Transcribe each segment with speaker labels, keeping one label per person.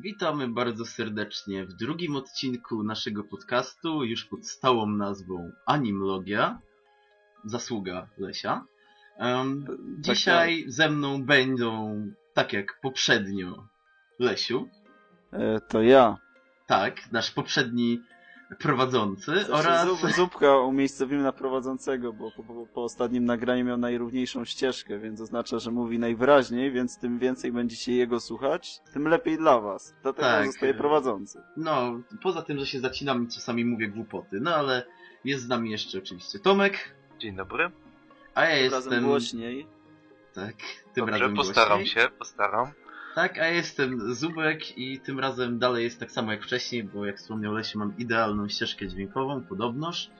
Speaker 1: Witamy bardzo serdecznie w drugim odcinku naszego podcastu, już pod stałą nazwą Animlogia. Zasługa Lesia. Um, dzisiaj ze mną będą, tak jak poprzednio, Lesiu.
Speaker 2: E, to ja.
Speaker 1: Tak, nasz poprzedni prowadzący oraz...
Speaker 2: Zup, Zupka umiejscowimy na prowadzącego, bo po, po, po ostatnim nagraniu miał najrówniejszą ścieżkę, więc oznacza, że mówi najwyraźniej, więc tym więcej będziecie jego słuchać, tym lepiej dla was. Dlatego
Speaker 1: Tak.
Speaker 2: zostaje prowadzący.
Speaker 1: No, poza tym, że się zacinam i czasami mówię głupoty, no ale jest z nami jeszcze oczywiście Tomek,
Speaker 3: Dzień dobry.
Speaker 1: a ja
Speaker 2: Tym razem
Speaker 1: jestem...
Speaker 2: głośniej.
Speaker 1: Tak, tym
Speaker 3: Dobrze,
Speaker 1: razem
Speaker 3: postaram
Speaker 1: głośniej.
Speaker 3: się, postaram.
Speaker 1: Tak, a jestem Zubek i tym razem dalej jest tak samo jak wcześniej, bo jak wspomniał Lesiu, mam idealną ścieżkę dźwiękową, podobnoż.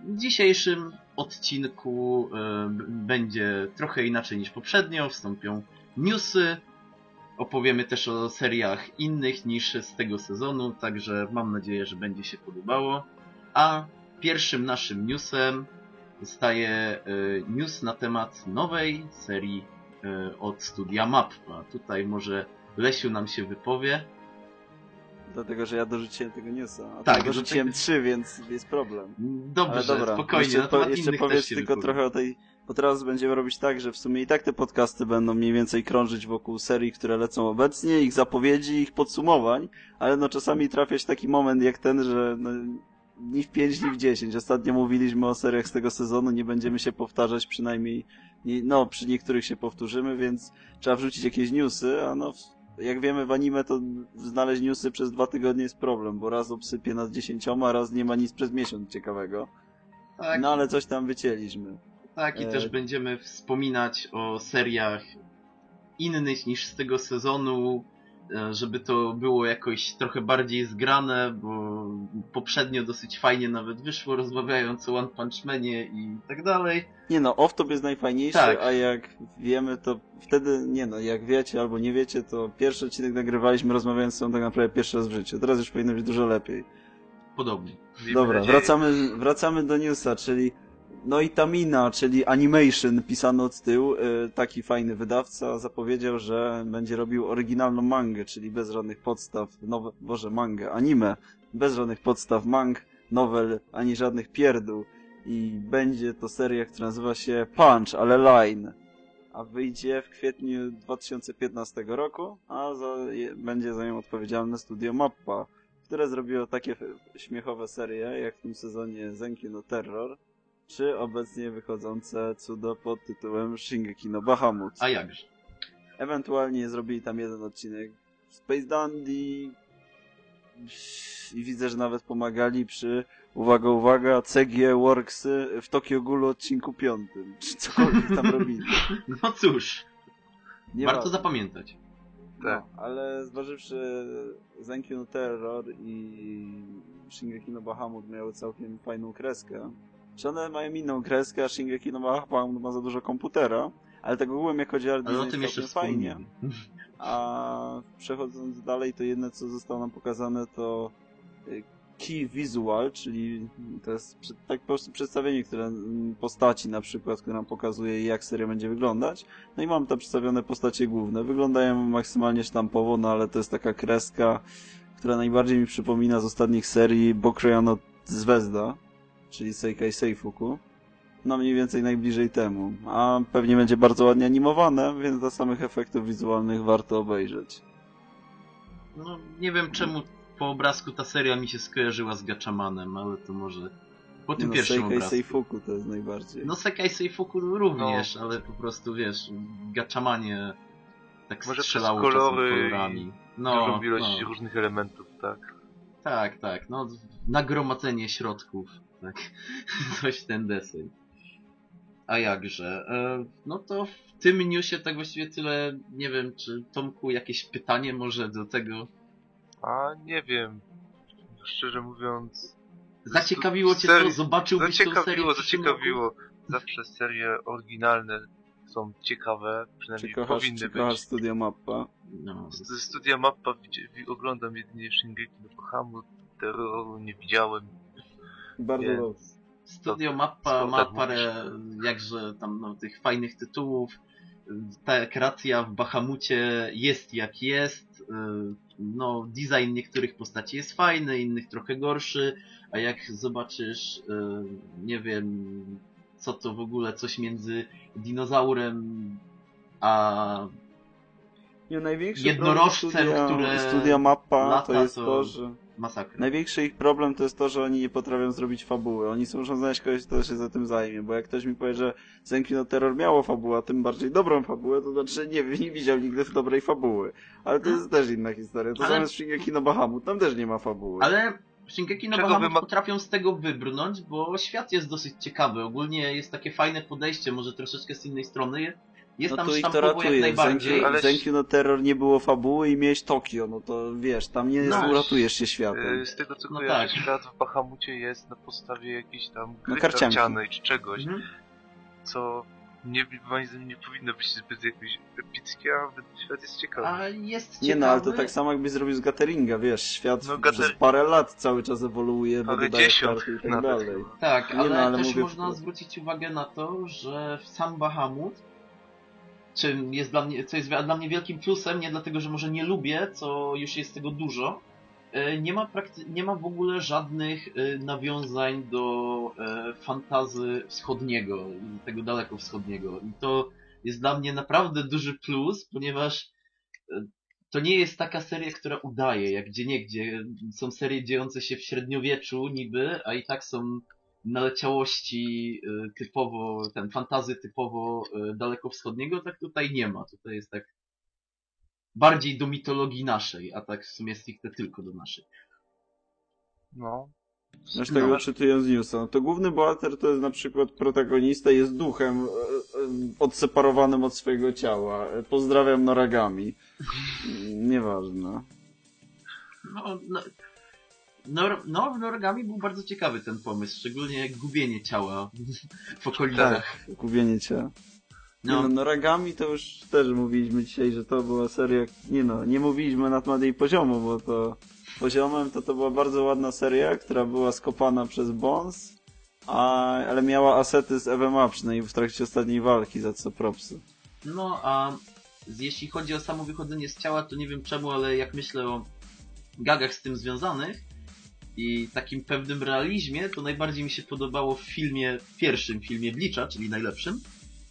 Speaker 1: W dzisiejszym odcinku b- będzie trochę inaczej niż poprzednio, wstąpią newsy, opowiemy też o seriach innych niż z tego sezonu, także mam nadzieję, że będzie się podobało. A pierwszym naszym newsem zostaje e, news na temat nowej serii od studia Mappa. Tutaj może Lesiu nam się wypowie.
Speaker 2: Dlatego, że ja dorzuciłem tego newsa. A
Speaker 1: Tak,
Speaker 2: tak, dorzuciłem
Speaker 1: do tego-
Speaker 2: trzy, więc jest problem.
Speaker 1: Dobrze,
Speaker 2: Ale dobra,
Speaker 1: spokojnie,
Speaker 2: jeszcze, po, jeszcze
Speaker 1: się
Speaker 2: tylko
Speaker 1: wypowie.
Speaker 2: trochę o tej, bo teraz będziemy robić tak, że w sumie i tak te podcasty będą mniej więcej krążyć wokół serii, które lecą obecnie, ich zapowiedzi, ich podsumowań, ale no czasami trafia się taki moment jak ten, że no, ni w 5, ni w 10. Ostatnio mówiliśmy o seriach z tego sezonu, nie będziemy się powtarzać przynajmniej, nie, no przy niektórych się powtórzymy, więc trzeba wrzucić jakieś newsy, a no jak wiemy w anime to znaleźć newsy przez dwa tygodnie jest problem, bo raz obsypie nas dziesięcioma, raz nie ma nic przez miesiąc ciekawego.
Speaker 1: Tak,
Speaker 2: No ale coś tam wycięliśmy.
Speaker 1: tak i
Speaker 2: e-
Speaker 1: też będziemy wspominać o seriach innych niż z tego sezonu, żeby to było jakoś trochę bardziej zgrane, bo poprzednio dosyć fajnie nawet wyszło, rozmawiając o One Punch Manie i tak dalej.
Speaker 2: Nie no, off-top jest najfajniejszy,
Speaker 1: Tak.
Speaker 2: a jak wiemy, to wtedy, nie no, jak wiecie albo nie wiecie, to pierwszy odcinek nagrywaliśmy rozmawiając z sobą tak naprawdę pierwszy raz w życiu. Teraz już powinno być dużo lepiej.
Speaker 1: Podobnie.
Speaker 2: Dobra,
Speaker 3: nadzieję.
Speaker 2: wracamy, wracamy do newsa, czyli no i Tamina, czyli Animation pisano od tyłu, y, taki fajny wydawca zapowiedział, że będzie robił oryginalną mangę, czyli bez żadnych podstaw, nowe, boże, mangę, anime, bez żadnych podstaw mang, nowel, ani żadnych pierdół. I będzie to seria, która nazywa się Punch, ale Line, a wyjdzie w kwietniu 2015 roku, a za, będzie za nią odpowiedzialne studio Mappa, które zrobiło takie śmiechowe serie, jak w tym sezonie Zenki no Terror, czy obecnie wychodzące cudo pod tytułem Shingeki no Bahamut.
Speaker 1: A jakże?
Speaker 2: Ewentualnie zrobili tam jeden odcinek Space Dandy i widzę, że nawet pomagali przy, uwaga, uwaga, CG Worksy w Tokyo Ghoul odcinku piątym, czy cokolwiek tam robili.
Speaker 1: No cóż,
Speaker 2: Nie
Speaker 1: warto
Speaker 2: ma-
Speaker 1: zapamiętać.
Speaker 3: Tak.
Speaker 2: No, ale zważywszy Zenki no Terror i Shingeki no Bahamut miały całkiem fajną kreskę. Czy one mają inną kreskę, a Shingeki no Bahamut ma za dużo komputera, ale tak ogółem jak chodzi o art
Speaker 1: Ale o
Speaker 2: design
Speaker 1: tym
Speaker 2: jest
Speaker 1: jeszcze
Speaker 2: całkiem fajnie. A przechodząc dalej, to jedno co zostało nam pokazane to y, key visual, czyli to jest tak po prostu przedstawienie, które mm, postaci na przykład, które nam pokazuje jak seria będzie wyglądać. No i mam tam przedstawione postacie główne. Wyglądają maksymalnie sztampowo, no ale to jest taka kreska, która najbardziej mi przypomina z ostatnich serii Bokrojano Zvezda, czyli Seikai Seifuku. No mniej więcej najbliżej temu. A pewnie będzie bardzo ładnie animowane, więc dla samych efektów wizualnych warto obejrzeć.
Speaker 1: No, nie wiem czemu po obrazku ta seria mi się skojarzyła z Gatchamanem, ale to może po tym
Speaker 2: no,
Speaker 1: pierwszym
Speaker 2: Seikai
Speaker 1: obrazku.
Speaker 2: Seifuku to jest najbardziej.
Speaker 1: No Sekai Seifuku również,
Speaker 3: No.
Speaker 1: ale po prostu wiesz, Gatchamanie tak
Speaker 3: Może przez
Speaker 1: strzelało
Speaker 3: kolory
Speaker 1: czasem.
Speaker 3: Dużą
Speaker 1: No,
Speaker 3: ilość
Speaker 1: no,
Speaker 3: różnych elementów, tak.
Speaker 1: tak, tak, no nagromadzenie środków, tak, coś ten deseń. A jakże, e, no to w tym newsie tak właściwie tyle, nie wiem, czy Tomku jakieś pytanie może do tego
Speaker 3: A nie wiem. Szczerze mówiąc,
Speaker 1: Zaciekawiło cię
Speaker 3: Serii-
Speaker 1: to? Zobaczyłbyś tą serię
Speaker 3: zaciekawiło,
Speaker 1: przyszłym roku?
Speaker 3: zaciekawiło. Zawsze serie oryginalne są ciekawe,
Speaker 2: Czy
Speaker 3: przynajmniej
Speaker 2: kochasz,
Speaker 3: powinny
Speaker 2: czy
Speaker 3: być.
Speaker 2: Studio Mappa?
Speaker 1: No,
Speaker 3: studia Mappa oglądam jedynie Shingeki no Bahamut, terroru nie widziałem.
Speaker 2: Bardzo dobrze.
Speaker 1: Studio Mappa
Speaker 3: skoro
Speaker 1: ma
Speaker 3: tak
Speaker 1: parę jakże tam no, tych fajnych tytułów. ta kreacja w Bahamucie jest jak jest. No, design niektórych postaci jest fajny, innych trochę gorszy, a jak zobaczysz, nie wiem, co to w ogóle coś między dinozaurem a
Speaker 2: Nie, największy
Speaker 1: Jednorożcem,
Speaker 2: studia,
Speaker 1: które
Speaker 2: studia mappa
Speaker 1: lata,
Speaker 2: to jest
Speaker 1: to-
Speaker 2: to, że
Speaker 1: masakra.
Speaker 2: największy ich problem to jest to, że oni nie potrafią zrobić fabuły. Oni są muszą znaleźć kogoś, kto się za tym zajmie, bo jak ktoś mi powie, że Zenkino Terror miało fabułę, a tym bardziej dobrą fabułę, to znaczy, że nie, nie widział nigdy dobrej fabuły. Ale to jest też inna historia. To
Speaker 1: Ale-
Speaker 2: w Shingeki no Bahamut, tam też nie ma fabuły.
Speaker 1: Ale Shingeki no
Speaker 3: Czego
Speaker 1: Bahamut
Speaker 3: wyma-
Speaker 1: potrafią z tego wybrnąć, bo świat jest dosyć ciekawy. Ogólnie jest takie fajne podejście, może troszeczkę z innej strony. Jest
Speaker 2: no
Speaker 1: tam
Speaker 2: to ich to ratuje. W. Zenki,
Speaker 3: ale-
Speaker 2: w Zenki no Terror nie było fabuły i miałeś Tokio, no to wiesz, tam nie
Speaker 1: No.
Speaker 2: uratujesz się światem.
Speaker 3: E, Z tego co
Speaker 1: No
Speaker 3: kojarzę,
Speaker 1: tak.
Speaker 3: świat w Bahamucie jest na podstawie jakiejś tam gry
Speaker 2: No,
Speaker 3: karcianej czy czegoś,
Speaker 1: Mhm.
Speaker 3: co nie, moim zdaniem nie powinno być zbyt jakieś epickie, a świat jest ciekawy.
Speaker 1: A jest ciekawy.
Speaker 2: Nie no, ale to tak samo jakbyś zrobił z Gatheringa, wiesz, świat
Speaker 3: No,
Speaker 2: przez
Speaker 3: Gathering-
Speaker 2: parę lat cały czas ewoluuje, bo
Speaker 3: Parę
Speaker 2: dodaje karty i tak dalej.
Speaker 1: Tak,
Speaker 2: Nie
Speaker 1: ale,
Speaker 2: no, ale
Speaker 1: też
Speaker 2: mówię
Speaker 1: można zwrócić uwagę na to, że sam Bahamut, czym jest dla mnie, co jest dla mnie wielkim plusem, nie dlatego, że może nie lubię, co już jest tego dużo, e, nie ma, nie ma w ogóle żadnych e, nawiązań do e, fantazy wschodniego, tego daleko wschodniego. I to jest dla mnie naprawdę duży plus, ponieważ to nie jest taka seria, która udaje, jak gdzie niegdzie. Są serie dziejące się w średniowieczu niby, a i tak są naleciałości y, typowo, ten fantazy typowo y, dalekowschodniego, tak tutaj nie ma. Tutaj jest tak bardziej do mitologii naszej, a tak w sumie stricte tylko do naszej.
Speaker 3: No.
Speaker 2: Zresztą tego
Speaker 1: No.
Speaker 2: czytując newsa, no to główny bohater to jest na przykład protagonista, jest duchem e, e, odseparowanym od swojego ciała. Pozdrawiam Noragami. Nieważne.
Speaker 1: No, no, no, no, w Noragami był bardzo ciekawy ten pomysł, szczególnie gubienie ciała w okolicach.
Speaker 2: Gubienie cię. Nie
Speaker 1: No.
Speaker 2: no, Noragami to już też mówiliśmy dzisiaj, że to była seria, nie no, nie mówiliśmy na temat jej poziomu, bo to poziomem to to była bardzo ładna seria, która była skopana przez Bones, a, ale miała asety z EWMA przynajmniej w trakcie ostatniej walki, za co propsy.
Speaker 1: No, a jeśli chodzi o samo wychodzenie z ciała, to nie wiem czemu, ale jak myślę o gagach z tym związanych i takim pewnym realizmie, to najbardziej mi się podobało w filmie, pierwszym filmie Bleacha, czyli najlepszym,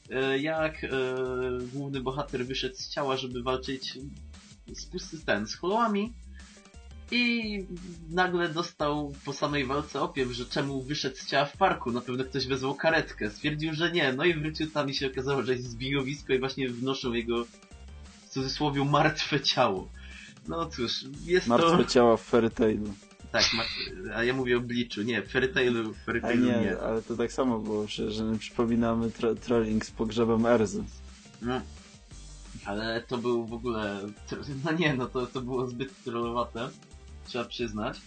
Speaker 1: e, jak e, główny bohater wyszedł z ciała, żeby walczyć z pusty ten, z hołami i nagle dostał po samej walce opiew, że czemu wyszedł z ciała w parku, na pewno ktoś wezwał karetkę. Stwierdził, że nie, no i wrócił tam i się okazało, że jest zbiegowisko i właśnie wnoszą jego w cudzysłowie martwe ciało. No cóż, jest
Speaker 2: Martwe
Speaker 1: to...
Speaker 2: ciała w Fairy Tailu.
Speaker 1: Tak, a ja mówię o Bleachu, nie, Fairy Tailu, Fairy Tailu nie.
Speaker 2: nie, ale to tak samo było, że, że my przypominamy tro trolling z pogrzebem Erzy.
Speaker 1: No. Ale to był w ogóle... No nie, no to, to było zbyt trollowate, trzeba przyznać.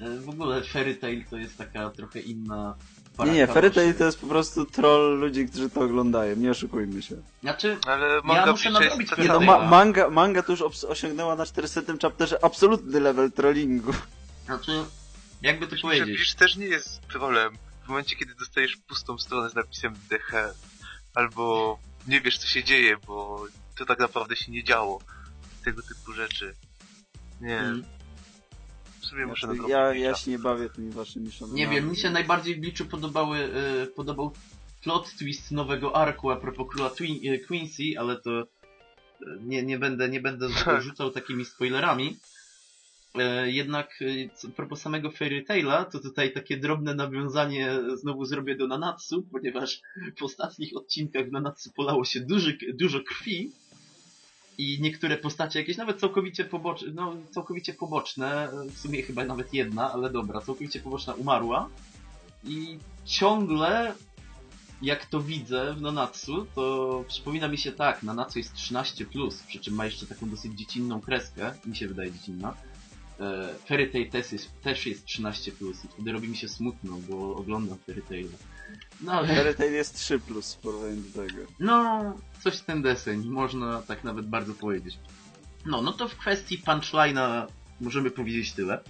Speaker 1: E, W ogóle Fairy Tail to jest taka trochę inna...
Speaker 2: Nie, nie, Fairy Tail to jest po prostu troll ludzi, którzy to oglądają, nie oszukujmy się.
Speaker 1: Znaczy,
Speaker 3: Ale manga
Speaker 1: muszę
Speaker 3: Bleach
Speaker 1: nadrobić
Speaker 2: Nie no, ma manga, manga to już osiągnęła na 400 chapterze absolutny level trollingu.
Speaker 1: znaczy, jakby to powiedzieć...
Speaker 3: Bleach też nie jest trolem. W momencie, kiedy dostajesz pustą stronę z napisem The Hell, albo nie wiesz, co się dzieje, bo to tak naprawdę się nie działo. Tego typu rzeczy. Nie,
Speaker 1: Mm.
Speaker 3: W sumie muszę
Speaker 2: Ja,
Speaker 3: nadrobić
Speaker 2: ja, ja się nie bawię tymi waszymi szanownymi.
Speaker 1: Nie wiem, mi się najbardziej w Bleachu podobały, e, podobał plot twist nowego arku a propos króla Twin, e, Quincy, ale to e, nie, nie będę, nie będę rzucał takimi spoilerami. E, jednak a propos samego Fairy Taila, to tutaj takie drobne nawiązanie znowu zrobię do Nanatsu, ponieważ w ostatnich odcinkach w Nanatsu polało się duży, dużo krwi i niektóre postacie jakieś nawet całkowicie poboczne, no całkowicie poboczne, w sumie chyba nawet jedna, ale dobra, całkowicie poboczna umarła i ciągle jak to widzę w Nanatsu, to przypomina mi się tak, Nanatsu jest 13+, przy czym ma jeszcze taką dosyć dziecinną kreskę, mi się wydaje dziecinna. E, Fairy Tail też jest, też jest 13+, i wtedy robi mi się smutno, bo oglądam Fairy Tail. No ale...
Speaker 2: Fairy Tail jest 3 plus w porównaniu do tego.
Speaker 1: No, coś w ten deseń, można tak nawet bardzo powiedzieć. No, no to w kwestii punchline'a możemy powiedzieć tyle.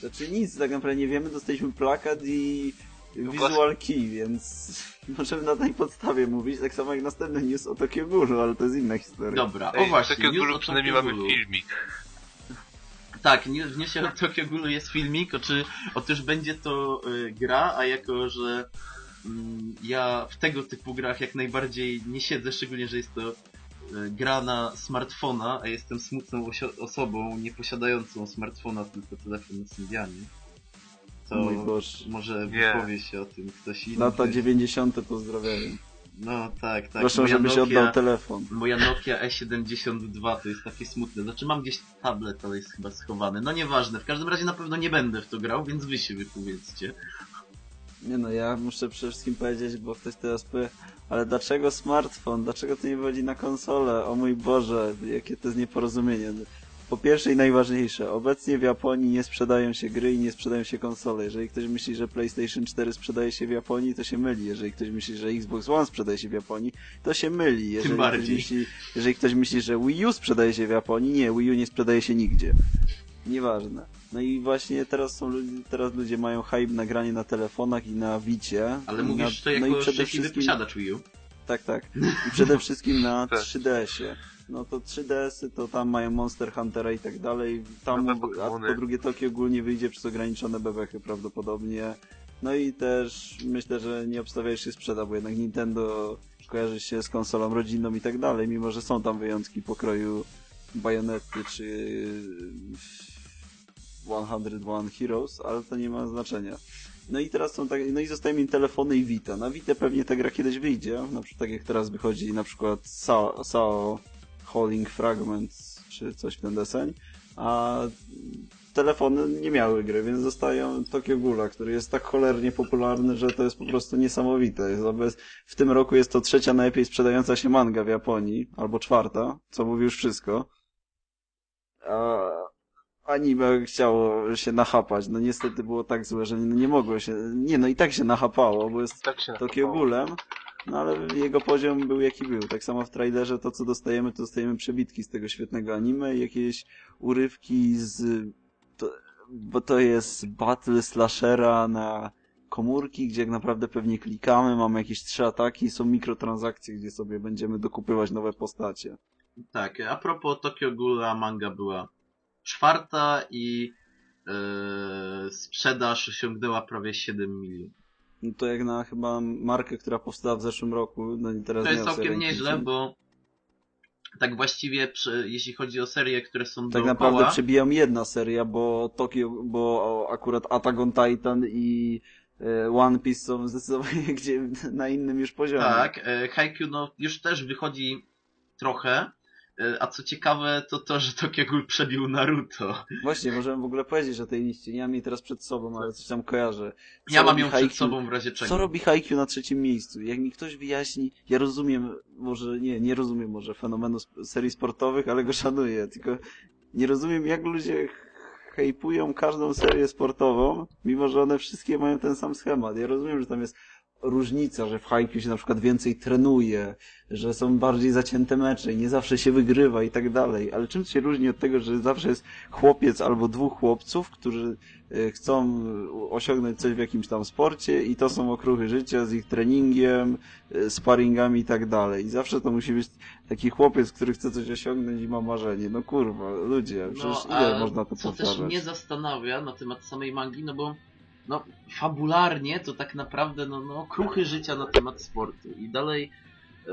Speaker 2: Znaczy nic, tak naprawdę nie wiemy, dostaliśmy plakat i Visual Key, więc możemy na tej podstawie mówić, tak samo jak następny news o Tokyo Ghoulu, ale to jest inna historia.
Speaker 1: Dobra, o
Speaker 3: Ej,
Speaker 1: właśnie,
Speaker 3: takiego
Speaker 1: news
Speaker 3: gólu
Speaker 1: o
Speaker 3: przynajmniej mamy filmik.
Speaker 1: Tak, nie- w newsie o Tokyo Ghoulu jest filmik, oczy, otóż będzie to y, gra, a jako, że ja w tego typu grach jak najbardziej nie siedzę, szczególnie, że jest to y, gra na smartfona, a jestem smutną osobą nieposiadającą smartfona, tylko telefon na Symbianie. To
Speaker 2: Mój Boże.
Speaker 1: może wypowie się o tym ktoś inny.
Speaker 2: Lata 90. pozdrawiam.
Speaker 1: No tak, tak.
Speaker 2: Proszę,
Speaker 1: moja
Speaker 2: żebyś
Speaker 1: Nokia-
Speaker 2: oddał telefon.
Speaker 1: Moja Nokia E72 to jest takie smutne. Znaczy mam gdzieś tablet, ale jest chyba schowany. No nieważne, w każdym razie na pewno nie będę w to grał, więc wy się wypowiedzcie.
Speaker 2: Nie no, ja muszę przede wszystkim powiedzieć, bo ktoś teraz powie, ale dlaczego smartfon? Dlaczego to nie wychodzi na konsolę? O mój Boże, jakie to jest nieporozumienie. Po pierwsze i najważniejsze, obecnie w Japonii nie sprzedają się gry i nie sprzedają się konsole. Jeżeli ktoś myśli, że PlayStation 4 sprzedaje się w Japonii, to się myli. Jeżeli ktoś myśli, że Xbox One sprzedaje się w Japonii, to się myli. Jeżeli, ktoś
Speaker 1: bardziej.
Speaker 2: myśli, jeżeli ktoś myśli, że Wii U sprzedaje się w Japonii, nie, Wii U nie sprzedaje się nigdzie. Nieważne. No i właśnie teraz są ludzie, teraz ludzie mają hype na granie na telefonach i na Wicie.
Speaker 1: Ale mówisz
Speaker 2: na,
Speaker 1: to jako
Speaker 2: no i przede wszystkim,
Speaker 1: posiadacz Wii U.
Speaker 2: Tak, tak. I przede wszystkim na
Speaker 3: Tak.
Speaker 2: 3DS-ie. No to 3DS-y to tam mają Monster Huntera i tak dalej. Tam, a po drugie Tokio ogólnie wyjdzie przez ograniczone bebechy prawdopodobnie. No i też myślę, że nie obstawia się sprzeda, bo jednak Nintendo kojarzy się z konsolą rodzinną i tak dalej, mimo że są tam wyjątki pokroju Bajonety czy 101 Heroes, ale to nie ma znaczenia. No i teraz są tak, no i zostają im telefony i Vita. Na Vita pewnie ta gra kiedyś wyjdzie, na przykład tak jak teraz wychodzi na przykład Sao, Sao Calling Fragments, czy coś w ten deseń, a telefony nie miały gry, więc zostają Tokyo Ghoula, który jest tak cholernie popularny, że to jest po prostu niesamowite. W tym roku jest to trzecia najlepiej sprzedająca się manga w Japonii, albo czwarta, co mówi już wszystko. A anime chciało się nachapać. No niestety było tak złe, że nie, nie mogło się... Nie, no i tak się nachapało, bo jest
Speaker 3: Tak nazywało.
Speaker 2: Ghoulem, no ale jego poziom był jaki był. Tak samo w trailerze to, co dostajemy, to dostajemy przebitki z tego świetnego anime i jakieś urywki z... To, bo to jest battle slashera na komórki, gdzie jak naprawdę pewnie klikamy, mamy jakieś trzy ataki są mikrotransakcje, gdzie sobie będziemy dokupywać nowe postacie.
Speaker 1: Tak, a propos Tokyo Ghoula, manga była czwarta i e, sprzedaż osiągnęła prawie 7 milionów.
Speaker 2: No to jak na chyba markę, która powstała w zeszłym roku, no i teraz
Speaker 1: To jest całkiem nieźle, bo tak właściwie przy, jeśli chodzi o serie, które są
Speaker 2: Tak
Speaker 1: dookoła,
Speaker 2: naprawdę przebijam jedna seria, bo Tokio, bo akurat Attack on Titan i e, One Piece są zdecydowanie gdzie na innym już poziomie.
Speaker 1: Tak, e, Haikyuu no, już też wychodzi trochę, a co ciekawe to to, że Tokyo Ghoul przebił Naruto.
Speaker 2: Właśnie, możemy w ogóle powiedzieć o tej liście. Nie mam jej teraz przed sobą, ale coś tam kojarzę. Co
Speaker 1: Ja mam ją przed
Speaker 2: Haikyuu?
Speaker 1: sobą w razie czego.
Speaker 2: Co robi Haikyuu na trzecim miejscu? Jak mi ktoś wyjaśni, ja rozumiem, może, nie, nie rozumiem może fenomenu serii sportowych, ale go szanuję, tylko nie rozumiem jak ludzie hejpują każdą serię sportową, mimo że one wszystkie mają ten sam schemat. Ja rozumiem, że tam jest różnica, że w Haikyuu się na przykład więcej trenuje, że są bardziej zacięte mecze i nie zawsze się wygrywa i tak dalej, ale czym się różni od tego, że zawsze jest chłopiec albo dwóch chłopców, którzy e, chcą osiągnąć coś w jakimś tam sporcie i to są okruchy życia z ich treningiem, e, sparingami i tak dalej. I zawsze to musi być taki chłopiec, który chce coś osiągnąć i ma marzenie. No kurwa, ludzie, przecież
Speaker 1: No,
Speaker 2: ile można to
Speaker 1: co
Speaker 2: powtarzać?
Speaker 1: też mnie zastanawia na temat samej mangi, no bo no, fabularnie to tak naprawdę no, no, kruchy życia na temat sportu. I dalej, e,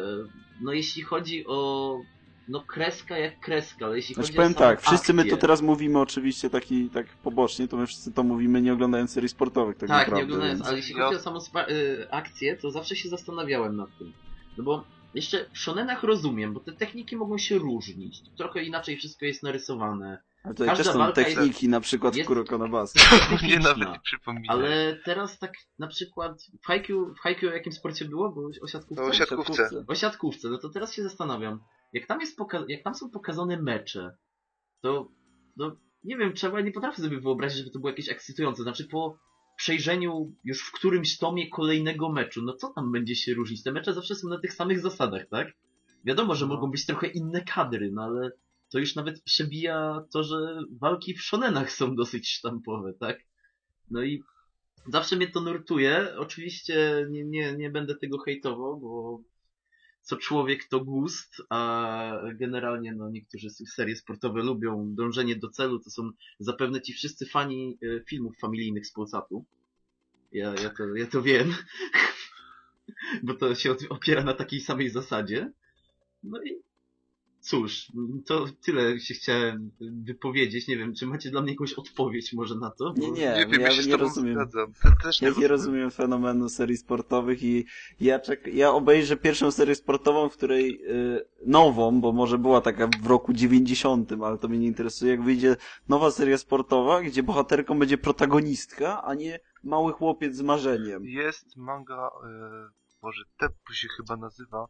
Speaker 1: no jeśli chodzi o no kreska jak kreska, ale jeśli
Speaker 2: Znaczy
Speaker 1: chodzi
Speaker 2: powiem
Speaker 1: o
Speaker 2: tak, wszyscy my
Speaker 1: akcję,
Speaker 2: to teraz mówimy oczywiście taki, tak pobocznie, to my wszyscy to mówimy nie oglądając serii sportowych tak,
Speaker 1: Tak,
Speaker 2: naprawdę.
Speaker 1: nie oglądając,
Speaker 2: więc-
Speaker 1: ale jeśli chodzi o samą y, akcję, to zawsze się zastanawiałem nad tym. No bo jeszcze w shonenach rozumiem, bo te techniki mogą się różnić. Trochę inaczej wszystko jest narysowane.
Speaker 2: Ale tutaj
Speaker 1: każda
Speaker 2: też są
Speaker 1: walka jest-
Speaker 2: techniki, na przykład
Speaker 1: jest-
Speaker 2: w Kuroko no Bas.
Speaker 3: Nie
Speaker 1: Techniczna.
Speaker 3: nawet nie przypominam.
Speaker 1: Ale teraz tak na przykład w Haikyuu, w Haikyuu jakim sporcie było? Było o siatkówce?
Speaker 3: O siatkówce.
Speaker 1: O siatkówce, no to teraz się zastanawiam. Jak tam, jest poka- jak tam są pokazane mecze, to no, nie wiem, trzeba, nie potrafię sobie wyobrazić, żeby to było jakieś ekscytujące. Znaczy po przejrzeniu już w którymś tomie kolejnego meczu, no co tam będzie się różnić? Te mecze zawsze są na tych samych zasadach, tak? Wiadomo, że
Speaker 2: No.
Speaker 1: mogą być trochę inne kadry, no ale to już nawet przebija to, że walki w shonenach są dosyć sztampowe, tak? No i zawsze mnie to nurtuje. Oczywiście nie, nie, nie będę tego hejtował, bo co człowiek to gust, a generalnie no, niektórzy serie sportowe lubią dążenie do celu, to są zapewne ci wszyscy fani e, filmów familijnych z Polsatu. Ja, ja, to, ja to wiem, bo to się opiera na takiej samej zasadzie. No i cóż, to tyle się chciałem wypowiedzieć. Nie wiem, czy macie dla mnie jakąś odpowiedź może na to?
Speaker 2: Nie, nie,
Speaker 3: Nie wiem,
Speaker 2: ja nie rozumiem.
Speaker 3: Też
Speaker 2: Ja nie rozumiem fenomenu serii sportowych i ja czek ja obejrzę pierwszą serię sportową, w której y, nową, bo może była taka w roku 90, ale to mnie nie interesuje, jak wyjdzie nowa seria sportowa, gdzie bohaterką będzie protagonistka, a nie mały chłopiec z marzeniem.
Speaker 3: Jest manga, e, może Teppu się chyba nazywa,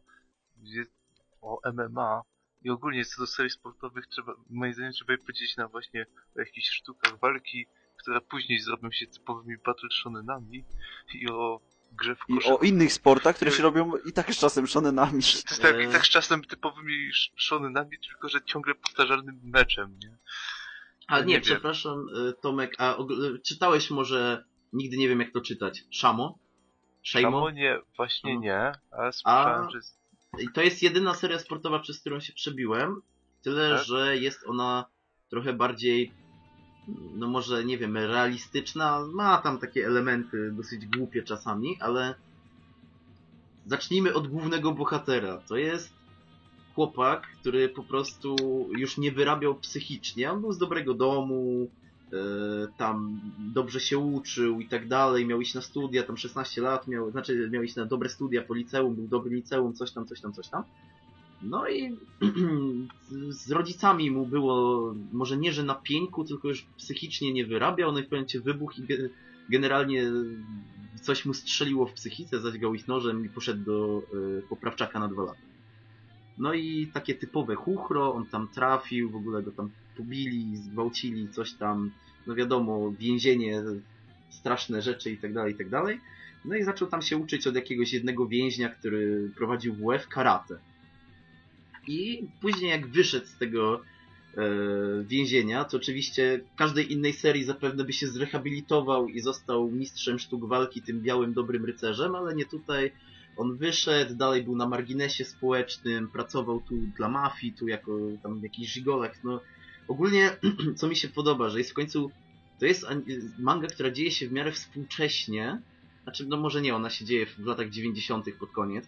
Speaker 3: jest o MMA i ogólnie co do serii sportowych trzeba, moim zdaniem trzeba je podzielić na właśnie o jakichś sztukach walki, które później zrobią się typowymi battle shonenami i o grze w
Speaker 2: I
Speaker 3: koszach.
Speaker 2: o innych sportach, które się robią i tak z czasem shonenami.
Speaker 3: To jest tak, i tak z czasem typowymi shonenami, tylko że ciągle powtarzalnym meczem, nie?
Speaker 1: A
Speaker 3: nie
Speaker 1: nie, przepraszam, y, Tomek, a czytałeś może, nigdy nie wiem jak to czytać, Szamo? Szejmo?
Speaker 3: Samo nie, właśnie
Speaker 1: No.
Speaker 3: nie, ale słyszałem, że jest
Speaker 1: I to jest jedyna seria sportowa, przez którą się przebiłem. Tyle,
Speaker 3: Tak?
Speaker 1: że jest ona trochę bardziej, no może nie wiem, realistyczna. Ma tam takie elementy dosyć głupie czasami, ale zacznijmy od głównego bohatera. To jest chłopak, który po prostu już nie wyrabiał psychicznie. On był z dobrego domu, tam dobrze się uczył i tak dalej, miał iść na studia, tam 16 lat miał, znaczy miał iść na dobre studia po liceum, był dobry liceum, coś tam, coś tam, coś tam. No i z rodzicami mu było, może nie, że na pieńku, tylko już psychicznie nie wyrabiał, no i w pewnym momencie wybuch i ge- generalnie coś mu strzeliło w psychice, zaćgał ich nożem i poszedł do y, poprawczaka na dwa lata. No i takie typowe chuchro, on tam trafił, w ogóle go tam pobili, zgwałcili, coś tam, no wiadomo, więzienie, straszne rzeczy i tak dalej, i tak dalej. No i zaczął tam się uczyć od jakiegoś jednego więźnia, który prowadził WF karate. I później jak wyszedł z tego e, więzienia, to oczywiście w każdej innej serii zapewne by się zrehabilitował i został mistrzem sztuk walki, tym białym dobrym rycerzem, ale nie tutaj. On wyszedł, dalej był na marginesie społecznym, pracował tu dla mafii, tu jako tam jakiś żigolek. No, ogólnie, co mi się podoba, że jest w końcu, to jest an- manga, która dzieje się w miarę współcześnie, znaczy, no może nie, ona się dzieje w latach 90. pod koniec,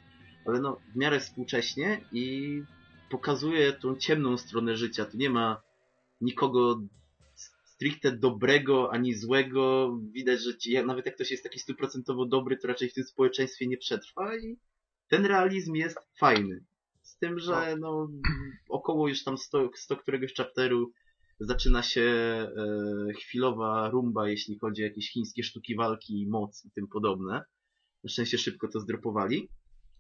Speaker 1: ale no w miarę współcześnie i pokazuje tą ciemną stronę życia. Tu nie ma nikogo stricte dobrego ani złego. Widać, że ci, nawet jak ktoś jest taki stuprocentowo dobry, to raczej w tym społeczeństwie nie przetrwa i ten realizm jest fajny. Z tym, że no, około już tam 100, 100 któregoś chapteru zaczyna się e, chwilowa rumba, jeśli chodzi o jakieś chińskie sztuki walki, moc i tym podobne. Na szczęście szybko to zdropowali.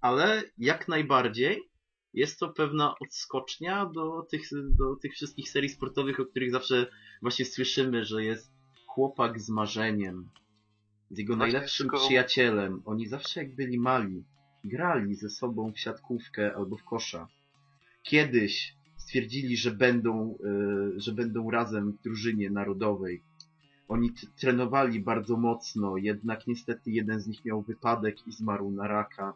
Speaker 1: Ale jak najbardziej jest to pewna odskocznia do tych, do tych wszystkich serii sportowych, o których zawsze właśnie słyszymy, że jest chłopak z marzeniem, z jego
Speaker 3: Właśnie
Speaker 1: najlepszym przyjacielem. Oni zawsze jak byli mali, grali ze sobą w siatkówkę albo w kosza. Kiedyś stwierdzili, że będą, e, że będą razem w drużynie narodowej. Oni trenowali bardzo mocno, jednak niestety jeden z nich miał wypadek i zmarł na raka.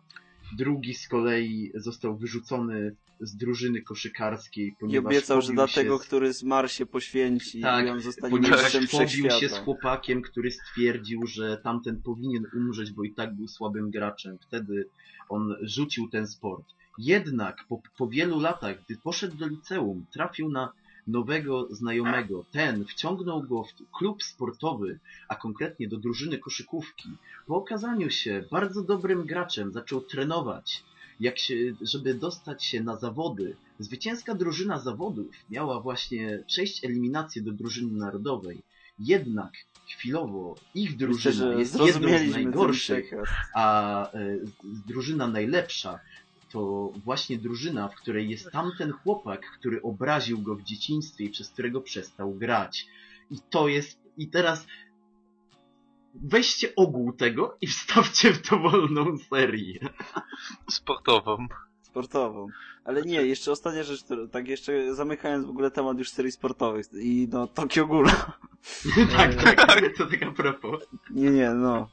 Speaker 1: Drugi z kolei został wyrzucony z drużyny koszykarskiej,
Speaker 2: I
Speaker 1: ponieważ
Speaker 2: obiecał, że dla tego,
Speaker 1: z-
Speaker 2: który zmarł się poświęci
Speaker 1: Tak,
Speaker 2: i on zostanie mistrzem
Speaker 1: pobił się z chłopakiem, który stwierdził, że tamten powinien umrzeć, bo i tak był słabym graczem. Wtedy on rzucił ten sport. Jednak po, po wielu latach, gdy poszedł do liceum, trafił na nowego znajomego. Ten wciągnął go w klub sportowy, a konkretnie do drużyny koszykówki. Po okazaniu się bardzo dobrym graczem zaczął trenować, jak się, żeby dostać się na zawody. Zwycięska drużyna zawodów miała właśnie przejść eliminację do drużyny narodowej. Jednak chwilowo ich
Speaker 2: Myślę,
Speaker 1: drużyna
Speaker 2: że
Speaker 1: jest jedną z najgorszych, a e, drużyna najlepsza to właśnie drużyna, w której jest tamten chłopak, który obraził go w dzieciństwie i przez którego przestał grać. I to jest. I teraz weźcie ogół tego i wstawcie w dowolną serię.
Speaker 3: sportową.
Speaker 2: Sportową. Ale nie, jeszcze ostatnia rzecz, to- tak jeszcze zamykając w ogóle temat już serii sportowych i no Tokio Ghoul.
Speaker 1: tak, tak, to tak a propos.
Speaker 2: Nie, nie, no.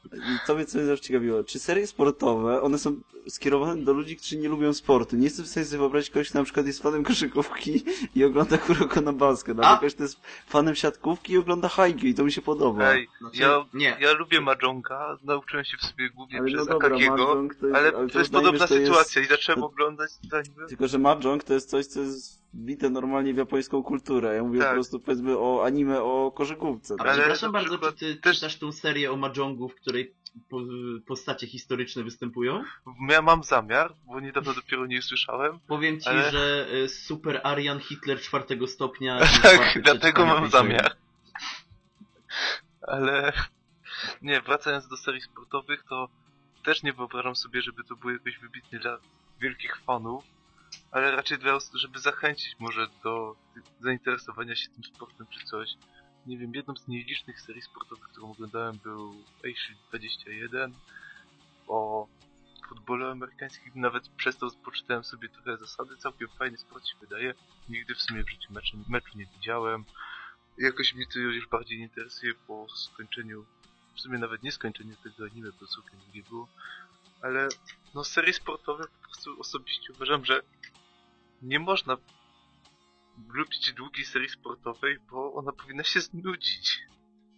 Speaker 2: To mnie co mnie zawsze ciekawiło. Czy serie sportowe, one są skierowane do ludzi, którzy nie lubią sportu? Nie jestem w stanie sobie wyobrazić kogoś, kto na przykład jest fanem koszykówki i ogląda Kuroko na basket,
Speaker 1: A?
Speaker 2: albo ktoś, kto jest fanem siatkówki i ogląda Haikyuu i to mi się podoba.
Speaker 3: Ej,
Speaker 1: Znaczy,
Speaker 3: ja,
Speaker 1: nie.
Speaker 3: ja lubię Mahjonga, nauczyłem się w sobie głównie
Speaker 2: ale no
Speaker 3: przez
Speaker 2: dobra,
Speaker 3: Akagiego,
Speaker 2: to jest,
Speaker 3: ale to jest podobna
Speaker 2: to jest-
Speaker 3: sytuacja i zacząłem
Speaker 2: to-
Speaker 3: oglądać to anime.
Speaker 2: Tylko, że Mahjong to jest coś, co jest wbite normalnie w japońską kulturę. Ja mówię
Speaker 3: Tak.
Speaker 2: po prostu, powiedzmy, o anime o koszykówce.
Speaker 1: A
Speaker 2: Tak?
Speaker 3: Ale
Speaker 1: przepraszam
Speaker 3: na
Speaker 1: bardzo,
Speaker 3: przykład
Speaker 1: czy ty
Speaker 3: też-
Speaker 1: czytasz tą serię o Mahjongu, w której po, postacie historyczne występują?
Speaker 3: Ja mam zamiar, bo niedawno dopiero nie słyszałem.
Speaker 1: Powiem ci,
Speaker 3: Ale-
Speaker 1: że y, Super Arian Hitler czwartego stopnia...
Speaker 3: Tak, dlatego mam zamiar. Ale nie, wracając do serii sportowych, to też nie wyobrażam sobie, żeby to było jakoś wybitnie dla wielkich fanów, ale raczej dla, os- żeby zachęcić może do zainteresowania się tym sportem czy coś. Nie wiem, jedną z nielicznych serii sportowych, którą oglądałem był Ace 21 o futbolu amerykańskim. Nawet przez to poczytałem sobie trochę zasady. Całkiem fajny sport się wydaje. Nigdy w sumie w życiu meczu, meczu nie widziałem. Jakoś mnie to już bardziej interesuje po skończeniu, w sumie nawet nie skończeniu tego anime, bo całkiem długie było. Ale no serie sportowe po prostu osobiście uważam, że nie można lubić długiej serii sportowej, bo ona powinna się znudzić.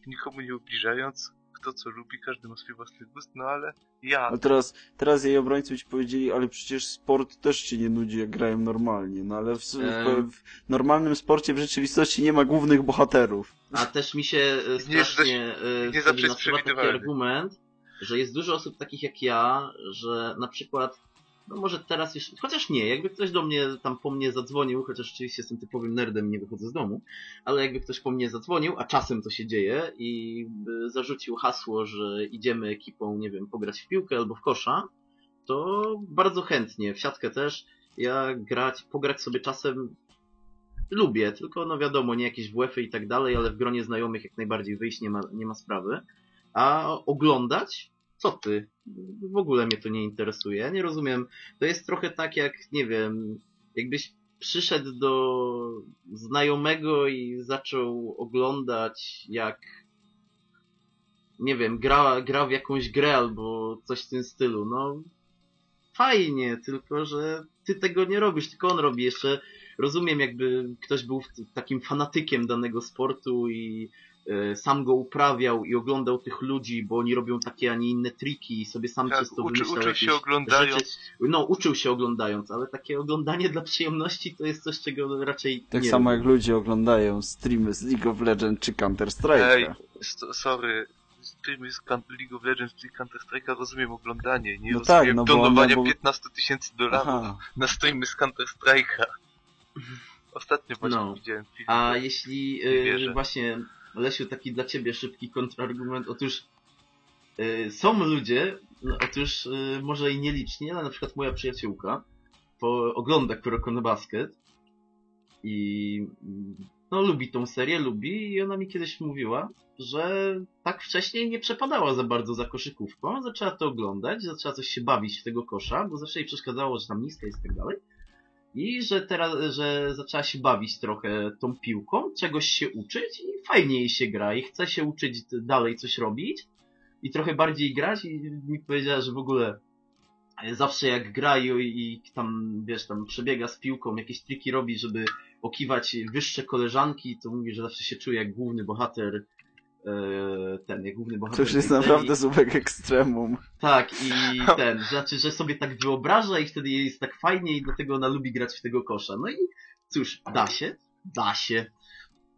Speaker 3: Nikomu nie ubliżając, kto co lubi, każdy ma swój własny gust, no ale ja
Speaker 2: Ale teraz, teraz jej obrońcy ci powiedzieli, ale przecież sport też cię nie nudzi, jak grają normalnie. No ale w, w, normalnym sporcie w rzeczywistości nie ma głównych bohaterów.
Speaker 1: A też mi się strasznie e,
Speaker 3: nie
Speaker 1: wtedy
Speaker 3: zawsze jest przewidywalny.
Speaker 1: argument, że jest dużo osób takich jak ja, że na przykład, no może teraz już, chociaż nie, jakby ktoś do mnie tam po mnie zadzwonił, chociaż oczywiście jestem typowym nerdem i nie wychodzę z domu, ale jakby ktoś po mnie zadzwonił, a czasem to się dzieje i zarzucił hasło, że idziemy ekipą, nie wiem, pograć w piłkę albo w kosza, to bardzo chętnie, w siatkę też, ja grać, pograć sobie czasem lubię, tylko no wiadomo, nie jakieś WF-y i tak dalej, ale w gronie znajomych jak najbardziej wyjść nie ma, nie ma sprawy. A oglądać? Co ty? W ogóle mnie to nie interesuje. Ja nie rozumiem. To jest trochę tak jak, nie wiem, jakbyś przyszedł do znajomego i zaczął oglądać jak nie wiem, gra, gra w jakąś grę albo coś w tym stylu. No fajnie, tylko że ty tego nie robisz, tylko on robi. Jeszcze rozumiem, jakby ktoś był takim fanatykiem danego sportu i sam go uprawiał i oglądał tych ludzi, bo oni robią takie, a nie inne triki i sobie sam
Speaker 3: tak,
Speaker 1: przez to
Speaker 3: uczy,
Speaker 1: wymyślał
Speaker 3: uczył się oglądając.
Speaker 1: rzeczy. No, uczył się oglądając, ale takie oglądanie dla przyjemności to jest coś, czego raczej
Speaker 2: Tak
Speaker 1: nie
Speaker 2: samo jak ludzie oglądają streamy z League of Legends czy Counter
Speaker 3: Ej, sorry, streamy z League of Legends czy Counter Strike'a rozumiem oglądanie, nie
Speaker 2: No
Speaker 3: rozumiem
Speaker 2: tak, no
Speaker 3: donowania
Speaker 2: bo-
Speaker 3: 15 tysięcy dolarów na streamy z Counter Strike'a. Ostatnio właśnie
Speaker 1: No.
Speaker 3: widziałem film.
Speaker 1: A jeśli
Speaker 3: Nie wierzę.
Speaker 1: y, właśnie, Lesiu, taki dla ciebie szybki kontrargument, otóż y, są ludzie, no, otóż y, może i nieliczni, ale na przykład moja przyjaciółka po, ogląda Kuroko no Basket i no lubi tą serię, lubi i ona mi kiedyś mówiła, że tak wcześniej nie przepadała za bardzo za koszykówką, zaczęła to oglądać, zaczęła coś się bawić w tego kosza, bo zawsze jej przeszkadzało, że tam niska jest i tak dalej. I że teraz, że zaczęła się bawić trochę tą piłką, czegoś się uczyć i fajnie jej się gra i chce się uczyć dalej coś robić i trochę bardziej grać i mi powiedziała, że w ogóle zawsze jak gra i, i tam, wiesz, tam przebiega z piłką, jakieś triki robi, żeby okiwać wyższe koleżanki, to mówi, że zawsze się czuje jak główny bohater ten, jak główny bohater
Speaker 2: To już jest
Speaker 1: tej
Speaker 2: naprawdę zubek ekstremum.
Speaker 1: Tak, i ten, znaczy, że sobie tak wyobraża i wtedy jej jest tak fajnie i dlatego ona lubi grać w tego kosza. No i cóż, da się, da się.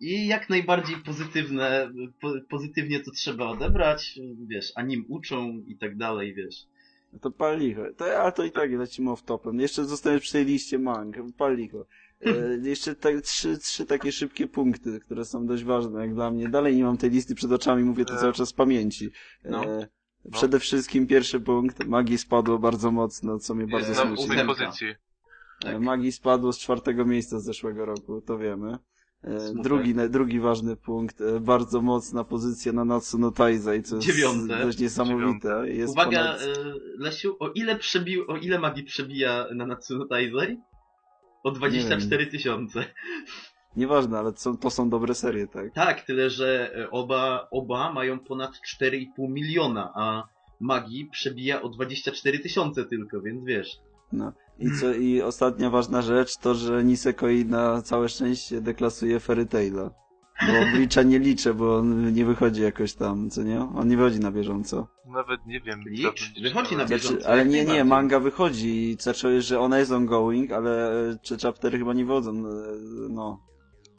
Speaker 1: I jak najbardziej pozytywne, po, pozytywnie to trzeba odebrać, wiesz, a nim uczą i tak dalej, wiesz.
Speaker 2: No to pal licho. To, ale to i tak lecimy off topem. Jeszcze zostaniesz przy tej liście mang. Pal licho. E, jeszcze tak, trzy, trzy takie szybkie punkty, które są dość ważne jak dla mnie. Dalej nie mam tej listy przed oczami, mówię to
Speaker 3: E,
Speaker 2: cały czas z pamięci. E,
Speaker 1: no.
Speaker 2: Przede wszystkim pierwszy punkt. Magii spadło bardzo mocno, co mnie bardzo
Speaker 3: Jest na ósmej
Speaker 1: Ósemka.
Speaker 3: pozycji.
Speaker 1: Tak.
Speaker 2: E, Magii spadło z czwartego miejsca z zeszłego roku, to wiemy. E. Drugi, na- drugi ważny punkt, e, bardzo mocna pozycja na Natsuno Taizai, co jest
Speaker 1: Dziewiąte.
Speaker 2: dość niesamowite. Jest
Speaker 1: Uwaga,
Speaker 2: ponad...
Speaker 1: e, Lesiu, o ile przebił, o ile magii przebija na Natsuno Taizai? O 24 tysiące.
Speaker 2: Nieważne, ale to są dobre serie, tak?
Speaker 1: Tak, tyle że e, oba, oba mają ponad 4,5 miliona, a Magi przebija o 24 tysiące tylko, więc wiesz.
Speaker 2: No. I co, i ostatnia ważna rzecz to, że Nisekoi na całe szczęście deklasuje Fairy Taila. Bo Bleacha nie liczę, bo on nie wychodzi jakoś tam, co nie? On nie wychodzi na bieżąco.
Speaker 3: Nawet nie wiem,
Speaker 1: Licz,
Speaker 3: będzie
Speaker 1: wychodzi na
Speaker 3: czytałem.
Speaker 1: bieżąco.
Speaker 2: Znaczy, ale nie, nie, manga wychodzi i znaczy, że ona jest ongoing, ale czy chaptery chyba nie wychodzą, e, no.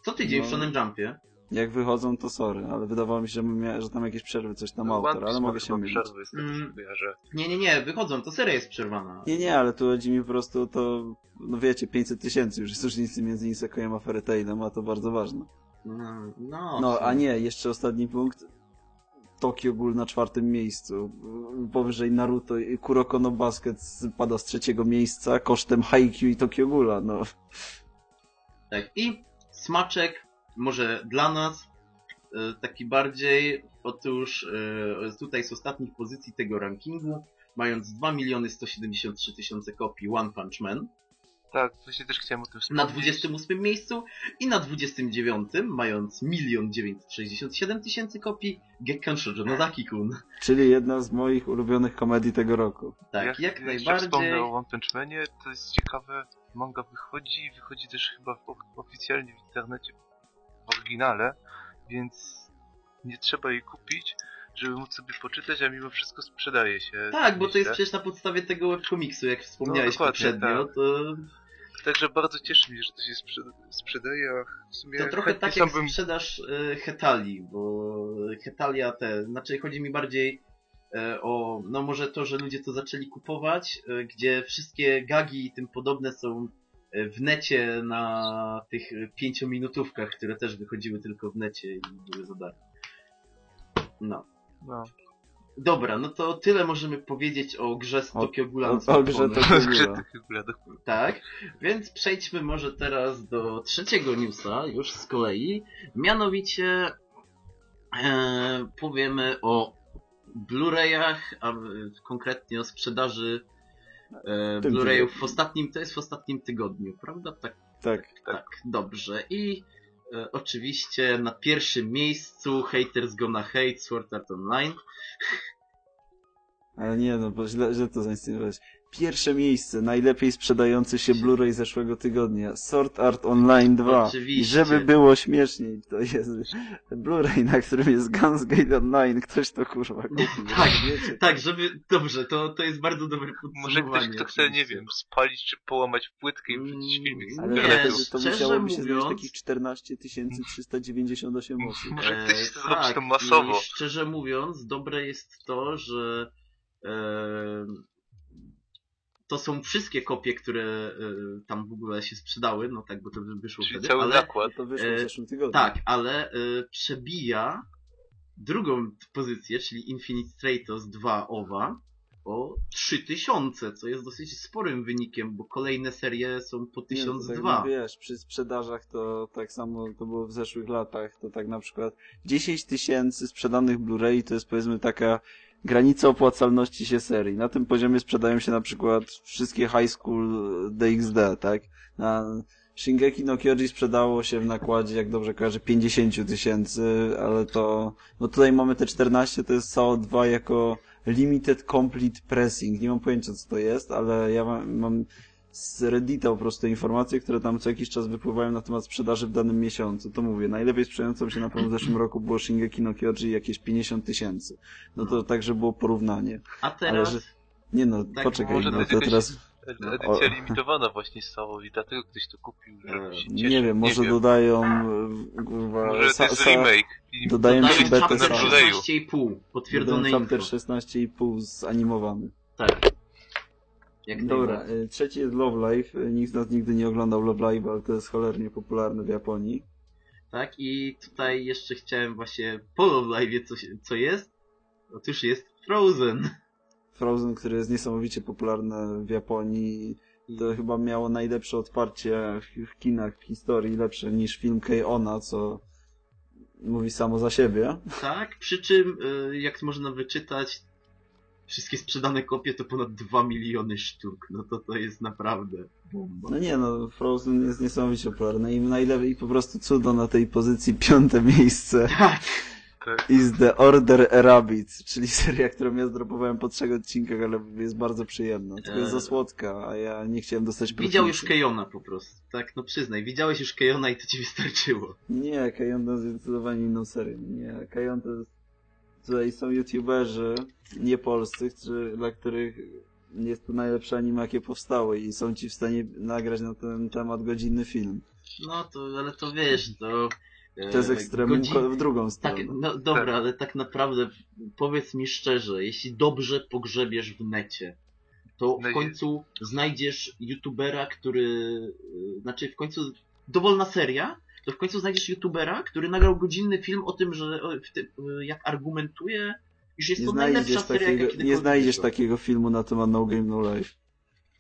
Speaker 1: Co tydzień w
Speaker 2: No.
Speaker 1: Shonen Jumpie?
Speaker 2: Jak wychodzą, to sorry, ale wydawało mi się, że, mia- że tam jakieś przerwy, coś tam
Speaker 3: No,
Speaker 2: autor, ale mogę się mylić.
Speaker 3: przerwy, z tego
Speaker 1: Mm. Nie, nie, nie, wychodzą, to seria jest przerwana.
Speaker 2: Nie, nie, ale tu chodzi mi po prostu to, no wiecie, 500 tysięcy już jest różnicy między Nisekojem a Fairy Tailem, a to bardzo ważne.
Speaker 1: No, no,
Speaker 2: No, a nie, jeszcze ostatni punkt. Tokio Ghoul na czwartym miejscu. Powyżej Naruto i Kuroko no Basket pada z trzeciego miejsca kosztem Haikyuu i Tokio Ghula, no.
Speaker 1: Tak, i smaczek, może dla nas, e, taki bardziej, otóż e, tutaj z ostatnich pozycji tego rankingu, mając 2 miliony 173 tysiące kopii One Punch Man,
Speaker 3: Tak, właśnie też chciałem o tym
Speaker 1: na
Speaker 3: wspomnieć.
Speaker 1: 28 miejscu i na 29 mając 1 967 tysięcy kopii Gekkan Shoujo no Daki-kun.
Speaker 2: Czyli jedna z moich ulubionych komedii tego roku.
Speaker 1: Tak,
Speaker 3: jak,
Speaker 1: jak, najbardziej.
Speaker 3: wspomnę o One Punch Manie, to jest ciekawe, manga wychodzi, wychodzi też chyba w, oficjalnie w internecie w oryginale, więc nie trzeba jej kupić, żeby móc sobie poczytać, a mimo wszystko sprzedaje się.
Speaker 1: Tak, bo to jest przecież na podstawie tego webkomiksu, jak wspomniałeś
Speaker 3: No,
Speaker 1: poprzednio,
Speaker 3: tak.
Speaker 1: to,
Speaker 3: Także bardzo cieszy mnie, że to się sprze- sprzedaje, a w sumie
Speaker 1: to trochę tak jak
Speaker 3: bym...
Speaker 1: sprzedaż e, Hetali, bo Hetalia te, znaczy chodzi mi bardziej e, o, no może to, że ludzie to zaczęli kupować, e, gdzie wszystkie gagi i tym podobne są w necie na tych pięciominutówkach, które też wychodziły tylko w necie i były za darmo. No.
Speaker 3: No.
Speaker 1: Dobra, no to tyle możemy powiedzieć o grze z
Speaker 2: O-
Speaker 1: Tokyo Ghoul
Speaker 2: o- o grze
Speaker 3: dokładnie.
Speaker 1: Tak, więc przejdźmy może teraz do trzeciego newsa, już z kolei. Mianowicie e, powiemy o Blu-rayach, a konkretnie o sprzedaży e, Blu-rayów w ostatnim, to jest w ostatnim tygodniu, prawda? Tak,
Speaker 2: Tak.
Speaker 1: tak, dobrze. I e, oczywiście na pierwszym miejscu Haters Gonna Hate Sword Art Online.
Speaker 2: Ale nie, no bo źle, źle to zainstalowałeś. Pierwsze miejsce, najlepiej sprzedający się Blu-ray zeszłego tygodnia. Sword Art Online 2.
Speaker 1: Oczywiście.
Speaker 2: I żeby było śmieszniej, to jest Blu-ray, na którym jest Guns Gate Online. Ktoś to kurwa kupił.
Speaker 1: Tak,
Speaker 2: wiecie?
Speaker 1: Tak, żeby, dobrze, to, to jest bardzo dobre
Speaker 3: Może ktoś, kto chce, nie wiem, spalić czy połamać płytkę i
Speaker 1: Mm,
Speaker 3: wrzucić filmik z
Speaker 2: Ale
Speaker 1: Nie,
Speaker 3: internetu.
Speaker 2: wtedy to musiałoby się znaleźć takich 14 398 osób.
Speaker 3: Może
Speaker 1: E,
Speaker 3: ktoś chce zrobić to
Speaker 1: tak,
Speaker 3: masowo.
Speaker 1: i Szczerze mówiąc, dobre jest to, że e, to są wszystkie kopie, które e, tam w ogóle się sprzedały, no tak, bo to wyszło
Speaker 3: Czyli
Speaker 1: wtedy,
Speaker 3: cały
Speaker 1: ale
Speaker 3: zakład.
Speaker 2: To wyszło w
Speaker 1: E,
Speaker 2: zeszłym tygodniu.
Speaker 1: tak, ale e, przebija drugą pozycję, czyli Infinite Stratos 2 OWA o 3000, co jest dosyć sporym wynikiem, bo kolejne serie są po
Speaker 2: Nie, to
Speaker 1: 1002.
Speaker 2: Tak, no wiesz, przy sprzedażach to tak samo to było w zeszłych latach, to tak na przykład 10 tysięcy sprzedanych Blu-ray to jest powiedzmy taka granica opłacalności się serii. Na tym poziomie sprzedają się na przykład wszystkie High School DxD, tak? Na Shingeki no Kyoji sprzedało się w nakładzie, jak dobrze kojarzę, 50 tysięcy, ale to, no tutaj mamy te 14, to jest SAO2 jako Limited Complete Pressing. Nie mam pojęcia co to jest, ale ja mam, mam z Reddita po prostu informacje, które tam co jakiś czas wypływają na temat sprzedaży w danym miesiącu. To mówię, najlepiej sprzedającą się na pewno w zeszłym roku było Shingeki no Kyoji jakieś 50 tysięcy. No to tak, żeby było porównanie.
Speaker 1: A teraz...
Speaker 2: że- Nie no,
Speaker 1: Tak,
Speaker 2: poczekaj,
Speaker 3: może
Speaker 2: no
Speaker 3: to
Speaker 2: teraz,
Speaker 3: Edycja limitowana właśnie stało i dlatego ktoś to kupił, żeby się cieszyć.
Speaker 2: nie wiem, może
Speaker 3: wiem.
Speaker 2: dodają, e, kurwa,
Speaker 3: Może to jest remake. I
Speaker 2: dodają ci betę
Speaker 1: chapter
Speaker 2: samo.
Speaker 3: Blu-rayu.
Speaker 1: 16,5, potwierdzone info.
Speaker 2: chapter 16,5 zanimowany.
Speaker 1: Tak. Jak
Speaker 2: Dobra, e, trzeci jest Love Live. E, Nikt z nas nigdy nie oglądał Love Live, ale to jest cholernie popularne w Japonii.
Speaker 1: Tak, i tutaj jeszcze chciałem właśnie po Love Live co, co jest. Otóż jest Frozen.
Speaker 2: Frozen, który jest niesamowicie popularny w Japonii. To chyba miało najlepsze otwarcie w, w kinach w historii, lepsze niż film K-Ona, co mówi samo za siebie.
Speaker 1: Tak, przy czym, y, jak można wyczytać, wszystkie sprzedane kopie to ponad 2 miliony sztuk. No to to jest naprawdę bomba.
Speaker 2: No nie no, Frozen jest niesamowicie popularny i najlepiej i po prostu cudo na tej pozycji piąte miejsce
Speaker 1: Tak,
Speaker 3: Tak.
Speaker 2: is The Order Rabbit, czyli seria, którą ja zdropowałem po trzech odcinkach, ale jest bardzo przyjemna. Tylko jest za
Speaker 1: Eee.
Speaker 2: słodka, a ja nie chciałem dostać
Speaker 1: widział już. Kejona po prostu. Tak, no przyznaj, widziałeś już Kejona i to ci wystarczyło.
Speaker 2: Nie, Kajon to jest zdecydowanie inną serię. Nie, Kajon to jest... Tutaj są youtuberzy, nie polscy, którzy, dla których jest to najlepsze anime, jakie powstały i są ci w stanie nagrać na ten temat godzinny film.
Speaker 1: No to, ale to wiesz, to... e,
Speaker 2: To jest ekstremum
Speaker 1: godzin-
Speaker 2: w drugą
Speaker 1: Tak,
Speaker 2: stronę.
Speaker 1: no dobra,
Speaker 3: Tak.
Speaker 1: ale tak naprawdę powiedz mi szczerze, jeśli dobrze pogrzebiesz w necie, to w
Speaker 3: No
Speaker 1: końcu znajdziesz youtubera, który, y, znaczy w końcu dowolna seria, to w końcu znajdziesz youtubera, który nagrał godzinny film o tym, że o, w tym, y, jak argumentuje, iż jest
Speaker 2: Nie
Speaker 1: to najlepsza seria, jaka
Speaker 2: takiego, nie
Speaker 1: kiedykolwiek
Speaker 2: znajdziesz
Speaker 1: wyszła.
Speaker 2: takiego filmu na temat No Game No Life.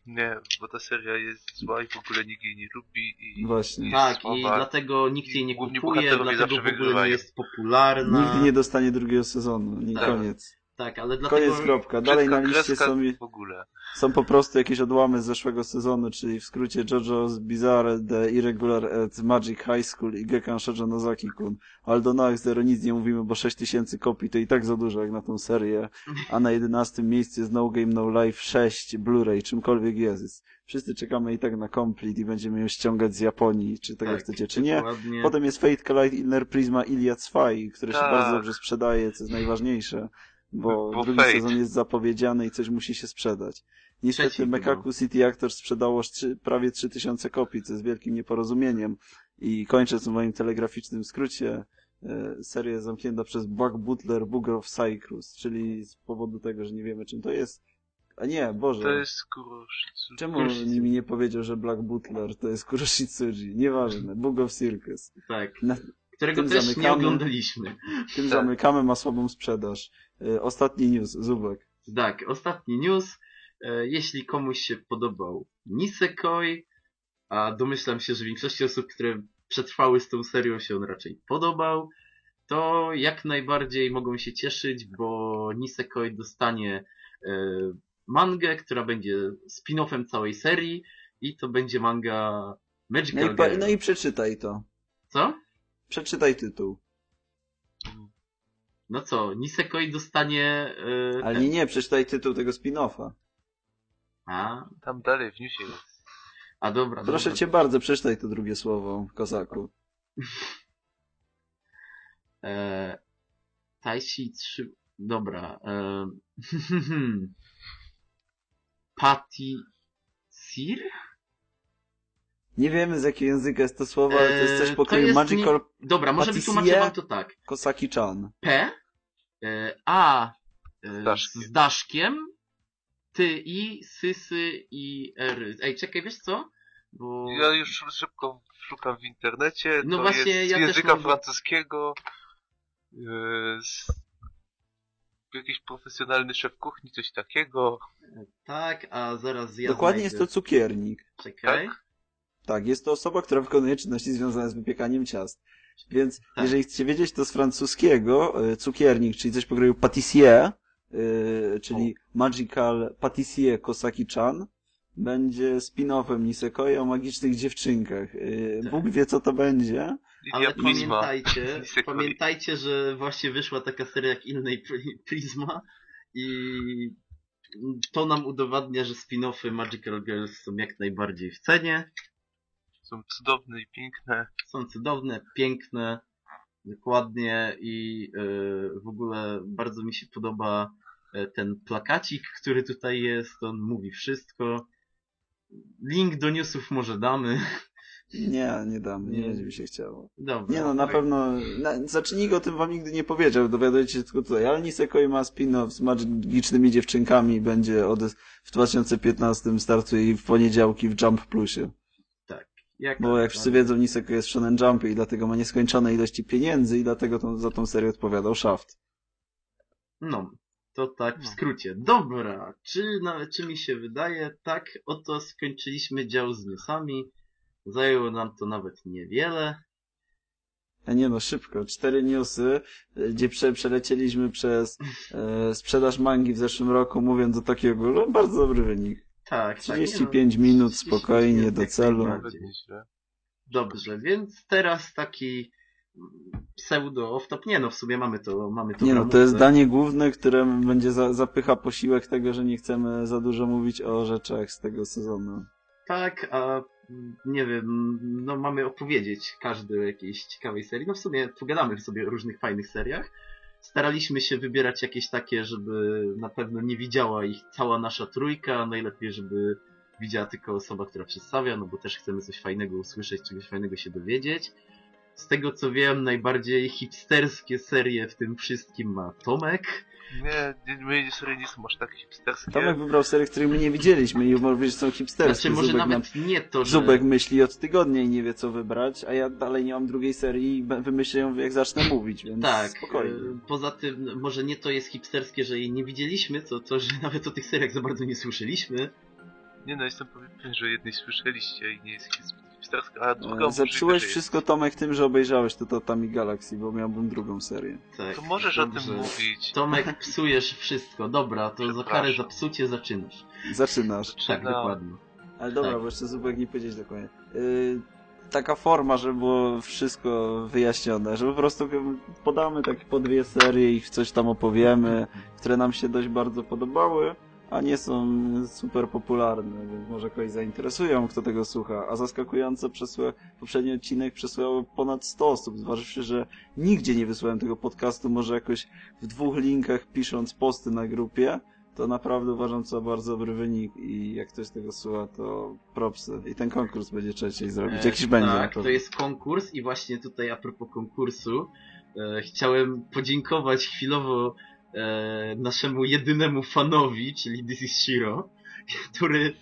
Speaker 3: Nie, bo ta seria jest zła i w ogóle nikt jej nie lubi i...
Speaker 2: Właśnie.
Speaker 1: Tak, i dlatego nikt jej nie kupuje, dlatego w ogóle nie jest popularna.
Speaker 2: Nigdy nie dostanie drugiego sezonu. Nie,
Speaker 1: Tak.
Speaker 2: koniec.
Speaker 1: Tak, ale dlatego...
Speaker 2: Koniec, kropka. Dalej
Speaker 3: Brzydka
Speaker 2: na liście są,
Speaker 3: w ogóle.
Speaker 2: są po prostu jakieś odłamy z zeszłego sezonu, czyli w skrócie JoJo's Bizarre, The Irregular at Magic High School i Gekkan Shoujo Nozaki-kun. Ale do Noach Zero nic nie mówimy, bo 6000 kopii to i tak za dużo jak na tą serię. A na 11 miejscu jest No Game No Life 6 Blu-ray, czymkolwiek jest. Wszyscy czekamy i tak na Complete i będziemy ją ściągać z Japonii, czy tego
Speaker 1: Tak,
Speaker 2: chcecie, czy nie.
Speaker 1: dokładnie.
Speaker 2: Potem jest Fate Collide Inner Prisma Iliad Spy, który się
Speaker 3: Tak.
Speaker 2: bardzo dobrze sprzedaje, co jest najważniejsze, bo,
Speaker 3: Bo
Speaker 2: drugi
Speaker 3: Fate.
Speaker 2: sezon jest zapowiedziany i coś musi się sprzedać. Niestety
Speaker 1: Trzeci
Speaker 2: Mekaku City Actors sprzedało trzy, prawie 3000 kopii, co jest wielkim nieporozumieniem. I kończąc w moim telegraficznym skrócie, e, seria zamknięta przez Buck Butler Booger of Cycrus, czyli z powodu tego, że nie wiemy czym to jest. A nie, Boże.
Speaker 3: To jest Kuroshitsu.
Speaker 2: Czemu mi nie powiedział, że Black Butler to jest Kuroshitsuji? Nieważne. Book of Circus.
Speaker 1: Tak.
Speaker 2: Na,
Speaker 1: Którego
Speaker 2: tym
Speaker 1: też nie
Speaker 2: zamykamy.
Speaker 1: oglądaliśmy.
Speaker 2: Tym
Speaker 3: Tak.
Speaker 2: zamykamy, ma słabą sprzedaż. Y, Ostatni news, Zubek.
Speaker 1: Tak, ostatni news. E, Jeśli komuś się podobał Nisekoi, a domyślam się, że większości osób, które przetrwały z tą serią się on raczej podobał, to jak najbardziej mogą się cieszyć, bo Nisekoi dostanie e, mangę, która będzie spin-offem całej serii i to będzie manga
Speaker 2: No
Speaker 1: Magical
Speaker 2: i, pa,
Speaker 1: Girl.
Speaker 2: no i przeczytaj to.
Speaker 1: Co?
Speaker 2: Przeczytaj tytuł.
Speaker 1: No co, Nisekoi dostanie... E,
Speaker 2: Ale
Speaker 1: ten-
Speaker 2: nie, nie, przeczytaj tytuł tego spin-offa.
Speaker 1: A,
Speaker 3: Tam dalej w newsie jest.
Speaker 1: a dobra.
Speaker 2: Proszę
Speaker 1: dobra.
Speaker 2: cię bardzo, przeczytaj to drugie słowo, kozaku.
Speaker 1: E, Taishi 3... Dobra. E, Patty Sir?
Speaker 2: Nie wiemy z jakiego języka jest to słowo, ale to jest coś
Speaker 1: Eee,
Speaker 2: po kolei Magical
Speaker 1: nie- Dobra, może wytłumaczę wam to tak.
Speaker 2: Kosaki-chan.
Speaker 1: P, e, A e,
Speaker 3: Z daszkiem.
Speaker 1: z daszkiem, ty i, sysy i r. Ej, czekaj, wiesz co? Bo...
Speaker 3: Ja już szybko szukam w internecie.
Speaker 1: No
Speaker 3: to
Speaker 1: właśnie,
Speaker 3: jest
Speaker 1: ja
Speaker 3: z języka
Speaker 1: mogę-
Speaker 3: francuskiego. Yy, z... Jakiś profesjonalny szef kuchni, coś takiego.
Speaker 1: Tak, a zaraz ja
Speaker 2: Dokładnie jest to
Speaker 1: znajdę.
Speaker 2: cukiernik.
Speaker 1: Czekaj.
Speaker 2: Tak, jest to osoba, która wykonuje czynności związane z wypiekaniem ciast. Więc
Speaker 1: Tak.
Speaker 2: jeżeli chcecie wiedzieć, to z francuskiego e, cukiernik, czyli coś pokroju patissier, e, czyli Magical Patissier Kosaki-chan, będzie spin-offem Nisekoi o magicznych dziewczynkach. E,
Speaker 1: Tak.
Speaker 2: Bóg wie, co to będzie.
Speaker 1: Ale pamiętajcie, pamiętajcie, że właśnie wyszła taka seria jak innej Pri- Prisma i to nam udowadnia, że spin-offy Magical Girls są jak najbardziej w cenie.
Speaker 3: Są cudowne i piękne.
Speaker 1: Są cudowne, piękne, dokładnie i e, w ogóle bardzo mi się podoba e, ten plakacik, który tutaj jest, on mówi wszystko. Link do newsów może damy.
Speaker 2: Nie, nie damy, nie
Speaker 1: Nie.
Speaker 2: będzie mi się chciało.
Speaker 1: Dobra.
Speaker 2: Nie no, na pewno, na, zacznijmy o tym wam nigdy nie powiedział, dowiadujecie się tylko tutaj, ale Nisekoi ma spin-off z magicznymi dziewczynkami, będzie od, w 2015 startuje i w poniedziałki w Jump Plusie.
Speaker 1: Jak
Speaker 2: Bo jak wszyscy wiedzą, Niseko jest Shonen Jumpie i dlatego ma nieskończone ilości pieniędzy i dlatego tą, za tą serię odpowiadał Shaft.
Speaker 1: No, to tak w
Speaker 3: No.
Speaker 1: skrócie. Dobra, czy, na, czy mi się wydaje? Tak, oto skończyliśmy dział z newsami. Zajęło nam to nawet niewiele.
Speaker 2: A nie no, szybko. Cztery newsy, y, gdzie prze, przelecieliśmy przez e, sprzedaż mangi w zeszłym roku, mówiąc o Tokio Ghoul. Bardzo dobry wynik.
Speaker 1: Tak, tak.
Speaker 2: 35
Speaker 1: nie no,
Speaker 2: minut,
Speaker 1: 35
Speaker 2: spokojnie,
Speaker 1: minut,
Speaker 2: do
Speaker 1: jak
Speaker 2: celu.
Speaker 1: Dobrze, więc teraz taki pseudo off-top. Nie no, w sumie mamy to, mamy to
Speaker 2: Nie no, to jest danie główne, które będzie za, zapycha posiłek tego, że nie chcemy za dużo mówić o rzeczach z tego sezonu.
Speaker 1: Tak, a nie wiem, no mamy opowiedzieć każdy o jakiejś ciekawej serii. No w sumie pogadamy sobie o różnych fajnych seriach. Staraliśmy się wybierać jakieś takie, żeby na pewno nie widziała ich cała nasza trójka. Najlepiej, żeby widziała tylko osoba, która przedstawia, no bo też chcemy coś fajnego usłyszeć, czegoś fajnego się dowiedzieć. Z tego co wiem, najbardziej hipsterskie serie w tym wszystkim ma Tomek.
Speaker 3: Nie, nie, moje serie nie są aż tak hipsterskie.
Speaker 2: Tomek wybrał serię, których my nie widzieliśmy i być, że są hipsterskie.
Speaker 1: Znaczy może
Speaker 2: Zubek
Speaker 1: nawet nie to, że...
Speaker 2: Zubek myśli od tygodnia i nie wie co wybrać, a ja dalej nie mam drugiej serii i wymyślę ją jak zacznę mówić, więc
Speaker 1: Tak,
Speaker 2: spokojnie.
Speaker 1: e, poza tym może nie to jest hipsterskie, że jej nie widzieliśmy, to to, że nawet o tych seriach za bardzo nie słyszeliśmy.
Speaker 3: Nie no, jestem pewien, że jednej słyszeliście i nie jest a druga
Speaker 2: E, Zepsułeś wszystko Tomek tym, że obejrzałeś to Tatami Galaxy, bo miałbym drugą serię.
Speaker 1: Tak.
Speaker 3: To możesz o
Speaker 1: dobrze.
Speaker 3: tym mówić.
Speaker 1: Tomek, psujesz wszystko. Dobra, to za karę za psucie zaczynasz.
Speaker 2: Zaczynasz.
Speaker 1: Tak,
Speaker 3: Zaczynam.
Speaker 1: dokładnie.
Speaker 2: Ale dobra,
Speaker 1: Tak.
Speaker 2: bo jeszcze Zubek nie powiedzieć dokładnie. Yy, taka forma, żeby było wszystko wyjaśnione, że po prostu podamy takie po dwie serie i coś tam opowiemy, które nam się dość bardzo podobały, a nie są super popularne, więc może kogoś zainteresują, kto tego słucha. A zaskakująco przesła... poprzedni odcinek przesłało ponad 100 osób, zważywszy, że nigdzie nie wysłałem tego podcastu, może jakoś w dwóch linkach pisząc posty na grupie, to naprawdę uważam za bardzo dobry wynik i jak ktoś tego słucha, to propsy. I ten konkurs będzie trzeciej zrobić. Jakiś
Speaker 1: E,
Speaker 2: będzie.
Speaker 1: Tak, to jest konkurs i właśnie tutaj a propos konkursu e, chciałem podziękować chwilowo e, naszemu jedynemu fanowi, czyli This is Shiro, który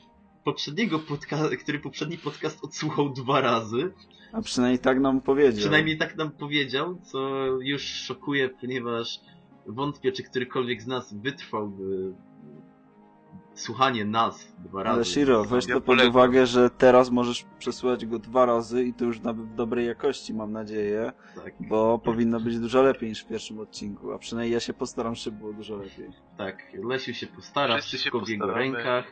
Speaker 1: poprzedniego podca- który poprzedni podcast odsłuchał dwa razy.
Speaker 2: A przynajmniej tak nam powiedział.
Speaker 1: Przynajmniej tak nam powiedział, co już szokuje, ponieważ wątpię, czy którykolwiek z nas wytrwałby słuchanie nas dwa razy.
Speaker 2: Ale Shiro, weź to pod uwagę, że teraz możesz przesłuchać go dwa razy i to już na w dobrej jakości, mam nadzieję,
Speaker 1: Tak,
Speaker 2: bo powinno być dużo lepiej niż w pierwszym odcinku, a przynajmniej ja się postaram, żeby było dużo lepiej.
Speaker 1: tak. Lesiu się postara,
Speaker 3: Wszyscy się
Speaker 1: wszystko w jego rękach.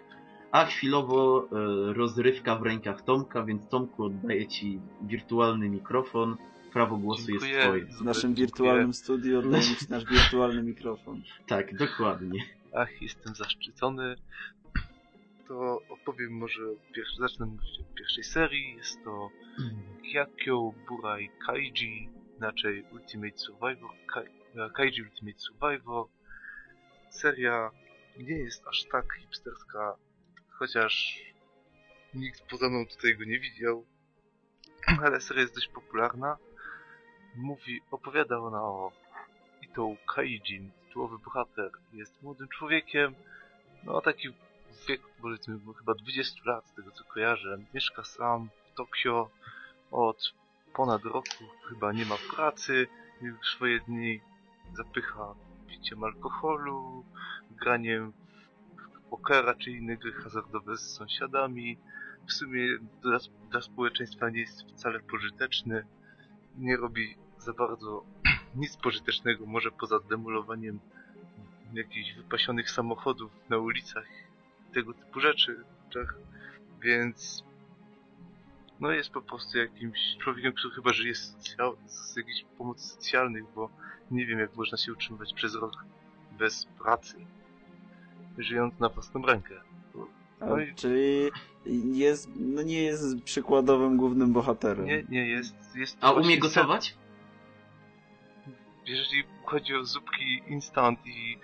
Speaker 1: A chwilowo e, rozrywka w rękach Tomka, więc Tomku oddaję ci wirtualny mikrofon. Prawo głosu jest
Speaker 3: Dziękuję.
Speaker 1: twoje.
Speaker 2: W naszym
Speaker 3: Dziękuję.
Speaker 2: wirtualnym studiu oddaję ci nasz wirtualny mikrofon.
Speaker 1: Tak, dokładnie.
Speaker 3: Ach, jestem zaszczycony. To opowiem może, o pier- zacznę mówić o pierwszej serii. Jest to Kyakyo Burai Kaiji, inaczej Ultimate Survivor, Kai, e, Kaiji Ultimate Survivor. Seria nie jest aż tak hipsterska, chociaż nikt poza mną tutaj go nie widział, ale seria jest dość popularna. Mówi, opowiada ona o Ito Kaijin, tytułowy bohater, jest młodym człowiekiem, no taki w wieku powiedzmy chyba 20 lat, z tego co kojarzę. Mieszka sam w Tokio od ponad roku, chyba nie ma pracy, już swoje dni zapycha piciem alkoholu, graniem w pokera czy inne gry hazardowe z sąsiadami. W sumie dla, dla społeczeństwa nie jest wcale pożyteczny, nie robi za bardzo nic pożytecznego, może poza demolowaniem jakichś wypasionych samochodów na ulicach, tego typu rzeczy, tak? więc no jest po prostu jakimś człowiekiem, który chyba żyje z, socjal- z jakichś pomocy socjalnych, bo nie wiem jak można się utrzymywać przez rok bez pracy, żyjąc na własną rękę.
Speaker 2: A,
Speaker 3: No i-
Speaker 2: Czyli jest, no nie jest przykładowym głównym bohaterem.
Speaker 3: Nie, nie jest. jest
Speaker 1: A umie gotować?
Speaker 3: Jeżeli chodzi o zupki instant i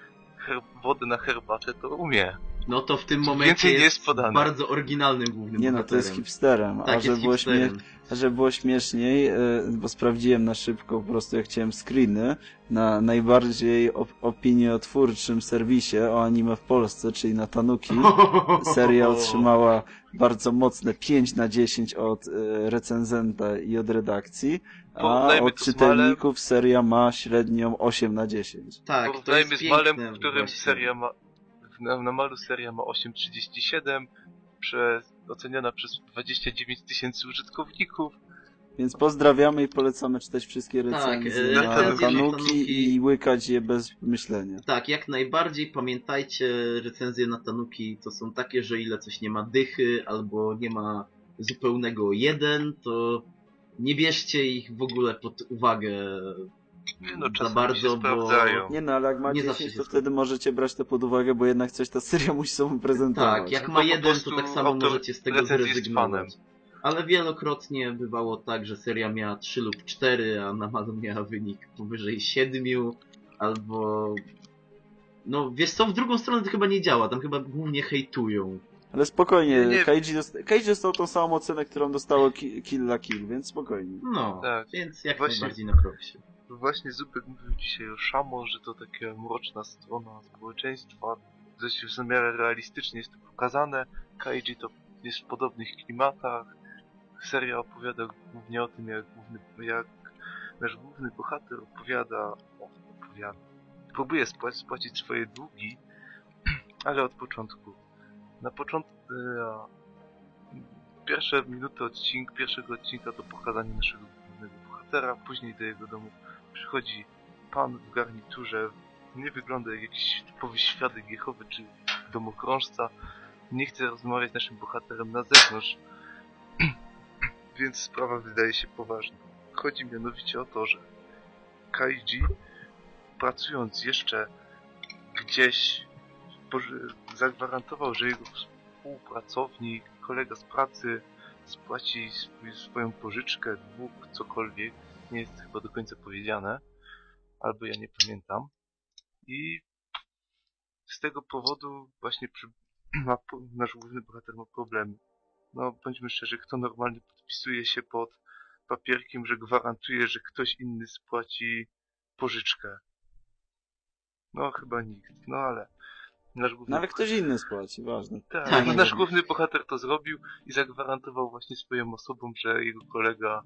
Speaker 3: wodę na herbatę, to umie.
Speaker 1: No to w tym
Speaker 3: Więcej
Speaker 1: momencie
Speaker 3: nie
Speaker 1: jest,
Speaker 3: jest podane.
Speaker 1: bardzo oryginalnym głównym
Speaker 2: Nie no, to jest hipsterem, a
Speaker 1: Tak,
Speaker 2: że
Speaker 1: jest
Speaker 2: było, śmie
Speaker 1: hipsterem.
Speaker 2: a że było śmieszniej, e, bo sprawdziłem na szybko, po prostu jak chciałem screeny, na najbardziej op opiniotwórczym serwisie o anime w Polsce, czyli na Tanuki, seria otrzymała bardzo mocne 5 na 10 od e, recenzenta i od redakcji, a od
Speaker 3: to
Speaker 2: czytelników seria ma średnią 8 na 10.
Speaker 1: Tak, to
Speaker 3: Porównajmy
Speaker 1: jest
Speaker 3: z Malem, w którym
Speaker 1: właśnie.
Speaker 3: seria ma... Na, na Malu seria ma 8,37 przez, oceniona przez 29 tysięcy użytkowników.
Speaker 2: Więc pozdrawiamy i polecamy czytać wszystkie
Speaker 1: Tak,
Speaker 2: recenzje
Speaker 1: e,
Speaker 2: na Tanuki i łykać je bez myślenia.
Speaker 1: Tak, jak najbardziej. Pamiętajcie, recenzje na Tanuki to są takie, że ile coś nie ma dychy albo nie ma zupełnego jeden, to nie bierzcie ich w ogóle pod uwagę
Speaker 3: Nie no,
Speaker 1: za bardzo,
Speaker 3: się
Speaker 1: bo...
Speaker 3: sprawdzają.
Speaker 2: Nie no, ale jak ma
Speaker 1: Nie zawsze
Speaker 2: 10,
Speaker 1: się
Speaker 2: to wtedy możecie brać to pod uwagę, bo jednak coś ta seria musi sobą prezentować.
Speaker 1: Tak, jak ma
Speaker 3: po
Speaker 1: jeden, to tak samo możecie z tego zrezygnować. Ale wielokrotnie bywało tak, że seria miała 3 lub 4, a na malu miała wynik powyżej 7, albo... No, wiesz co, w drugą stronę to chyba nie działa, tam chyba głównie hejtują.
Speaker 2: Ale spokojnie,
Speaker 3: Nie.
Speaker 2: Kaiji, dost... Kaiji dostał tą samą ocenę, którą dostało Ki- Kill la Kill, więc spokojnie.
Speaker 1: No,
Speaker 3: Tak.
Speaker 1: więc jak
Speaker 3: Właśnie-
Speaker 1: najbardziej na propsie.
Speaker 3: Właśnie Zupek mówił dzisiaj o Shamo, że to taka mroczna strona społeczeństwa. Dość w miarę realistycznie jest to pokazane. Kaiji to jest w podobnych klimatach. Seria opowiada głównie o tym, jak, główny, jak nasz główny bohater opowiada, opowiada. Próbuje spłacić, spłacić swoje długi, ale od początku. Na początku pierwsze minuty odcinka, pierwszego odcinka to pokazanie naszego głównego bohatera, później do jego domu przychodzi pan w garniturze, nie wygląda jak jakiś typowy świadek Jehowy czy domokrążca, nie chce rozmawiać z naszym bohaterem na zewnątrz, więc sprawa wydaje się poważna. Chodzi mianowicie o to, że Kaiji, pracując jeszcze gdzieś, zagwarantował, że jego współpracownik, kolega z pracy spłaci swój, swoją pożyczkę, dług, cokolwiek, nie jest chyba do końca powiedziane, albo ja nie pamiętam. I z tego powodu właśnie przy, ma, nasz główny bohater ma problemy. No, bądźmy szczerzy, kto normalnie podpisuje się pod papierkiem, że gwarantuje, że ktoś inny spłaci pożyczkę? No, chyba nikt. No, ale nasz główny
Speaker 2: No ale ktoś inny spłaci, ważne.
Speaker 3: tak,
Speaker 1: Tak.
Speaker 3: no nasz główny bohater to zrobił i zagwarantował właśnie swoją osobom, że jego kolega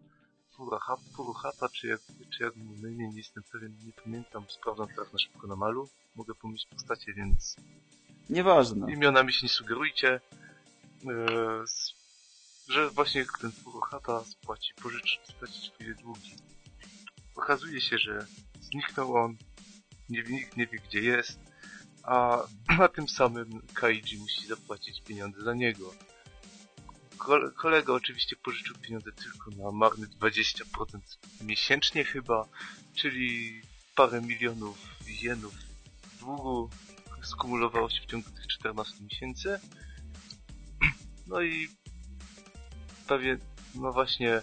Speaker 3: Furuha- Furuhata, czy jak, czy jak mu na imię, nie jestem pewien, nie pamiętam, sprawdzam teraz na szybko na malu, mogę pomyśleć postacie, więc
Speaker 2: Nieważne.
Speaker 3: imionami się nie sugerujcie, eee, że właśnie ten Furuhata spłaci, pożycz, spłaci swoje długi. Okazuje się, że zniknął on, nie, nikt nie wie gdzie jest, a na tym samym Kaiji musi zapłacić pieniądze za niego. Kole- kolega oczywiście pożyczył pieniądze tylko na marny 20% miesięcznie chyba, czyli parę milionów jenów długu skumulowało się w ciągu tych 14 miesięcy. No i pewien, no właśnie,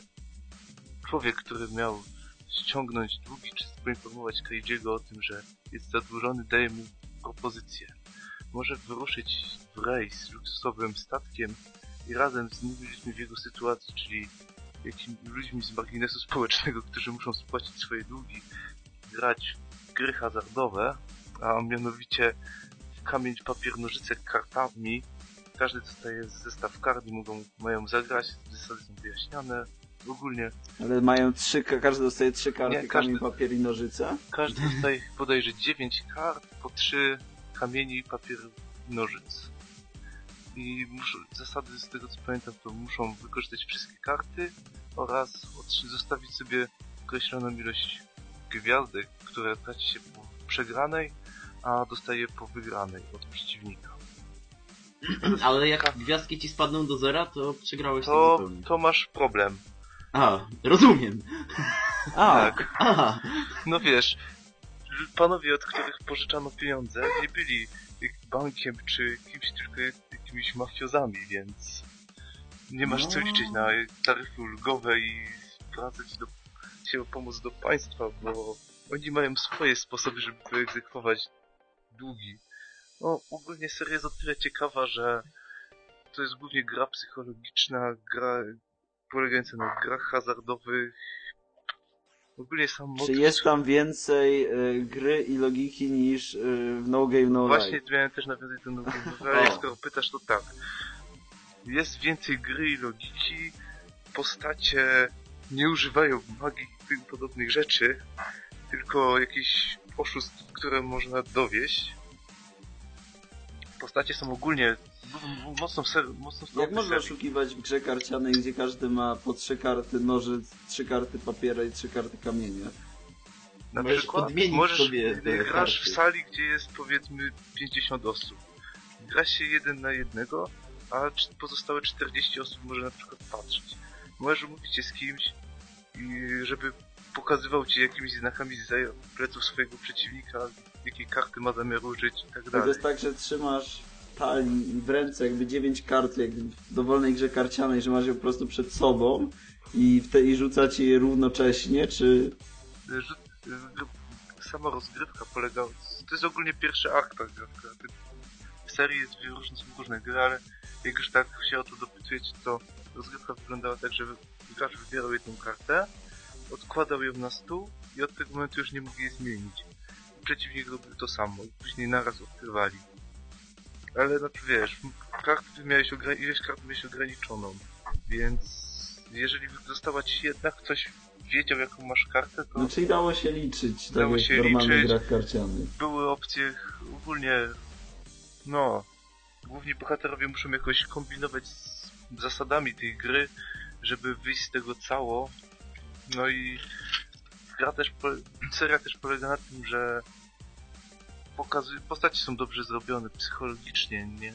Speaker 3: człowiek, który miał ściągnąć długi, czy poinformować Kaijiego o tym, że jest zadłużony, daje mu propozycję. Może wyruszyć w rejs luksusowym statkiem i razem z innymi ludźmi w jego sytuacji, czyli jakimi ludźmi z marginesu społecznego, którzy muszą spłacić swoje długi, grać w gry hazardowe, a mianowicie w kamień, papier, nożyce kartami. Każdy dostaje zestaw kart i mogą, mają zagrać, zasady są wyjaśniane. Ogólnie
Speaker 2: Ale mają trzy, ka- każdy dostaje trzy karty,
Speaker 3: Nie, każdy-
Speaker 2: kamień, papier i nożyce.
Speaker 3: każdy dostaje bodajże 9 kart, po 3 kamieni, papier, nożyc. I muszą, zasady z tego co pamiętam to muszą wykorzystać wszystkie karty oraz zostawić sobie określoną ilość gwiazdek, które traci się po przegranej, a dostaje po wygranej od przeciwnika.
Speaker 1: Ale jak gwiazdki ci spadną do zera, to przegrałeś to
Speaker 3: To,
Speaker 1: zupełnie.
Speaker 3: to masz problem.
Speaker 1: A, rozumiem.
Speaker 2: A,
Speaker 3: Tak.
Speaker 1: Aha,
Speaker 3: No wiesz, panowie, od których pożyczano pieniądze, nie byli bankiem czy kimś, tylko jakimiś mafiozami, więc nie masz co
Speaker 1: No.
Speaker 3: liczyć na taryfy ulgowe i zwracać do, się o pomoc do państwa, bo oni mają swoje sposoby, żeby wyegzekwować długi. No, ogólnie seria jest o tyle ciekawa, że to jest głównie gra psychologiczna, gra polegająca na grach hazardowych. Ogólnie sam motyw
Speaker 2: czy jest tam więcej y, gry i logiki niż y, w No Game No
Speaker 3: Właśnie
Speaker 2: Life?
Speaker 3: miałem też nawiązać do nowego ale
Speaker 1: O.
Speaker 3: skoro pytasz, to tak. Jest więcej gry i logiki, postacie nie używają magii i tym podobnych rzeczy, tylko jakichś oszustw, które można dowieść. Postacie są ogólnie mocno, mocno
Speaker 2: Jak
Speaker 3: w
Speaker 2: można oszukiwać w grze karcianej, gdzie każdy ma po trzy karty nożyc, trzy karty papiera i trzy karty kamienia?
Speaker 3: Na
Speaker 1: Możesz
Speaker 3: przykład
Speaker 1: podmienić
Speaker 3: możesz,
Speaker 1: sobie
Speaker 3: grasz w
Speaker 1: karty.
Speaker 3: sali, gdzie jest powiedzmy 50 osób. Gra się jeden na jednego, a pozostałe 40 osób może na przykład patrzeć. Możesz umówić się z kimś, i żeby pokazywał ci jakimiś znakami z pleców swojego przeciwnika, jakiej karty ma zamiar użyć i tak
Speaker 2: To
Speaker 3: dalej.
Speaker 2: jest tak, że trzymasz talii w ręce jakby dziewięć kart, jak w dowolnej grze karcianej, że masz je po prostu przed sobą i, w te, i rzucacie je równocześnie, czy...
Speaker 3: Sama rozgrywka polega... To jest ogólnie pierwszy akt tak. W serii jest różne, są różne gry, ale jak już tak się o to dopytujecie, to rozgrywka wyglądała tak, że gracz wybierał jedną kartę, odkładał ją na stół i od tego momentu już nie mógł jej zmienić. Przeciwnik robił to samo i później naraz odkrywali. Ale znaczy wiesz, karty miałeś ileś kart miałeś ograniczoną, więc jeżeli została ci jedna, ktoś wiedział jaką masz kartę, to
Speaker 2: No czyli dało się liczyć, tak
Speaker 3: Dało
Speaker 2: jak
Speaker 3: się liczyć.
Speaker 2: grach karcianych.
Speaker 3: były opcje ogólnie, no, główni bohaterowie muszą jakoś kombinować z zasadami tej gry, żeby wyjść z tego cało. No i gra też, po, seria też polega na tym, że pokazuje, postaci są dobrze zrobione psychologicznie, nie?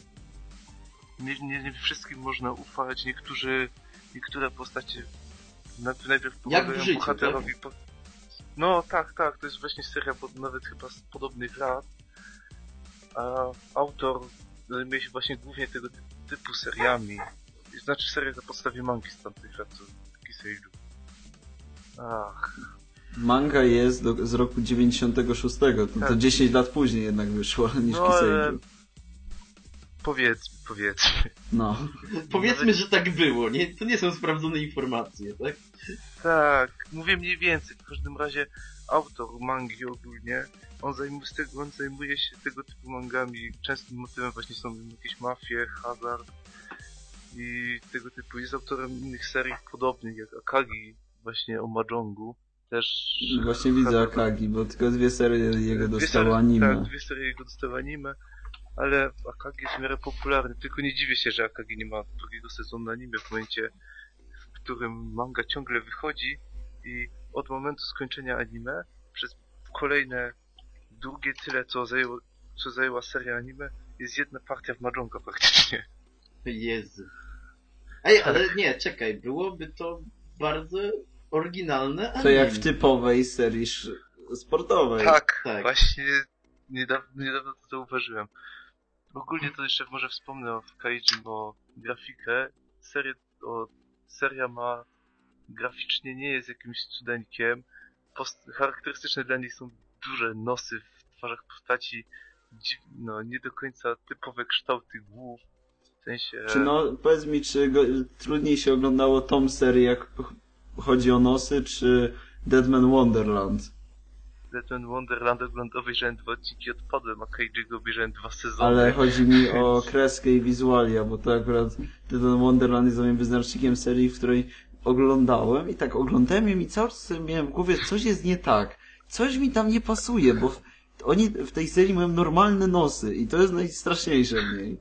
Speaker 3: Nie, nie, nie wszystkim można ufać, niektórzy, niektóre postacie najpierw, pomagają
Speaker 1: życiu,
Speaker 3: bohaterowi. Po... No tak, tak, to jest właśnie seria pod, nawet chyba z podobnych lat. A autor zajmuje się właśnie głównie tego ty- typu seriami. Znaczy seria na podstawie mangi z tamtych lat, co Kiseiju. Ach,
Speaker 2: Manga jest do, z roku 96, to, to
Speaker 3: Tak.
Speaker 2: 10 lat później jednak wyszło niż
Speaker 3: No, ale-
Speaker 2: Kiseiju.
Speaker 3: powiedzmy, powiedzmy.
Speaker 2: No.
Speaker 1: Powiedzmy, że tak było, nie? To nie są sprawdzone informacje, tak?
Speaker 3: Tak, mówię mniej więcej. W każdym razie autor mangi ogólnie, on, zajmuje, tego, on zajmuje się tego typu mangami. Częstym motywem właśnie są jakieś mafie, hazard i tego typu. Jest autorem innych serii podobnych jak Akagi, właśnie o Majongu. Też
Speaker 2: Właśnie widzę Akagi, bo tylko dwie serie jego dostało anime.
Speaker 3: Tak, dwie serie jego dostały anime, ale Akagi jest w miarę popularny, tylko nie dziwię się, że Akagi nie ma drugiego sezonu anime w momencie, w którym manga ciągle wychodzi i od momentu skończenia anime przez kolejne drugie tyle, co, zajęło, co zajęła seria anime, jest jedna partia w Mahjonga praktycznie.
Speaker 1: Jezu. Ej, ale nie, czekaj, byłoby to bardzo oryginalne
Speaker 2: To jak
Speaker 1: anime.
Speaker 2: w typowej serii sportowej.
Speaker 3: Tak,
Speaker 1: tak.
Speaker 3: właśnie niedawno, niedawno to zauważyłem. Ogólnie to jeszcze może wspomnę o Kaijin o grafikę. Serię, o, seria ma graficznie nie jest jakimś cudeńkiem. Post, charakterystyczne dla niej są duże nosy w twarzach postaci, no nie do końca typowe kształty głów. W sensie...
Speaker 2: Czy no, powiedz mi, czy go, trudniej się oglądało tą serię, jak chodzi o nosy, czy Deadman Wonderland?
Speaker 3: Deadman Wonderland oglądał, obejrzałem dwa odcinki, odpadłem, a Kaiji'ego obejrzałem dwa sezony.
Speaker 2: Ale chodzi mi o kreskę i wizualia, bo to akurat Deadman Wonderland jest moim wyznacznikiem serii, w której oglądałem i tak oglądałem ją i cały czas miałem w głowie, coś jest nie tak. Coś mi tam nie pasuje, bo w, oni w tej serii mają normalne nosy i to jest najstraszniejsze w niej.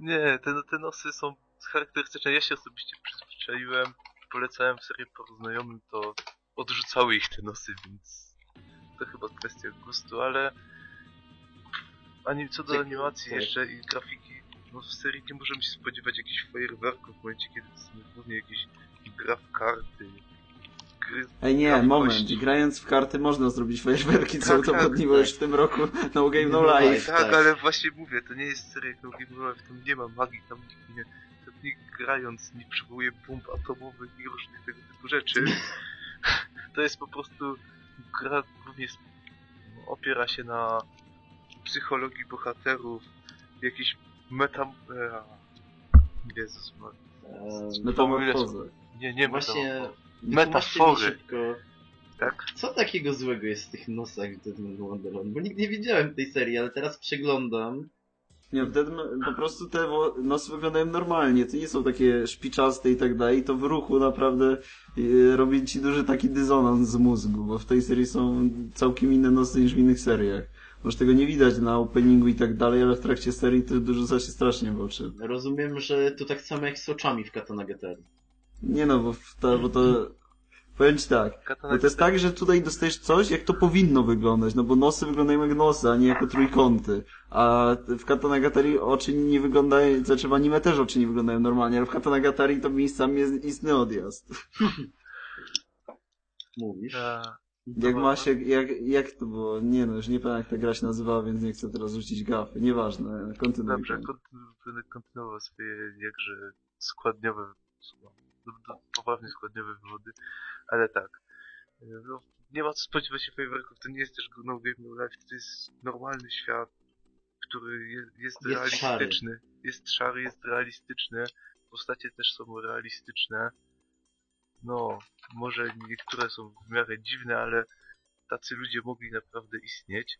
Speaker 3: Nie, te, te nosy są charakterystyczne. Ja się osobiście przyzwyczaiłem. Polecałem serię paru znajomym, to odrzucały ich te nosy, więc to chyba kwestia gustu, ale ani co do
Speaker 1: Ciekawe.
Speaker 3: animacji jeszcze i grafiki, no w serii nie możemy się spodziewać jakichś fajerwerków w momencie, kiedy to są głównie jakieś gra w karty. Gry
Speaker 2: Ej nie, moment,
Speaker 3: kości.
Speaker 2: grając w karty można zrobić fajerwerki, co
Speaker 3: Tak,
Speaker 2: udowodniło
Speaker 1: tak,
Speaker 2: już w tym roku No Game No
Speaker 1: No
Speaker 2: Life.
Speaker 3: Tak,
Speaker 1: tak.
Speaker 3: ale właśnie mówię, to nie jest seria No Game Life, tam nie ma magii, tam nikt nie, nikt grając nie przywołuje bomb atomowych i różnych tego typu rzeczy. To jest po prostu gra głównie opiera się na psychologii bohaterów, jakiś metam... E, Jezus, ma...
Speaker 1: Eee,
Speaker 2: Metamorfoza.
Speaker 3: nie, nie
Speaker 1: Właśnie
Speaker 3: Metafory.
Speaker 1: Szybko,
Speaker 3: Tak?
Speaker 1: co takiego złego jest w tych nosach w Deadman Wonderland? Bo nigdy nie widziałem tej serii, ale teraz przeglądam.
Speaker 2: Nie, w Deadman, po prostu te nosy wyglądają normalnie, to nie są takie szpiczaste i tak dalej, to w ruchu naprawdę e, robi ci duży taki dysonans z mózgu, bo w tej serii są całkiem inne nosy niż w innych seriach. Może tego nie widać na openingu i tak dalej, ale w trakcie serii to rzuca się strasznie w oczy.
Speaker 1: Rozumiem, że to tak samo jak z oczami w Katana GTR.
Speaker 2: Nie no, bo, to, bo to... Powiem ci tak, bo to jest tak, że tutaj dostajesz coś, jak to powinno wyglądać, no bo nosy wyglądają jak nosy, a nie jako trójkąty. A w Katanagatari oczy nie wyglądają, znaczy w anime też oczy nie wyglądają normalnie, ale w Katanagatari to miejscami jest istny odjazd.
Speaker 1: Mówisz?
Speaker 3: Ta,
Speaker 2: Jak ma się, jak, jak to było, nie no, już nie pamiętam jak ta gra się nazywała, więc nie chcę teraz rzucić gafy, nieważne, kontynuuj.
Speaker 3: Dobrze, kontynu- będę kontynuował swoje jakże składniowe, no, no, poprawnie składniowe wywody, ale tak. No, nie ma co spodziewać się fajerwerków, to nie jest też no Game No Life, to jest normalny świat, który jest, jest,
Speaker 1: Jest
Speaker 3: realistyczny. Jest szary, jest realistyczny. Postacie też są realistyczne. No, może niektóre są w miarę dziwne, ale tacy ludzie mogli naprawdę istnieć.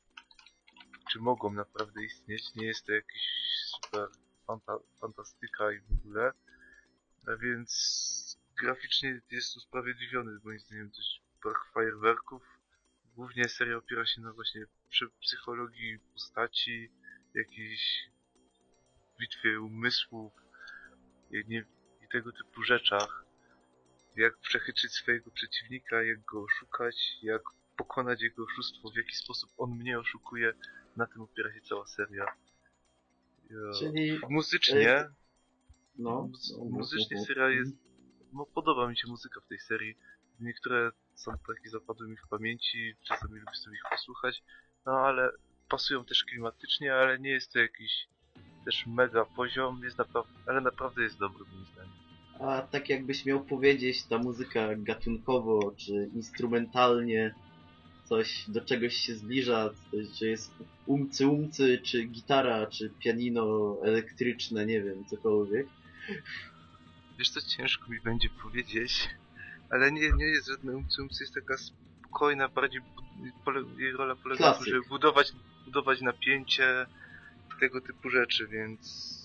Speaker 3: Czy mogą naprawdę istnieć. Nie jest to jakiś super fanta fantastyka i w ogóle. A więc graficznie jest usprawiedliwiony moim zdaniem też brak fajerwerków. Głównie seria opiera się na właśnie psychologii postaci, jakiejś bitwie umysłów i, nie, i tego typu rzeczach. Jak przechytrzyć swojego przeciwnika, jak go oszukać, jak pokonać jego oszustwo, w jaki sposób on mnie oszukuje. Na tym opiera się cała seria. Ja-
Speaker 1: Czyli,
Speaker 3: Muzycznie,
Speaker 1: no,
Speaker 3: Muzy- muzycznie seria jest... No podoba mi się muzyka w tej serii. Niektóre soundtracki zapadły mi w pamięci, czasami lubię sobie ich posłuchać. No ale pasują też klimatycznie, ale nie jest to jakiś też mega poziom, jest naprawdę, ale naprawdę jest dobry moim zdaniem.
Speaker 1: A tak jakbyś miał powiedzieć, ta muzyka gatunkowo, czy instrumentalnie coś do czegoś się zbliża, czy jest umcy umcy, czy gitara, czy pianino elektryczne, nie wiem, cokolwiek.
Speaker 3: Wiesz co, ciężko mi będzie powiedzieć, ale nie, nie jest żadne umcy jest taka spokojna, bardziej pole, jej rola polega na tym, żeby budować, budować napięcie, tego typu rzeczy, więc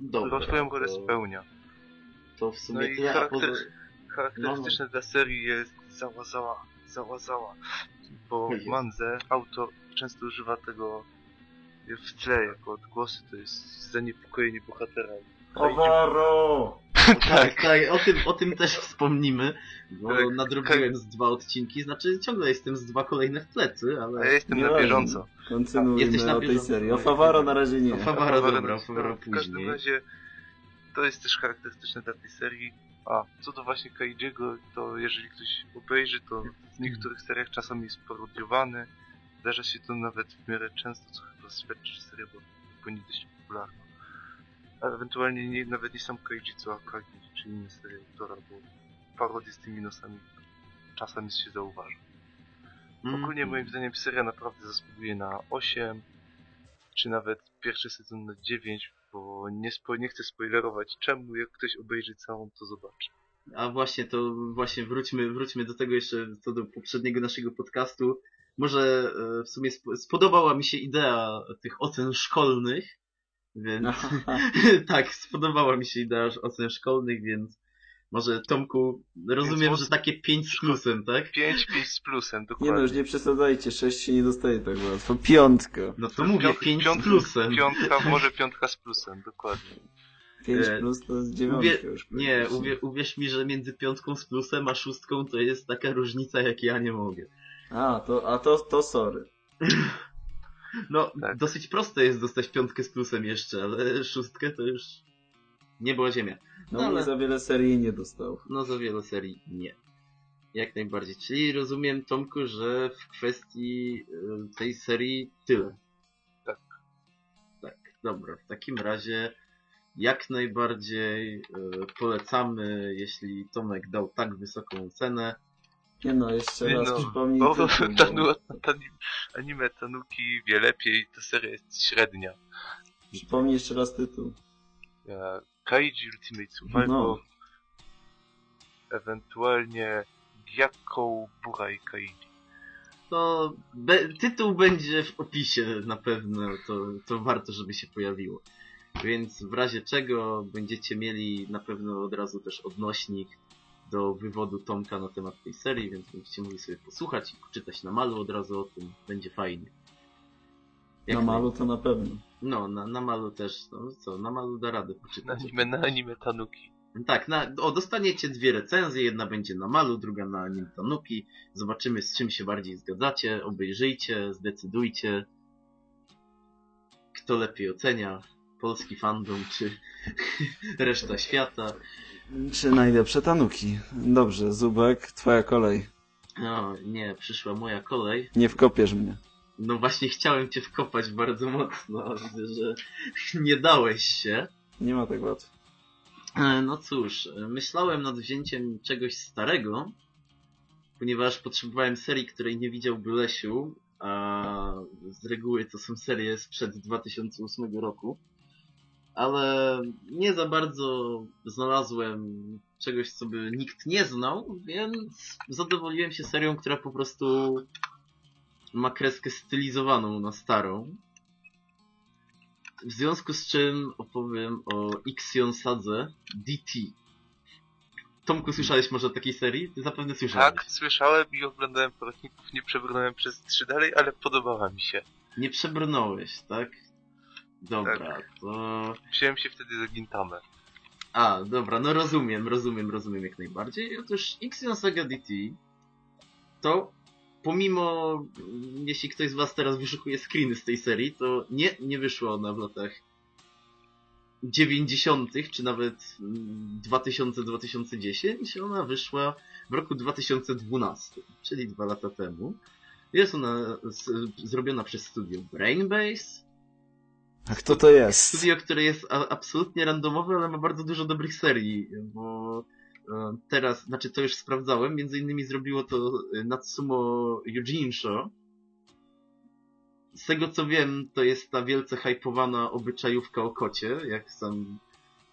Speaker 1: Dobra,
Speaker 3: swoją rolę
Speaker 1: to,
Speaker 3: spełnia.
Speaker 1: to w sumie
Speaker 3: No i charakter- Charakterystyczne dla serii jest zała, zała, zała, zała. Bo
Speaker 1: Jest.
Speaker 3: w Manze autor często używa tego w tle jako odgłosy, to jest zaniepokojenie bohatera.
Speaker 2: Owaro!
Speaker 1: Tak, tak, o tym, o tym też wspomnimy, bo
Speaker 3: Tak,
Speaker 1: nadrobiłem z dwa odcinki, znaczy ciągle jestem z dwa kolejne w plecy,
Speaker 3: A ja
Speaker 1: ale...
Speaker 3: jestem na
Speaker 2: Nieważne.
Speaker 3: bieżąco.
Speaker 2: Kontynuujmy
Speaker 1: Jesteś na
Speaker 2: o tej
Speaker 1: bieżąco.
Speaker 2: serii. O Favaro na razie nie.
Speaker 1: O Favaro
Speaker 3: Favaro-
Speaker 1: dobra, o Favaro
Speaker 3: no, W każdym
Speaker 1: później.
Speaker 3: razie to jest też charakterystyczne dla tej serii. A, co do właśnie Kaijiego, to jeżeli ktoś obejrzy, to w niektórych seriach czasami jest parodiowany. Zdarza się to nawet w miarę często, co chyba świadczy, że seria była dość popularna. Ewentualnie nie, nawet nie sam co Akagi, czy inne serie autora, bo parodie z tymi nosami czasami się zauważa.
Speaker 1: Mm.
Speaker 3: Ogólnie moim zdaniem seria naprawdę zasługuje na 8, czy nawet pierwszy sezon na 9, bo nie, spo, nie chcę spoilerować czemu, jak ktoś obejrzy całą, to zobaczy.
Speaker 1: A właśnie, to właśnie wróćmy, wróćmy do tego jeszcze, co do poprzedniego naszego podcastu. Może e, w sumie sp- spodobała mi się idea tych ocen szkolnych, więc tak, spodobała mi się idea ocen szkolnych, więc może Tomku, rozumiem,
Speaker 3: Więc
Speaker 1: że takie 5 z plusem, tak?
Speaker 3: 5, 5 z plusem,
Speaker 2: Nie
Speaker 3: dokładnie.
Speaker 2: no, już nie przesadzajcie, 6 się nie dostaje tak łatwo. Piątka.
Speaker 1: No to mówię,
Speaker 3: Piąt-
Speaker 1: 5 z plusem.
Speaker 3: Piątka, może piątka z plusem, dokładnie.
Speaker 2: 5
Speaker 1: E,
Speaker 2: plus to jest dziewiątka
Speaker 1: Uwie-
Speaker 2: już.
Speaker 1: Nie, uwie, uwierz mi, że między piątką z plusem a szóstką to jest taka różnica, jak ja nie mogę.
Speaker 2: A, to, a to, to sorry.
Speaker 1: No,
Speaker 3: Tak.
Speaker 1: dosyć proste jest dostać piątkę z plusem jeszcze, ale szóstkę to już nie była ziemia.
Speaker 2: No,
Speaker 1: No,
Speaker 2: ale...
Speaker 1: ale-
Speaker 2: za wiele serii nie dostał.
Speaker 1: No za wiele serii nie. Jak najbardziej. Czyli rozumiem, Tomku, że w kwestii y, tej serii tyle.
Speaker 3: Tak.
Speaker 1: Tak, dobra. W takim razie jak najbardziej y, polecamy, jeśli Tomek dał tak wysoką cenę.
Speaker 2: Nie no, jeszcze
Speaker 3: Nie
Speaker 2: raz
Speaker 3: no,
Speaker 2: przypomnij
Speaker 3: Bo
Speaker 2: tytuł, bo-
Speaker 3: tanu, tanu, anime Tanuki wie lepiej, ta seria jest średnia.
Speaker 2: Przypomnij jeszcze raz tytuł.
Speaker 3: E, Kaiji Ultimate Survival,
Speaker 2: No.
Speaker 3: ewentualnie Gyakkou Burai Kaiji.
Speaker 1: To be, tytuł będzie w opisie na pewno, to, to warto, żeby się pojawiło. Więc w razie czego będziecie mieli na pewno od razu też odnośnik do wywodu Tomka na temat tej serii, więc będziecie mogli sobie posłuchać i poczytać na malu od razu o tym. Będzie fajnie. Jak
Speaker 2: Na malu to na pewno.
Speaker 1: No, na, na malu też, no co, na malu da radę
Speaker 3: Na
Speaker 1: poczytać.
Speaker 3: anime, na anime Tanuki.
Speaker 1: Tak, na, o, dostaniecie dwie recenzje, jedna będzie na malu, druga na anime Tanuki. Zobaczymy z czym się bardziej zgadzacie, obejrzyjcie, zdecydujcie. Kto lepiej ocenia, polski fandom czy reszta świata.
Speaker 2: Czy najlepsze tanuki? Dobrze, Zubek, twoja kolej.
Speaker 1: No, nie, przyszła moja kolej.
Speaker 2: Nie wkopiesz mnie.
Speaker 1: No właśnie chciałem cię wkopać bardzo mocno, widzę, że nie dałeś się.
Speaker 2: Nie ma tak łatwo.
Speaker 1: E, No cóż, myślałem nad wzięciem czegoś starego, ponieważ potrzebowałem serii, której nie widziałby Lesiu, a z reguły to są serie sprzed 2008 roku, ale nie za bardzo znalazłem czegoś, co by nikt nie znał, więc zadowoliłem się serią, która po prostu ma kreskę stylizowaną na starą. W związku z czym opowiem o Ixion Sadze DT. Tomku, słyszałeś może o takiej serii? Ty zapewne słyszałeś.
Speaker 3: Tak, słyszałem i oglądałem poradników, nie przebrnąłem przez trzy dalej, ale podobała mi się.
Speaker 1: Nie przebrnąłeś, tak? Dobra, to...
Speaker 3: Wziąłem się wtedy za Gintamę.
Speaker 1: A, dobra, no rozumiem, rozumiem, rozumiem jak najbardziej. Otóż Ixion Saga DT to pomimo, mm, jeśli ktoś z was teraz wyszukuje screeny z tej serii, to nie, nie wyszła ona w latach 90. czy nawet mm, 2000-2010. Ona wyszła w roku 2012, czyli dwa lata temu. Jest ona z, zrobiona przez studio Brainbase,
Speaker 2: A kto to jest?
Speaker 1: Studio, które jest absolutnie randomowe, ale ma bardzo dużo dobrych serii, bo e, teraz, znaczy to już sprawdzałem, między innymi zrobiło to e, Natsumo Yujinsho. Z tego co wiem, to jest ta wielce hypowana obyczajówka o kocie, jak sam,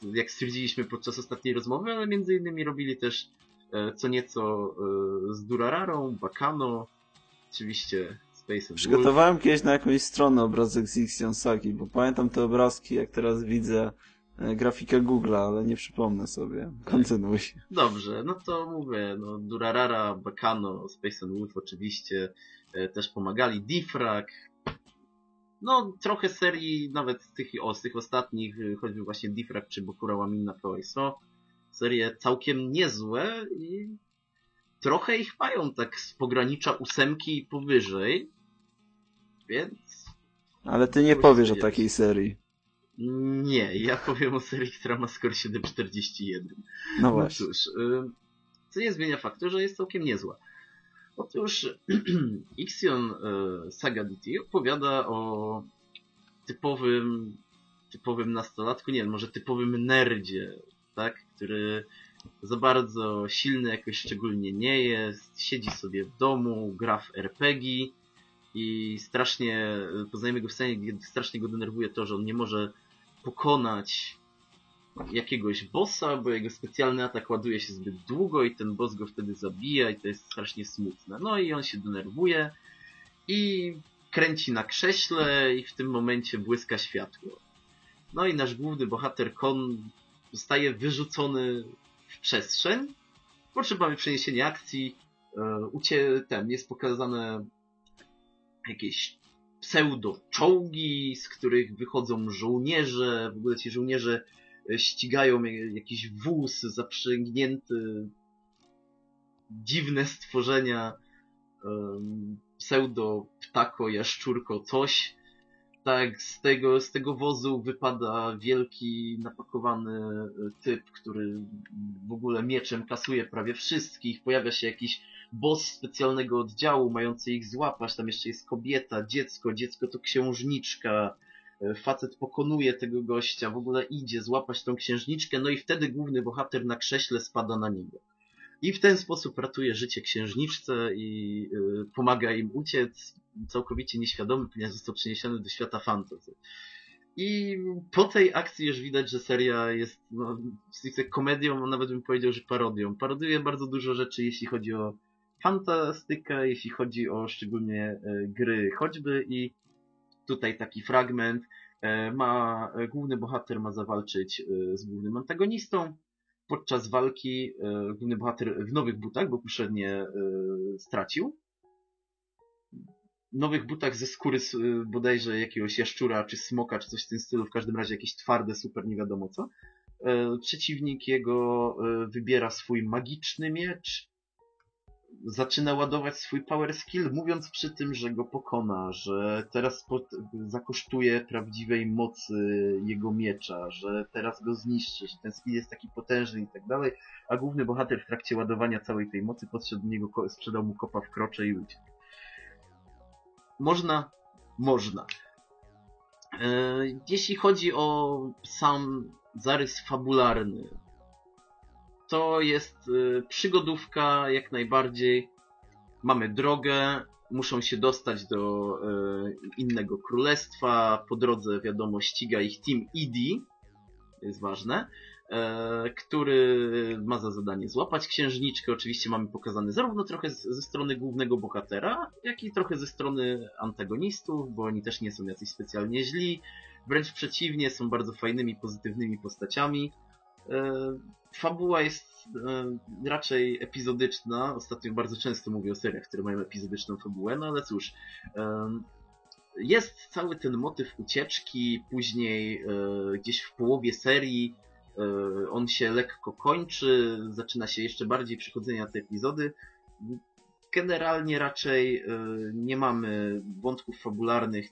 Speaker 1: jak stwierdziliśmy podczas ostatniej rozmowy, ale między innymi robili też e, co nieco z Durararą, Bakano, oczywiście Space.
Speaker 2: Przygotowałem kiedyś na jakąś stronę obrazek z Ixion Sagi, bo pamiętam te obrazki, jak teraz widzę e, grafikę Google'a, ale nie przypomnę sobie. Kontynuuj.
Speaker 1: Dobrze, no to mówię, no Durarara, Bakano, Space and Wolf oczywiście e, też pomagali, Difrag, no trochę serii, nawet z tych, o, z tych ostatnich, e, choćby właśnie Difrag czy Bokura Waminna Proiso, serie całkiem niezłe i trochę ich mają tak z pogranicza ósemki i powyżej, więc
Speaker 2: Ale ty nie powiesz o takiej serii.
Speaker 1: nie, ja powiem o serii, która ma score 741.
Speaker 2: No
Speaker 1: No
Speaker 2: właśnie.
Speaker 1: cóż, y, co nie zmienia faktu, że jest całkiem niezła. Otóż Ixion y, Saga DT opowiada o typowym, typowym nastolatku, nie wiem, może typowym nerdzie, tak, który za bardzo silny jakoś szczególnie nie jest, siedzi sobie w domu, gra w RPG i strasznie, poznajemy go w scenie, gdzie strasznie go denerwuje to, że on nie może pokonać jakiegoś bossa, bo jego specjalny atak ładuje się zbyt długo i ten boss go wtedy zabija i to jest strasznie smutne. No i on się denerwuje i kręci na krześle i w tym momencie błyska światło. No i nasz główny bohater Kon zostaje wyrzucony w przestrzeń. Potrzebamy przeniesienia akcji. E, Ucie, ten, jest pokazane jakieś pseudo-czołgi, z których wychodzą żołnierze. W ogóle ci żołnierze e, ścigają jak- jakiś wóz zaprzęgnięty dziwne stworzenia pseudo ptako, jaszczurko, coś. Tak, z tego, z tego wozu wypada wielki, napakowany e, typ, który w ogóle mieczem kasuje prawie wszystkich. Pojawia się jakiś boss specjalnego oddziału, mający ich złapać. Tam jeszcze jest kobieta, dziecko. Dziecko to księżniczka. E, Facet pokonuje tego gościa, w ogóle idzie złapać tą księżniczkę, no i wtedy główny bohater na krześle spada na niego. I w ten sposób ratuje życie księżniczce i y, pomaga im uciec, całkowicie nieświadomy, ponieważ został przeniesiony do świata fantasy. I po tej akcji już widać, że seria jest no, komedią, a nawet bym powiedział, że parodią. Parodiuje bardzo dużo rzeczy, jeśli chodzi o fantastykę, jeśli chodzi o szczególnie e, gry choćby i tutaj taki fragment e, ma, e, główny bohater ma zawalczyć z głównym antagonistą, podczas walki główny bohater w nowych butach, bo poprzednie stracił. nowych butach ze skóry bodajże jakiegoś jaszczura, czy smoka, czy coś w tym stylu, w każdym razie jakieś twarde, super nie wiadomo co. Przeciwnik jego wybiera swój magiczny miecz, zaczyna ładować swój power skill, mówiąc przy tym, że go pokona, że teraz zakosztuje prawdziwej mocy jego miecza, że teraz go zniszczy, że ten skill jest taki potężny i tak dalej, a główny bohater w trakcie ładowania całej tej mocy podszedł do niego, sprzedał mu kopa w krocze i uciekł. Można? Można. E, Jeśli chodzi o sam zarys fabularny, to jest y, przygodówka jak najbardziej. Mamy drogę, muszą się dostać do y, innego królestwa. Po drodze, wiadomo, ściga ich Team to jest ważne, e, który ma za zadanie złapać księżniczkę. Oczywiście mamy pokazany zarówno trochę ze strony głównego bohatera, jak i trochę ze strony antagonistów, bo oni też nie są jacyś specjalnie źli. Wręcz przeciwnie, są bardzo fajnymi, pozytywnymi postaciami. E, Fabuła jest e, raczej epizodyczna. Ostatnio bardzo często mówię o seriach, które mają epizodyczną fabułę, no ale cóż. em, Jest cały ten motyw ucieczki, później e, gdzieś w połowie serii e, on się lekko kończy, zaczyna się jeszcze bardziej przychodzenie na te epizody. Generalnie raczej e, nie mamy wątków fabularnych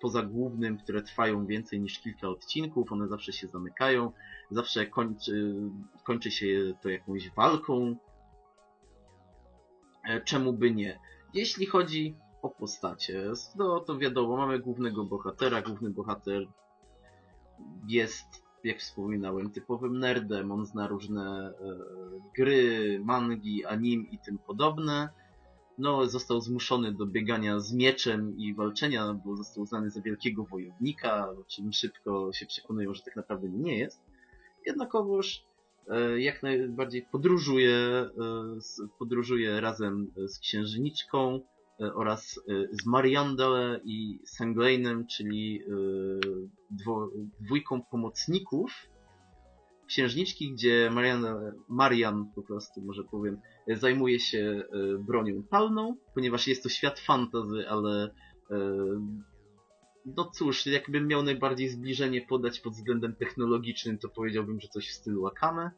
Speaker 1: poza głównym, które trwają więcej niż kilka odcinków, one zawsze się zamykają, zawsze kończy, kończy się to jakąś walką. E, Czemu by nie? Jeśli chodzi o postacie, no to wiadomo, mamy głównego bohatera, główny bohater jest, jak wspominałem, typowym nerdem, on zna różne e, gry, mangi, anim i tym podobne. No, został zmuszony do biegania z mieczem i walczenia, bo został uznany za wielkiego wojownika, czym szybko się przekonują, że tak naprawdę nie jest. Jednakowoż e, jak najbardziej podróżuje, e, podróżuje razem z księżniczką e, oraz e, z Mariandale i Sanglainem, czyli e, dwójką pomocników księżniczki, gdzie Marian, Marian po prostu, może powiem, e, zajmuje się e, bronią palną, ponieważ jest to świat fantazy, ale e, no cóż, jakbym miał najbardziej zbliżenie podać pod względem technologicznym, to powiedziałbym, że coś w stylu Akame.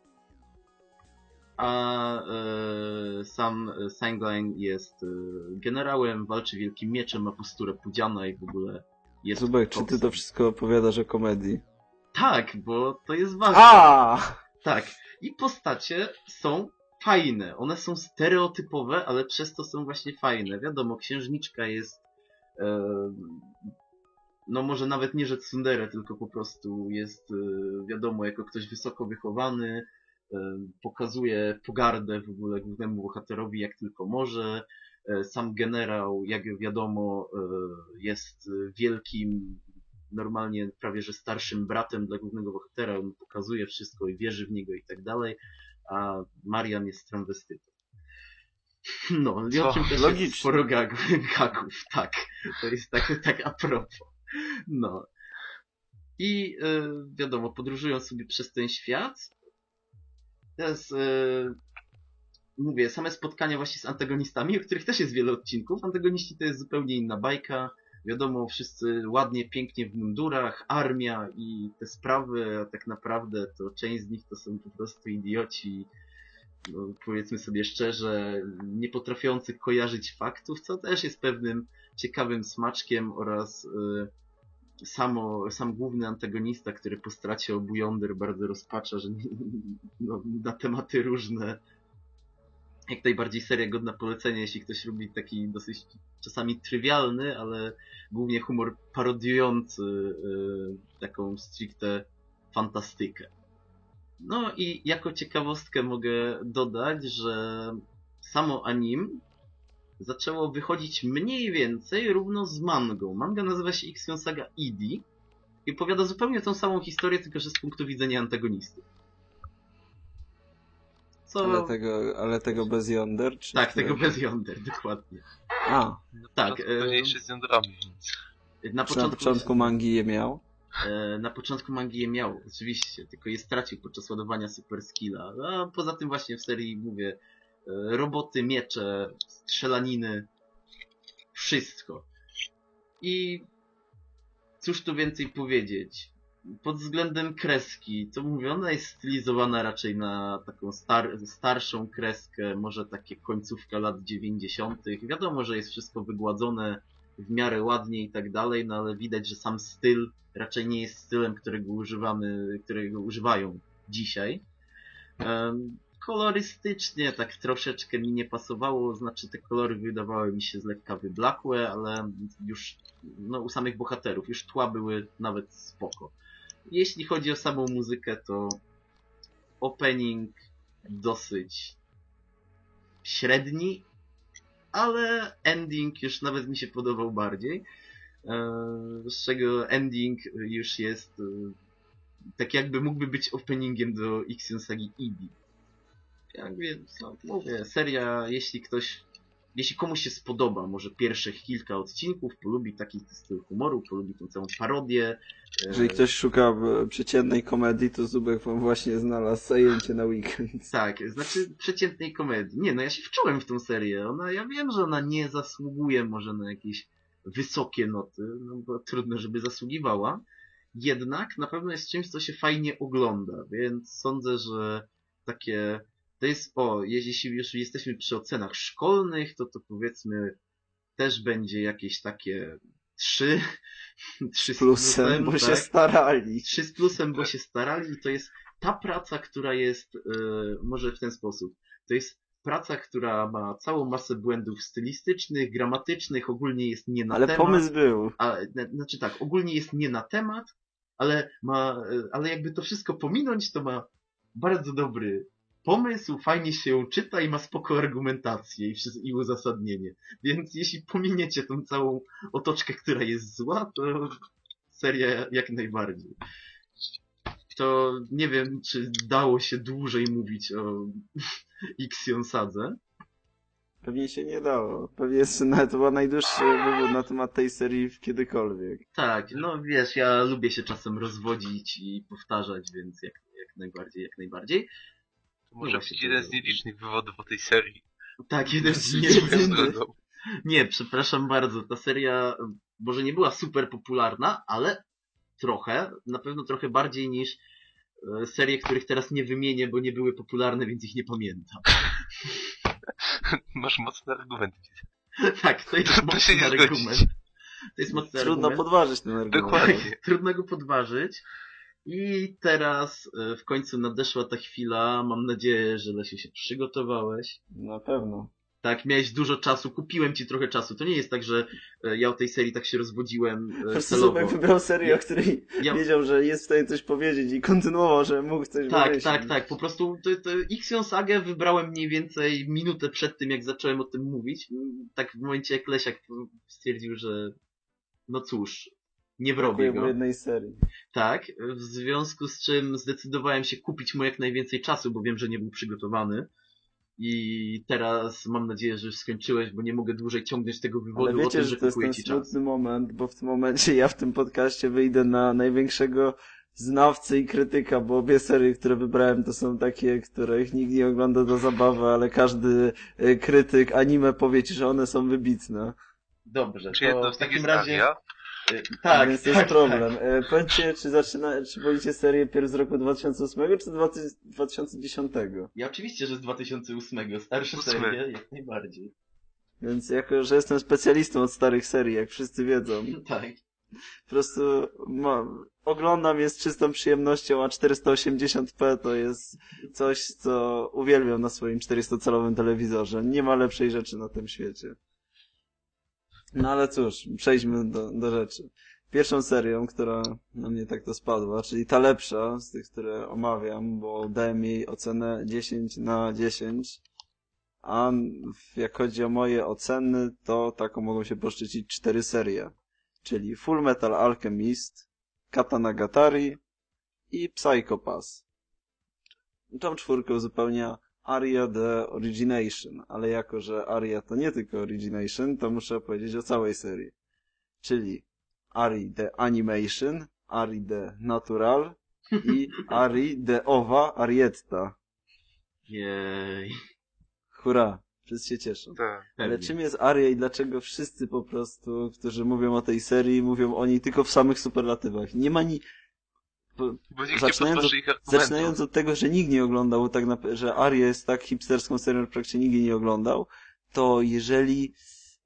Speaker 1: A e, sam Sangline jest e, generałem, walczy wielkim mieczem, ma posturę pudziana i w ogóle jest...
Speaker 2: Zubek, czy ty to wszystko opowiadasz o komedii?
Speaker 1: Tak, bo to jest ważne.
Speaker 2: A!
Speaker 1: Tak. I postacie są fajne. One są stereotypowe, ale przez to są właśnie fajne. Wiadomo, księżniczka jest. E, no może nawet nie, że tsundere, tylko po prostu jest, e, wiadomo, jako ktoś wysoko wychowany, e, pokazuje pogardę w ogóle głównemu bohaterowi jak tylko może. E, sam generał, jak wiadomo, jest wielkim normalnie prawie że starszym bratem dla głównego bohatera, on pokazuje wszystko i wierzy w niego i tak dalej, a Marian jest transwestytą. No, i o czym też
Speaker 2: Logicznie.
Speaker 1: jest sporo gagów, gagów, tak. To jest tak, tak a propos. No. I e, wiadomo, podróżują sobie przez ten świat. Teraz e, mówię, same spotkania właśnie z antagonistami, o których też jest wiele odcinków. Antagoniści to jest zupełnie inna bajka. Wiadomo, wszyscy ładnie, pięknie w mundurach, armia i te sprawy, a tak naprawdę to część z nich to są po prostu idioci, no, powiedzmy sobie szczerze, nie potrafiący kojarzyć faktów, co też jest pewnym ciekawym smaczkiem oraz y, samo, sam główny antagonista, który po stracie obu jąder bardzo rozpacza, że no, na tematy różne jak najbardziej seria godna polecenia, jeśli ktoś lubi taki dosyć czasami trywialny, ale głównie humor parodiujący y, taką stricte fantastykę. No i jako ciekawostkę mogę dodać, że samo anim zaczęło wychodzić mniej więcej równo z mangą. Manga nazywa się Ixion Saga Idi i opowiada zupełnie tą samą historię, tylko że z punktu widzenia antagonisty. Co...
Speaker 2: Ale tego, ale tego bez yonder? Czy
Speaker 1: Tak, tego bez yonder, dokładnie.
Speaker 2: A,
Speaker 1: Tak,
Speaker 3: No, pewnie jeszcze z jądrami, więc...
Speaker 1: Na
Speaker 2: czy na początku mangi je miał?
Speaker 1: E, na początku mangi miał, oczywiście, tylko je stracił podczas ładowania super skilla. A poza tym właśnie w serii mówię, e, roboty, miecze, strzelaniny, wszystko. I cóż tu więcej powiedzieć? Pod względem kreski, to mówię, ona jest stylizowana raczej na taką star starszą kreskę, może takie końcówka lat 90. Wiadomo, że jest wszystko wygładzone w miarę ładnie i tak dalej, no ale widać, że sam styl raczej nie jest stylem, którego używamy, którego używają dzisiaj. Em, Kolorystycznie tak troszeczkę mi nie pasowało, znaczy te kolory wydawały mi się z lekka wyblakłe, ale już no, u samych bohaterów już tła były nawet spoko. Jeśli chodzi o samą muzykę, to opening dosyć średni, ale ending już nawet mi się podobał bardziej. Eee, Z czego ending już jest e, tak jakby mógłby być openingiem do Ixion Sagi Ibi. Jak więc, no, mówię, seria, jeśli ktoś, jeśli komuś się spodoba, może pierwszych kilka odcinków, polubi taki styl humoru, polubi tą całą parodię. e,
Speaker 2: Jeżeli ktoś szuka e, przeciętnej komedii, to Zubek wam właśnie znalazł zajęcie na weekend.
Speaker 1: Tak, znaczy przeciętnej komedii. Nie, no ja się wczułem w tą serię. Ona, ja wiem, że ona nie zasługuje może na jakieś wysokie noty, no bo trudno, żeby zasługiwała. Jednak na pewno jest czymś, co się fajnie ogląda, więc sądzę, że takie to jest, o, jeśli już jesteśmy przy ocenach szkolnych, to to powiedzmy też będzie jakieś takie trzy, trzy z
Speaker 2: Plusem, bo się
Speaker 1: tak?
Speaker 2: starali.
Speaker 1: 3 z plusem, bo się starali i to jest ta praca, która jest, e, może w ten sposób, to jest praca, która ma całą masę błędów stylistycznych, gramatycznych, ogólnie jest nie na
Speaker 2: Ale
Speaker 1: temat.
Speaker 2: pomysł był.
Speaker 1: A, na- znaczy tak, ogólnie jest nie na temat, ale ma, e, ale jakby to wszystko pominąć, to ma bardzo dobry pomysł, fajnie się ją czyta i ma spoko argumentację i, i uzasadnienie. Więc jeśli pominiecie tą całą otoczkę, która jest zła, to seria jak najbardziej. To nie wiem, czy dało się dłużej mówić o Ixion Sadze.
Speaker 2: Pewnie się nie dało. Pewnie jeszcze nawet była najdłuższy wywód na temat tej serii kiedykolwiek.
Speaker 1: Tak, no wiesz, ja lubię się czasem rozwodzić i powtarzać, więc jak, jak najbardziej, jak najbardziej.
Speaker 3: To może być
Speaker 1: to
Speaker 3: jeden z nielicznych wywodów o tej serii.
Speaker 1: Tak, jeden z nielicznych. Nie, przepraszam bardzo, ta seria może nie była super popularna, ale trochę, na pewno trochę bardziej niż e, serie, których teraz nie wymienię, bo nie były popularne, więc ich nie pamiętam.
Speaker 3: Masz mocny argument.
Speaker 1: tak, to jest
Speaker 3: się
Speaker 1: mocny
Speaker 3: nie zgodzić.
Speaker 1: argument. To jest mocny
Speaker 2: Trudno
Speaker 1: argument.
Speaker 2: podważyć ten argument.
Speaker 3: Dokładnie.
Speaker 1: Trudno go podważyć. I teraz e, w końcu nadeszła ta chwila. Mam nadzieję, że Lesiu się przygotowałeś.
Speaker 2: Na pewno.
Speaker 1: Tak, miałeś dużo czasu, kupiłem ci trochę czasu. To nie jest tak, że e, ja o tej serii tak się rozwodziłem
Speaker 2: Po
Speaker 1: e,
Speaker 2: prostu
Speaker 1: celowo.
Speaker 2: Zubek wybrał serię, o której
Speaker 1: Ja-
Speaker 2: wiedział, że jest w stanie coś powiedzieć i kontynuował, że mógł coś
Speaker 1: Tak,
Speaker 2: wymyślić.
Speaker 1: tak, tak. Po prostu to, to Ixion Sagę wybrałem mniej więcej minutę przed tym, jak zacząłem o tym mówić. Tak w momencie, jak Lesiak stwierdził, że no cóż, nie wrobię go.
Speaker 2: jednej serii.
Speaker 1: Tak, w związku z czym zdecydowałem się kupić mu jak najwięcej czasu, bo wiem, że nie był przygotowany. I teraz mam nadzieję, że już skończyłeś, bo nie mogę dłużej ciągnąć tego wywodu
Speaker 2: Ale
Speaker 1: o
Speaker 2: wiecie,
Speaker 1: tym,
Speaker 2: że
Speaker 1: że
Speaker 2: to jest ten smutny moment, bo w tym momencie ja w tym podcaście wyjdę na największego znawcę i krytyka, bo obie serie, które wybrałem, to są takie, których nikt nie ogląda do zabawy, ale każdy e, krytyk anime powie ci, że one są wybitne.
Speaker 1: Dobrze, to w takim razie... y, Tak,
Speaker 2: Więc
Speaker 1: tak,
Speaker 2: jest problem.
Speaker 1: Tak.
Speaker 2: E, powiedzcie, czy zaczyna, czy wolicie serię pierw z roku 2008 czy 2000 2010?
Speaker 1: Ja oczywiście, że z 2008, starsze serie, jak najbardziej.
Speaker 2: Więc jako, że jestem specjalistą od starych serii, jak wszyscy wiedzą,
Speaker 1: Tak.
Speaker 2: po prostu mam, oglądam je z czystą przyjemnością, a 480p to jest coś, co uwielbiam na swoim 400-calowym telewizorze. Nie ma lepszej rzeczy na tym świecie. No ale cóż, przejdźmy do, do rzeczy. Pierwszą serią, która na mnie tak to spadła, czyli ta lepsza z tych, które omawiam, bo dałem jej ocenę 10 na 10, a jak chodzi o moje oceny, to taką mogą się poszczycić cztery serie, czyli Full Metal Alchemist, Katanagatari i Psycho Pass. Tą czwórkę uzupełnia Aria The Origination, ale jako, że Aria to nie tylko Origination, to muszę opowiedzieć o całej serii. Czyli Ari The Animation, Ari The Natural i Ari The Ova Arietta.
Speaker 1: Jej.
Speaker 2: Hurra! Wszyscy się cieszą.
Speaker 3: Tak.
Speaker 2: Ale czym jest Aria i dlaczego wszyscy po prostu, którzy mówią o tej serii, mówią o niej tylko w samych superlatywach? Nie ma ni... Zaczynając
Speaker 3: argumentów.
Speaker 2: Zaczynając od tego, że nikt nie oglądał, tak na, że Aria jest tak hipsterską serią, że praktycznie nikt jej nie oglądał, to jeżeli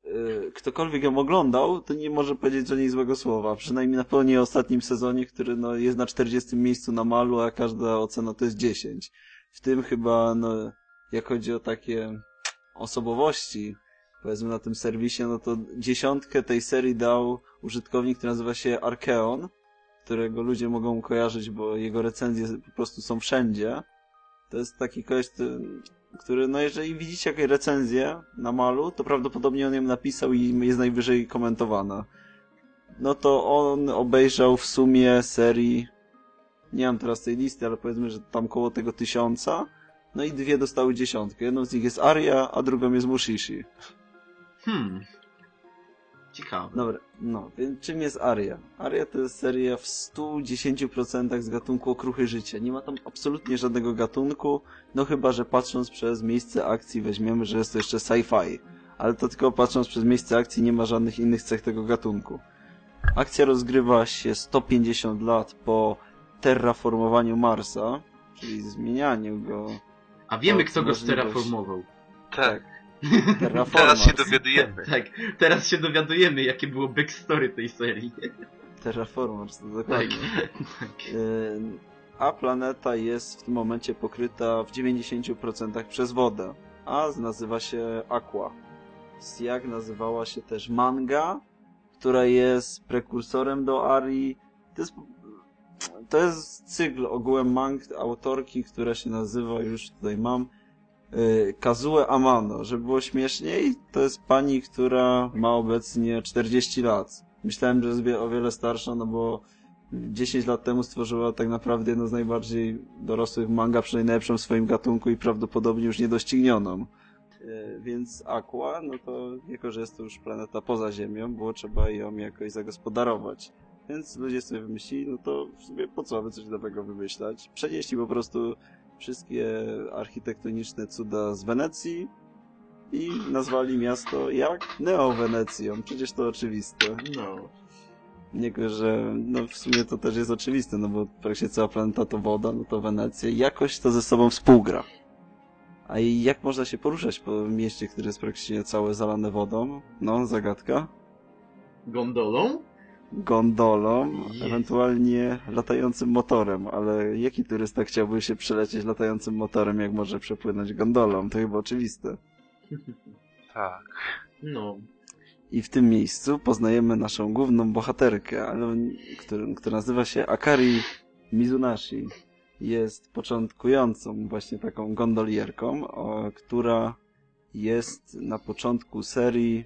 Speaker 2: y, ktokolwiek ją oglądał, to nie może powiedzieć o niej złego słowa. Przynajmniej na pewno nie o ostatnim sezonie, który no, jest na 40 miejscu na malu, a każda ocena to jest 10. W tym chyba, no, jak chodzi o takie osobowości, powiedzmy na tym serwisie, no to dziesiątkę tej serii dał użytkownik, który nazywa się Archeon, którego ludzie mogą kojarzyć, bo jego recenzje po prostu są wszędzie. To jest taki koleś, który, no jeżeli widzicie jakąś recenzję na malu, to prawdopodobnie on ją napisał i jest najwyżej komentowana. No to on obejrzał w sumie serii, nie mam teraz tej listy, ale powiedzmy, że tam koło tego tysiąca, no i dwie dostały dziesiątkę. Jedną z nich jest Aria, a drugą jest Mushishi.
Speaker 1: Hmm. Ciekawe.
Speaker 2: Dobra, no, więc czym jest Aria? Aria to jest seria w 110% z gatunku okruchy życia. Nie ma tam absolutnie żadnego gatunku, no chyba, że patrząc przez miejsce akcji weźmiemy, że jest to jeszcze sci-fi. Ale to tylko patrząc przez miejsce akcji nie ma żadnych innych cech tego gatunku. Akcja rozgrywa się 150 lat po terraformowaniu Marsa, czyli zmienianiu go.
Speaker 1: A wiemy,
Speaker 2: to
Speaker 1: kto go sterraformował.
Speaker 3: Tak. Teraz się dowiadujemy.
Speaker 1: Tak, teraz się dowiadujemy, jakie było backstory tej serii.
Speaker 2: Terraformers, to
Speaker 1: Tak.
Speaker 2: dokładnie. Y, A planeta jest w tym momencie pokryta w 90% przez wodę, a nazywa się Aqua. Jak nazywała się też manga, która jest prekursorem do Arii. To jest, to jest cykl ogółem mang autorki, która się nazywa, już tutaj mam, y, Kazue Amano. Żeby było śmieszniej, to jest pani, która ma obecnie 40 lat. Myślałem, że jest o wiele starsza, no bo 10 lat temu stworzyła tak naprawdę jedno z najbardziej dorosłych manga, przynajmniej najlepszą w swoim gatunku i prawdopodobnie już niedoścignioną. E, Więc Aqua, no to jako, że jest to już planeta poza Ziemią, było trzeba ją jakoś zagospodarować. Więc ludzie sobie wymyślili, no to w sumie po co by coś nowego wymyślać? Przenieśli po prostu wszystkie architektoniczne cuda z Wenecji i nazwali miasto jak? Neo-Wenecją. Przecież to oczywiste.
Speaker 1: No.
Speaker 2: Niego, że no w sumie to też jest oczywiste, no bo praktycznie cała planeta to woda, no to Wenecja. Jakoś to ze sobą współgra. A i jak można się poruszać po mieście, które jest praktycznie całe zalane wodą? No, zagadka.
Speaker 1: Gondolą?
Speaker 2: Gondolą,
Speaker 1: Jezu.
Speaker 2: ewentualnie latającym motorem, ale jaki turysta chciałby się przelecieć latającym motorem, jak może przepłynąć gondolą? To chyba oczywiste.
Speaker 3: Tak.
Speaker 1: No.
Speaker 2: I w tym miejscu poznajemy naszą główną bohaterkę, ale, który, która nazywa się Akari Mizunashi. Jest początkującą właśnie taką gondolierką, o, która jest na początku serii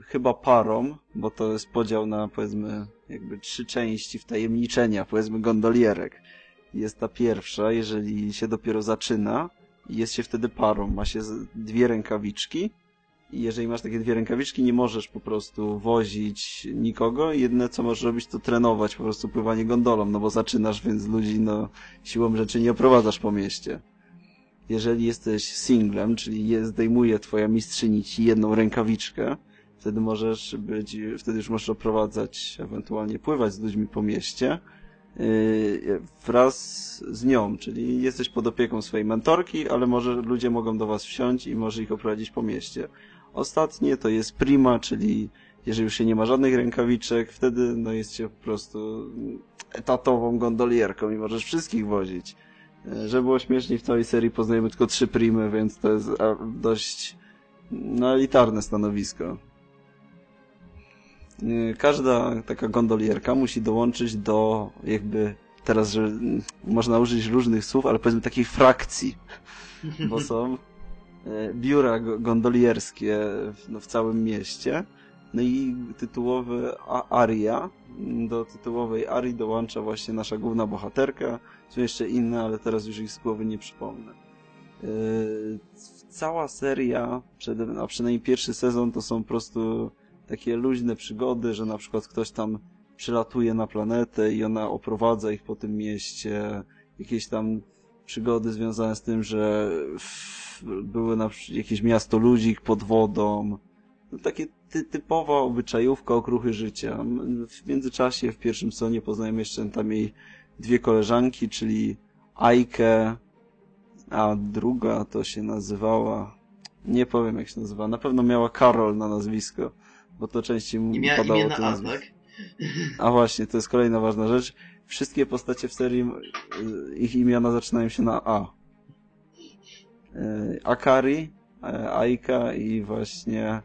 Speaker 2: chyba parą, bo to jest podział na powiedzmy jakby trzy części wtajemniczenia, powiedzmy gondolierek. Jest ta pierwsza, jeżeli się dopiero zaczyna jest się wtedy parą. Ma się dwie rękawiczki i jeżeli masz takie dwie rękawiczki, nie możesz po prostu wozić nikogo. Jedyne co możesz robić, to trenować po prostu pływanie gondolą, no bo zaczynasz, więc ludzi no siłą rzeczy nie oprowadzasz po mieście. Jeżeli jesteś singlem, czyli je, zdejmuje twoja mistrzyni ci jedną rękawiczkę, wtedy możesz być, wtedy już możesz oprowadzać, ewentualnie pływać z ludźmi po mieście yy, wraz z nią, czyli jesteś pod opieką swojej mentorki, ale może ludzie mogą do was wsiąść i może ich oprowadzić po mieście. Ostatnie to jest prima, czyli jeżeli już się nie ma żadnych rękawiczek, wtedy no jest się po prostu etatową gondolierką i możesz wszystkich wozić. E, Żeby było śmieszniej, w całej serii poznajemy tylko trzy primy, więc to jest dość no, elitarne stanowisko. E, Każda taka gondolierka musi dołączyć do jakby teraz, że mm, można użyć różnych słów, ale powiedzmy takiej frakcji, bo są e, biura go- gondolierskie w, no, w całym mieście. No i tytułowy Aria. Do tytułowej Arii dołącza właśnie nasza główna bohaterka. Są jeszcze inne, ale teraz już ich z głowy nie przypomnę. Yy, cała seria, a przynajmniej pierwszy sezon, to są po prostu takie luźne przygody, że na przykład ktoś tam przylatuje na planetę i ona oprowadza ich po tym mieście. Jakieś tam przygody związane z tym, że były na jakieś miasto ludzik pod wodą. No, takie ty, typowa obyczajówka okruchy życia. W międzyczasie w pierwszym sezonie poznajemy jeszcze tam jej dwie koleżanki, czyli Ajkę, a druga to się nazywała, nie powiem jak się nazywa, na pewno miała Karol na nazwisko, bo to częściej mu padało
Speaker 1: imię na A, tak?
Speaker 2: A właśnie, to jest kolejna ważna rzecz. Wszystkie postacie w serii, y, ich imiona zaczynają się na A. Y, Akari, y, Aika i właśnie...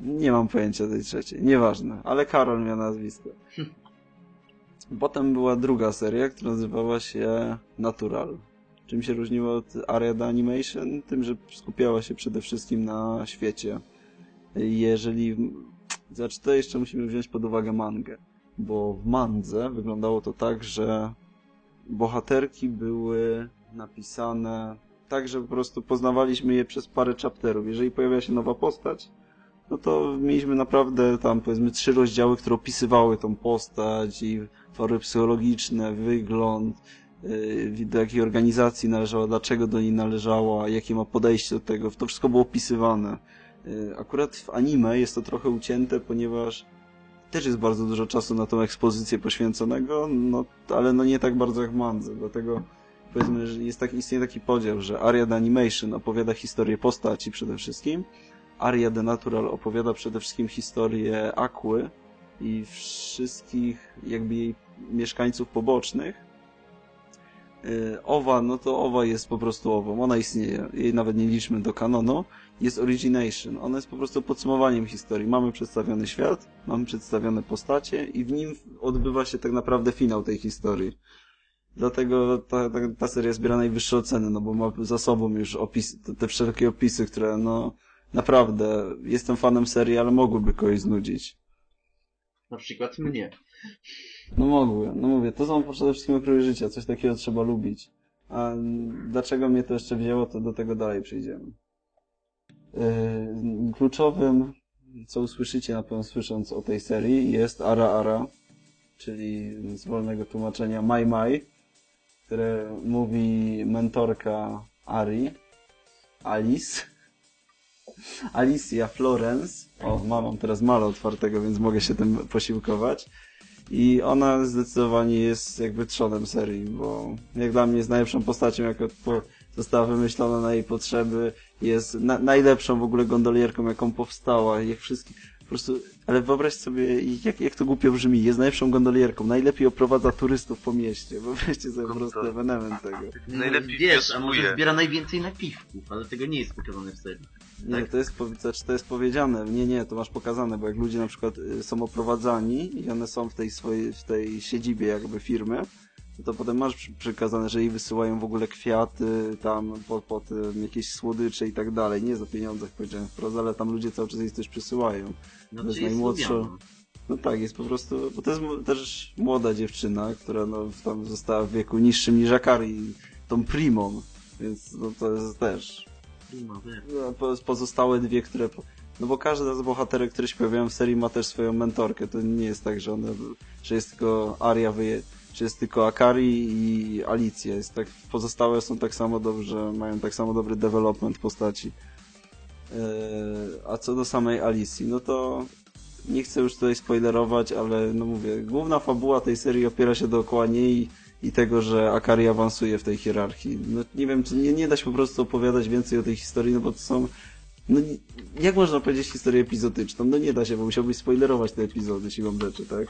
Speaker 2: Nie mam pojęcia tej trzeciej, nieważne, ale Karol miał nazwisko. Potem była druga seria, która nazywała się Natural. Czym się różniła od Ariad Animation? Tym, że skupiała się przede wszystkim na świecie. Jeżeli znaczy to jeszcze musimy wziąć pod uwagę mangę, bo w mandze wyglądało to tak, że bohaterki były napisane tak, że po prostu poznawaliśmy je przez parę chapterów. Jeżeli pojawia się nowa postać, no to mieliśmy naprawdę tam powiedzmy trzy rozdziały, które opisywały tą postać i fory psychologiczne, wygląd, yy, do jakiej organizacji należała, dlaczego do niej należała, jakie ma podejście do tego. To wszystko było opisywane. Y, Akurat w anime jest to trochę ucięte, ponieważ też jest bardzo dużo czasu na tą ekspozycję poświęconego, no, ale no nie tak bardzo jak mandze, dlatego powiedzmy, że jest tak, istnieje taki podział, że Aria the Animation opowiada historię postaci przede wszystkim, Aria the Natural opowiada przede wszystkim historię Aquy i wszystkich jakby jej mieszkańców pobocznych. Y, Owa, no to Owa jest po prostu Ową, ona istnieje, jej nawet nie liczmy do kanonu, jest Origination. Ono jest po prostu podsumowaniem historii. Mamy przedstawiony świat, mamy przedstawione postacie i w nim odbywa się tak naprawdę finał tej historii. Dlatego ta, ta, ta seria zbiera najwyższe oceny, no bo ma za sobą już opis, te, wszelkie opisy, które no naprawdę, jestem fanem serii, ale mogłyby kogoś znudzić.
Speaker 1: Na przykład mnie.
Speaker 2: No mogły, no mówię, to są przede wszystkim okruchy życia, coś takiego trzeba lubić. A dlaczego mnie to jeszcze wzięło, to do tego dalej przejdziemy. Yy, kluczowym, co usłyszycie na pewno słysząc o tej serii, jest Ara Ara, czyli z wolnego tłumaczenia Mai Mai, które mówi mentorka Ari, Alice, Alicia Florence. O, mam teraz male otwartego, więc mogę się tym posiłkować. I ona zdecydowanie jest jakby trzonem serii, bo jak dla mnie jest najlepszą postacią, jaka została wymyślona na jej potrzeby. Jest na, najlepszą w ogóle gondolierką, jaką powstała. Jak wszystkie, po prostu, ale wyobraź sobie, jak, jak to głupio brzmi. Jest najlepszą gondolierką. Najlepiej oprowadza turystów po mieście. Wyobraźcie sobie po prostu ewenement tego.
Speaker 3: Najlepiej
Speaker 1: Wiesz, a może zbiera najwięcej napiwków, ale tego nie jest pokazane w serii.
Speaker 2: Nie,
Speaker 1: Tak?
Speaker 2: to jest, znaczy to jest powiedziane. Nie, nie, to masz pokazane, bo jak ludzie na przykład y, są oprowadzani i one są w tej swojej, w tej siedzibie jakby firmy, to potem masz przykazane, że jej wysyłają w ogóle kwiaty, tam po, po tym jakieś słodycze i tak dalej. Nie za pieniądze, jak powiedziałem wprost, ale tam ludzie cały czas jej coś przysyłają.
Speaker 1: No
Speaker 2: To jest
Speaker 1: lubianą.
Speaker 2: No tak, jest po prostu, bo to jest też młoda dziewczyna, która no, tam została w wieku niższym niż Akari, tą primą, więc no, to jest też
Speaker 1: Prima,
Speaker 2: no, po- pozostałe dwie, które... No bo każda z bohaterek, które się pojawiają w serii ma też swoją mentorkę. To nie jest tak, że one, że jest tylko Aria wyje, czy jest tylko Akari i Alicja. Jest tak, pozostałe są tak samo dobrze, mają tak samo dobry development postaci. Eee, a co do samej Alicji, no to nie chcę już tutaj spoilerować, ale no mówię, główna fabuła tej serii opiera się dookoła niej i tego, że Akari awansuje w tej hierarchii. No nie wiem, czy nie, nie da się po prostu opowiadać więcej o tej historii, no bo to są... No jak można powiedzieć historię epizodyczną? No nie da się, bo musiałbyś spoilerować te epizody siłą rzeczy, tak?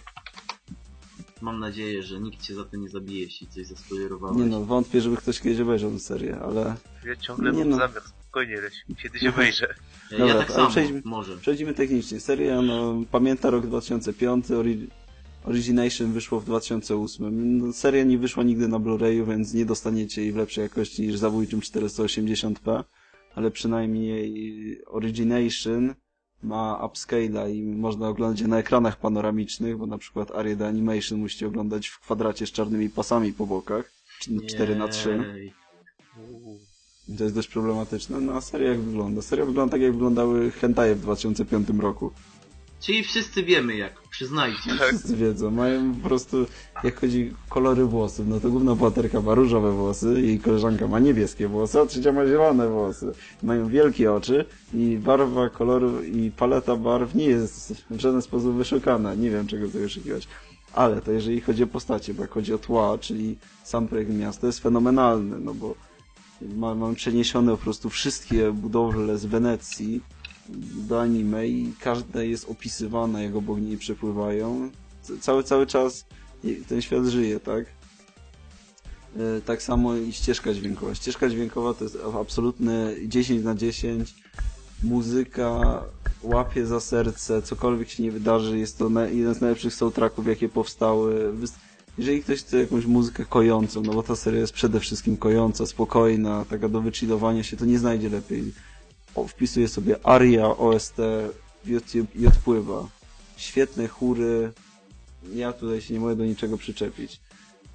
Speaker 1: Mam nadzieję, że nikt cię za to nie zabije, jeśli coś zaspoilerowałeś.
Speaker 2: Nie no, wątpię, żeby ktoś kiedyś obejrzał tę serię, ale...
Speaker 3: Ja ciągle
Speaker 2: Nie
Speaker 3: mam
Speaker 2: no.
Speaker 3: zamiar, spokojnie Leś, kiedyś obejrzę.
Speaker 1: Ja
Speaker 2: Dobra,
Speaker 1: tak
Speaker 2: ale
Speaker 1: samo,
Speaker 2: przejdźmy-
Speaker 1: może.
Speaker 2: Przechodzimy technicznie. Seria, no, pamięta rok 2005, ori Origination wyszło w 2008. No, seria nie wyszła nigdy na Blu-rayu, więc nie dostaniecie jej w lepszej jakości niż zabójczym 480p, ale przynajmniej Origination ma upscale'a i można oglądać je na ekranach panoramicznych, bo na przykład Aria The Animation musicie oglądać w kwadracie z czarnymi pasami po bokach, czy 4 na 3
Speaker 1: Jej.
Speaker 3: Uuu.
Speaker 2: I To jest dość problematyczne. No a seria jak wygląda? Seria wygląda tak, jak wyglądały hentaje w 2005 roku.
Speaker 1: Czyli wszyscy wiemy jak, przyznajcie.
Speaker 3: Tak.
Speaker 2: Wszyscy wiedzą, mają po prostu, jak chodzi o kolory włosów, no to główna bohaterka ma różowe włosy, jej koleżanka ma niebieskie włosy, a trzecia ma zielone włosy. Mają wielkie oczy i barwa koloru i paleta barw nie jest w żaden sposób wyszukana. Nie wiem, czego tutaj wyszukiwać. Ale to jeżeli chodzi o postacie, bo jak chodzi o tła, czyli sam projekt miasta jest fenomenalny, no bo ma, mam przeniesione po prostu wszystkie budowle z Wenecji do anime i każda jest opisywana, jak obok niej przepływają. Cały, cały czas ten świat żyje, tak? E, Tak samo i ścieżka dźwiękowa. Ścieżka dźwiękowa to jest absolutne 10 na 10. Muzyka łapie za serce, cokolwiek się nie wydarzy, jest to jeden z najlepszych soundtracków, jakie powstały. Jeżeli ktoś chce jakąś muzykę kojącą, no bo ta seria jest przede wszystkim kojąca, spokojna, taka do wychillowania się, to nie znajdzie lepiej. Wpisuję sobie aria OST YouTube i odpływa. Świetne chóry. Ja tutaj się nie mogę do niczego przyczepić.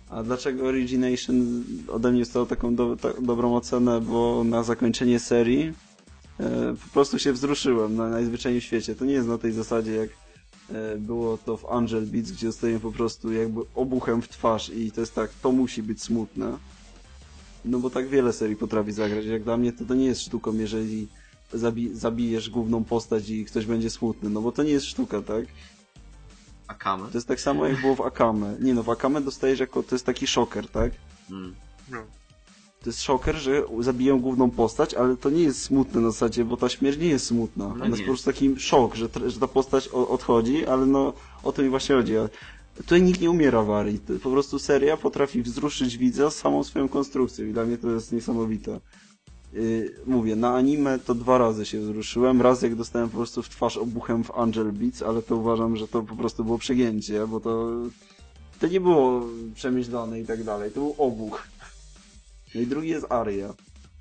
Speaker 2: A dlaczego Origination ode mnie dostał taką do, ta, dobrą ocenę? Bo na zakończenie serii e, po prostu się wzruszyłem na najzwyczajniej w świecie. To nie jest na tej zasadzie jak e, było to w Angel Beats, gdzie dostajemy po prostu jakby obuchem w twarz i to jest tak, to musi być smutne. No bo tak wiele serii potrafi zagrać. Jak dla mnie to, to nie jest sztuką, jeżeli zabi zabijesz główną postać i ktoś będzie smutny, no bo to nie jest sztuka, tak?
Speaker 1: Akame?
Speaker 2: To jest tak samo jak było w Akame. Nie no, w Akame dostajesz jako, to jest taki szoker, tak?
Speaker 1: Mm.
Speaker 3: No.
Speaker 2: To jest szoker, że zabiją główną postać, ale to nie jest smutne na zasadzie, bo ta śmierć nie jest smutna.
Speaker 1: No
Speaker 2: Ona jest po prostu taki szok, że, że ta postać odchodzi, ale no o to mi właśnie chodzi. Tutaj nikt nie umiera w Arii. Po prostu seria potrafi wzruszyć widza samą swoją konstrukcją i dla mnie to jest niesamowite. Yy, mówię, na anime to dwa razy się wzruszyłem. Raz jak dostałem po prostu w twarz obuchem w Angel Beats, ale to uważam, że to po prostu było przegięcie, bo to, to nie było przemyślane i tak dalej. To był obuch. No i drugi jest Aria,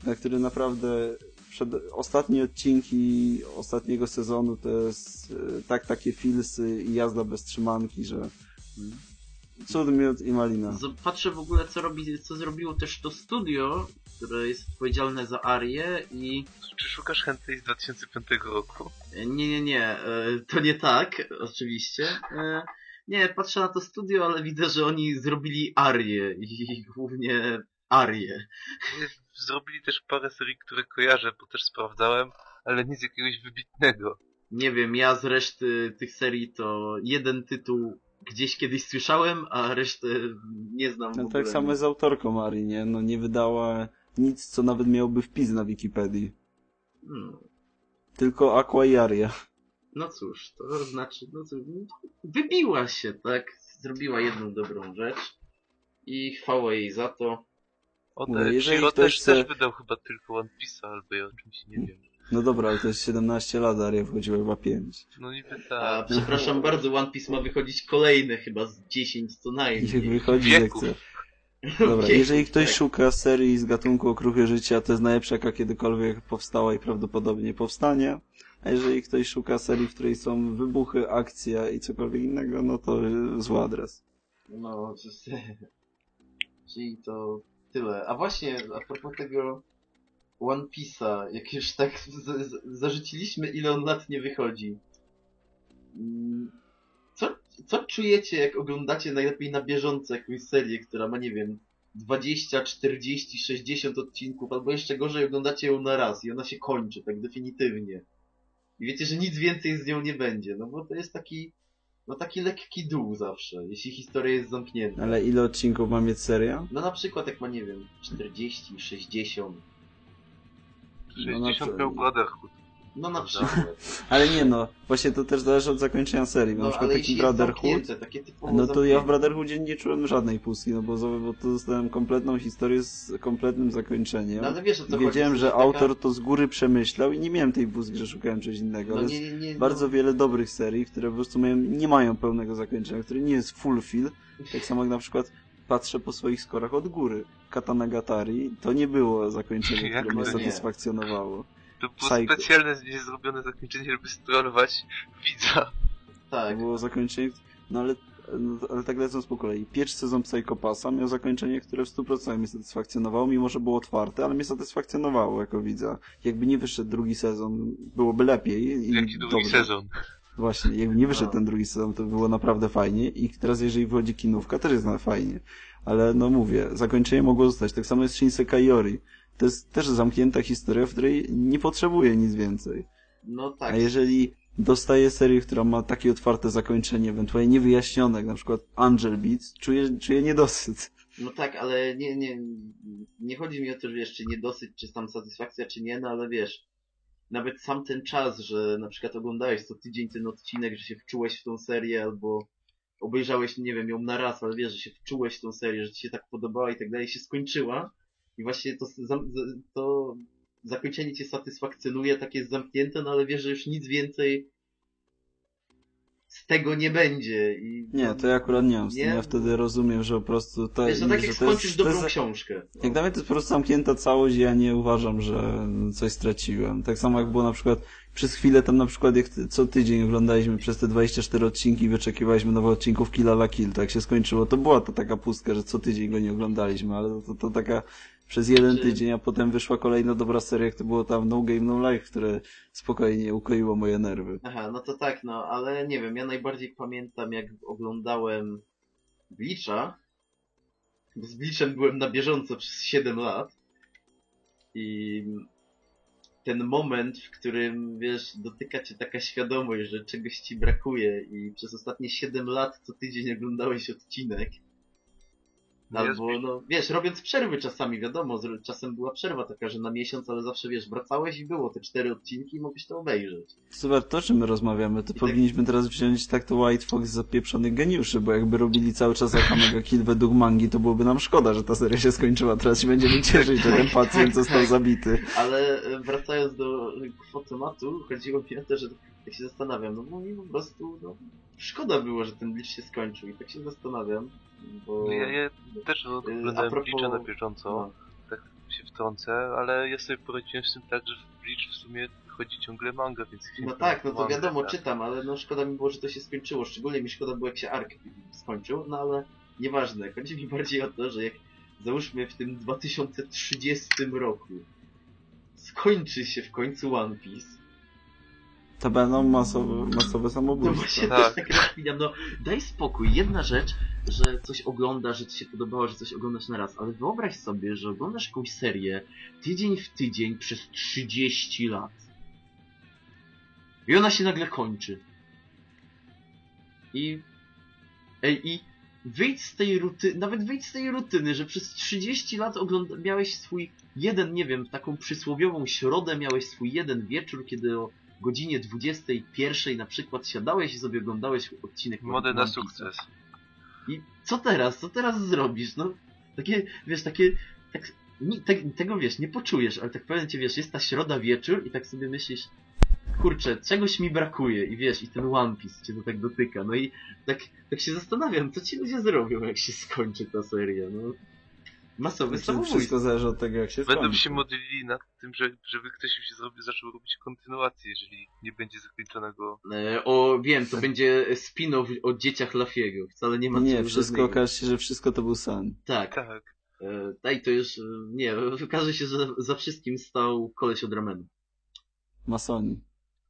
Speaker 2: na który naprawdę przed, ostatnie odcinki ostatniego sezonu to jest e, tak takie filsy i jazda bez trzymanki, że cud miód i malina.
Speaker 1: Patrzę w ogóle co robi, co zrobiło też to studio, które jest odpowiedzialne za Arię i
Speaker 3: Czy szukasz chętnej z 2005 roku?
Speaker 1: e, nie, nie, nie, e, to nie tak, oczywiście. E, Nie, patrzę na to studio, ale widzę, że oni zrobili Arię i głównie Arię.
Speaker 3: Zrobili też parę serii, które kojarzę, bo też sprawdzałem, ale nic jakiegoś wybitnego.
Speaker 1: Nie wiem, ja z reszty tych serii to jeden tytuł gdzieś kiedyś słyszałem, a resztę nie znam w
Speaker 2: No
Speaker 1: ogóle.
Speaker 2: tak samo z autorką Arii, nie? No nie wydała nic, co nawet miałoby wpis na Wikipedii.
Speaker 1: Hmm.
Speaker 2: Tylko Aqua i Aria.
Speaker 1: No cóż, to znaczy, no cóż, wybiła się, tak? Zrobiła jedną dobrą rzecz i chwała jej za to.
Speaker 3: O,
Speaker 2: Mówię,
Speaker 3: te
Speaker 2: jeżeli
Speaker 3: Shiro
Speaker 2: ktoś
Speaker 3: też,
Speaker 2: chce-
Speaker 3: też wydał chyba tylko One Piece'a, albo ja o czymś nie wiem.
Speaker 2: No dobra, ale to jest 17 lat, a Aria wchodziła chyba 5.
Speaker 3: No niby
Speaker 1: A
Speaker 3: tak.
Speaker 1: przepraszam bardzo, One Piece ma wychodzić kolejne chyba z 10 co najmniej.
Speaker 2: wychodzi
Speaker 3: Wieków.
Speaker 2: lekcja. Dobra,
Speaker 1: Wieków,
Speaker 2: jeżeli ktoś
Speaker 1: tak.
Speaker 2: szuka serii z gatunku Okruchy Życia, to jest najlepsza, jaka kiedykolwiek powstała i prawdopodobnie powstanie. A jeżeli ktoś szuka serii, w której są wybuchy, akcja i cokolwiek innego, no to y, zły adres.
Speaker 1: No, czyli to tyle. A właśnie, a propos tego One Piece'a, jak już tak zarzuciliśmy, ile on lat nie wychodzi. Mm, Co, czujecie, jak oglądacie najlepiej na bieżąco jakąś serię, która ma, nie wiem, 20, 40, 60 odcinków, albo jeszcze gorzej oglądacie ją na raz i ona się kończy, tak definitywnie. I wiecie, że nic więcej z nią nie będzie, no bo to jest taki, no taki lekki dół zawsze, jeśli historia jest zamknięta.
Speaker 2: Ale ile odcinków ma mieć seria?
Speaker 1: No na przykład jak ma, nie wiem, 40, 60.
Speaker 2: No na
Speaker 3: 60
Speaker 2: co-
Speaker 3: miał Brotherhood.
Speaker 1: No na przykład.
Speaker 2: Ale nie no, właśnie to też zależy od zakończenia serii. bo
Speaker 1: No
Speaker 2: na przykład taki Brotherhood,
Speaker 1: zamknięte, takie typowo
Speaker 2: no to ja w. Brotherhoodzie nie czułem żadnej pustki, no bo, bo to dostałem kompletną historię z kompletnym zakończeniem.
Speaker 1: No ale wiesz o co
Speaker 2: I wiedziałem,
Speaker 1: chodzi,
Speaker 2: że
Speaker 1: taka-
Speaker 2: autor to z góry przemyślał i nie miałem tej pustki, że szukałem czegoś innego.
Speaker 1: No
Speaker 2: ale
Speaker 1: nie,
Speaker 2: jest
Speaker 1: nie, nie, no.
Speaker 2: bardzo wiele dobrych serii, które po prostu mają, nie mają pełnego zakończenia, które nie jest full fill. Tak samo jak na przykład patrzę po swoich skorach od góry. Katana Gatari to nie było zakończenie, które mnie satysfakcjonowało.
Speaker 3: To było
Speaker 2: Psycho.
Speaker 3: specjalne, zrobione zakończenie, żeby strollować widza.
Speaker 2: To
Speaker 1: Tak.
Speaker 2: było zakończenie, no ale, no, ale tak lecąc po kolei. Pierwszy sezon Psychopasa miał zakończenie, które w 100% mnie satysfakcjonowało, mimo że było otwarte, ale mnie satysfakcjonowało jako widza. Jakby nie wyszedł drugi sezon, byłoby lepiej i
Speaker 3: Jaki drugi
Speaker 2: dobrze.
Speaker 3: sezon.
Speaker 2: Właśnie, jakby nie wyszedł
Speaker 1: No.
Speaker 2: ten drugi sezon, to było naprawdę fajnie i teraz jeżeli wychodzi kinówka, też jest fajnie. Ale no mówię, zakończenie mogło zostać. Tak samo jest Shinsekai Yori. To jest też zamknięta historia, w której nie potrzebuje nic więcej.
Speaker 1: No tak.
Speaker 2: A jeżeli dostaje serię, która ma takie otwarte zakończenie, ewentualnie niewyjaśnione, jak na przykład Angel Beats, czuję, czuję niedosyt.
Speaker 1: No tak, ale nie, nie, nie chodzi mi o to, że wiesz, czy niedosyć, czy tam satysfakcja, czy nie, no ale wiesz, nawet sam ten czas, że na przykład oglądałeś co tydzień ten odcinek, że się wczułeś w tą serię, albo obejrzałeś, nie wiem, ją na raz, ale wiesz, że się wczułeś w tą serię, że ci się tak podobała i tak dalej, się skończyła i właśnie to, to zakończenie cię satysfakcjonuje, takie jest zamknięte, no ale wiesz, że już nic więcej z tego nie będzie i...
Speaker 2: Nie, to ja akurat nie mam.
Speaker 1: Nie?
Speaker 2: Ja wtedy rozumiem, że po prostu to,
Speaker 1: Wiesz, no tak jak
Speaker 2: to jest-
Speaker 1: skończysz
Speaker 2: to
Speaker 1: dobrą
Speaker 2: jest-
Speaker 1: książkę.
Speaker 2: Jak dla mnie to jest po prostu zamknięta całość i ja nie uważam, że coś straciłem. Tak samo jak było na przykład przez chwilę tam na przykład jak co tydzień oglądaliśmy przez te 24 odcinki i wyczekiwaliśmy nowych odcinków Killa la Kill, to jak się skończyło, to była to taka pustka, że co tydzień go nie oglądaliśmy, ale to, to taka przez jeden tydzień, a potem wyszła kolejna dobra seria, jak to było tam No Game No Life, które spokojnie ukoiło moje nerwy.
Speaker 1: Aha, no to tak, no, ale nie wiem, ja najbardziej pamiętam jak oglądałem Bleacha, bo z Bleachem byłem na bieżąco przez 7 lat i ten moment, w którym, wiesz, dotyka cię taka świadomość, że czegoś ci brakuje i przez ostatnie 7 lat co tydzień oglądałeś odcinek, Albo, no, wiesz, robiąc przerwy czasami, wiadomo, czasem była przerwa taka, że na miesiąc, ale zawsze, wiesz, wracałeś i było te cztery odcinki i mogłeś to obejrzeć.
Speaker 2: Super, to o czym my rozmawiamy, to
Speaker 1: tak-
Speaker 2: powinniśmy teraz wziąć tak to White Fox z zapieprzonych geniuszy, bo jakby robili cały czas Akamega Kill według mangi, to byłoby nam szkoda, że ta seria się skończyła. Teraz się będziemy cieszyć, że ten pacjent został zabity.
Speaker 1: Ale e, wracając do kwotomatu, chodziło mi o to, że tak się zastanawiam, no bo mi po prostu, no, szkoda było, że ten Bleach się skończył i tak się zastanawiam, bo...
Speaker 3: No ja, ja też
Speaker 1: a
Speaker 3: oglądałem
Speaker 1: propos-
Speaker 3: Bleacha na bieżąco,
Speaker 1: No,
Speaker 3: tak się wtrącę, ale ja sobie poradziłem z tym tak, że w Bleach w sumie chodzi ciągle manga, więc...
Speaker 1: no tak, no to
Speaker 3: mangę,
Speaker 1: wiadomo,
Speaker 3: tak.
Speaker 1: czytam, ale no szkoda mi było, że to się skończyło, szczególnie mi szkoda było, jak się Ark skończył, no ale nieważne, chodzi mi bardziej o to, że jak załóżmy w tym 2030 roku skończy się w końcu One Piece,
Speaker 2: To będą masowe, masowe
Speaker 1: No
Speaker 2: samobójstwa.
Speaker 1: właśnie
Speaker 3: Tak.
Speaker 1: też tak rozkminiam, no daj spokój. Jedna rzecz, że coś oglądasz, że ci się podobało, że coś oglądasz na raz, ale wyobraź sobie, że oglądasz jakąś serię tydzień w tydzień przez 30 lat. I ona się nagle kończy. I... Ej, i wyjdź z tej rutyny, nawet wyjdź z tej rutyny, że przez 30 lat ogląda, miałeś swój jeden, nie wiem, taką przysłowiową środę, miałeś swój jeden wieczór, kiedy o godzinie 21 na przykład siadałeś i sobie oglądałeś odcinek
Speaker 3: Modę
Speaker 1: One
Speaker 3: na sukces.
Speaker 1: I co teraz? Co teraz zrobisz? No, takie, wiesz, takie, tak, nie, te, tego wiesz, nie poczujesz, ale tak powiem ci, wiesz, jest ta środa wieczór i tak sobie myślisz, kurczę, czegoś mi brakuje i wiesz, i ten One Piece cię to tak dotyka, no i tak, tak się zastanawiam, co ci ludzie zrobią, jak się skończy ta seria, no. Masowe
Speaker 2: Znaczy,
Speaker 1: samobójstwo.
Speaker 2: wszystko zależy od tego, jak się
Speaker 3: Będą
Speaker 2: skończy.
Speaker 3: się modlili nad tym, że, żeby ktoś się zrobił, zaczął robić kontynuację, jeżeli nie będzie zakończonego.
Speaker 1: E, o, wiem, to będzie spin-off o dzieciach Lafiego, wcale nie ma
Speaker 2: Nie, wszystko
Speaker 1: żadnego.
Speaker 2: okaże się, że wszystko to był sen.
Speaker 1: Tak,
Speaker 3: Tak.
Speaker 1: E, Daj, to już, e, nie, okaże się, że za wszystkim stał koleś od ramenu.
Speaker 2: Masoni.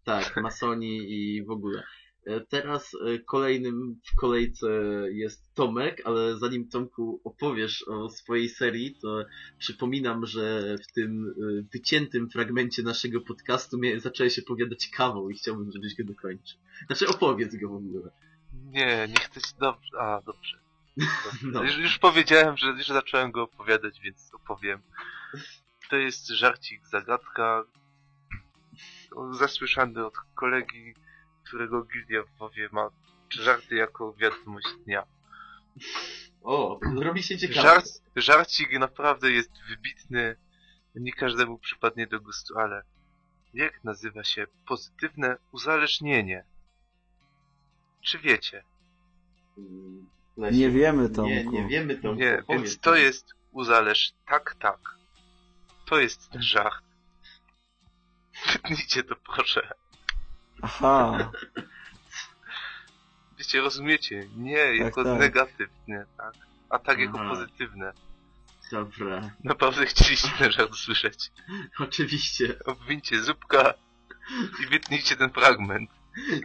Speaker 1: Tak, masoni i w ogóle. E, Teraz e, kolejnym w kolejce jest Tomek, ale zanim Tomku opowiesz o swojej serii, to przypominam, że w tym e, wyciętym fragmencie naszego podcastu zacząłeś opowiadać kawał i chciałbym, żebyś go dokończył. Znaczy opowiedz go w ogóle.
Speaker 3: Nie, nie chcę ci... Dobrze, a, dobrze. dobrze.
Speaker 1: No.
Speaker 3: Już, już powiedziałem, że już zacząłem go opowiadać, więc opowiem. To jest żarcik, zagadka, zasłyszany od kolegi, którego gildia w WoWie ma żarty jako wiadomość dnia.
Speaker 1: O, robi się ciekawe.
Speaker 3: Żart, żarcik naprawdę jest wybitny, nie każdemu przypadnie do gustu, ale jak nazywa się pozytywne uzależnienie? Czy wiecie?
Speaker 1: Mm.
Speaker 2: Nie wiemy,
Speaker 1: Nie,
Speaker 2: Tomku.
Speaker 1: nie wiemy to.
Speaker 3: Nie, więc to jest uzależ... Tak, tak. To jest ten żart. Wytnijcie to proszę.
Speaker 2: Aha,
Speaker 3: Wiecie, rozumiecie? Nie, jako
Speaker 2: tak.
Speaker 3: negatywne, tak? A tak jako
Speaker 1: Aha.
Speaker 3: pozytywne.
Speaker 1: Dobra,
Speaker 3: Naprawdę chcieliście ten żart usłyszeć.
Speaker 1: oczywiście.
Speaker 3: Obwincie zupka i wytnijcie ten fragment.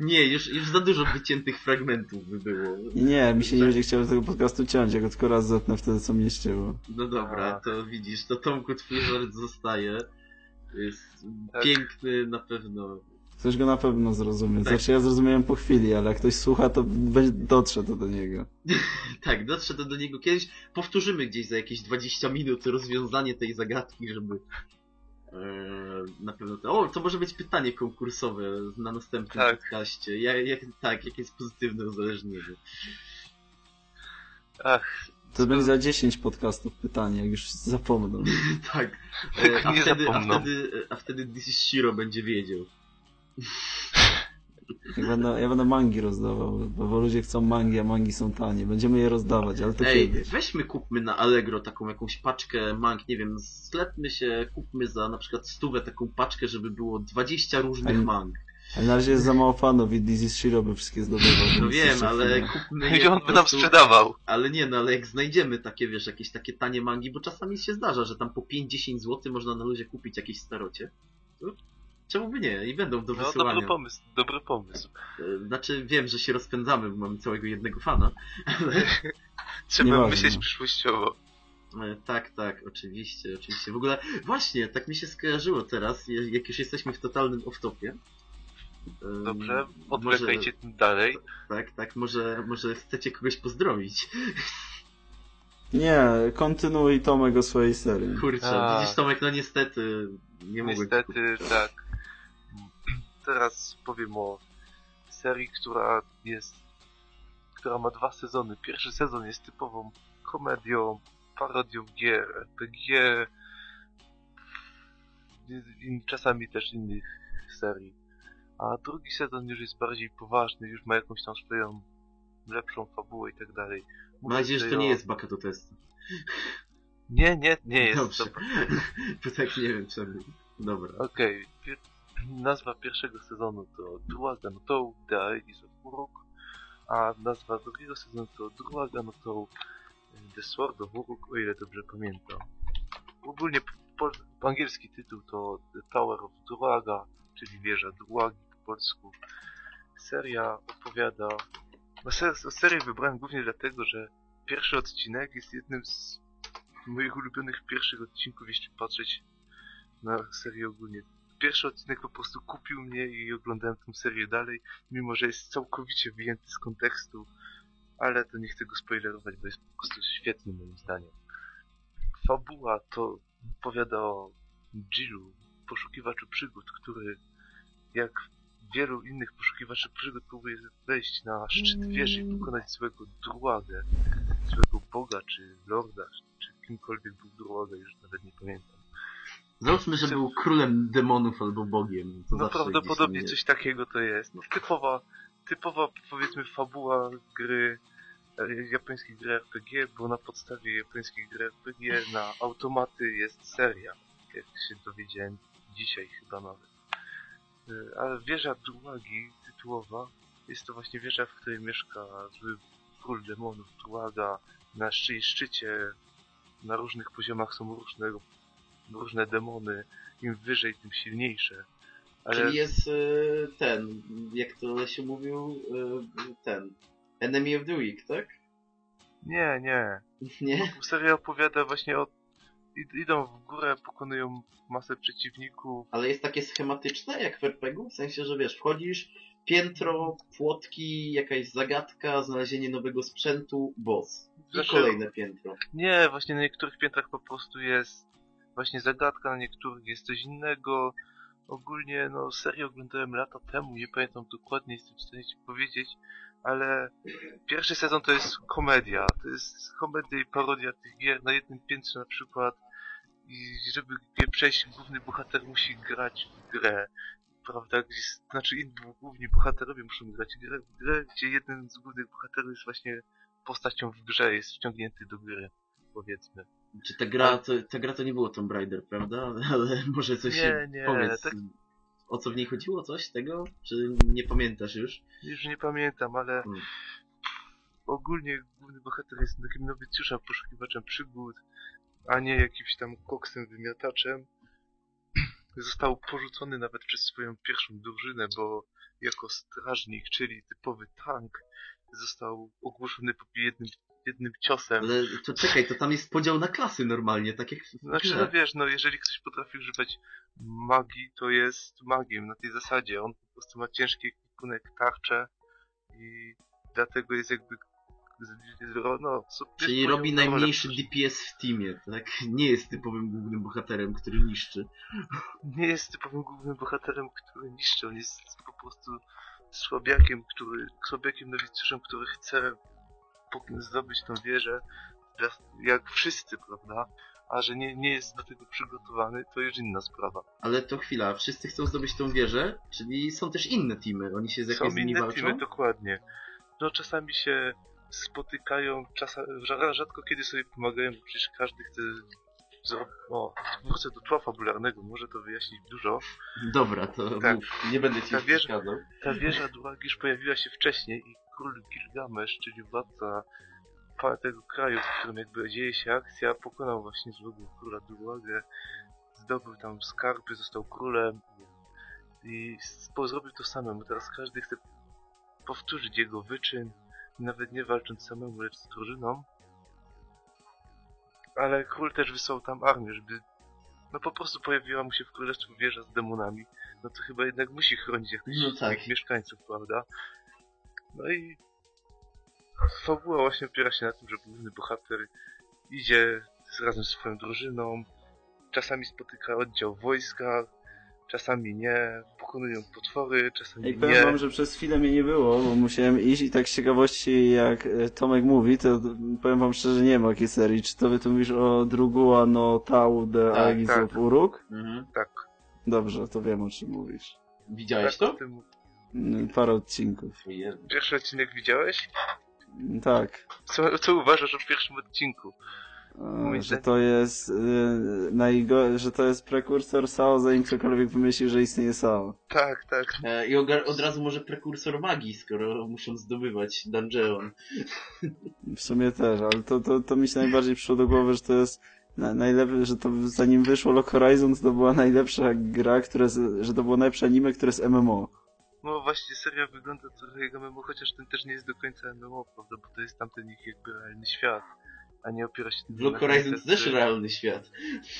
Speaker 1: Nie, już, już za dużo wyciętych fragmentów by było.
Speaker 2: Nie, mi się nie będzie chciało tego podcastu ciąć, ja go tylko raz zetnę wtedy, co mnie ścięło.
Speaker 1: No dobra,
Speaker 3: A.
Speaker 1: to widzisz, to Tomku twój żart zostaje. Jest
Speaker 3: Tak.
Speaker 1: piękny na pewno.
Speaker 2: Ktoś go na pewno zrozumie.
Speaker 1: Tak.
Speaker 2: Znaczy ja zrozumiałem po chwili, ale jak ktoś słucha, to będzie dotrze to do niego.
Speaker 1: Tak, dotrze to do niego kiedyś. Powtórzymy gdzieś za jakieś 20 minut rozwiązanie tej zagadki, żeby e, na pewno to... O, to może być pytanie konkursowe na następnym
Speaker 3: Tak.
Speaker 1: podcaście. Ja, jak, tak, jakie jest pozytywne uzależnienie.
Speaker 3: Ach,
Speaker 2: To będzie za 10 podcastów pytanie, jak już zapomną.
Speaker 1: tak. E, a,
Speaker 3: Nie
Speaker 1: wtedy, a, wtedy, a wtedy This is Shiro będzie wiedział.
Speaker 2: Ja będę, ja będę mangi rozdawał, bo, bo ludzie chcą mangi, a mangi są tanie. Będziemy je rozdawać, ale to
Speaker 1: Ej,
Speaker 2: kiedyś.
Speaker 1: weźmy, kupmy na Allegro taką jakąś paczkę mang, nie wiem, sklepmy się, kupmy za na przykład stówę taką paczkę, żeby było 20 różnych
Speaker 2: Ej,
Speaker 1: mang.
Speaker 2: Ale na razie jest za mało fanów i is Shiro by wszystkie zdobywał.
Speaker 1: No wiem, ale kupmy je
Speaker 3: i on by nam
Speaker 1: prostu-
Speaker 3: sprzedawał.
Speaker 1: Ale nie, no ale jak znajdziemy takie, wiesz, jakieś takie tanie mangi, bo czasami się zdarza, że tam po 5-10 zł można na luzie kupić jakieś starocie. Czemu by nie? I będą do
Speaker 3: No
Speaker 1: wysyłania.
Speaker 3: dobry pomysł, dobry pomysł.
Speaker 1: E, Znaczy wiem, że się rozpędzamy, bo mamy całego jednego fana, ale
Speaker 3: Trzeba
Speaker 2: Nieważne.
Speaker 3: myśleć przyszłościowo.
Speaker 1: E, Tak, tak, oczywiście, oczywiście. W ogóle, właśnie, tak mi się skojarzyło teraz, jak już jesteśmy w totalnym off-topie.
Speaker 3: Dobrze,
Speaker 1: może-
Speaker 3: odwlekajcie tym dalej.
Speaker 1: Tak, tak, może, może chcecie kogoś pozdrowić.
Speaker 2: Nie, kontynuuj Tomek o swojej serii.
Speaker 1: Kurczę,
Speaker 3: A.
Speaker 1: widzisz Tomek, no niestety, nie mogłem.
Speaker 3: Niestety, tak. Teraz powiem o serii, która jest, która ma dwa sezony. Pierwszy sezon jest typową komedią, parodią gier, RPG, i czasami też innych serii. A drugi sezon już jest bardziej poważny, już ma jakąś tam swoją lepszą fabułę i tak dalej.
Speaker 1: Mam nadzieję, że to nie jest baka do testu.
Speaker 3: Nie, nie, nie jest.
Speaker 1: Dobrze.
Speaker 3: to-
Speaker 1: tak nie wiem, czemu. Dobra.
Speaker 3: Okej, pier... nazwa pierwszego sezonu to Druaga no to The Aegis of Uruk, a nazwa drugiego sezonu to Druaga no to The Sword of Uruk, o ile dobrze pamiętam. Ogólnie po, po angielski tytuł to The Tower of Druaga, czyli wieża Druagi po polsku. Seria opowiada... No ser, serię wybrałem głównie dlatego, że pierwszy odcinek jest jednym z moich ulubionych pierwszych odcinków, jeśli patrzeć na serię ogólnie. Pierwszy odcinek po prostu kupił mnie i oglądałem tę serię dalej, mimo że jest całkowicie wyjęty z kontekstu, ale to nie chcę go spoilerować, bo jest po prostu świetny moim zdaniem. Fabuła to opowiada o Jilu, poszukiwaczu przygód, który jak wielu innych poszukiwaczy przygód próbuje wejść na szczyt wieży i pokonać złego druagę, złego boga czy lorda, czy kimkolwiek był druaga, już nawet nie pamiętam.
Speaker 1: Załóżmy, że był królem demonów albo bogiem. To
Speaker 3: No prawdopodobnie coś takiego to jest. No, typowa, typowa powiedzmy fabuła gry e, japońskiej gry RPG, bo na podstawie japońskiej gry RPG na automaty jest seria. Jak się dowiedziałem dzisiaj chyba nawet. Ale wieża Druagi tytułowa jest to właśnie wieża, w której mieszka zły król demonów Druaga. Na szczy- szczycie na różnych poziomach są różne, różne demony. Im wyżej, tym silniejsze. Ale
Speaker 1: Czyli jest e, ten, jak to się mówił, e, ten. Enemy of the Week, tak?
Speaker 3: nie, nie.
Speaker 1: Nie?
Speaker 3: Seria opowiada właśnie o... id- Idą w górę, pokonują masę przeciwników.
Speaker 1: Ale jest takie schematyczne jak w RPG-u? W sensie, że wiesz, wchodzisz, piętro, płotki, jakaś zagadka, znalezienie nowego sprzętu, boss. I
Speaker 3: Znaczy-
Speaker 1: kolejne piętro.
Speaker 3: Nie, właśnie na niektórych piętrach po prostu jest właśnie zagadka, na niektórych jest coś innego. Ogólnie, no, serię oglądałem lata temu, nie pamiętam dokładnie, jestem w stanie ci powiedzieć, ale pierwszy sezon to jest komedia. To jest komedia i parodia tych gier na jednym piętrze na przykład. I żeby je przejść, główny bohater musi grać w grę. Prawda? Gdzie, znaczy inni główni bohaterowie muszą grać grę, grę, gdzie jeden z głównych bohaterów jest właśnie postacią w grze, jest wciągnięty do gry, powiedzmy.
Speaker 1: Czy ta gra, to, ta gra to nie było Tomb Raider, prawda? Ale może coś
Speaker 3: Nie, nie,
Speaker 1: powiedz.
Speaker 3: tak-
Speaker 1: O co w niej chodziło? Coś tego? Czy nie pamiętasz już?
Speaker 3: Już nie pamiętam, ale
Speaker 1: Hmm.
Speaker 3: ogólnie główny bohater jest takim nowicjuszem, poszukiwaczem przygód, a nie jakimś tam koksem wymiataczem. został porzucony nawet przez swoją pierwszą drużynę, bo jako strażnik, czyli typowy tank, został ogłuszony po jednym, jednym ciosem.
Speaker 1: Ale to czekaj, to tam jest podział na klasy normalnie, tak jak w
Speaker 3: Znaczy, no wiesz, no jeżeli ktoś potrafi używać magii, to jest magiem na tej zasadzie. On po prostu ma ciężki ekwipunek tarcze i dlatego jest jakby no,
Speaker 1: Czyli robi najmniejszy. DPS w teamie, tak? Nie jest typowym głównym bohaterem, który niszczy.
Speaker 3: Nie jest typowym głównym bohaterem, który niszczy. On jest po prostu słabiakiem, który, słabiakiem nowicjuszem, który chce zdobyć tą wieżę jak wszyscy, prawda? A że nie, nie jest do tego przygotowany, to już inna sprawa.
Speaker 1: Ale to chwila, wszyscy chcą zdobyć tą wieżę, czyli są też inne teamy. Oni się z
Speaker 3: Są
Speaker 1: jakimiś z nimi
Speaker 3: inne
Speaker 1: walczą?
Speaker 3: teamy, dokładnie. No czasami się spotykają, czasami, rzadko kiedy sobie pomagają, bo przecież każdy chce... O, wrócę do tła fabularnego, może to wyjaśnić dużo.
Speaker 1: Dobra, to
Speaker 3: Tak.
Speaker 1: Nie będę ci
Speaker 3: Ta wieża-
Speaker 1: przeszkadzał.
Speaker 3: Ta wieża Duragisz pojawiła się wcześniej i król Gilgamesz, czyli władca tego kraju, w którym jakby dzieje się akcja, pokonał właśnie złego króla Duragę, zdobył tam skarby, został królem i zrobił to samemu. Teraz każdy chce powtórzyć jego wyczyn, nawet nie walcząc samemu, lecz z drużyną. Ale król też wysłał tam armię, żeby no po prostu pojawiła mu się w królestwie wieża z demonami, no to chyba jednak musi chronić jakoś
Speaker 1: No tak.
Speaker 3: mieszkańców, prawda? No i fabuła właśnie opiera się na tym, że główny bohater idzie z- razem ze swoją drużyną, czasami spotyka oddział wojska, czasami nie, pokonują potwory, czasami
Speaker 2: Ej, powiem wam,
Speaker 3: nie.
Speaker 2: że przez chwilę mnie nie było, bo musiałem iść i tak z ciekawości, jak e, Tomek mówi, to powiem wam szczerze, nie wiem o jakiej serii. Czy to wy tu mówisz o Drugua no Tau de
Speaker 1: Tak,
Speaker 2: Aegis
Speaker 3: tak.
Speaker 2: of Uruk?
Speaker 1: Mhm.
Speaker 3: Tak,
Speaker 2: Dobrze, to wiem o czym mówisz.
Speaker 1: Widziałeś
Speaker 3: tak
Speaker 1: to?
Speaker 3: tym.
Speaker 2: Parę odcinków.
Speaker 3: Pierwszy odcinek widziałeś?
Speaker 2: Tak.
Speaker 3: Co, co uważasz o pierwszym odcinku? Mój
Speaker 2: że to jest najgo- że to jest prekursor SAO, zanim ktokolwiek wymyślił, że istnieje SAO.
Speaker 3: Tak, tak.
Speaker 1: E, I od razu może prekursor magii, skoro muszą zdobywać dungeon.
Speaker 2: W sumie też, ale to, to, to mi się najbardziej przyszło do głowy, że to jest na, najlepsze, że to zanim wyszło Lock Horizon, to była najlepsza gra, które, z- że to było najlepsze anime, które jest MMO.
Speaker 3: No właśnie seria wygląda trochę jak MMO, chociaż ten też nie jest do końca MMO, prawda? Bo to jest tamten ich jakby realny świat, a nie opiera się na
Speaker 1: Horizon to też realny świat.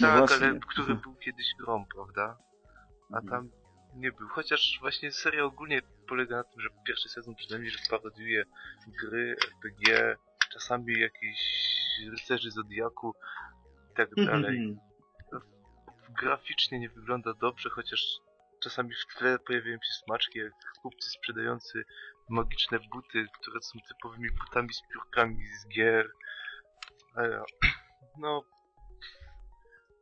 Speaker 2: No
Speaker 3: Tak,
Speaker 2: właśnie.
Speaker 3: ale który był kiedyś grą, prawda? A
Speaker 1: Mhm.
Speaker 3: tam nie był. Chociaż właśnie seria ogólnie polega na tym, że pierwszy sezon przynajmniej, że parodiuje gry, RPG, czasami jakiś rycerzy Zodiaku i tak dalej. graficznie nie wygląda dobrze, chociaż czasami w tle pojawiają się smaczki, jak kupcy sprzedający magiczne buty, które są typowymi butami z piórkami z gier. Ale, no,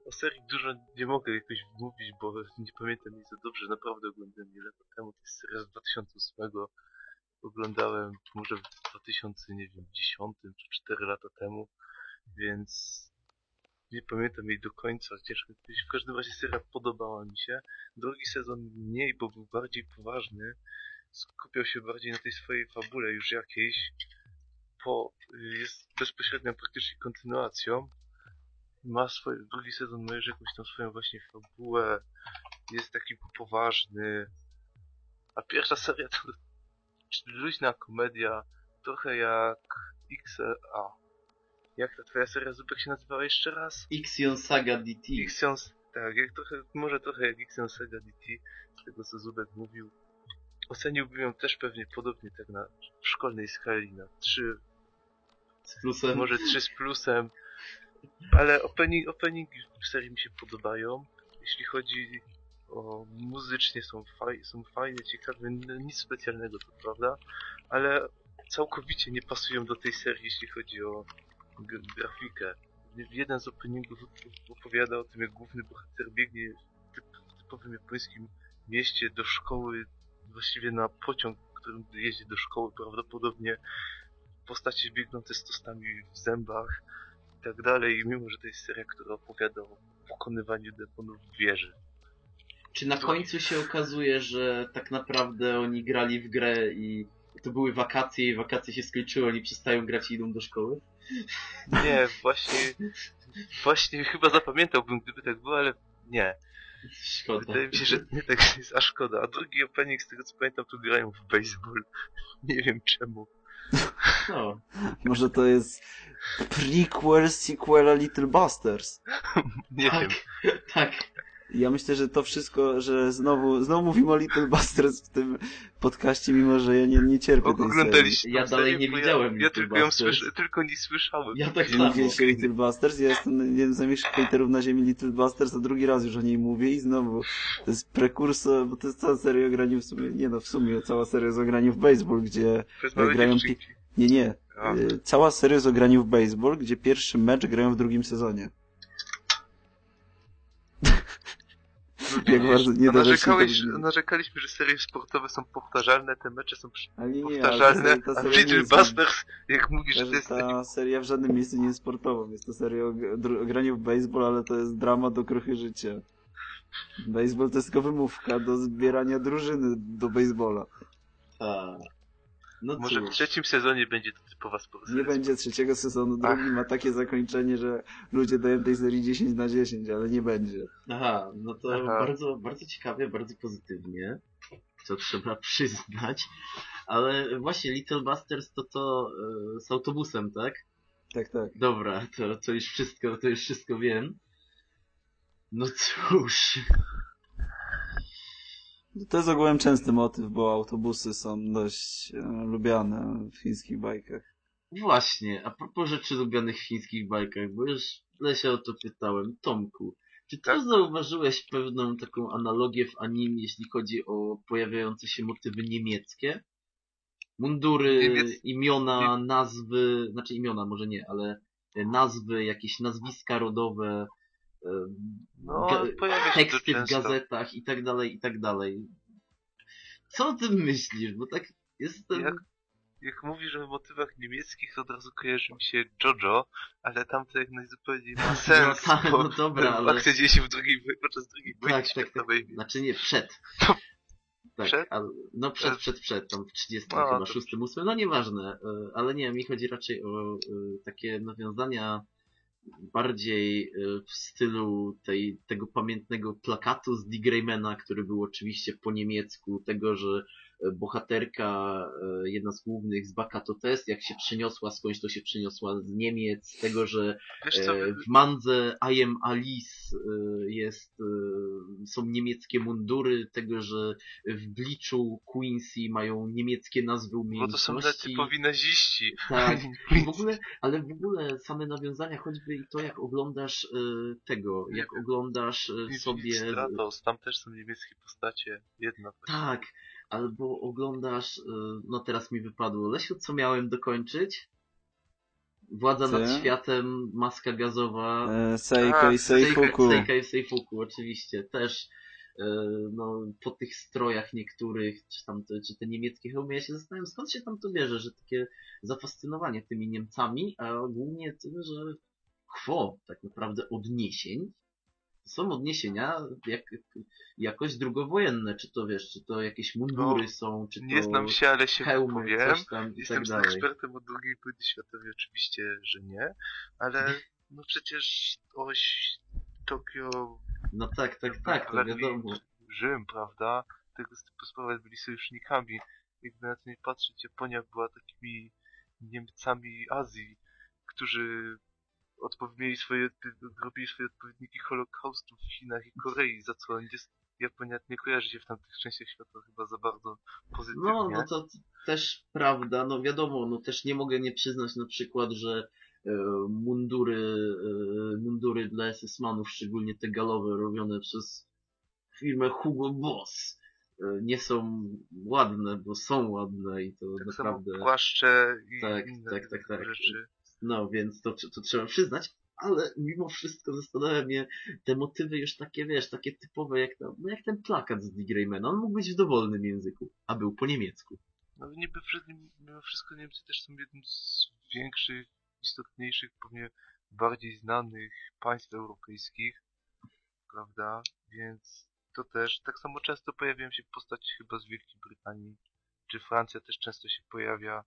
Speaker 3: o serii dużo nie mogę jakoś mówić, bo nie pamiętam jej za dobrze. Naprawdę oglądałem je lata temu. To jest seria z 2008. Oglądałem może w 2010 czy 4 lata temu, więc nie pamiętam jej do końca, ciężko. W każdym razie seria podobała mi się. Drugi sezon mniej, bo był bardziej poważny. Skupiał się bardziej na tej swojej fabule już jakiejś. Po, jest bezpośrednią praktycznie kontynuacją. Ma swoje, drugi sezon ma już jakąś tam swoją właśnie fabułę. Jest taki poważny. A pierwsza seria to luźna komedia, trochę jak XA. Jak ta twoja seria Zubek się nazywała jeszcze raz?
Speaker 1: Ixion Saga DT.
Speaker 3: Ixion, tak, jak trochę, może trochę jak Ixion Sega DT, z tego co Zubek mówił. Oceniłbym ją też pewnie podobnie tak na szkolnej skali na 3,
Speaker 1: Z plusem.
Speaker 3: może 3 z plusem. Ale opening, openingi w serii mi się podobają. Jeśli chodzi o muzycznie są, faj, są fajne, ciekawe, nic specjalnego to prawda, ale całkowicie nie pasują do tej serii, jeśli chodzi o grafikę. Jeden z openingów opowiada o tym, jak główny bohater biegnie w typ, w typowym japońskim mieście do szkoły, właściwie na pociąg, którym jeździ do szkoły, prawdopodobnie postacie biegnące z tostami w zębach i tak dalej, mimo że to jest seria, która opowiada o pokonywaniu demonów w wieży.
Speaker 1: Czy na końcu się okazuje, że tak naprawdę oni grali w grę i to były wakacje i wakacje się skończyły, oni przestają grać i idą do szkoły?
Speaker 3: Nie, właśnie, właśnie chyba zapamiętałbym, gdyby tak było, ale nie.
Speaker 1: Szkoda.
Speaker 3: Wydaje mi się, że nie tak jest, a szkoda. A drugi opening, z tego co pamiętam, to grają w baseball. Nie wiem czemu.
Speaker 1: No,
Speaker 2: Może to jest prequel sequela Little Busters.
Speaker 3: Nie
Speaker 1: tak,
Speaker 3: wiem.
Speaker 1: tak.
Speaker 2: Ja myślę, że to wszystko, że znowu, znowu mówimy o Little Busters w tym podcaście, mimo że ja nie, nie cierpię tej serii.
Speaker 3: Oglądaliście
Speaker 1: Ja dalej nie widziałem
Speaker 3: Ja, ja tylko ją słyszę, tylko nie słyszałem.
Speaker 1: Ja tak
Speaker 2: Nie
Speaker 1: samo.
Speaker 2: o Little Busters, ja jestem jednym z największych hejterów na ziemi Little Busters, a drugi raz już o niej mówię i znowu to jest prekursor, bo to jest cała seria o graniu w sumie, nie no, w sumie cała seria jest o graniu w baseball, gdzie,
Speaker 3: małe
Speaker 2: grają nie, nie,
Speaker 3: A.
Speaker 2: y, cała seria jest o graniu w baseball, gdzie pierwszy mecz grają w drugim sezonie. Jak bardzo niedorzeczne
Speaker 3: narzekałeś, narzekaliśmy, że serie sportowe są powtarzalne, te mecze są
Speaker 2: Ale nie, ale
Speaker 3: powtarzalne,
Speaker 2: ta, ta
Speaker 3: a
Speaker 2: nie jest,
Speaker 3: Busters, jak mówisz, że to jest
Speaker 2: ta seria w żadnym miejscu nie jest sportową, jest to seria o, o graniu w baseball, ale to jest drama do kruchy życia. Baseball to jest tylko wymówka do zbierania drużyny do baseballa.
Speaker 1: Tak. No
Speaker 3: Może w
Speaker 1: cóż.
Speaker 3: trzecim sezonie będzie to typowa sportowa.
Speaker 2: Nie będzie trzeciego sezonu, drugi ma takie zakończenie, że ludzie dają tej serii 10 na 10, ale nie będzie.
Speaker 1: Aha, no to
Speaker 3: Aha.
Speaker 1: bardzo, bardzo ciekawie, bardzo pozytywnie, co trzeba przyznać. Ale właśnie Little Busters to to e, z autobusem, tak?
Speaker 2: Tak, tak.
Speaker 1: Dobra, to, to już wszystko, to już wszystko wiem. No cóż.
Speaker 2: To jest ogółem częsty motyw, bo autobusy są dość e, lubiane w chińskich bajkach.
Speaker 1: Właśnie, a propos rzeczy lubianych w chińskich bajkach, bo już Lesia o to pytałem. Tomku, czy
Speaker 3: Tak?
Speaker 1: zauważyłeś pewną taką analogię w anime, jeśli chodzi o pojawiające się motywy niemieckie? Mundury,
Speaker 3: Niemiec-
Speaker 1: imiona, nazwy, znaczy imiona może nie, ale te nazwy, jakieś nazwiska rodowe,
Speaker 3: No,
Speaker 1: teksty w gazetach i tak dalej, i tak dalej. Co o tym myślisz? Bo tak jestem...
Speaker 3: Jak, jak mówisz o motywach niemieckich, to od razu kojarzy mi się Jojo, ale tam to jak najzupełniej ma sens,
Speaker 1: no, tak,
Speaker 3: bo
Speaker 1: no dobra, ale...
Speaker 3: akcja dzieje się w drugiej, podczas drugiej wojny
Speaker 1: Tak, tak, tak.
Speaker 3: światowej.
Speaker 1: Znaczy nie, przed.
Speaker 3: To-
Speaker 1: Tak,
Speaker 3: przed?
Speaker 1: ale, no przed,
Speaker 3: Przed?
Speaker 1: przed, tam w 30
Speaker 3: A,
Speaker 1: chyba,
Speaker 3: to-
Speaker 1: 6, 8, no nieważne, e, ale nie, mi chodzi raczej o e, takie nawiązania bardziej e, w stylu tej, tego pamiętnego plakatu z Dick Greymana, który był oczywiście po niemiecku, tego, że bohaterka, e, jedna z głównych z Bakato Test, jak się przyniosła skądś, to się przyniosła z Niemiec, tego, że E, W mandze I am Alice e, jest, są niemieckie mundury, tego, że w Bleachu Quincy mają niemieckie nazwy
Speaker 3: bo to są
Speaker 1: umiejętności.
Speaker 3: typowi naziści.
Speaker 1: Tak, i w ogóle, ale w ogóle same nawiązania, choćby i to jak oglądasz tego, jak oglądasz sobie...
Speaker 3: Stratos, tam też są niemieckie postacie. Jedna.
Speaker 1: Tak, albo oglądasz, e, no teraz mi wypadło, Lesiu, co miałem dokończyć? Władza
Speaker 2: Co?
Speaker 1: nad światem, maska gazowa,
Speaker 2: E, Seiko
Speaker 3: A,
Speaker 2: i Seifuku.
Speaker 1: Seika i Seifuku, oczywiście, też e, no, po tych strojach niektórych, czy tam te, czy te niemieckie hełmy, ja się zastanawiam, skąd się tam to bierze, że takie zafascynowanie tymi Niemcami, a głównie tym, że kwo tak naprawdę odniesień, są odniesienia jak, jakoś drugowojenne, czy to wiesz, czy to jakieś mundury są, czy to
Speaker 3: Nie znam się, ale się
Speaker 1: hełmy,
Speaker 3: wypowiem.
Speaker 1: coś tam
Speaker 3: Jestem
Speaker 1: tak dalej.
Speaker 3: ekspertem od II wojny światowej, oczywiście, że nie, ale no przecież oś Tokio,
Speaker 1: No tak, tak, tak, to wiadomo.
Speaker 3: Rzym, prawda? Tego typu sprawy byli sojusznikami. Jakby na to nie patrzeć, Japonia była takimi Niemcami Azji, którzy odpow- mieli swoje, robili swoje odpowiedniki Holokaustu w Chinach i Korei, za co jest, Japonia nie kojarzy się w tamtych częściach świata chyba za bardzo pozytywnie.
Speaker 1: No, no to też prawda, no wiadomo, no też nie mogę nie przyznać na przykład, że e, mundury, e, mundury dla SS-manów, szczególnie te galowe robione przez firmę Hugo Boss, e, nie są ładne, bo są ładne i to
Speaker 3: tak
Speaker 1: naprawdę...
Speaker 3: samo płaszcze i
Speaker 1: Tak,
Speaker 3: inne
Speaker 1: tak, tak, tak.
Speaker 3: rzeczy.
Speaker 1: No, więc to, to trzeba przyznać, ale mimo wszystko zastanawia mnie te motywy już takie, wiesz, takie typowe jak, ta- no jak ten plakat z Greymana. On mógł być w dowolnym języku, a był po niemiecku.
Speaker 3: No niby mimo wszystko Niemcy też są jednym z większych, istotniejszych, pewnie bardziej znanych państw europejskich, prawda? Więc to też, tak samo często pojawiają się postaci chyba z Wielkiej Brytanii, czy Francja też często się pojawia,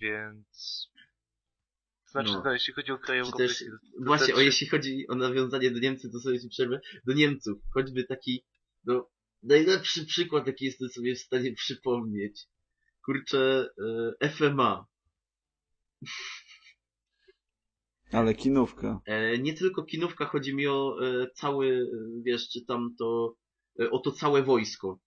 Speaker 3: więc Znaczy,
Speaker 1: No.
Speaker 3: no. jeśli chodzi o kraje europejskie,
Speaker 1: właśnie,
Speaker 3: też-
Speaker 1: o jeśli chodzi o nawiązanie do Niemcy, to sobie ci przerwę, do Niemców, choćby taki, no, najlepszy przykład, jaki jestem sobie w stanie przypomnieć. Kurczę, e, FMA.
Speaker 2: Ale kinówka.
Speaker 1: E, nie tylko kinówka, chodzi mi o e, cały, e, wiesz, czy tam to, e, o to całe wojsko.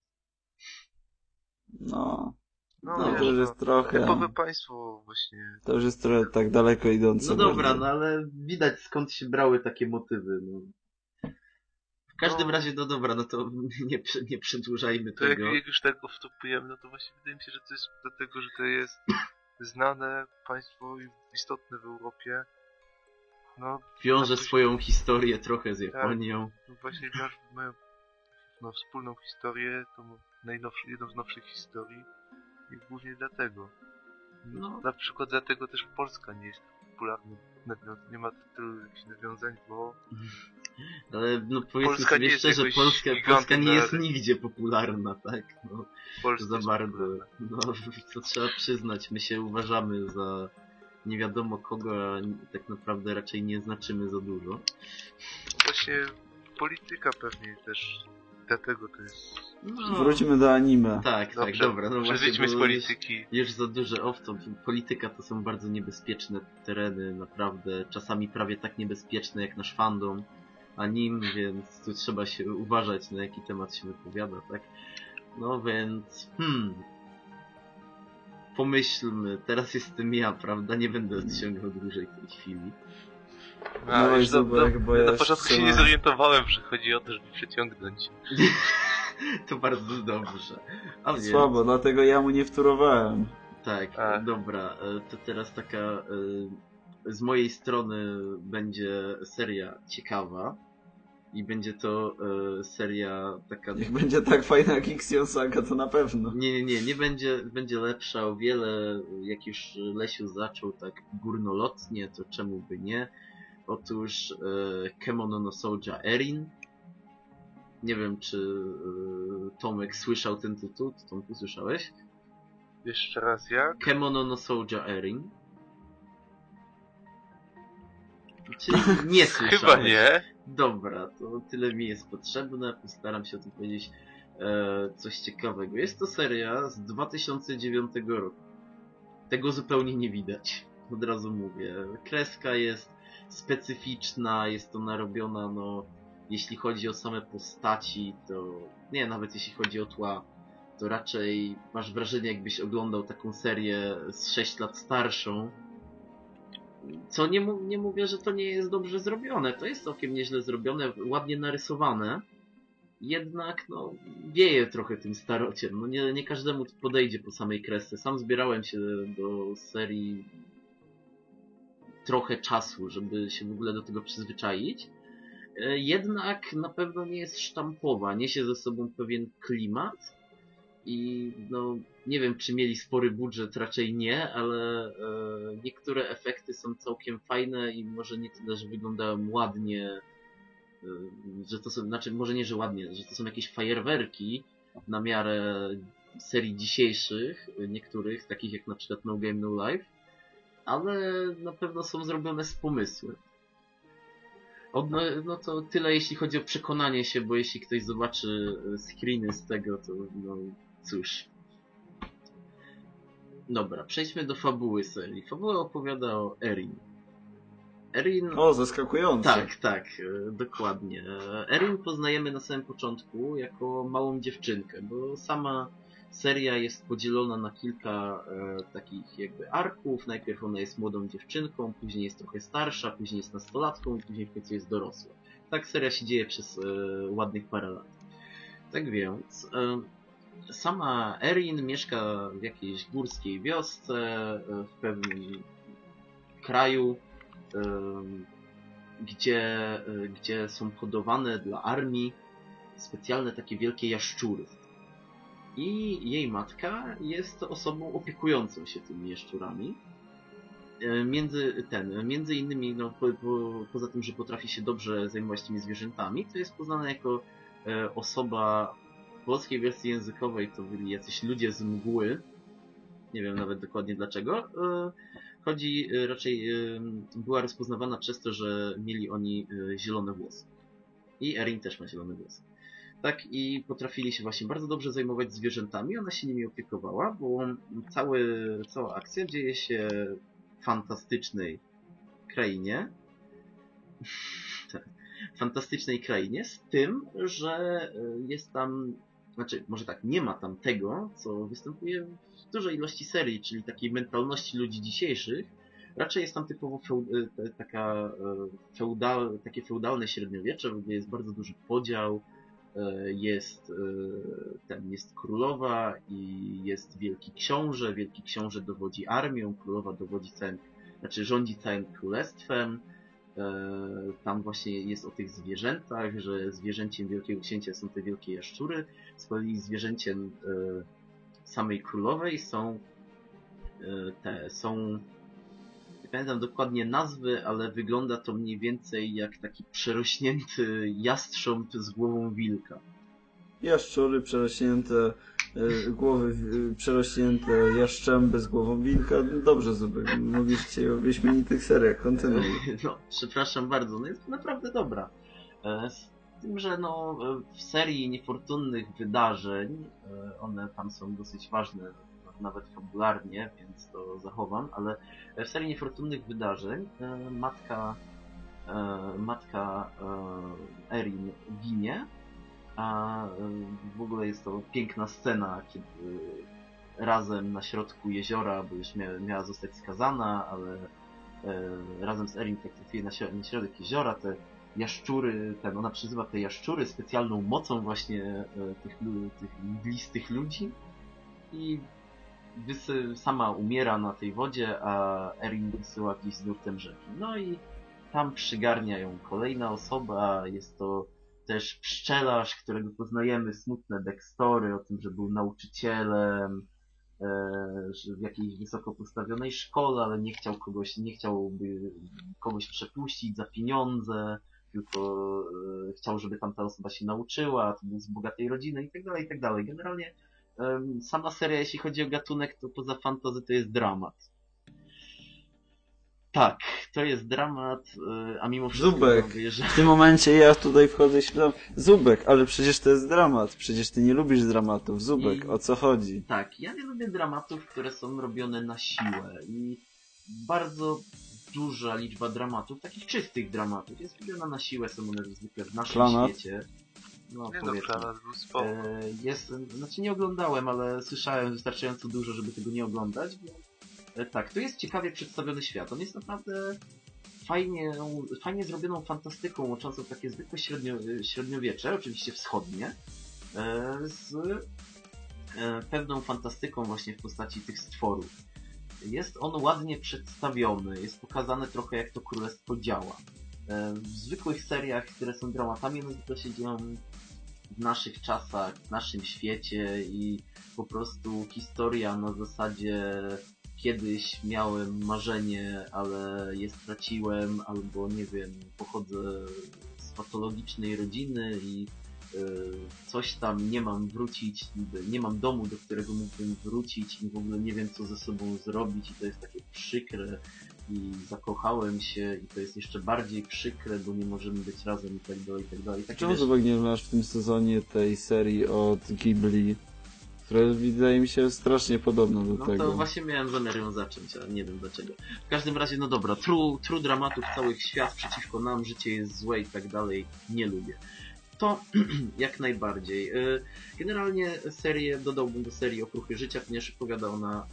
Speaker 2: No,
Speaker 3: no,
Speaker 2: no
Speaker 3: wiesz,
Speaker 2: to już
Speaker 3: no,
Speaker 2: jest trochę...
Speaker 3: typowe państwo właśnie.
Speaker 2: To już jest trochę tak daleko idące.
Speaker 1: No dobra,
Speaker 2: bardziej.
Speaker 1: no ale widać skąd się brały takie motywy, no. W każdym
Speaker 3: No.
Speaker 1: razie, no dobra, no to nie, nie przedłużajmy
Speaker 3: To jak,
Speaker 1: tego.
Speaker 3: jak już tak off-topujemy, no to właśnie wydaje mi się, że to jest dlatego, że to jest znane państwo i istotne w Europie. No,
Speaker 1: Wiąże swoją historię trochę z Japonią.
Speaker 3: no właśnie mają no, wspólną historię, tą najnowszą, jedną z nowszych historii i głównie dlatego.
Speaker 1: No.
Speaker 3: Na przykład dlatego też Polska nie jest popularna, nie ma tylu jakichś nawiązań, bo
Speaker 1: Ale no powiedzmy
Speaker 3: Polska
Speaker 1: sobie szczerze, Polska, Polska nie jest nigdzie popularna, tak? No,
Speaker 3: Polska
Speaker 1: za bardzo. No, co trzeba przyznać, my się uważamy za nie wiadomo kogo, a tak naprawdę raczej nie znaczymy za dużo.
Speaker 3: Właśnie polityka pewnie też dlatego to jest...
Speaker 1: No,
Speaker 2: Wróćmy do anime.
Speaker 1: Tak, tak,
Speaker 3: Dobrze,
Speaker 1: dobra. No
Speaker 3: przejdźmy z polityki.
Speaker 1: Już za duże off-top. Polityka to są bardzo niebezpieczne tereny, naprawdę. Czasami prawie tak niebezpieczne jak nasz fandom anim, więc tu trzeba się uważać na jaki temat się wypowiada, tak? No więc, hmm. Pomyślmy, teraz jestem ja, prawda? Nie będę odciągał dłużej w tej chwili.
Speaker 3: A,
Speaker 2: Dawaj,
Speaker 3: już do, do,
Speaker 2: bo
Speaker 3: ja na początku się nie zorientowałem, że chodzi o to, żeby przeciągnąć.
Speaker 1: to bardzo dobrze. A więc,
Speaker 2: Słabo, dlatego ja mu nie wtórowałem.
Speaker 1: Tak,
Speaker 3: A.
Speaker 1: dobra, e, to teraz taka e, z mojej strony będzie seria ciekawa i będzie to e, seria taka
Speaker 2: Niech będzie tak fajna jak Ixion Saga, to na pewno.
Speaker 1: nie, nie, nie, nie będzie, będzie lepsza o wiele, jak już Lesiu zaczął tak górnolotnie, to czemu by nie? Otóż e, Kemono no Soulja Erin. Nie wiem, czy e, Tomek słyszał ten tytuł. Ty, Tomku, słyszałeś?
Speaker 3: Jeszcze raz jak?
Speaker 1: Kemono no Soulja Erin. Czyli nie słyszałeś.
Speaker 3: Chyba nie.
Speaker 1: Dobra, to tyle mi jest potrzebne. Postaram się o tym powiedzieć e, coś ciekawego. Jest to seria z 2009 roku. Tego zupełnie nie widać. Od razu mówię. Kreska jest specyficzna, jest ona robiona, no, jeśli chodzi o same postaci, to nie, nawet jeśli chodzi o tła, to raczej masz wrażenie, jakbyś oglądał taką serię z 6 lat starszą, co nie, nie mówię, że to nie jest dobrze zrobione. To jest całkiem nieźle zrobione, ładnie narysowane. Jednak, no, wieje trochę tym starociem. No nie, nie każdemu podejdzie po samej kresce. Sam zbierałem się do serii trochę czasu, żeby się w ogóle do tego przyzwyczaić. E, Jednak na pewno nie jest sztampowa. Niesie ze sobą pewien klimat. I no, nie wiem, czy mieli spory budżet, raczej nie, ale e, niektóre efekty są całkiem fajne i może nie tyle, że wyglądają ładnie, e, że to są, znaczy może nie, że ładnie, że to są jakieś fajerwerki na miarę serii dzisiejszych, e, niektórych, takich jak na przykład No Game No Life, ale na pewno są zrobione z pomysłem. No, no to tyle jeśli chodzi o przekonanie się, bo jeśli ktoś zobaczy e, screeny z tego, to no cóż. Dobra, przejdźmy do fabuły serii. Fabuła opowiada o Erin. Erin...
Speaker 2: O, zaskakujące.
Speaker 1: Tak, tak, e, dokładnie. E, Erin poznajemy na samym początku jako małą dziewczynkę, bo sama seria jest podzielona na kilka e, takich jakby arków. Najpierw ona jest młodą dziewczynką, później jest trochę starsza, później jest nastolatką i później w końcu jest dorosła. Tak seria się dzieje przez e, ładnych parę lat. Tak więc, e, sama Erin mieszka w jakiejś górskiej wiosce, e, w pewnym kraju, em, gdzie, e, gdzie są hodowane dla armii specjalne takie wielkie jaszczury. I jej matka jest osobą opiekującą się tymi jaszczurami. E, Między, ten, między innymi, no, po, po, poza tym, że potrafi się dobrze zajmować tymi zwierzętami, to jest poznana jako e, osoba w polskiej wersji językowej to byli jacyś ludzie z mgły, Nie wiem nawet dokładnie dlaczego. E, Chodzi e, raczej, e, była rozpoznawana przez to, że mieli oni e, zielone włosy. I Erin też ma zielone włosy. Tak, i potrafili się właśnie bardzo dobrze zajmować zwierzętami. Ona się nimi opiekowała, bo cały, cała akcja dzieje się w fantastycznej krainie. fantastycznej krainie, z tym, że e, jest tam, znaczy, może tak, nie ma tam tego, co występuje w dużej ilości serii, czyli takiej mentalności ludzi dzisiejszych. Raczej jest tam typowo e, taka e, feudal, takie feudalne średniowiecze, w ogóle jest bardzo duży podział, jest e, ten, jest królowa i jest wielki książę, wielki książę dowodzi armią, królowa dowodzi całym, znaczy rządzi całym królestwem, E, Tam właśnie jest o tych zwierzętach, że zwierzęciem Wielkiego Księcia są te wielkie jaszczury. Z kolei zwierzęciem e, samej królowej są e, te, są nie pamiętam dokładnie nazwy, ale wygląda to mniej więcej jak taki przerośnięty jastrząb z głową wilka.
Speaker 2: Jaszczury przerośnięte, y, głowy y, przerośnięte, jaszczęby z głową wilka. Dobrze, Zubek, dzisiaj o wyśmienitych seriach, kontynuuj.
Speaker 1: No, przepraszam bardzo, no jest naprawdę dobra. E, Z tym, że no, w serii niefortunnych wydarzeń, e, one tam są dosyć ważne, nawet fabularnie, więc to zachowam, ale w serii niefortunnych wydarzeń e, matka, e, matka e, Erin ginie, a w ogóle jest to piękna scena, kiedy razem na środku jeziora, bo już mia, miała zostać skazana, ale razem z Erin tak trafiły na, śro- na środek jeziora, te jaszczury, ten, ona przyzywa te jaszczury specjalną mocą właśnie tych, tych mglistych ludzi i wysy, sama umiera na tej wodzie, a Erin wysyła gdzieś z nurtem rzeki. No i tam przygarnia ją kolejna osoba, jest to też pszczelarz, którego poznajemy smutne backstory o tym, że był nauczycielem, e, w jakiejś wysoko postawionej szkole, ale nie chciał kogoś, nie chciałby kogoś przepuścić za pieniądze, tylko e, chciał, żeby tamta osoba się nauczyła, to był z bogatej rodziny i tak dalej, i tak dalej. Generalnie sama seria, jeśli chodzi o gatunek, to poza fantasy to jest dramat. Tak, to jest dramat, e, a mimo wszystko
Speaker 2: Zubek.
Speaker 1: mówię, że
Speaker 2: W tym momencie ja tutaj wchodzę i śpiewam, Zubek, ale przecież to jest dramat, przecież ty nie lubisz dramatów. Zubek,
Speaker 1: I-
Speaker 2: o co chodzi?
Speaker 1: Tak, ja nie lubię dramatów, które są robione na siłę i bardzo duża liczba dramatów, takich czystych dramatów, jest robiona na siłę, są one zwykle w naszym
Speaker 2: Klanat?
Speaker 1: świecie. No,
Speaker 3: Nie no,
Speaker 1: powiedzmy.
Speaker 3: Był spoko.
Speaker 1: E, Jest, znaczy nie oglądałem, ale słyszałem wystarczająco dużo, żeby tego nie oglądać. Bo, e, tak, tu jest ciekawie przedstawiony świat. On jest naprawdę fajnie, fajnie zrobioną fantastyką, łączącą takie zwykłe średnio, średniowiecze, oczywiście wschodnie, e, z e, pewną fantastyką właśnie w postaci tych stworów. Jest on ładnie przedstawiony, jest pokazane trochę jak to królestwo działa. E, W zwykłych seriach, które są dramatami, one zwykle się dzieją w naszych czasach, w naszym świecie i po prostu historia na zasadzie kiedyś miałem marzenie, ale je straciłem, albo nie wiem, pochodzę z patologicznej rodziny i y, coś tam nie mam wrócić, nie mam domu, do którego mógłbym wrócić i w ogóle nie wiem co ze sobą zrobić i to jest takie przykre i zakochałem się i to jest jeszcze bardziej przykre, bo nie możemy być razem i tak dalej, i tak dalej.
Speaker 2: Czemu
Speaker 1: wiesz,
Speaker 2: Zubek nie masz w tym sezonie tej serii od Ghibli, która wydaje mi się strasznie podobna do
Speaker 1: No
Speaker 2: tego?
Speaker 1: to właśnie miałem zamiar ją zacząć, ale nie wiem dlaczego. W każdym razie, no dobra, true, true dramatów całych świat przeciwko nam, życie jest złe i tak dalej, nie lubię. To jak najbardziej. Y, Generalnie serię dodałbym do serii Okruchy Życia, ponieważ opowiada ona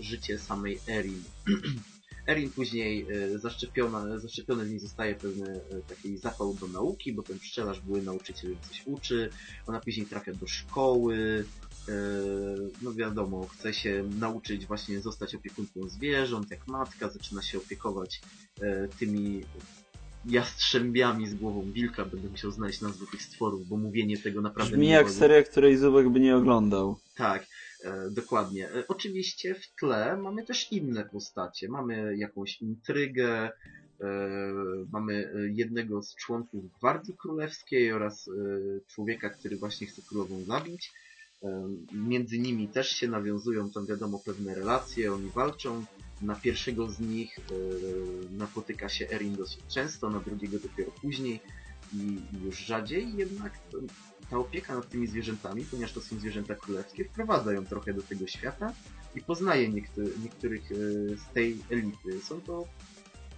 Speaker 1: y, życie samej Erin. Erin później y, zaszczepiona, zaszczepiony w niej zostaje pewny y, taki zapał do nauki, bo ten pszczelarz były nauczyciel coś uczy. Ona później trafia do szkoły, e, no wiadomo, chce się nauczyć właśnie zostać opiekunką zwierząt, jak matka, zaczyna się opiekować e, tymi jastrzębiami z głową wilka, będę musiał znaleźć nazwę tych stworów, bo mówienie tego naprawdę
Speaker 2: Brzmi
Speaker 1: nie
Speaker 2: jak seria, której Zubek by nie oglądał.
Speaker 1: Tak, e, dokładnie. E, oczywiście w tle mamy też inne postacie. Mamy jakąś intrygę, e, mamy e, jednego z członków Gwardii Królewskiej oraz e, człowieka, który właśnie chce królową zabić. Między nimi też się nawiązują tam wiadomo pewne relacje, oni walczą. Na pierwszego z nich e, napotyka się Erin dosyć często, na drugiego dopiero później i już rzadziej, jednak ta opieka nad tymi zwierzętami, ponieważ to są zwierzęta królewskie, wprowadza ją trochę do tego świata i poznaje niektóry, niektórych e, z tej elity. Są to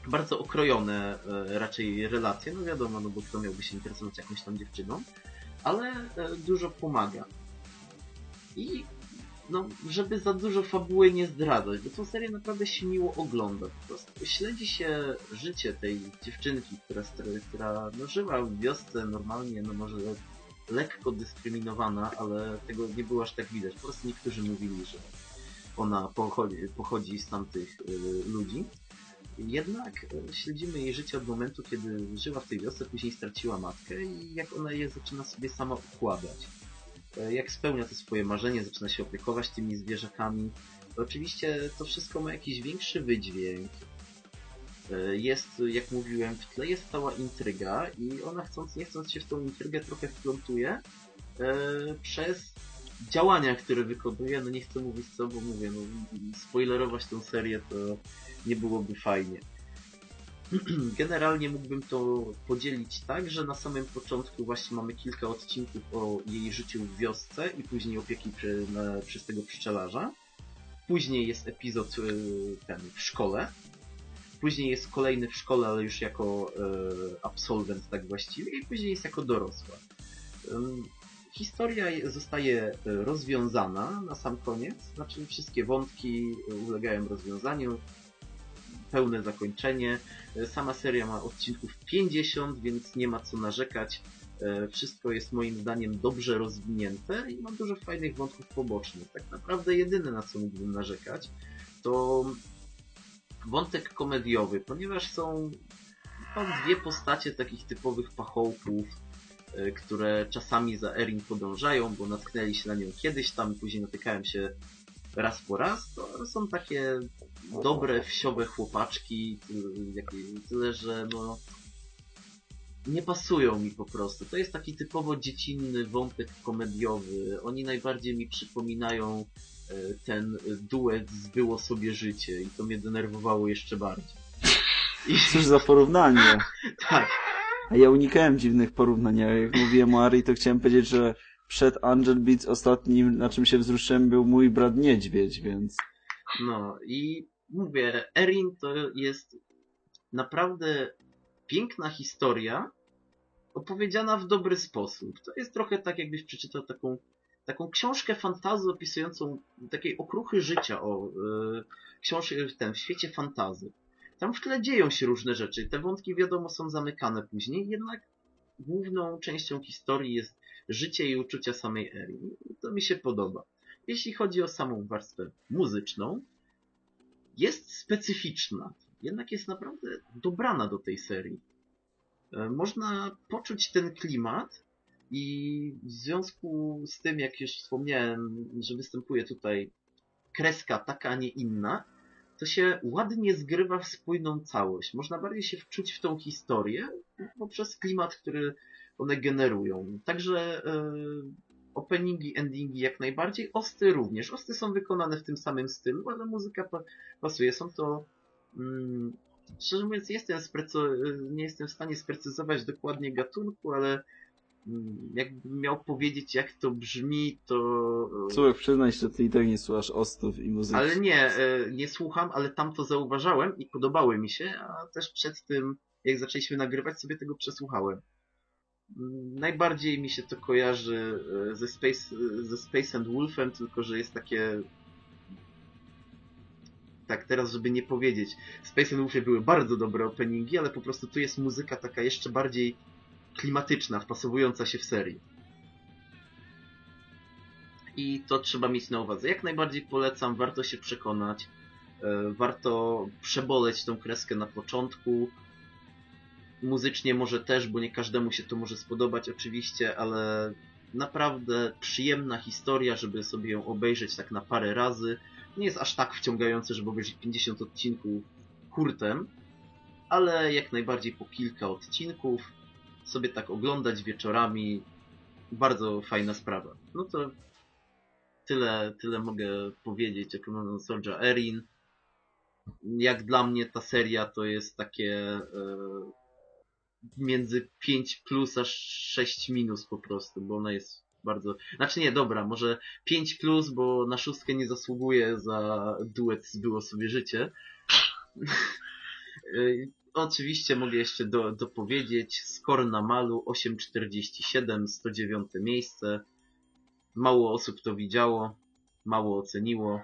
Speaker 1: bardzo okrojone e, raczej relacje, no wiadomo, no bo kto miałby się interesować jakąś tam dziewczyną, ale e, dużo pomaga. I no, żeby za dużo fabuły nie zdradzać, bo tą serię naprawdę się miło ogląda. Po prostu śledzi się życie tej dziewczynki, która, która no, żyła w wiosce normalnie, no może lekko dyskryminowana, ale tego nie było aż tak widać. Po prostu niektórzy mówili, że ona pochodzi, pochodzi z tamtych y, ludzi. Jednak e, śledzimy jej życie od momentu, kiedy żyła w tej wiosce, później straciła matkę i jak ona je zaczyna sobie sama układać. E, Jak spełnia to swoje marzenie, zaczyna się opiekować tymi zwierzakami. Oczywiście to wszystko ma jakiś większy wydźwięk. E, Jest, jak mówiłem, w tle jest cała intryga i ona chcąc nie chcąc się w tą intrygę trochę wplątuje e, przez działania, które wykonuje. No nie chcę mówić co, bo mówię, no spoilerować tą serię to nie byłoby fajnie. Generalnie mógłbym to podzielić tak, że na samym początku właśnie mamy kilka odcinków o jej życiu w wiosce i później opieki przy, na, przez tego pszczelarza. Później jest epizod y, ten w szkole. Później jest kolejny w szkole, ale już jako y, absolwent tak właściwie. I później jest jako dorosła. Historia je- zostaje y, rozwiązana na sam koniec, znaczy wszystkie wątki y, ulegają rozwiązaniu, pełne zakończenie. E, Sama seria ma odcinków 50, więc nie ma co narzekać. E, Wszystko jest moim zdaniem dobrze rozwinięte i ma dużo fajnych wątków pobocznych. Tak naprawdę jedyne na co mógłbym narzekać to wątek komediowy, ponieważ są dwie postacie takich typowych pachołków, e, które czasami za Erin podążają, bo natknęli się na nią kiedyś tam, później natykałem się raz po raz. To są takie dobre, wsiowe chłopaczki, tyle, że no nie pasują mi po prostu. To jest taki typowo dziecinny wątek komediowy. Oni najbardziej mi przypominają ten duet z Było sobie życie i to mnie denerwowało jeszcze bardziej. I
Speaker 2: Cóż za porównanie.
Speaker 1: tak,
Speaker 2: A ja unikałem dziwnych porównań. Ja Jak mówiłem o Ari, to chciałem powiedzieć, że przed Angel Beats ostatnim, na czym się wzruszyłem, był mój brat Niedźwiedź, więc...
Speaker 1: No i mówię, Erin to jest naprawdę piękna historia, opowiedziana w dobry sposób. To jest trochę tak, jakbyś przeczytał taką, taką książkę fantazy opisującą takiej okruchy życia o yy, książkę ten, w świecie fantazy. Tam w tle dzieją się różne rzeczy. Te wątki wiadomo są zamykane później, jednak główną częścią historii jest życie i uczucia samej Erin. I to mi się podoba. Jeśli chodzi o samą warstwę muzyczną, jest specyficzna, jednak jest naprawdę dobrana do tej serii. E, Można poczuć ten klimat i w związku z tym, jak już wspomniałem, że występuje tutaj kreska taka, a nie inna, to się ładnie zgrywa w spójną całość. Można bardziej się wczuć w tą historię poprzez klimat, który one generują. Także e, openingi, endingi jak najbardziej, osty również. Osty są wykonane w tym samym stylu, ale muzyka pa pasuje. Są to... Mm, szczerze mówiąc, jestem, nie jestem w stanie sprecyzować dokładnie gatunku, ale jakbym miał powiedzieć jak to brzmi, to... e,
Speaker 2: Słuchaj, przyznaj się, że ty i tak nie słuchasz ostów i muzyki.
Speaker 1: ale nie, e, nie słucham, ale tam to zauważałem i podobały mi się, a też przed tym, jak zaczęliśmy nagrywać, sobie tego przesłuchałem. Mm, Najbardziej mi się to kojarzy e, ze Space, ze Space and Wolfem, tylko że jest takie... Tak, teraz żeby nie powiedzieć. Space and Wolfie były bardzo dobre openingi, ale po prostu tu jest muzyka taka jeszcze bardziej klimatyczna, wpasowująca się w serię. I to trzeba mieć na uwadze. Jak najbardziej polecam, warto się przekonać. E, Warto przeboleć tą kreskę na początku. Muzycznie może też, bo nie każdemu się to może spodobać oczywiście, ale naprawdę przyjemna historia, żeby sobie ją obejrzeć tak na parę razy. Nie jest aż tak wciągające, żeby obejrzeć 50 odcinków hurtem, ale jak najbardziej po kilka odcinków sobie tak oglądać wieczorami. Bardzo fajna sprawa. No to tyle, tyle mogę powiedzieć o Clone Soldier Erin. Jak dla mnie ta seria to jest takie e, między 5 plus aż 6 minus po prostu, bo ona jest bardzo... Znaczy nie, dobra, może 5 plus, bo na szóstkę nie zasługuje za duet z Było sobie życie. Oczywiście mogę jeszcze do, dopowiedzieć. Skor na malu 8,47, 109 miejsce. Mało osób to widziało, mało oceniło,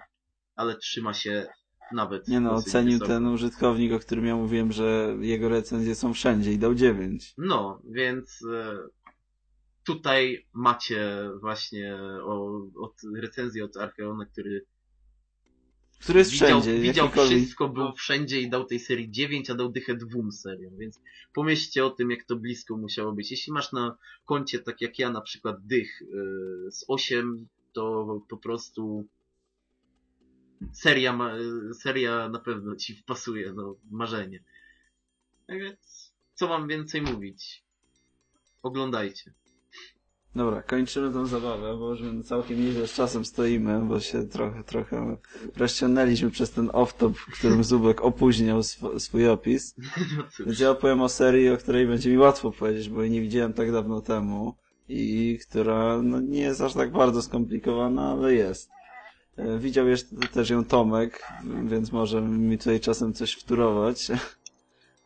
Speaker 1: ale trzyma się nawet.
Speaker 2: Nie no, ocenił
Speaker 1: wysoko.
Speaker 2: ten użytkownik, o którym ja mówiłem, że jego recenzje są wszędzie i dał 9.
Speaker 1: No, więc e, tutaj macie właśnie o, od recenzji od Archeona, który
Speaker 2: Który jest
Speaker 1: widział,
Speaker 2: wszędzie,
Speaker 1: widział
Speaker 2: jakikolwiek...
Speaker 1: wszystko, był wszędzie i dał tej serii 9, a dał dychę dwóm seriom, więc pomyślcie o tym, jak to blisko musiało być. Jeśli masz na koncie, tak jak ja, na przykład dych yy, z 8, to po prostu seria, ma, seria na pewno ci wpasuje, no, marzenie. Tak więc, co mam więcej mówić? Oglądajcie.
Speaker 2: Dobra, kończymy tą zabawę, bo już całkiem nieźle z czasem stoimy, bo się trochę, trochę rozciągnęliśmy przez ten off-top, w którym Zubek opóźniał sw swój opis.
Speaker 1: No.
Speaker 2: Więc ja opowiem o serii, o której będzie mi łatwo powiedzieć, bo jej nie widziałem tak dawno temu i która no, nie jest aż tak bardzo skomplikowana, ale jest. E, Widział jeszcze też ją Tomek, więc może mi tutaj czasem coś wturować.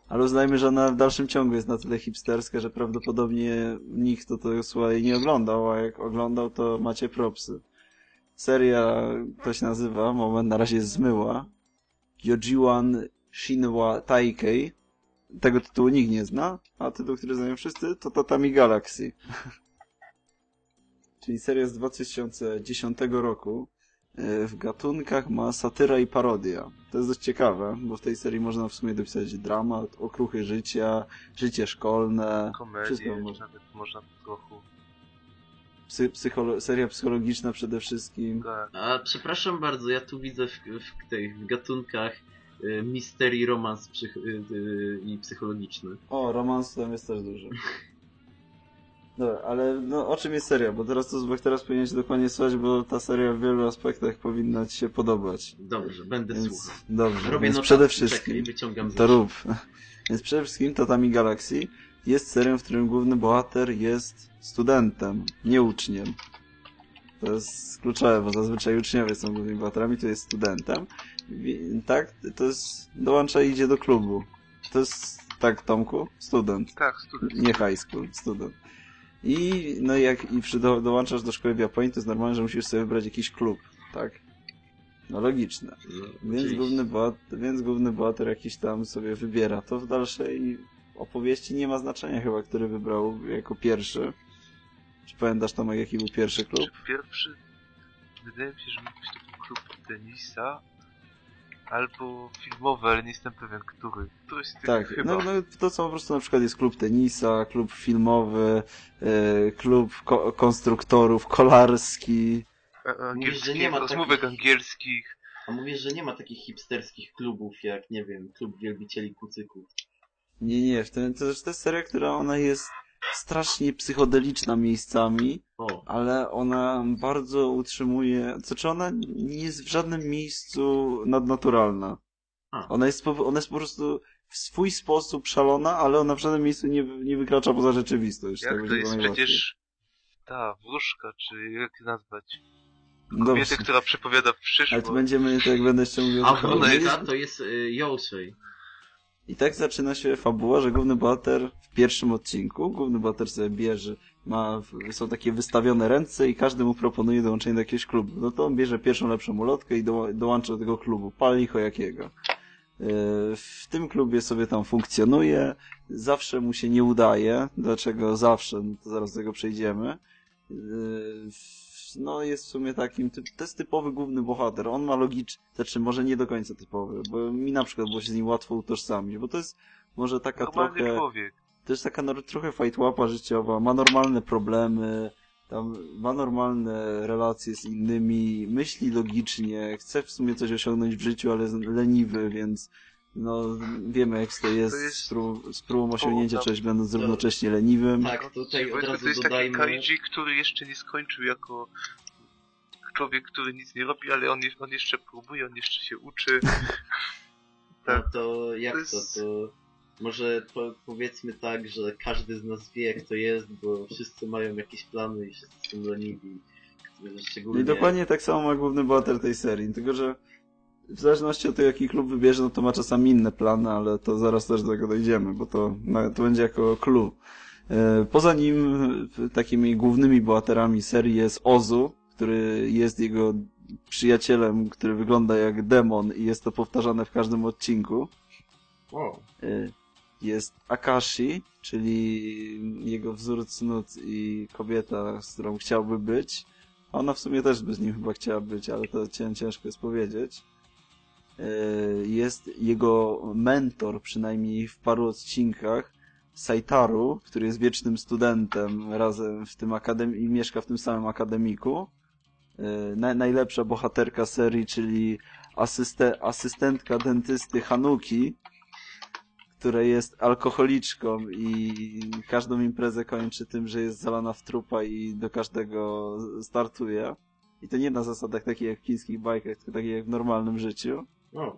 Speaker 2: Ale uznajmy, że ona w dalszym ciągu jest na tyle hipsterska, że prawdopodobnie nikt to tego słuchaj nie oglądał, a jak oglądał, to macie propsy. Seria, to się nazywa, moment na razie jest zmyła. Yojiwan Shinwa Taikei. Tego tytułu nikt nie zna, a tytuł, który znają wszyscy, to Tatami Galaxy. Czyli seria z 2010 roku. E, W gatunkach ma satyra i parodia. To jest dość ciekawe, bo w tej serii można w sumie dopisać dramat, okruchy życia, życie szkolne, wszystko
Speaker 3: Komedię,
Speaker 2: można.
Speaker 3: nawet można trochę.
Speaker 2: Psy, psycholo seria psychologiczna przede wszystkim.
Speaker 3: Tak.
Speaker 1: A przepraszam bardzo, ja tu widzę w, w tych w gatunkach y, mistery, romans psych, y, y, i psychologiczny.
Speaker 2: O, romans tam jest też duży. Dobra, ale no, o czym jest seria? Bo teraz to Zubek teraz powinieneś dokładnie słuchać, bo ta seria w wielu aspektach powinna ci się podobać.
Speaker 1: Dobrze, będę
Speaker 2: Więc
Speaker 1: słuchał.
Speaker 2: dobrze,
Speaker 1: Robię
Speaker 2: więc przede wszystkim
Speaker 1: wyciągam
Speaker 2: to rób. Więc przede wszystkim Tatami Galaxy jest serią, w którym główny bohater jest studentem, nie uczniem. To jest kluczowe, bo zazwyczaj uczniowie są głównymi bohaterami, tu jest studentem. Tak, to jest, dołącza i idzie do klubu. To jest, tak Tomku? Student.
Speaker 3: Tak, student.
Speaker 2: Nie high school, student. I no jak i przy do, dołączasz do szkoły w Japonii, to jest normalne, że musisz sobie wybrać jakiś klub, tak? No logiczne.
Speaker 1: No,
Speaker 2: Więc główny, bohater, więc główny bohater jakiś tam sobie wybiera. To w dalszej opowieści nie ma znaczenia chyba, który wybrał jako pierwszy. Czy pamiętasz Tomek, jaki był pierwszy klub?
Speaker 3: Pierwszy? Wydaje mi się, że mógł być taki klub tenisa. Albo filmowy, ale nie jestem pewien, który. Któryś z tych
Speaker 2: Tak,
Speaker 3: chyba.
Speaker 2: no, no to co po prostu na przykład jest klub tenisa, klub filmowy, e, klub ko konstruktorów, kolarski.
Speaker 3: A-
Speaker 1: Mówisz, że
Speaker 3: Angielskich,
Speaker 1: nie ma
Speaker 3: rozmówek
Speaker 1: takich-
Speaker 3: angielskich.
Speaker 1: A mówisz, że nie ma takich hipsterskich klubów jak, nie wiem, klub wielbicieli kucyków.
Speaker 2: Nie, nie, w tym, to, to jest seria, która ona jest strasznie psychodeliczna miejscami,
Speaker 1: O,
Speaker 2: ale ona bardzo utrzymuje, znaczy ona nie jest w żadnym miejscu nadnaturalna.
Speaker 1: A.
Speaker 2: Ona jest, po, ona jest po prostu w swój sposób szalona, ale ona w żadnym miejscu nie, nie wykracza poza rzeczywistość.
Speaker 3: Jak
Speaker 2: tak
Speaker 3: to jest przecież ta wróżka, czy jak nazwać?
Speaker 2: No
Speaker 3: Kobietę,
Speaker 2: Dobrze.
Speaker 3: która przepowiada w
Speaker 2: Ale
Speaker 3: przyszłość.
Speaker 2: to będziemy, to jak będę jeszcze mówił...
Speaker 1: a wróżka to jest y, Yoshei.
Speaker 2: I tak zaczyna się fabuła, że główny bohater w pierwszym odcinku, główny bohater sobie bierze, ma, są takie wystawione ręce i każdy mu proponuje dołączenie do jakiegoś klubu. No to on bierze pierwszą lepszą ulotkę i do, dołącza do tego klubu, palicho jakiego. Yy, W tym klubie sobie tam funkcjonuje, zawsze mu się nie udaje. Dlaczego zawsze? No to zaraz do tego przejdziemy. No jest w sumie takim, typ- to jest typowy główny bohater. On ma logiczny, znaczy może nie do końca typowy, bo mi na przykład było się z nim łatwo utożsamić, bo to jest może taka
Speaker 3: Normalny
Speaker 2: trochę
Speaker 3: człowiek.
Speaker 2: to jest taka nor- trochę fajtłapa życiowa, ma normalne problemy, tam ma normalne relacje z innymi, myśli logicznie, chce w sumie coś osiągnąć w życiu, ale jest leniwy, więc no wiemy jak to jest,
Speaker 3: To jest-
Speaker 2: z, prób- z próbą osiągnięcia czegoś będąc równocześnie leniwym.
Speaker 1: Tak, tutaj od razu
Speaker 3: to jest
Speaker 1: dodajmy...
Speaker 3: taki Kaiji, który jeszcze nie skończył jako człowiek, który nic nie robi, ale on, je- on jeszcze próbuje, on jeszcze się uczy.
Speaker 1: No
Speaker 3: Tak.
Speaker 1: to jak
Speaker 3: To
Speaker 1: to?
Speaker 3: jest-
Speaker 1: To może po, powiedzmy tak, że każdy z nas wie jak to jest, bo wszyscy mają jakieś plany i wszyscy są leniwi.
Speaker 2: No
Speaker 1: Szczególnie...
Speaker 2: i dokładnie tak samo ma główny bohater tej serii, tylko że w zależności od tego, jaki klub wybierze, no to ma czasami inne plany, ale to zaraz też do tego dojdziemy, bo to, no, to będzie jako clue. Poza nim e, takimi głównymi bohaterami serii jest Ozu, który jest jego przyjacielem, który wygląda jak demon i jest to powtarzane w każdym odcinku.
Speaker 1: O,
Speaker 2: E, Jest Akashi, czyli jego wzór cnót i kobieta, z którą chciałby być. Ona w sumie też by z nim chyba chciała być, ale to cię- ciężko jest powiedzieć. E, Jest jego mentor, przynajmniej w paru odcinkach, Saitaru, który jest wiecznym studentem razem w tym akademii i mieszka w tym samym akademiku. E, Na, najlepsza bohaterka serii, czyli asyste, asystentka dentysty Hanuki, która jest alkoholiczką i każdą imprezę kończy tym, że jest zalana w trupa i do każdego startuje. I to nie na zasadach takich jak w chińskich bajkach, tylko takich jak w normalnym życiu.
Speaker 1: O.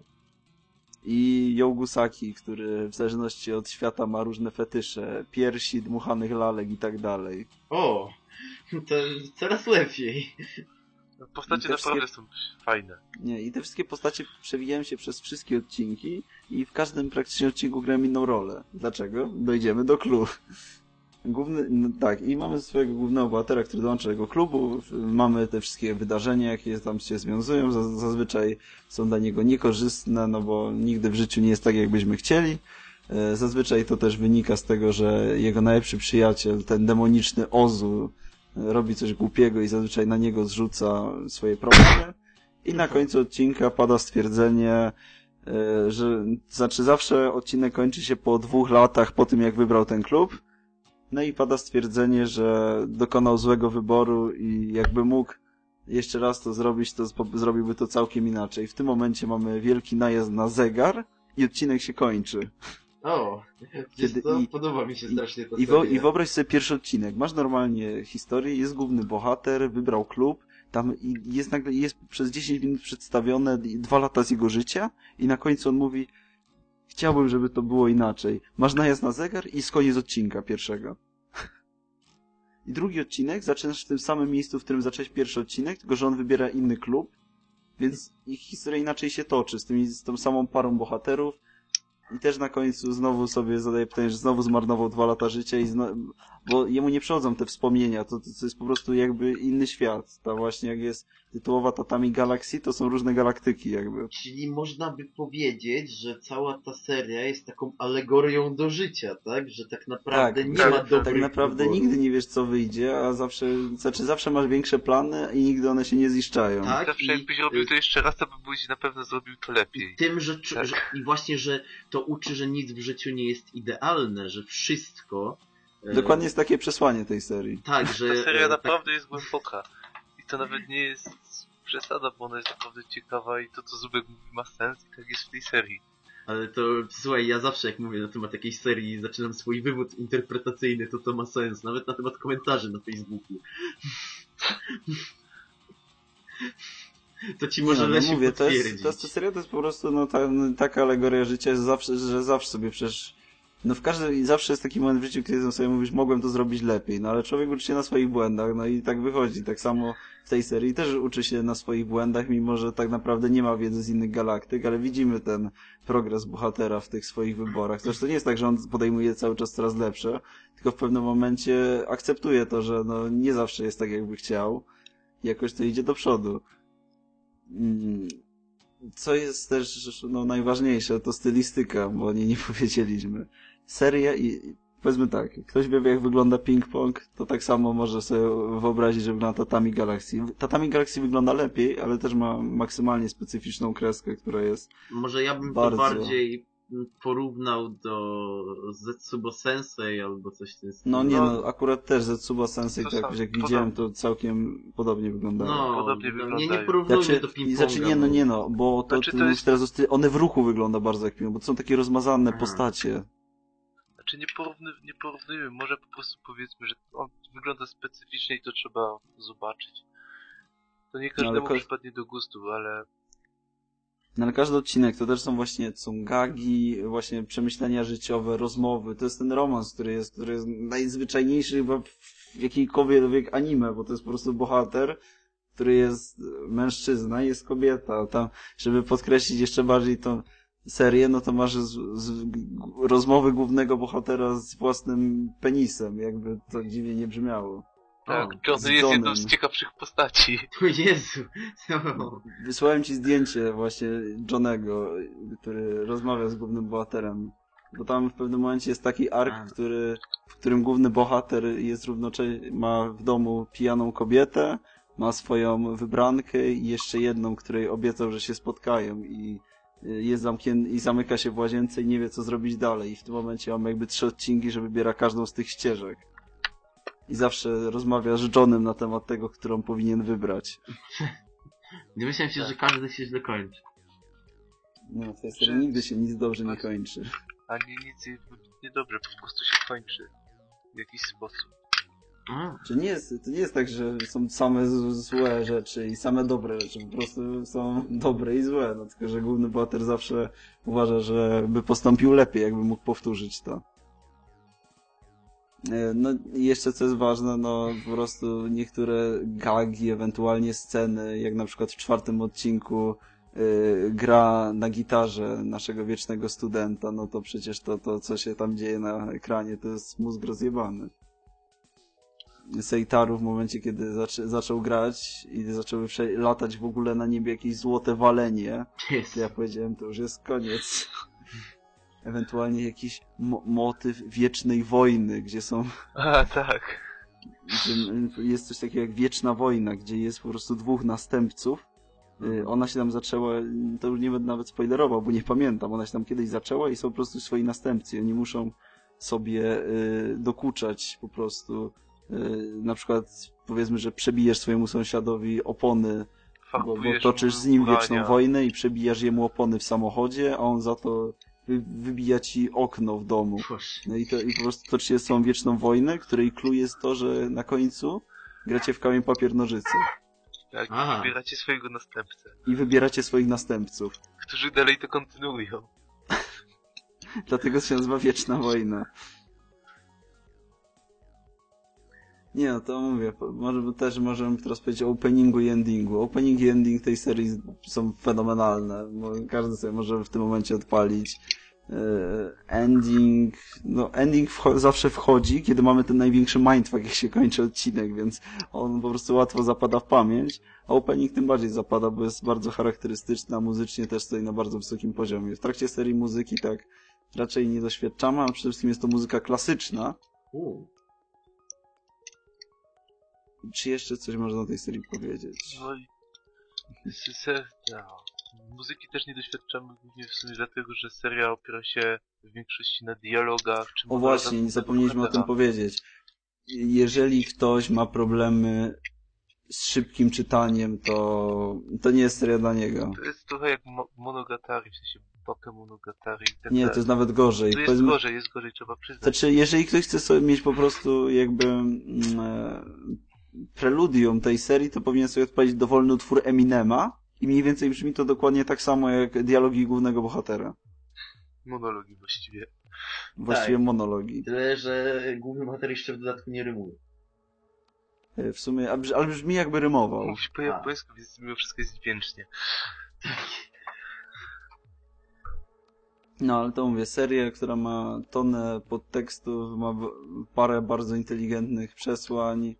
Speaker 2: I Yogusaki, który w zależności od świata ma różne fetysze, piersi, dmuchanych lalek i tak dalej.
Speaker 1: O, to coraz lepiej.
Speaker 3: Postacie
Speaker 2: I te
Speaker 3: naprawdę są fajne.
Speaker 2: Nie, i te wszystkie postacie przewijają się przez wszystkie odcinki i w każdym praktycznie odcinku grają inną rolę. Dlaczego? Dojdziemy do klubu. Główny, no tak, i mamy swojego głównego bohatera, który dołącza do tego klubu, mamy te wszystkie wydarzenia, jakie tam się związują, Zaz- zazwyczaj są dla niego niekorzystne, no bo nigdy w życiu nie jest tak, jakbyśmy chcieli. E, Zazwyczaj to też wynika z tego, że jego najlepszy przyjaciel, ten demoniczny Ozu, e, robi coś głupiego i zazwyczaj na niego zrzuca swoje problemy. I na końcu odcinka pada stwierdzenie, e, że znaczy zawsze odcinek kończy się po dwóch latach po tym, jak wybrał ten klub. No i pada stwierdzenie, że dokonał złego wyboru i jakby mógł jeszcze raz to zrobić, to zrobiłby to całkiem inaczej. W tym momencie mamy wielki najazd na zegar i odcinek się kończy.
Speaker 1: O,
Speaker 2: Kiedy-
Speaker 1: to
Speaker 2: i-
Speaker 1: podoba mi się
Speaker 2: i-
Speaker 1: strasznie to
Speaker 2: I, wo, I wyobraź sobie pierwszy odcinek. Masz normalnie historię, jest główny bohater, wybrał klub, tam i jest nagle, jest przez 10 minut przedstawione dwa lata z jego życia i na końcu on mówi chciałbym, żeby to było inaczej. Masz najazd na zegar i jest koniec odcinka pierwszego. I drugi odcinek zaczynasz w tym samym miejscu, w którym zacząłeś pierwszy odcinek, tylko że on wybiera inny klub, więc ich historia inaczej się toczy, z, tymi, z tą samą parą bohaterów, i też na końcu znowu sobie zadaje pytanie, że znowu zmarnował dwa lata życia i. bo jemu nie przychodzą te wspomnienia, to, to, to jest po prostu jakby inny świat. Ta właśnie jak jest tytułowa Tatami Galaxy, to są różne galaktyki jakby.
Speaker 1: Czyli można by powiedzieć, że cała ta seria jest taką alegorią do życia, tak? Że tak naprawdę
Speaker 2: Tak,
Speaker 1: nie
Speaker 3: tak,
Speaker 1: ma
Speaker 3: tak
Speaker 1: dobrych
Speaker 2: Tak naprawdę
Speaker 1: wyborów.
Speaker 2: nigdy nie wiesz co wyjdzie, a zawsze, znaczy zawsze masz większe plany i nigdy one się nie ziszczają.
Speaker 1: Tak,
Speaker 3: Zawsze
Speaker 1: i-
Speaker 3: jakbyś robił to jeszcze raz, to byś na pewno zrobił to lepiej.
Speaker 1: I tym, że,
Speaker 3: Tak.
Speaker 1: że i właśnie, że to uczy, że nic w życiu nie jest idealne, że wszystko.
Speaker 2: Dokładnie jest takie przesłanie tej serii.
Speaker 1: Tak, że.
Speaker 3: Ta seria naprawdę jest głęboka. I to nawet nie jest przesada, bo ona jest naprawdę ciekawa i to, co Zubek mówi, ma sens i tak jest w tej serii.
Speaker 1: ale to słuchaj, ja zawsze jak mówię na temat jakiejś serii, zaczynam swój wywód interpretacyjny, to to ma sens. Nawet na temat komentarzy na Facebooku. To ci może
Speaker 2: no,
Speaker 1: Lesiu
Speaker 2: mówię, to jest, to, jest- to seria to jest po prostu no, ta, no, taka alegoria życia, jest zawsze, że zawsze sobie przecież no w każdym, zawsze jest taki moment w życiu, kiedy sobie mówisz, mogłem to zrobić lepiej, no ale człowiek uczy się na swoich błędach, no i tak wychodzi. Tak samo w tej serii też uczy się na swoich błędach, mimo że tak naprawdę nie ma wiedzy z innych galaktyk, ale widzimy ten progres bohatera w tych swoich wyborach. Zresztą nie jest tak, że on podejmuje cały czas coraz lepsze, tylko w pewnym momencie akceptuje to, że no nie zawsze jest tak, jakby chciał jakoś to idzie do przodu. Mm, Co jest też no, najważniejsze, to stylistyka, bo o niej nie powiedzieliśmy. Seria i powiedzmy tak, ktoś wie jak wygląda ping-pong, to tak samo może sobie wyobrazić, że wygląda Tatami Galaxy. Tatami Galaxy wygląda lepiej, ale też ma maksymalnie specyficzną kreskę, która jest
Speaker 1: Może ja bym
Speaker 2: Bardzo.
Speaker 1: to bardziej porównał do Zetsubo Sensei albo coś w tym stylu.
Speaker 2: no nie
Speaker 3: No.
Speaker 2: no, akurat też Zetsuba Sensei,
Speaker 3: To
Speaker 2: tak
Speaker 3: sam-
Speaker 2: jak
Speaker 3: podobnie.
Speaker 2: widziałem, to całkiem podobnie wyglądało.
Speaker 1: No,
Speaker 3: Podobnie
Speaker 1: no, nie,
Speaker 3: wyglądają.
Speaker 1: nie porównujmy
Speaker 2: Znaczy,
Speaker 1: do ping-ponga.
Speaker 2: znaczy nie no,
Speaker 1: bo-
Speaker 2: nie no, bo to,
Speaker 3: Znaczy,
Speaker 2: to,
Speaker 3: jest-
Speaker 2: teraz one w ruchu wygląda bardzo jak piłą, bo to są takie rozmazane
Speaker 1: Aha.
Speaker 2: postacie.
Speaker 3: Znaczy nie, porówny, nie porównujmy, może po prostu powiedzmy, że on wygląda specyficznie i to trzeba zobaczyć. To nie każdemu
Speaker 2: ko-
Speaker 3: przypadnie do gustu, ale
Speaker 2: No ale każdy odcinek to też są właśnie cungagi, właśnie przemyślenia życiowe, rozmowy. To jest ten romans, który jest, który jest najzwyczajniejszy chyba w jakiejkolwiek anime, bo to jest po prostu bohater, który jest mężczyzna i jest kobieta. Tam, żeby podkreślić jeszcze bardziej tą serię, no to masz z, z, rozmowy głównego bohatera z własnym penisem, jakby to dziwnie nie brzmiało.
Speaker 3: Tak,
Speaker 1: O,
Speaker 3: John
Speaker 2: z
Speaker 3: jest jedną z ciekawszych postaci.
Speaker 1: O Jezu. No.
Speaker 2: Wysłałem ci zdjęcie właśnie Johnego, który rozmawia z głównym bohaterem. Bo tam w pewnym momencie jest taki ark,
Speaker 1: A.
Speaker 2: który, w którym główny bohater jest równocześnie, ma w domu pijaną kobietę, ma swoją wybrankę i jeszcze jedną, której obiecał, że się spotkają i y, jest zamknięty i zamyka się w łazience i nie wie co zrobić dalej. I w tym momencie mamy jakby trzy odcinki, że wybiera każdą z tych ścieżek. I zawsze rozmawia z Johnem na temat tego, którą powinien wybrać.
Speaker 1: Nie myślałem się, że każdy się źle kończy.
Speaker 2: No, w tej serii
Speaker 3: Że-
Speaker 2: nigdy się nic dobrze nie kończy.
Speaker 3: Ani nic nie- niedobrze, po prostu się kończy. W jakiś sposób.
Speaker 1: A,
Speaker 2: Czy nie jest, to nie jest tak, że są same złe rzeczy i same dobre rzeczy, po prostu są dobre i złe, no tylko, że główny bohater zawsze uważa, że by postąpił lepiej, jakby mógł powtórzyć to. E, No i jeszcze co jest ważne, no po prostu niektóre gagi, ewentualnie sceny, jak na przykład w czwartym odcinku y, gra na gitarze naszego wiecznego studenta, no to przecież to, to co się tam dzieje na ekranie, to jest mózg rozjebany. Seitaru w momencie, kiedy zaczął grać i zaczęły latać w ogóle na niebie jakieś złote walenie, to ja powiedziałem, to już jest koniec. Ewentualnie jakiś mo motyw wiecznej wojny, gdzie są
Speaker 3: A, tak.
Speaker 2: jest coś takiego jak wieczna wojna, gdzie jest po prostu dwóch następców. Y, Ona się tam zaczęła, to już nie będę nawet spoilerował, bo nie pamiętam, ona się tam kiedyś zaczęła i są po prostu swoi następcy. Oni muszą sobie y, dokuczać po prostu. Y, na przykład powiedzmy, że przebijesz swojemu sąsiadowi opony, bo, bo toczysz z nim wieczną wojnę i przebijasz jemu opony w samochodzie, a on za to wybija ci okno w domu. No i, to, i po prostu toczycie tą wieczną wojnę, której clue jest to, że na końcu gracie w kamień papier nożyce
Speaker 3: Tak,
Speaker 1: Aha.
Speaker 3: wybieracie swojego następcę,
Speaker 2: i wybieracie swoich następców.
Speaker 3: którzy dalej to kontynuują.
Speaker 2: Dlatego się nazywa Wieczna Wojna. Nie, no to mówię, może też możemy teraz powiedzieć o openingu i endingu. Opening i ending tej serii są fenomenalne, każdy sobie może w tym momencie odpalić. E, Ending, no ending wcho- zawsze wchodzi, kiedy mamy ten największy mindfuck, jak się kończy odcinek, więc on po prostu łatwo zapada w pamięć, a opening tym bardziej zapada, bo jest bardzo charakterystyczny, a muzycznie też stoi na bardzo wysokim poziomie. W trakcie serii muzyki tak raczej nie doświadczamy, a przede wszystkim jest to muzyka klasyczna. Czy jeszcze coś można o tej serii powiedzieć?
Speaker 3: No i... no. Muzyki też nie doświadczamy głównie w sumie dlatego, że seria opiera się w większości na dialogach, czy
Speaker 2: O właśnie,
Speaker 3: głównego
Speaker 2: zapomnieliśmy o tym powiedzieć. Jeżeli ktoś ma problemy z szybkim czytaniem, to, to nie jest seria dla niego.
Speaker 3: To jest trochę jak mo Monogatari, w sensie Pokemonogatari i tak
Speaker 2: Nie, to jest nawet gorzej.
Speaker 3: Tu jest
Speaker 2: Powiedzmy-
Speaker 3: gorzej, jest gorzej, trzeba przyznać.
Speaker 2: Znaczy, jeżeli ktoś chce sobie mieć po prostu jakby mm, e, preludium tej serii, to powinien sobie odpalić dowolny utwór Eminema i mniej więcej brzmi to dokładnie tak samo jak dialogi głównego bohatera.
Speaker 3: Monologi właściwie.
Speaker 2: Właściwie
Speaker 1: Tak.
Speaker 2: monologi.
Speaker 1: Tyle, że główny bohater jeszcze w dodatku nie rymuje.
Speaker 2: E, W sumie, ale brzmi jakby rymował.
Speaker 3: Musi po japońsku, więc mimo wszystko jest dźwięcznie.
Speaker 2: No, ale to mówię, seria, która ma tonę podtekstów, ma parę bardzo inteligentnych przesłań,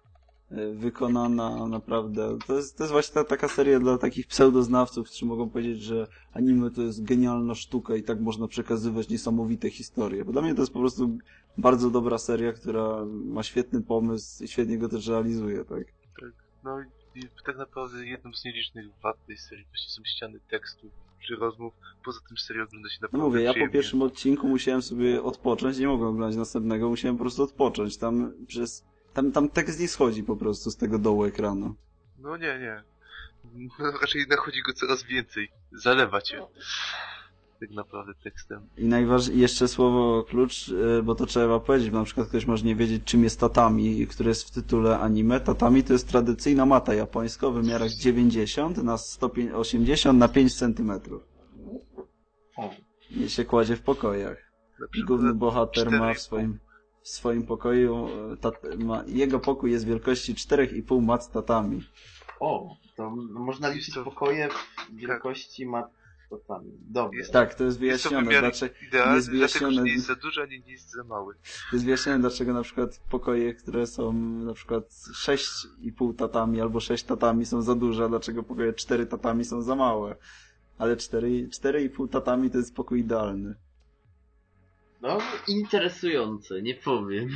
Speaker 2: wykonana naprawdę. To jest, to jest właśnie ta, taka seria dla takich pseudoznawców, którzy mogą powiedzieć, że anime to jest genialna sztuka i tak można przekazywać niesamowite historie. Bo dla mnie to jest po prostu bardzo dobra seria, która ma świetny pomysł i świetnie go też realizuje, tak?
Speaker 3: No i tak naprawdę jedną z nielicznych wad tej serii właśnie są ściany tekstów czy rozmów. Poza tym serię ogląda się
Speaker 2: No
Speaker 3: naprawdę
Speaker 2: mówię, ja po pierwszym odcinku musiałem sobie odpocząć, nie mogłem oglądać następnego, musiałem po prostu odpocząć. Tam przez... Tam, tam tekst nie schodzi po prostu z tego dołu ekranu.
Speaker 3: No nie, nie. No, raczej nachodzi go coraz więcej. Zalewa cię. tak naprawdę tekstem.
Speaker 2: I najważniejsze, jeszcze słowo klucz, y, bo to trzeba powiedzieć, bo na przykład ktoś może nie wiedzieć, czym jest tatami, które jest w tytule anime. Tatami to jest tradycyjna mata japońska o wymiarach 90 na 180 na 5 centymetrów.
Speaker 1: O.
Speaker 2: I się kładzie w pokojach. I główny bohater ma
Speaker 3: 4,5.
Speaker 2: w swoim, w swoim pokoju, e, tat, ma, jego pokój jest wielkości 4,5 mat tatami.
Speaker 1: O, to można liczyć
Speaker 3: to-
Speaker 1: pokoje w wielkości matotami. Dobrze.
Speaker 3: Jest-
Speaker 2: Tak, to jest
Speaker 3: Jest to
Speaker 2: wyjaśnione,
Speaker 3: wymiar
Speaker 2: dlaczego,
Speaker 3: idealny,
Speaker 2: jest
Speaker 3: dlatego że
Speaker 2: wyjaśnione-
Speaker 3: nie jest za duży, ani nie jest za mały.
Speaker 2: To jest wyjaśnione, dlaczego na przykład pokoje, które są na przykład 6,5 tatami albo 6 tatami są za duże, a dlaczego pokoje 4 tatami są za małe. Ale 4 4,5 tatami to jest pokój idealny.
Speaker 1: No, interesujące, nie powiem.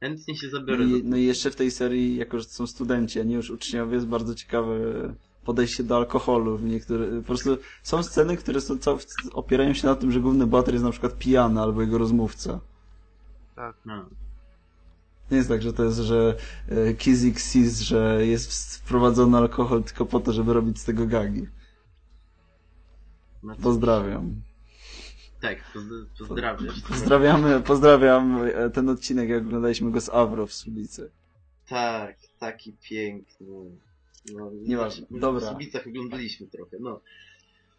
Speaker 1: Chętnie się
Speaker 2: No
Speaker 1: zabiorę.
Speaker 2: i,
Speaker 1: do-
Speaker 2: no i jeszcze w tej serii, jako że to są studenci, a nie już uczniowie, jest bardzo ciekawe podejście do alkoholu. W niektórych, po prostu są sceny, które są, cał, opierają się na tym, że główny bohater jest na przykład pijany albo jego rozmówca.
Speaker 1: No.
Speaker 2: Nie jest tak, że to jest, że e, Kizik sees, że jest wprowadzony alkohol tylko po to, żeby robić z tego gagi.
Speaker 1: No to-
Speaker 2: Pozdrawiam.
Speaker 1: Tak, poz- pozdrawiam.
Speaker 2: Pozdrawiamy, pozdrawiam e, ten odcinek, jak oglądaliśmy go z Avro w Sulicy.
Speaker 1: Tak, taki piękny. No,
Speaker 2: Nieważne,
Speaker 1: my
Speaker 2: dobra.
Speaker 1: W Subicach oglądaliśmy trochę, no.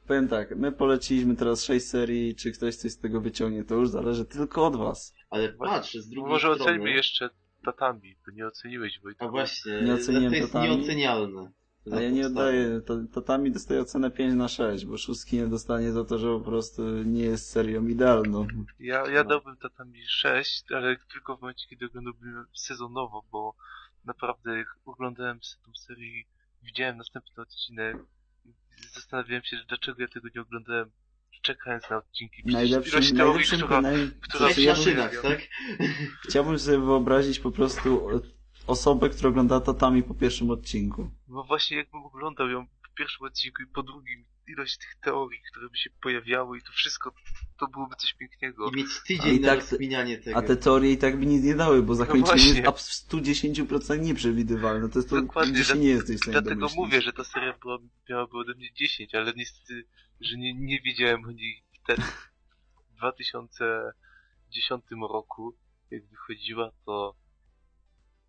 Speaker 2: Powiem tak, my poleciliśmy teraz sześć serii, czy ktoś coś z tego wyciągnie, to już zależy tylko od was.
Speaker 1: Ale patrz, z drugiej
Speaker 3: Może
Speaker 1: strony...
Speaker 3: ocenimy jeszcze tatami, bo nie oceniłeś Wojtku.
Speaker 1: A właśnie,
Speaker 2: Nie
Speaker 1: to jest
Speaker 2: tatami.
Speaker 1: nieocenialne.
Speaker 2: A ja nie oddaję, to, tatami dostaję ocenę 5 na 6, bo szóstki nie dostanie za to, że po prostu nie jest serią idealną.
Speaker 3: Ja, ja
Speaker 1: No.
Speaker 3: dałbym tatami 6, ale tylko w momencie, kiedy oglądałbym sezonowo, bo naprawdę jak oglądałem tę serię, widziałem następny odcinek, zastanawiałem się, dlaczego ja tego nie oglądałem, czekając na odcinki. Ilość teorii,
Speaker 2: najlepszym,
Speaker 3: która,
Speaker 2: naj...
Speaker 3: która
Speaker 2: znaczy,
Speaker 1: Sześć
Speaker 2: ja
Speaker 1: tak?
Speaker 2: chciałbym sobie wyobrazić po prostu osobę, która ogląda tatami po pierwszym odcinku.
Speaker 3: bo właśnie jakbym oglądał ją po pierwszym odcinku i po drugim, ilość tych teorii, które by się pojawiały i to wszystko, to byłoby coś pięknego.
Speaker 1: I mieć
Speaker 2: A
Speaker 1: tydzień
Speaker 2: i
Speaker 1: na
Speaker 2: tak-
Speaker 1: rozkminianie tego.
Speaker 2: A te teorie i tak by nic nie dały, bo zakończenie
Speaker 3: właśnie.
Speaker 2: jest ab- w 110% nieprzewidywalne. To jest to,
Speaker 3: Dokładnie,
Speaker 2: gdzie się
Speaker 3: dla-
Speaker 2: nie jesteś w stanie
Speaker 3: Dlatego
Speaker 2: domyślić.
Speaker 3: mówię, że ta seria była, miałaby ode mnie 10, ale niestety, że nie, nie wiedziałem o niej wtedy. W 2010 roku, jak wychodziła, to,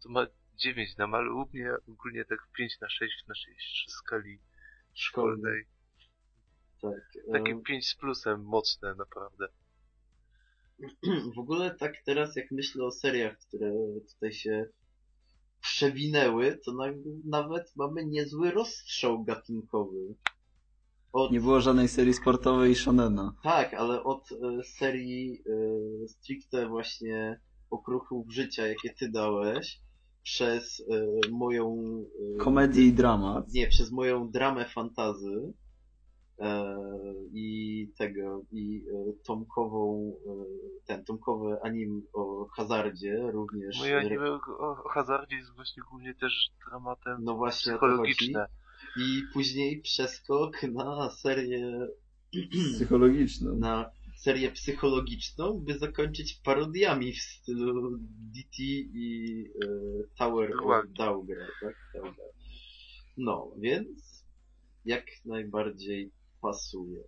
Speaker 3: to ma 9 na ale u mnie ogólnie tak 5 na 6 w naszej skali szkolnej.
Speaker 1: Tak.
Speaker 3: Takie
Speaker 1: em,
Speaker 3: 5 z plusem, mocne naprawdę.
Speaker 1: W ogóle tak teraz jak myślę o seriach, które tutaj się przewinęły, to na, nawet mamy niezły rozstrzał gatunkowy. Od,
Speaker 2: Nie było żadnej serii sportowej i shonena.
Speaker 1: Tak, ale od e, serii e, stricte właśnie okruchów życia, jakie ty dałeś, przez e, moją... E,
Speaker 2: Komedię i dramat.
Speaker 1: Nie, przez moją dramę fantazy e, i tego, i e, tomkową, e, ten, tomkowy anim o hazardzie również.
Speaker 3: Moje
Speaker 1: e,
Speaker 3: anime o, o hazardzie jest właśnie głównie też dramatem
Speaker 1: No właśnie
Speaker 3: psychologiczne.
Speaker 1: I później przeskok na serię
Speaker 2: Psychologiczną.
Speaker 1: na serię psychologiczną, by zakończyć parodiami w stylu DT i e, Tower of. Daugra, tak? Daugra. No, więc jak najbardziej pasuje.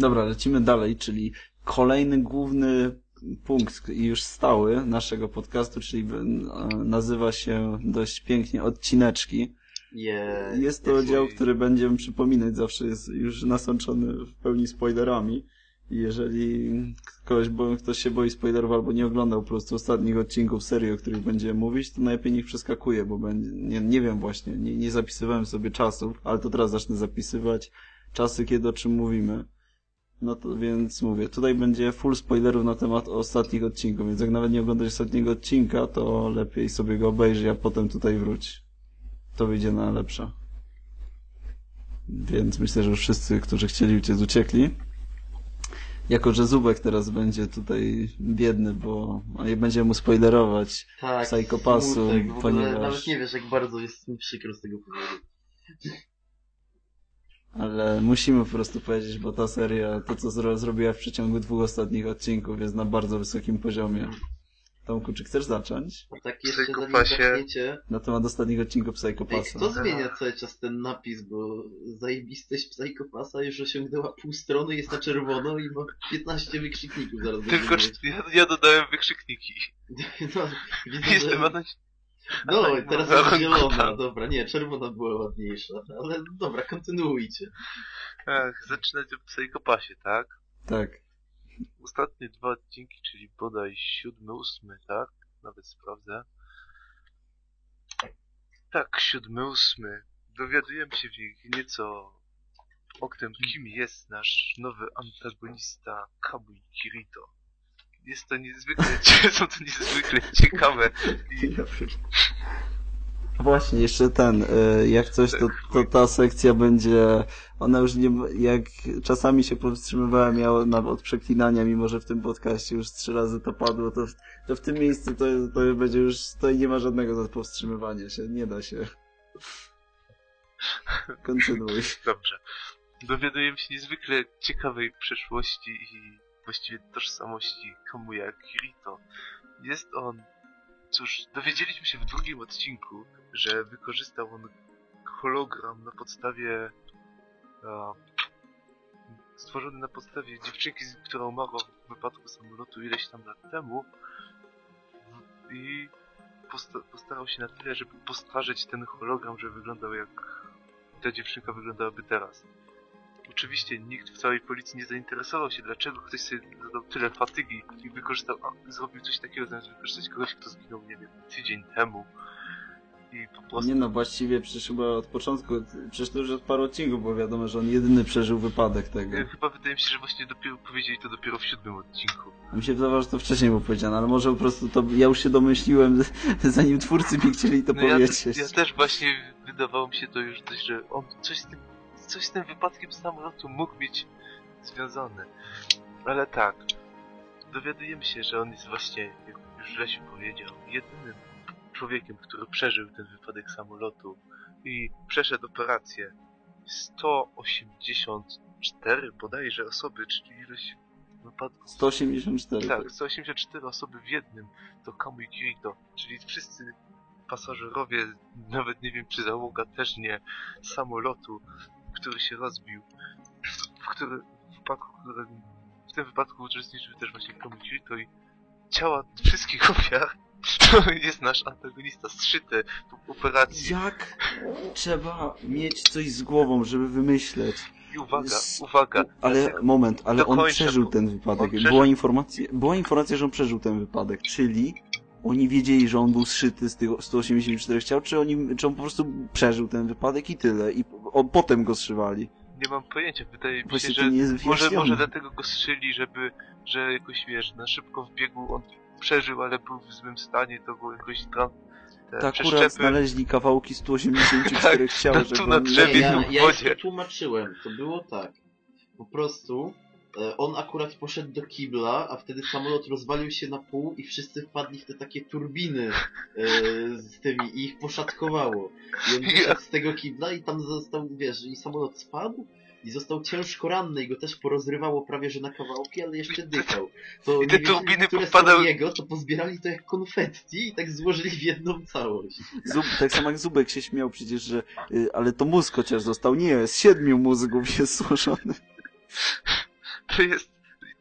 Speaker 2: Dobra, lecimy dalej, czyli kolejny główny punkt i już stały naszego podcastu, czyli e, nazywa się dość pięknie odcineczki.
Speaker 1: Je,
Speaker 2: Jest to dział, który będziemy przypominać, zawsze jest już nasączony w pełni spoilerami. Jeżeli ktoś, bo ktoś się boi spoilerów albo nie oglądał po prostu ostatnich odcinków serii, o których będziemy mówić, to najlepiej niech przeskakuje, bo będzie, nie, nie wiem właśnie, nie, nie zapisywałem sobie czasów, ale to teraz zacznę zapisywać czasy, kiedy o czym mówimy. No to więc mówię, tutaj będzie full spoilerów na temat ostatnich odcinków, więc jak nawet nie oglądasz ostatniego odcinka, to lepiej sobie go obejrzyj, a potem tutaj wróć. To wyjdzie na lepsze. Więc myślę, że już wszyscy, którzy chcieli uciec, uciekli. Jako, że Zubek teraz będzie tutaj biedny, bo a będziemy mu spoilerować,
Speaker 1: tak,
Speaker 2: Psychopasu,
Speaker 1: smutek,
Speaker 2: ponieważ-
Speaker 1: Nawet nie wiesz, jak bardzo jest mi przykro z tego powodu.
Speaker 2: ale musimy po prostu powiedzieć, bo ta seria, to co zro zrobiła w przeciągu dwóch ostatnich odcinków jest na bardzo wysokim poziomie. Tomku, czy chcesz zacząć?
Speaker 1: Tak jeszcze zanim
Speaker 3: Psychopasie.
Speaker 1: zaczniecie,
Speaker 2: Na temat ostatniego odcinka
Speaker 1: Ej,
Speaker 2: Psychopasa.
Speaker 1: kto zmienia cały czas ten napis, bo zajebistość Psychopasa już osiągnęła pół strony, jest na czerwono i ma 15 wykrzykników zaraz
Speaker 3: Tylko ja, ja dodałem wykrzykniki.
Speaker 1: No, widzę,
Speaker 3: Jestem
Speaker 1: że... No, teraz
Speaker 3: no,
Speaker 1: jest
Speaker 3: no,
Speaker 1: zielona, dobra, nie, czerwona była ładniejsza, ale dobra, kontynuujcie.
Speaker 3: Ach, zaczynać o psychopasie, tak?
Speaker 2: Tak.
Speaker 3: Ostatnie dwa odcinki, czyli bodaj siódmy, ósmy, tak? Nawet sprawdzę. Tak, siódmy, ósmy. Dowiadujemy się w nich nieco o tym, kim jest nasz nowy antagonista Kamui Kirito. Jest to niezwykle, są to niezwykle ciekawe i
Speaker 2: Właśnie, jeszcze ten, y, jak coś, to, to ta sekcja będzie, ona już nie, jak czasami się powstrzymywałem ja od przeklinania, mimo że w tym podcaście już trzy razy to padło, to, w- to w tym miejscu to, to będzie już, to nie ma żadnego powstrzymywania się, nie da się. Kontynuuj.
Speaker 3: Dobrze. Dowiadujemy się niezwykle ciekawej przeszłości i właściwie tożsamości Kamuya Kirito. Jest on... Cóż, dowiedzieliśmy się w drugim odcinku, że wykorzystał on hologram na podstawie... Stworzony na podstawie dziewczynki, która umarła w wypadku samolotu ileś tam lat temu i posta- postarał się na tyle, żeby postarzeć ten hologram, żeby wyglądał jak ta dziewczynka wyglądałaby teraz. Oczywiście nikt w całej policji nie zainteresował się, dlaczego ktoś sobie dodał tyle fatygi i wykorzystał, a, zrobił coś takiego, zamiast wykorzystać kogoś, kto zginął, nie wiem, tydzień temu. I po prostu...
Speaker 2: Nie no, właściwie przecież chyba od początku, przecież to już od paru odcinków było wiadomo, że on jedyny przeżył wypadek tego.
Speaker 3: E, Chyba wydaje mi się, że właśnie dopiero powiedzieli to dopiero w siódmym odcinku.
Speaker 2: A Mi się wydawało, że to wcześniej było powiedziane, ale może po prostu to ja już się domyśliłem, zanim twórcy mi chcieli to
Speaker 3: No ja,
Speaker 2: powiedzieć.
Speaker 3: ja też właśnie wydawało mi się to już dość, że on coś z tym, coś z tym wypadkiem samolotu mógł mieć związane. Ale tak, dowiadujemy się, że on jest właśnie, jak już Lesiu powiedział, jedynym człowiekiem, który przeżył ten wypadek samolotu i przeszedł operację. 184 bodajże osoby, czyli ilość wypadków
Speaker 2: 184.
Speaker 3: tak, 184 osoby w jednym to Kamui Kirito, czyli wszyscy pasażerowie, nawet nie wiem czy załoga też nie, samolotu, który się rozbił, w, który, w, wypadku, który, w tym wypadku uczestniczył też właśnie Kamui Kirito i ciała wszystkich ofiar to jest nasz antagonista zszyte po operacji.
Speaker 2: Jak trzeba mieć coś z głową, żeby wymyśleć?
Speaker 3: I uwaga,
Speaker 2: S-
Speaker 3: uwaga,
Speaker 2: Ale moment, ale on przeżył ten wypadek.
Speaker 3: przeżył.
Speaker 2: Była informacja, była informacja, że on przeżył ten wypadek, czyli oni wiedzieli, że on był zszyty z tych 184 ciał, czy, oni, czy on po prostu przeżył ten wypadek i tyle, i o, potem go zszywali.
Speaker 3: nie mam pojęcia, wydaje mi się, że
Speaker 2: nie jest
Speaker 3: Może, może dlatego go strzyli, żeby, że jakoś wiesz, na szybko wbiegł, on przeżył, ale był w złym stanie, to go jakoś tam te
Speaker 2: Tak akurat znaleźli kawałki 184 ciał,
Speaker 3: no tu
Speaker 2: żeby
Speaker 3: na drzewie
Speaker 1: Nie, ja,
Speaker 3: w
Speaker 1: ja to tłumaczyłem, to było tak. Po prostu on akurat poszedł do kibla, a wtedy samolot rozwalił się na pół i wszyscy wpadli w te takie turbiny e, z tymi i ich poszatkowało. I on wyszedł z tego kibla i tam został, wiesz, i samolot spadł i został ciężko ranny i go też porozrywało prawie że na kawałki, ale jeszcze dychał. To
Speaker 3: I te turbiny popadały-
Speaker 1: jego, to pozbierali to jak konfetti i tak złożyli w jedną całość.
Speaker 2: Zub, tak samo jak Zubek się śmiał przecież, że y, ale to mózg chociaż został. Nie, z siedmiu mózgów jest złożony.
Speaker 3: To jest,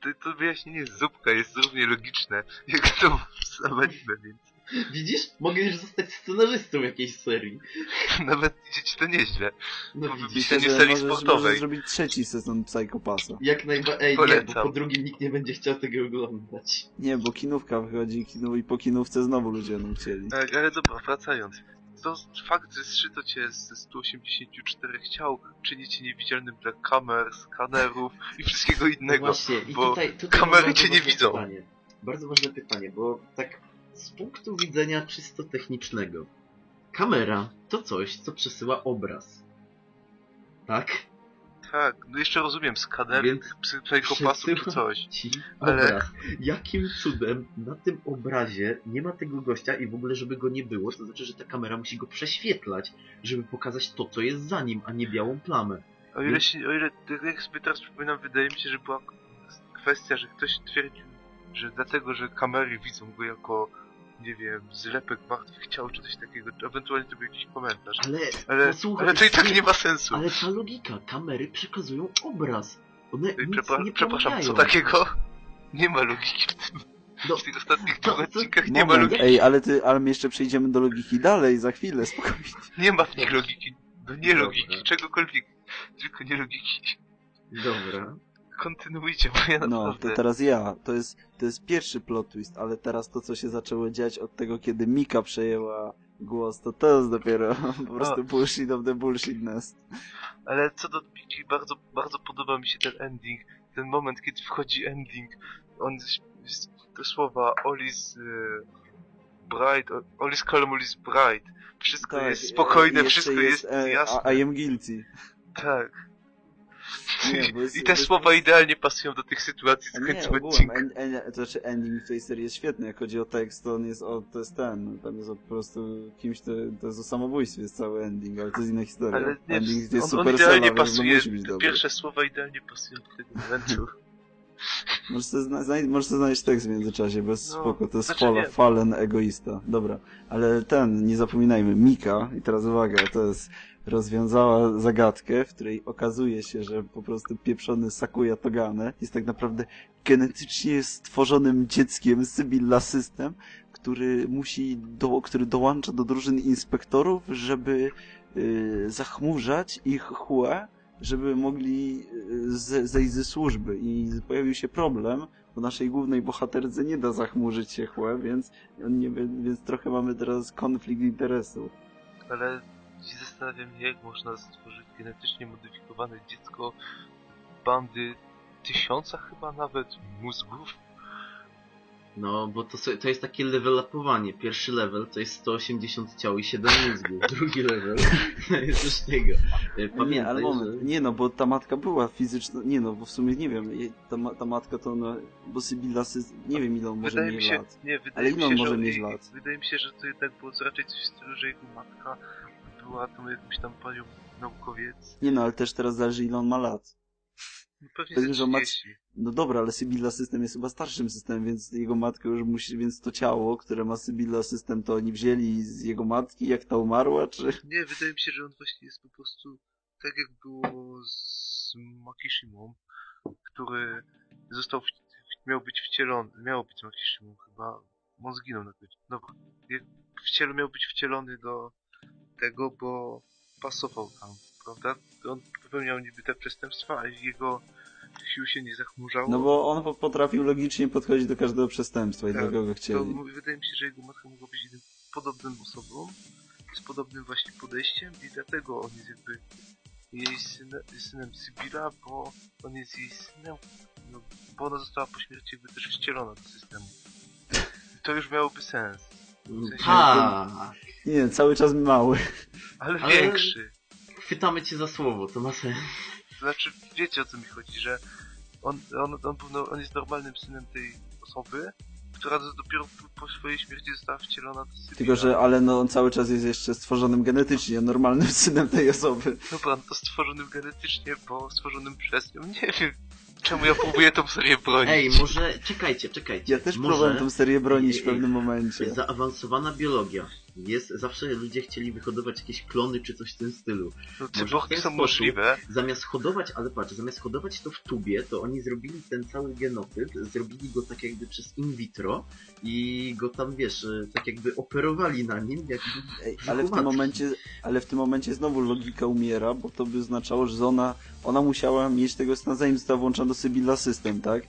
Speaker 3: to, to wyjaśnienie zupka jest równie logiczne, jak to w więc
Speaker 1: Widzisz? Mogę już zostać scenarzystą jakiejś serii.
Speaker 3: nawet idzie ci to nieźle.
Speaker 1: No
Speaker 3: Myślę, że serii
Speaker 2: możesz,
Speaker 3: sportowej.
Speaker 2: możesz zrobić trzeci sezon Psychopasa.
Speaker 1: Jak najbardziej. Ej, nie, bo
Speaker 3: Polecam.
Speaker 1: po drugim nikt nie będzie chciał tego oglądać.
Speaker 2: Nie, bo kinówka wychodzi kino, i po kinówce znowu ludzie będą chcieli.
Speaker 3: Tak, ale dobra, wracając. To fakt, że zszyto cię ze 184 ciał, czyni cię niewidzialnym dla kamer, skanerów i wszystkiego innego.
Speaker 1: No właśnie, i
Speaker 3: bo
Speaker 1: tutaj, tutaj
Speaker 3: kamery cię nie widzą.
Speaker 1: Pytanie. Bardzo ważne pytanie, bo tak z punktu widzenia czysto technicznego. Kamera to coś, co przesyła obraz. Tak?
Speaker 3: Tak, no jeszcze rozumiem, skanery, psy- psychopasów czy coś.
Speaker 1: Ci
Speaker 3: Ale-
Speaker 1: obraz. Jakim cudem na tym obrazie nie ma tego gościa i w ogóle żeby go nie było, to znaczy, że ta kamera musi go prześwietlać, żeby pokazać to, co jest za nim, a nie białą plamę.
Speaker 3: O ile, się, o ile jak sobie teraz przypominam, wydaje mi się, że była kwestia, że ktoś twierdził, że dlatego, że kamery widzą go jako, nie wiem, zlepek martwych ciał czy coś takiego, ewentualnie to był jakiś komentarz.
Speaker 1: Ale,
Speaker 3: Ale,
Speaker 1: posłuchaj,
Speaker 3: ale to i tak
Speaker 1: nie-
Speaker 3: ma sensu.
Speaker 1: ale ta logika, kamery przekazują obraz. One
Speaker 3: Ej, Przepra-
Speaker 1: nie
Speaker 3: przepraszam, co takiego? Nie ma logiki w tym.
Speaker 1: No,
Speaker 3: W tych ostatnich dwóch odcinkach nie ma logiki.
Speaker 2: ej, ale ty, ale my jeszcze przejdziemy do logiki dalej, za chwilę, spokojnie.
Speaker 3: Nie ma w nich logiki. No nie
Speaker 1: Dobra.
Speaker 3: logiki, czegokolwiek. Tylko nie logiki.
Speaker 1: dobra.
Speaker 3: Kontynuujcie, bo ja
Speaker 2: No,
Speaker 3: naprawdę...
Speaker 2: to teraz ja. To jest, to jest pierwszy plot twist, ale teraz to, co się zaczęło dziać od tego, kiedy Mika przejęła głos, to to jest dopiero po prostu bullshit of the bullshitness.
Speaker 3: Ale co do Biki, bardzo, bardzo podoba mi się ten ending. Ten moment, kiedy wchodzi ending. On, te słowa Olis y, Bright, Olis Column, Olis Bright. Wszystko
Speaker 2: Tak,
Speaker 3: jest spokojne, wszystko jest,
Speaker 2: e,
Speaker 3: jasne.
Speaker 2: I, I am guilty.
Speaker 3: Tak.
Speaker 2: Nie, bo jest-
Speaker 3: I te
Speaker 2: bo-
Speaker 3: słowa idealnie pasują do tych sytuacji z końca odcinka.
Speaker 2: en, en, to znaczy ending w tej serii jest świetny, jak chodzi o tekst, to on jest o, to jest ten, tam jest o, po prostu kimś, to, to jest o samobójstwie, jest cały ending, ale to jest inna historia.
Speaker 3: Ale nie,
Speaker 2: ending
Speaker 3: on,
Speaker 2: jest
Speaker 3: on
Speaker 2: super
Speaker 3: idealnie
Speaker 2: no
Speaker 3: pasuje,
Speaker 2: musi być
Speaker 3: te pierwsze słowa idealnie pasują do tego momentu.
Speaker 2: Możesz sobie, zna, możesz sobie znaleźć tekst w międzyczasie, bez
Speaker 3: No,
Speaker 2: spoko, to jest
Speaker 3: znaczy
Speaker 2: fala, falen egoista. Dobra, ale ten, nie zapominajmy, Mika, i teraz uwaga, to jest, rozwiązała zagadkę, w której okazuje się, że po prostu pieprzony Sakuya Togane jest tak naprawdę genetycznie stworzonym dzieckiem Sybilla System, który musi, do, który dołącza do drużyny inspektorów, żeby y, zachmurzać ich chłe, żeby mogli y, ze, zejść ze służby i pojawił się problem, bo naszej głównej bohaterce nie da zachmurzyć się chłe, więc, on nie, więc trochę mamy teraz konflikt interesów.
Speaker 3: Ale się zastanawiam się, jak można stworzyć genetycznie modyfikowane dziecko bandy tysiąca chyba nawet mózgów.
Speaker 1: No, bo to, to jest takie level upowanie. Pierwszy level to jest 180 ciał i 7 mózgów. Drugi level to jest coś tego. E, Pamiętaj,
Speaker 2: nie, ale moment,
Speaker 1: że...
Speaker 2: nie no, bo ta matka była fizyczna, nie no, bo w sumie nie wiem, ta, ma- ta matka to ona, bo Sybilla, nie wiem ile on może
Speaker 3: wydaje mi
Speaker 2: mieć
Speaker 3: się,
Speaker 2: lat.
Speaker 3: nie, wydaje
Speaker 2: Ale
Speaker 3: mi
Speaker 2: ile on
Speaker 3: się,
Speaker 2: może
Speaker 3: że,
Speaker 2: mieć lat?
Speaker 3: Wydaje mi się, że to jednak było raczej coś w stylu, że jego matka była tą jakąś tam panią naukowiec.
Speaker 2: Nie no, ale też teraz zależy ile on ma lat.
Speaker 3: No pewnie
Speaker 2: Pewnie, że ma-
Speaker 3: 30.
Speaker 2: No dobra, ale Sybilla System jest chyba starszym systemem, więc jego matka już musi, więc to ciało, które ma Sybilla System, to oni wzięli z jego matki, jak ta umarła, czy...
Speaker 3: Nie, wydaje mi się, że on właśnie jest po prostu tak jak było z Makishimą, który został, w, miał być wcielony, miało być Makishimą chyba, on zginął na końcu. No, w ciele miał być wcielony do tego, bo pasował tam, prawda? On popełniał niby te przestępstwa, a jego sił się nie zachmurzało.
Speaker 2: No bo on po- potrafił logicznie podchodzić do każdego przestępstwa i
Speaker 3: Tak,
Speaker 2: dlatego go
Speaker 3: to
Speaker 2: chcieli.
Speaker 3: m- wydaje mi się, że jego matka mogła być jednym podobnym osobą, z podobnym właśnie podejściem i dlatego on jest jakby jej synem, synem Sybilla, bo on jest jej synem, no, bo ona została po śmierci jakby też wcielona do systemu. To już miałoby sens,
Speaker 1: Ha!
Speaker 2: Nie, cały czas mały.
Speaker 3: ale,
Speaker 1: Ale-
Speaker 3: większy.
Speaker 1: Chwytamy cię za słowo, to ma sens.
Speaker 3: To znaczy, wiecie o co mi chodzi, że on, on, on, był on jest normalnym synem tej osoby, która do- dopiero po- swojej śmierci została wcielona do Sybilla.
Speaker 2: Tylko, że, ale no on cały czas jest jeszcze stworzonym genetycznie, normalnym synem tej osoby.
Speaker 3: No to stworzonym genetycznie, bo stworzonym przez nią. Nie wiem, czemu ja próbuję tą serię bronić.
Speaker 1: Ej, może... Czekajcie, czekajcie.
Speaker 2: Ja też
Speaker 1: może...
Speaker 2: próbowałem tą serię bronić w pewnym momencie.
Speaker 1: Zaawansowana biologia. Jest, zawsze ludzie chcieli wyhodować jakieś klony czy coś w tym stylu.
Speaker 3: no,
Speaker 1: może
Speaker 3: są
Speaker 1: sposób-
Speaker 3: możliwe.
Speaker 1: Zamiast hodować, ale patrz, zamiast hodować to w tubie, to oni zrobili ten cały genotyp, zrobili go tak jakby przez in vitro i go tam, wiesz, e, tak jakby operowali na nim, jak
Speaker 2: Ej, ale w tym momencie, ale w tym momencie znowu logika umiera, bo to by oznaczało, że ona, ona musiała mieć tego stanu, zanim została włączona do Sybilla System, tak?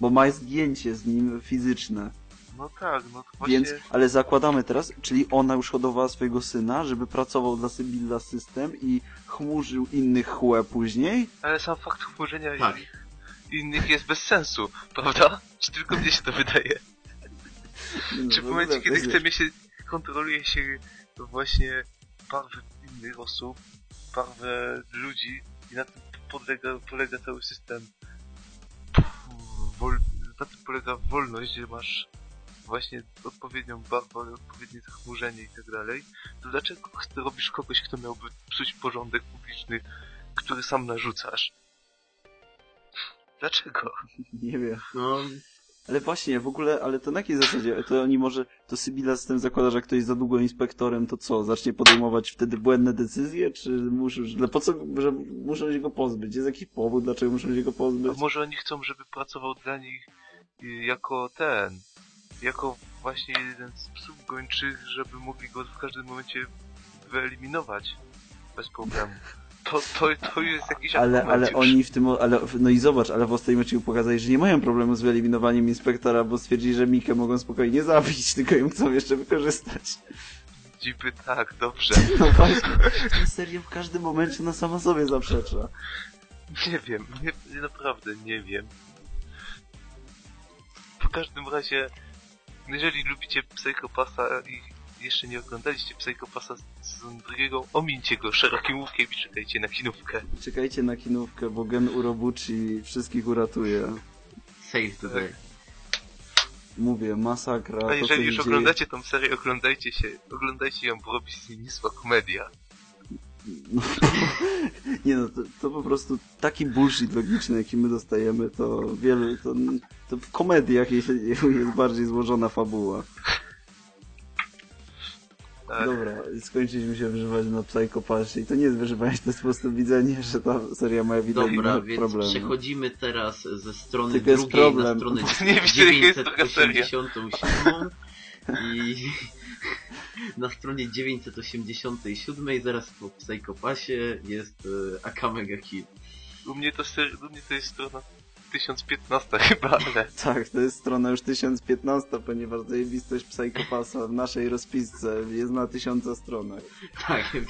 Speaker 2: Bo ma zdjęcie z nim fizyczne.
Speaker 3: No tak, no to właśnie...
Speaker 2: Więc, ale zakładamy teraz, czyli ona już hodowała swojego syna, żeby pracował dla Sybilla System i chmurzył innych chłe później?
Speaker 3: Ale sam fakt chmurzenia
Speaker 1: Tak.
Speaker 3: ich- innych jest bez sensu, prawda? Czy tylko mnie się to wydaje?
Speaker 2: No,
Speaker 3: Czy w
Speaker 2: no,
Speaker 3: momencie,
Speaker 2: no,
Speaker 3: kiedy chcemy się... kontroluje się właśnie barwę innych osób, barwę ludzi i na tym podlega, polega cały system wol, na tym polega wolność, gdzie masz właśnie odpowiednią barwę, odpowiednie zachmurzenie i tak dalej, to dlaczego robisz kogoś, kto miałby psuć porządek publiczny, który sam narzucasz? Dlaczego?
Speaker 2: Nie wiem.
Speaker 1: No,
Speaker 2: Ale właśnie, w ogóle, ale to na jakiej zasadzie? To oni może, to Sybilla z tym zakłada, że jak ktoś za długo inspektorem, to co? Zacznie podejmować wtedy błędne decyzje? Czy muszą, że po co, że muszą się go pozbyć? Jest jakiś powód, dlaczego muszą się go
Speaker 3: A
Speaker 2: pozbyć?
Speaker 3: może oni chcą, żeby pracował dla nich y, jako ten, jako właśnie jeden z psów gończych, żeby mogli go w każdym momencie wyeliminować bez problemu. To, to, to jest jakiś
Speaker 2: Ale, ale
Speaker 3: już.
Speaker 2: oni w tym, ale, no i zobacz, ale w ostatnim odcinku pokazali, że nie mają problemu z wyeliminowaniem inspektora, bo stwierdzili, że Mikę mogą spokojnie zabić, tylko ją chcą jeszcze wykorzystać.
Speaker 3: Dziby, tak, dobrze.
Speaker 2: No właśnie, ta seria w każdym momencie na sama sobie zaprzecza.
Speaker 3: Nie wiem, nie, naprawdę nie wiem. W każdym razie, jeżeli lubicie Psychopasa i jeszcze nie oglądaliście Psychopasa z sezonu drugiego, omińcie go szerokim łukiem i czekajcie na kinówkę.
Speaker 2: Czekajcie na kinówkę, bo Gen Urobuchi wszystkich uratuje.
Speaker 1: Save the day.
Speaker 2: Mówię, masakra,
Speaker 3: A jeżeli już
Speaker 2: dzieje...
Speaker 3: oglądacie tą serię, oglądajcie się, oglądajcie ją, bo robi z niej niezła komedia.
Speaker 2: No, nie no, to, to po prostu taki bullshit logiczny, jaki my dostajemy, to wiele, to, to w komediach jest, jest bardziej złożona fabuła.
Speaker 3: Tak.
Speaker 2: Dobra, skończyliśmy się wyżywać na Psychopasie i to nie jest wyżywanie, to jest po prostu widzenie, że ta seria ma ewidentnie
Speaker 1: Dobra, więc
Speaker 2: problemy.
Speaker 1: przechodzimy teraz ze strony
Speaker 2: Tylko
Speaker 1: drugiej na stronę
Speaker 3: Nie widzę, jaka jest druga seria.
Speaker 1: 987 i na stronie 987 zaraz po Psychopasie jest e, Akame ga Kill.
Speaker 3: U mnie to ser... u mnie to jest strona 1015 chyba, ale...
Speaker 2: Tak, to jest strona już 1015, ponieważ zajebistość Psychopasa w naszej rozpisce jest na tysiąca stronach.
Speaker 1: Tak, więc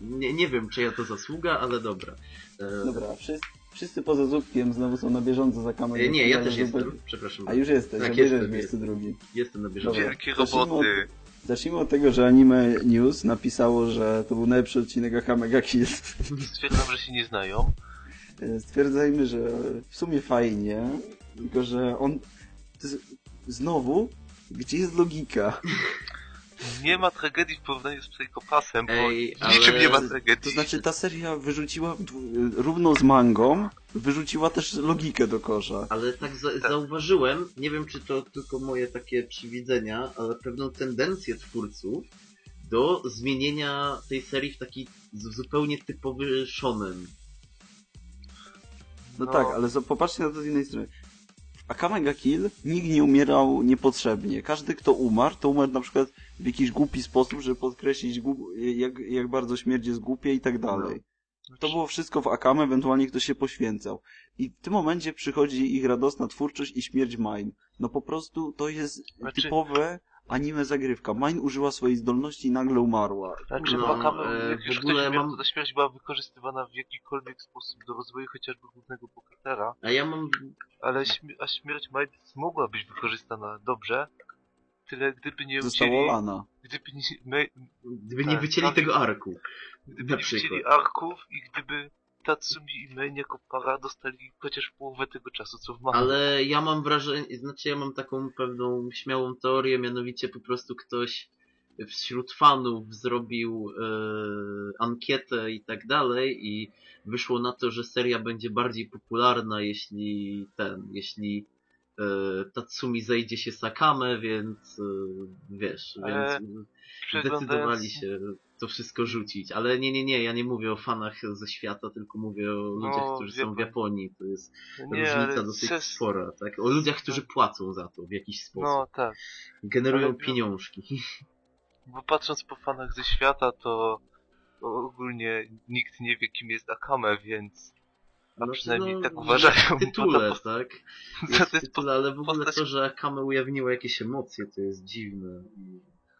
Speaker 1: nie, nie wiem czyja to zasługa, ale dobra. E,
Speaker 2: Dobra, wszyscy, wszyscy poza Zupkiem znowu są na bieżąco za kamerą.
Speaker 1: e, nie, ja też jestem, przepraszam.
Speaker 2: A już jesteś,
Speaker 1: Tak,
Speaker 2: a bierzesz
Speaker 1: jestem,
Speaker 2: w miejscu
Speaker 1: jestem.
Speaker 2: drugi.
Speaker 1: Jestem na bieżąco.
Speaker 2: Dobra.
Speaker 3: Wielkie
Speaker 2: Zacznijmy
Speaker 3: roboty.
Speaker 2: Zacznijmy od tego, że Anime News napisało, że to był najlepszy odcinek Akame ga Kill.
Speaker 3: Stwierdzam, że się nie znają.
Speaker 2: E, Stwierdzajmy, że w sumie fajnie, tylko że on... Znowu, gdzie jest logika?
Speaker 3: Nie ma tragedii w porównaniu z Psychopasem, bo
Speaker 1: Ej,
Speaker 3: niczym
Speaker 1: ale-
Speaker 3: nie ma tragedii.
Speaker 2: To znaczy ta seria wyrzuciła równo z mangą, wyrzuciła też logikę do kosza.
Speaker 1: Ale tak za zauważyłem, nie wiem czy to tylko moje takie przywidzenia, ale pewną tendencję twórców do zmienienia tej serii w taki zupełnie typowy shonen.
Speaker 2: No,
Speaker 3: No.
Speaker 2: tak, ale popatrzcie na to z innej strony. W Akame ga Kill nikt nie umierał niepotrzebnie. Każdy, kto umarł, to umarł na przykład w jakiś głupi sposób, żeby podkreślić, jak, jak bardzo śmierć jest głupia i tak dalej. To było wszystko w Akame, ewentualnie ktoś się poświęcał. I w tym momencie przychodzi ich radosna twórczość i śmierć Mine. No po prostu to jest
Speaker 3: Znaczy-
Speaker 2: typowe anime zagrywka. Mine użyła swojej zdolności i nagle umarła.
Speaker 3: Znaczy,
Speaker 1: No,
Speaker 3: Wakame,
Speaker 1: e,
Speaker 3: jak
Speaker 1: w
Speaker 3: już
Speaker 1: ogóle
Speaker 3: ktoś miał,
Speaker 1: mam-
Speaker 3: to ta śmierć była wykorzystywana w jakikolwiek sposób do rozwoju chociażby głównego bohatera,
Speaker 1: A ja mam,
Speaker 3: ale śmi a śmierć Midas mogła być wykorzystana dobrze, tyle gdyby nie
Speaker 2: Została
Speaker 3: ucięli,
Speaker 2: Lana.
Speaker 3: gdyby nie, my,
Speaker 1: gdyby nie
Speaker 3: Tak,
Speaker 1: wycięli
Speaker 3: tak.
Speaker 1: tego arku.
Speaker 3: gdyby
Speaker 1: Na
Speaker 3: nie
Speaker 1: przykład.
Speaker 3: ucięli arków i gdyby Tatsumi i Main jako para dostali chociaż połowę tego czasu, co w manga.
Speaker 1: Ale ja mam wrażenie, znaczy ja mam taką pewną śmiałą teorię, mianowicie po prostu ktoś wśród fanów zrobił e, ankietę i tak dalej i wyszło na to, że seria będzie bardziej popularna, jeśli ten, jeśli Tatsumi zejdzie się Sakame, więc e, wiesz,
Speaker 3: Ale
Speaker 1: więc zdecydowali się to wszystko rzucić. Ale nie, nie, nie, ja nie mówię o fanach ze świata, tylko mówię o ludziach,
Speaker 3: No,
Speaker 1: którzy są w. Japonii. To jest
Speaker 3: Nie,
Speaker 1: różnica dosyć
Speaker 3: ses-
Speaker 1: spora, tak? O ludziach, którzy płacą za to w jakiś sposób.
Speaker 3: No tak,
Speaker 1: Generują
Speaker 3: ale-
Speaker 1: pieniążki.
Speaker 3: bo patrząc po fanach ze świata, to, ogólnie nikt nie wie kim jest Akame, więc
Speaker 1: No,
Speaker 3: przynajmniej
Speaker 1: no,
Speaker 3: tak uważają.
Speaker 1: Tytule,
Speaker 3: ta
Speaker 1: tak?
Speaker 3: to
Speaker 1: Jest w
Speaker 3: jest
Speaker 1: tytule, ale w ogóle
Speaker 3: postać-
Speaker 1: to, że Akame ujawniło jakieś emocje, to jest dziwne.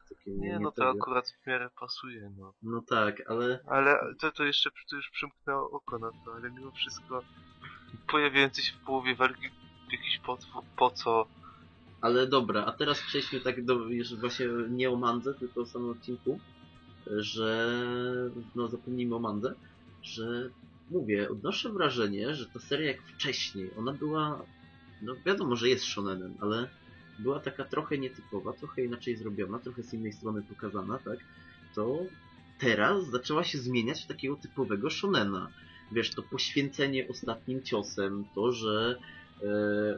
Speaker 1: Takie
Speaker 3: Nie, no to akurat w miarę pasuje, no.
Speaker 1: No tak, ale
Speaker 3: Ale to, to jeszcze to już przymknęło oko na to, ale mimo wszystko pojawiający się w połowie walki jakiś potwór, po co?
Speaker 1: Ale dobra, a teraz przejdźmy tak do, już właśnie nie o mandze, tylko o samym odcinku, że, no zapomnijmy o mandze, że mówię, odnoszę wrażenie, że ta seria jak wcześniej, ona była, no wiadomo, że jest shonenem, ale była taka trochę nietypowa, trochę inaczej zrobiona, trochę z innej strony pokazana, tak, to teraz zaczęła się zmieniać w takiego typowego shonena. Wiesz, to poświęcenie ostatnim ciosem, to, że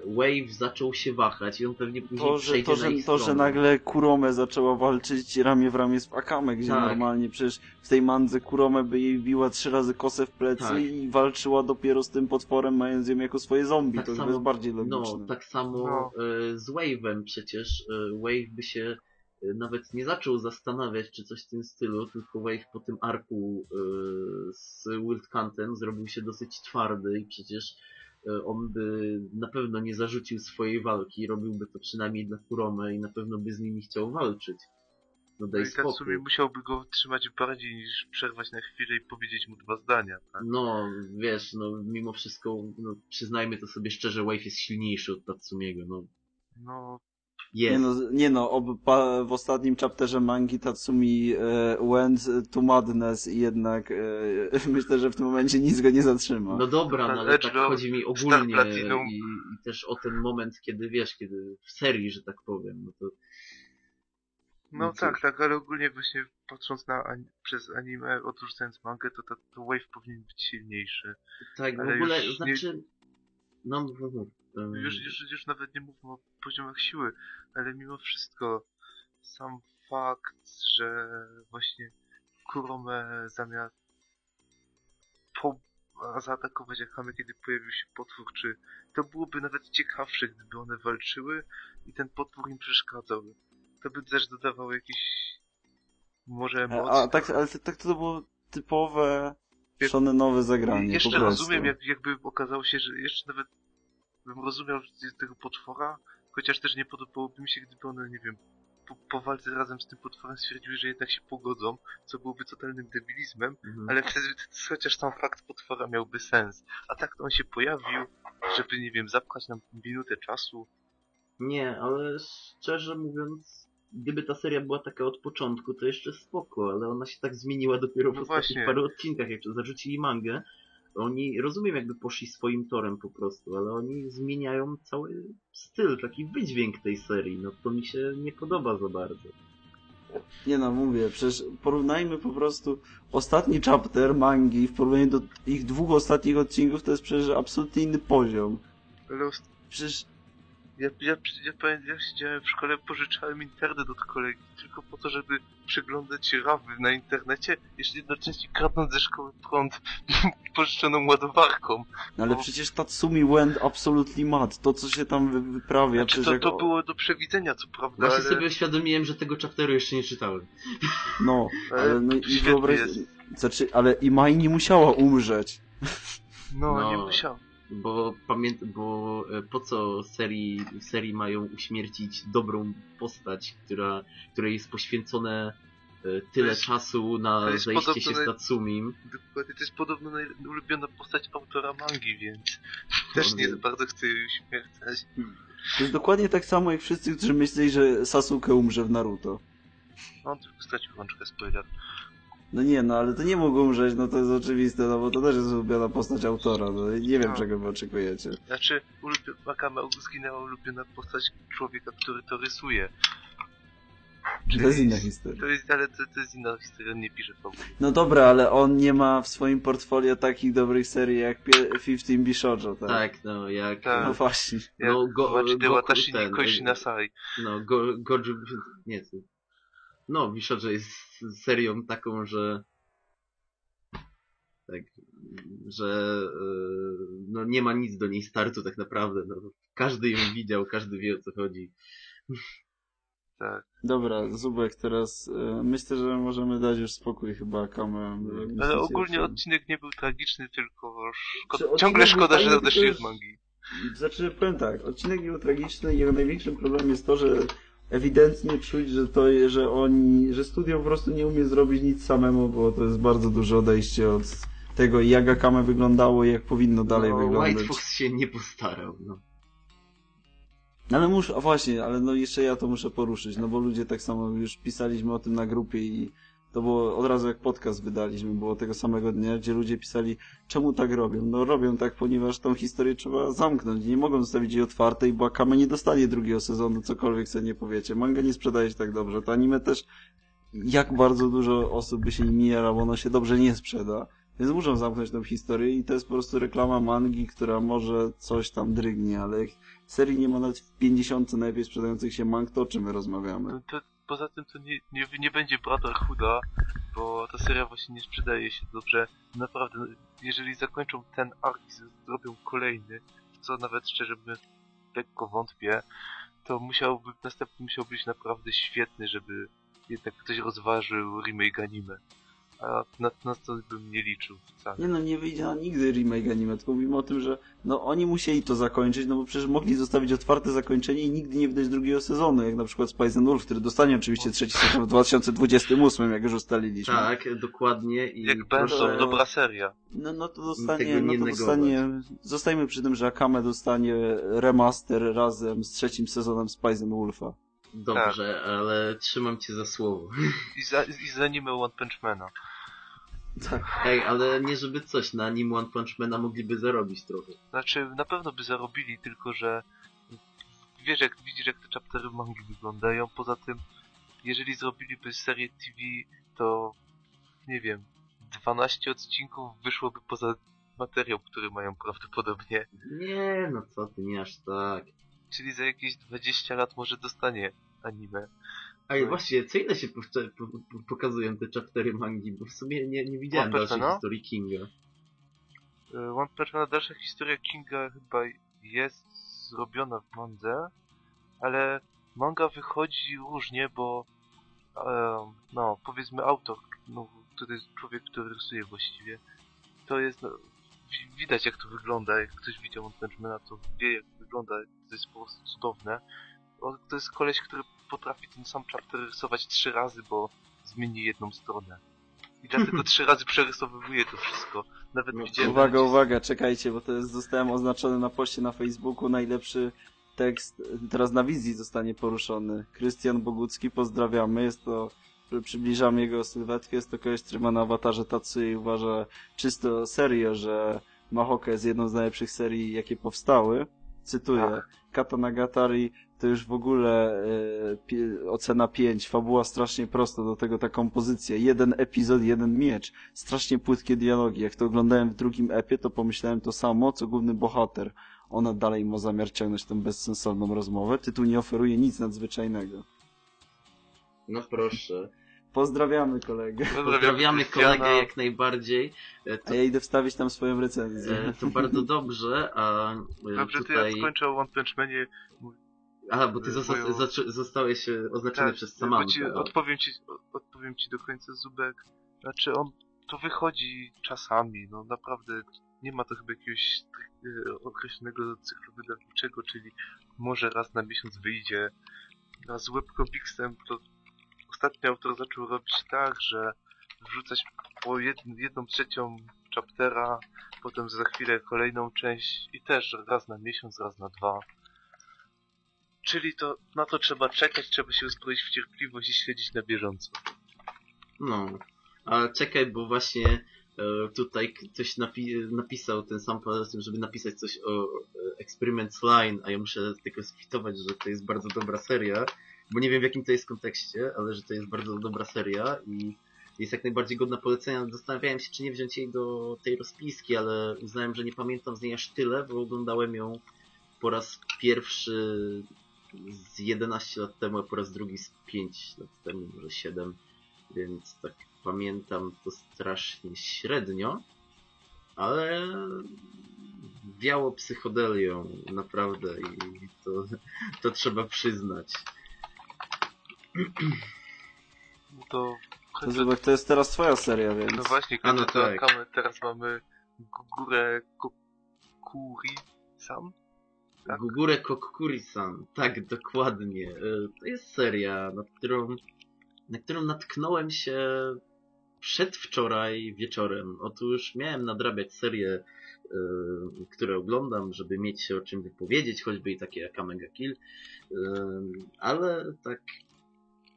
Speaker 1: Wave zaczął się wahać i on pewnie później
Speaker 2: To, że,
Speaker 1: przejdzie
Speaker 2: to,
Speaker 1: na
Speaker 2: że,
Speaker 1: ich
Speaker 2: to, że nagle Kurome zaczęła walczyć ramię w ramię z Akame, gdzie
Speaker 1: Tak.
Speaker 2: normalnie przecież w tej mandze Kurome by jej biła trzy razy kosę w plecy
Speaker 1: Tak.
Speaker 2: i walczyła dopiero z tym potworem, mając ją jako swoje zombie.
Speaker 1: Tak
Speaker 2: to
Speaker 1: samo-
Speaker 2: jest bardziej logiczne.
Speaker 1: No, tak samo
Speaker 3: No.
Speaker 1: e, z Wave'em przecież. E, Wave by się e, nawet nie zaczął zastanawiać, czy coś w tym stylu, tylko Wave po tym arku e, z Wildcantem zrobił się dosyć twardy i przecież e, on by na pewno nie zarzucił swojej walki, robiłby to przynajmniej dla Kurome i na pewno by z nimi chciał walczyć. No
Speaker 3: No
Speaker 1: daj
Speaker 3: i
Speaker 1: spokój.
Speaker 3: Tatsumi musiałby go trzymać bardziej niż przerwać na chwilę i powiedzieć mu dwa zdania, tak?
Speaker 1: No, wiesz, no mimo wszystko, no, przyznajmy to sobie szczerze, Wave jest silniejszy od Tatsumiego, no
Speaker 3: No,
Speaker 1: jest.
Speaker 2: Nie no, nie no ob, pa, w ostatnim chapterze mangi Tatsumi e, went to madness i jednak e, myślę, że w tym momencie nic go nie zatrzyma.
Speaker 1: No dobra, no, ale tak
Speaker 3: Lord,
Speaker 1: chodzi mi ogólnie i, i też o ten moment, kiedy wiesz, kiedy w serii, że tak powiem, no to
Speaker 3: no
Speaker 1: No
Speaker 3: tak, tak, ale ogólnie właśnie patrząc na ani przez anime, odrzucając mangę, to, to, to Wave powinien być silniejszy.
Speaker 1: tak, w ogóle,
Speaker 3: nie-
Speaker 1: znaczy, no mów. Ym,
Speaker 3: Już, już, już nawet nie mówmy o poziomach siły, ale mimo wszystko sam fakt, że właśnie Kurome zamiast po, zaatakować Akame, kiedy pojawił się potwór, czy to byłoby nawet ciekawsze, gdyby one walczyły i ten potwór im przeszkadzał. To by też dodawało jakieś może
Speaker 2: A,
Speaker 3: emocji.
Speaker 2: a tak, ale tak to było typowe
Speaker 3: Jak-
Speaker 2: shonenowe zagranie,
Speaker 3: Jeszcze rozumiem, jak, jakby okazało się, że jeszcze nawet bym rozumiał tego potwora, chociaż też nie podobałoby mi się, gdyby one, nie wiem, po, po walce razem z tym potworem stwierdziły, że jednak się pogodzą, co byłoby totalnym debilizmem,
Speaker 1: mhm.
Speaker 3: ale wtedy chociaż sam fakt potwora miałby sens. A tak to on się pojawił, żeby, nie wiem, zapchać nam minutę czasu.
Speaker 1: Nie, ale szczerze mówiąc, gdyby ta seria była taka od początku, to jeszcze spoko, ale ona się tak zmieniła dopiero w
Speaker 3: No
Speaker 1: ostatnich
Speaker 3: właśnie.
Speaker 1: paru odcinkach, jak zarzucili mangę. Oni, rozumiem jakby poszli swoim torem po prostu, ale oni zmieniają cały styl, taki wydźwięk tej serii, no to mi się nie podoba za bardzo.
Speaker 2: Nie no, mówię, przecież porównajmy po prostu ostatni chapter mangi w porównaniu do ich dwóch ostatnich odcinków, to jest przecież absolutnie inny poziom. Przecież
Speaker 3: ja, ja, ja pamiętam, jak siedziałem w szkole, pożyczałem internet od kolegi, tylko po to, żeby przeglądać rawy na internecie, jeszcze jednocześnie kradnąc ze szkoły prąd pożyczoną ładowarką.
Speaker 2: No ale
Speaker 3: No.
Speaker 2: przecież Tatsumi went absolutely mad. To, co się tam wy- wyprawia,
Speaker 3: Znaczy, to,
Speaker 2: jak...
Speaker 3: to było do przewidzenia, co prawda,
Speaker 1: Właśnie
Speaker 3: ale...
Speaker 1: sobie uświadomiłem, że tego chapteru jeszcze nie czytałem.
Speaker 2: No, ale no i wyobraź... Znaczy, ale Imai nie musiała umrzeć.
Speaker 3: No,
Speaker 1: No.
Speaker 3: nie musiał.
Speaker 1: Bo pamiętam, bo e, po co serii, w serii mają uśmiercić dobrą postać, która, której jest poświęcone e, tyle
Speaker 3: jest-
Speaker 1: czasu na zajście się z Tatsumim.
Speaker 3: Dokładnie, to jest podobno ulubiona postać autora mangi, więc też nie za bardzo chcę jej uśmiercać.
Speaker 2: To jest dokładnie tak samo jak wszyscy, którzy myśleli, że Sasuke umrze w Naruto.
Speaker 3: No, on tylko stracił rączkę, spoiler.
Speaker 2: No nie, no ale to nie mogło umrzeć, no to jest oczywiste, no bo to też jest ulubiona postać autora, no i nie wiem
Speaker 3: No.
Speaker 2: czego wy oczekujecie.
Speaker 3: Znaczy, ulubiona, Akame zginęła ulubiona postać człowieka, który to rysuje.
Speaker 2: To jest inna historia.
Speaker 3: To jest, ale to, to jest inna historia, on nie pisze fabuły.
Speaker 2: No dobra, ale on nie ma w swoim portfolio takich dobrych serii jak pie- 15 Bishojo, tak?
Speaker 1: Tak, no jak...
Speaker 3: Tak.
Speaker 2: No właśnie.
Speaker 3: Jak
Speaker 1: No, go,
Speaker 3: de
Speaker 1: Goku ten,
Speaker 3: Koshi Nasai.
Speaker 1: No, go, Goju... Nie, no, Bishojo jest serią taką, że... Tak, że e, no nie ma nic do niej startu tak naprawdę. No, każdy ją widział, każdy wie o co chodzi.
Speaker 3: Tak.
Speaker 2: Dobra, Zubek, teraz e, myślę, że możemy dać już spokój chyba Kamę.
Speaker 3: Ale ogólnie odcinek nie był tragiczny, tylko szko- ciągle szkoda,
Speaker 2: fajny,
Speaker 3: że odeszli od mangi.
Speaker 2: Znaczy, powiem tak, odcinek był tragiczny i jego największym problemem jest to, że ewidentnie czuć, że to, że oni, że studio po prostu nie umie zrobić nic samemu, bo to jest bardzo duże odejście od tego, jak Akame wyglądało i jak powinno dalej
Speaker 1: no,
Speaker 2: wyglądać.
Speaker 1: White Fox się nie postarał. No.
Speaker 2: Ale muszę, a właśnie, ale no jeszcze ja to muszę poruszyć, no bo ludzie tak samo już pisaliśmy o tym na grupie i to było od razu jak podcast wydaliśmy, było tego samego dnia, gdzie ludzie pisali, czemu tak robią? No robią tak, ponieważ tą historię trzeba zamknąć, nie mogą zostawić jej otwartej, bo Akame nie dostanie drugiego sezonu, cokolwiek sobie nie powiecie. Manga nie sprzedaje się tak dobrze, to anime też, jak bardzo dużo osób by się nim nie jarało, ono się dobrze nie sprzeda. Więc muszą zamknąć tą historię i to jest po prostu reklama mangi, która może coś tam drygnie, ale jak serii nie ma nawet w 50 najlepiej sprzedających się mang, to o czym my rozmawiamy?
Speaker 3: No to, poza tym to nie, nie, nie będzie Brotherhooda, bo ta seria właśnie nie sprzedaje się dobrze. Naprawdę, jeżeli zakończą ten ark i zrobią kolejny, co nawet szczerze mówiąc lekko wątpię, to musiałby, następny musiał być naprawdę świetny, żeby jednak ktoś rozważył remake anime. A na, na to bym nie liczył wcale.
Speaker 2: Nie no, nie wyjdzie na nigdy remake anime, tylko mówimy o tym, że no oni musieli to zakończyć, no bo przecież mogli zostawić otwarte zakończenie i nigdy nie wydać drugiego sezonu, jak na przykład Spice and Wolf, który dostanie oczywiście trzeci sezon w 2028, jak już ustaliliśmy.
Speaker 1: Tak, dokładnie i
Speaker 3: Jak
Speaker 1: proszę...
Speaker 3: będą dobra seria.
Speaker 2: No, no to dostanie,
Speaker 1: nie
Speaker 2: no to
Speaker 1: negować.
Speaker 2: dostanie, zostajmy przy tym, że Akame dostanie remaster razem z trzecim sezonem Spice and Wolfa.
Speaker 1: Dobrze, ale trzymam cię za słowo.
Speaker 3: I za, i za One Punch Mana.
Speaker 2: Tak.
Speaker 1: Ej, ale nie żeby coś, na nim One Punch Mana mogliby zarobić trochę.
Speaker 3: Znaczy, na pewno by zarobili, tylko że wiesz, jak widzisz, jak te chaptery mangi wyglądają. Poza tym, jeżeli zrobiliby serię TV, to nie wiem, 12 odcinków wyszłoby poza materiał, który mają prawdopodobnie.
Speaker 1: Nie, no co ty, nie aż tak.
Speaker 3: Czyli za jakieś 20 lat może dostanie anime.
Speaker 1: Ej, właśnie, co ile się pokazują te chaptery mangi, bo w sumie nie, nie widziałem
Speaker 3: One
Speaker 1: dalszej
Speaker 3: Mana?
Speaker 1: historii Kinga.
Speaker 3: E, One Man, dalsza historia Kinga chyba jest zrobiona w mandze, ale manga wychodzi różnie, bo e, no, powiedzmy autor, no, to jest człowiek, który rysuje właściwie, to jest, no, wi- widać jak to wygląda, jak ktoś widział One Punch Mana, to wie jak to wygląda, to jest po prostu cudowne. To jest koleś, który potrafi ten sam chapter rysować trzy razy, bo zmieni jedną stronę. I dlatego trzy razy przerysowywuje to wszystko. Nawet
Speaker 1: No,
Speaker 3: widziałem...
Speaker 2: Uwaga, uwaga, czekajcie, bo to jest, zostałem oznaczony na poście na Facebooku, najlepszy tekst, teraz na wizji zostanie poruszony. Krystian Bogucki, pozdrawiamy, jest to, przybliżamy jego sylwetkę, jest to koleś, który ma na awatarze Tatsui i uważa czysto serio, że Mahoka jest jedną z najlepszych serii, jakie powstały. Cytuję,
Speaker 3: Tak.
Speaker 2: Kata Nagatari to już w ogóle e, ocena 5, fabuła strasznie prosta, do tego ta kompozycja, jeden epizod, jeden miecz, strasznie płytkie dialogi. Jak to oglądałem w drugim epie, to pomyślałem to samo, co główny bohater. Ona dalej ma zamiar ciągnąć tę bezsensowną rozmowę. Tytuł nie oferuje nic nadzwyczajnego.
Speaker 1: No proszę.
Speaker 2: Pozdrawiamy kolegę.
Speaker 1: Pozdrawiamy kolegę jak najbardziej. E, To,
Speaker 2: A ja idę wstawić tam swoją recenzję.
Speaker 1: e, to bardzo dobrze, a e,
Speaker 3: Dobrze, to
Speaker 1: tutaj...
Speaker 3: ja skończę o One Punch Manie.
Speaker 1: Aha, bo ty zosta...
Speaker 3: moją-
Speaker 1: zostałeś oznaczony
Speaker 3: Tak,
Speaker 1: przez
Speaker 3: ci, odpowiem, ci, odpowiem ci do końca Zubek. Znaczy on to wychodzi czasami, no naprawdę nie ma to chyba jakiegoś określonego cyklu wydawniczego, czyli może raz na miesiąc wyjdzie. A z webcomicsem to ostatnio autor zaczął robić tak, że wrzucać po jed, jedną trzecią chaptera, potem za chwilę kolejną część i też raz na miesiąc, raz na dwa. Czyli to na to trzeba czekać, trzeba się uzbroić w cierpliwość i śledzić na bieżąco.
Speaker 1: No, ale czekaj, bo właśnie e, tutaj ktoś napi napisał ten sam pomysł, żeby napisać coś o e, Experiments Line, a ja muszę tylko skwitować, że to jest bardzo dobra seria, bo nie wiem w jakim to jest kontekście, ale że to jest bardzo dobra seria i jest jak najbardziej godna polecenia. Zastanawiałem się, czy nie wziąć jej do tej rozpiski, ale uznałem, że nie pamiętam z niej aż tyle, bo oglądałem ją po raz pierwszy z 11 lat temu, a po raz drugi z 5 lat temu, może 7 więc tak pamiętam to strasznie średnio, ale wiało psychodelią, naprawdę i to, to trzeba przyznać.
Speaker 3: No to...
Speaker 2: To zobacz, to jest teraz twoja seria, więc...
Speaker 3: No właśnie,
Speaker 1: A, no tak.
Speaker 3: Teraz mamy Gugurę Kokuri-san. Tak.
Speaker 1: Gugure Kokuri-san, tak dokładnie. E, To jest seria, nad którą, na którą natknąłem się przedwczoraj wieczorem. Otóż miałem nadrabiać serie, e, które oglądam, żeby mieć się o czym wypowiedzieć, choćby i takie jak Amega Kill, E, ale tak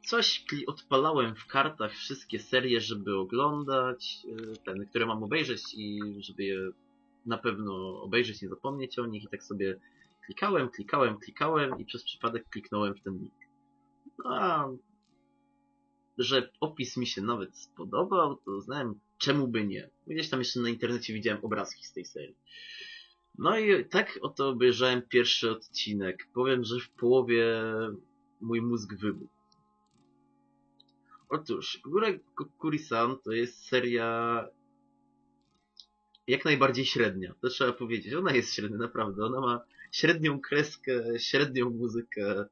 Speaker 1: coś odpalałem w kartach wszystkie serie, żeby oglądać, e, ten, które mam obejrzeć i żeby je na pewno obejrzeć, nie zapomnieć o nich i tak sobie klikałem, klikałem, klikałem i przez przypadek kliknąłem w ten link. No a że opis mi się nawet spodobał, to uznałem, czemu by nie? Gdzieś tam jeszcze na internecie widziałem obrazki z tej serii. No i tak oto obejrzałem pierwszy odcinek. Powiem, że w połowie mój mózg wybuchł. Otóż, Górek Kurisan to jest seria jak najbardziej średnia. To trzeba powiedzieć. Ona jest średnia, naprawdę. Ona ma średnią kreskę, średnią muzykę.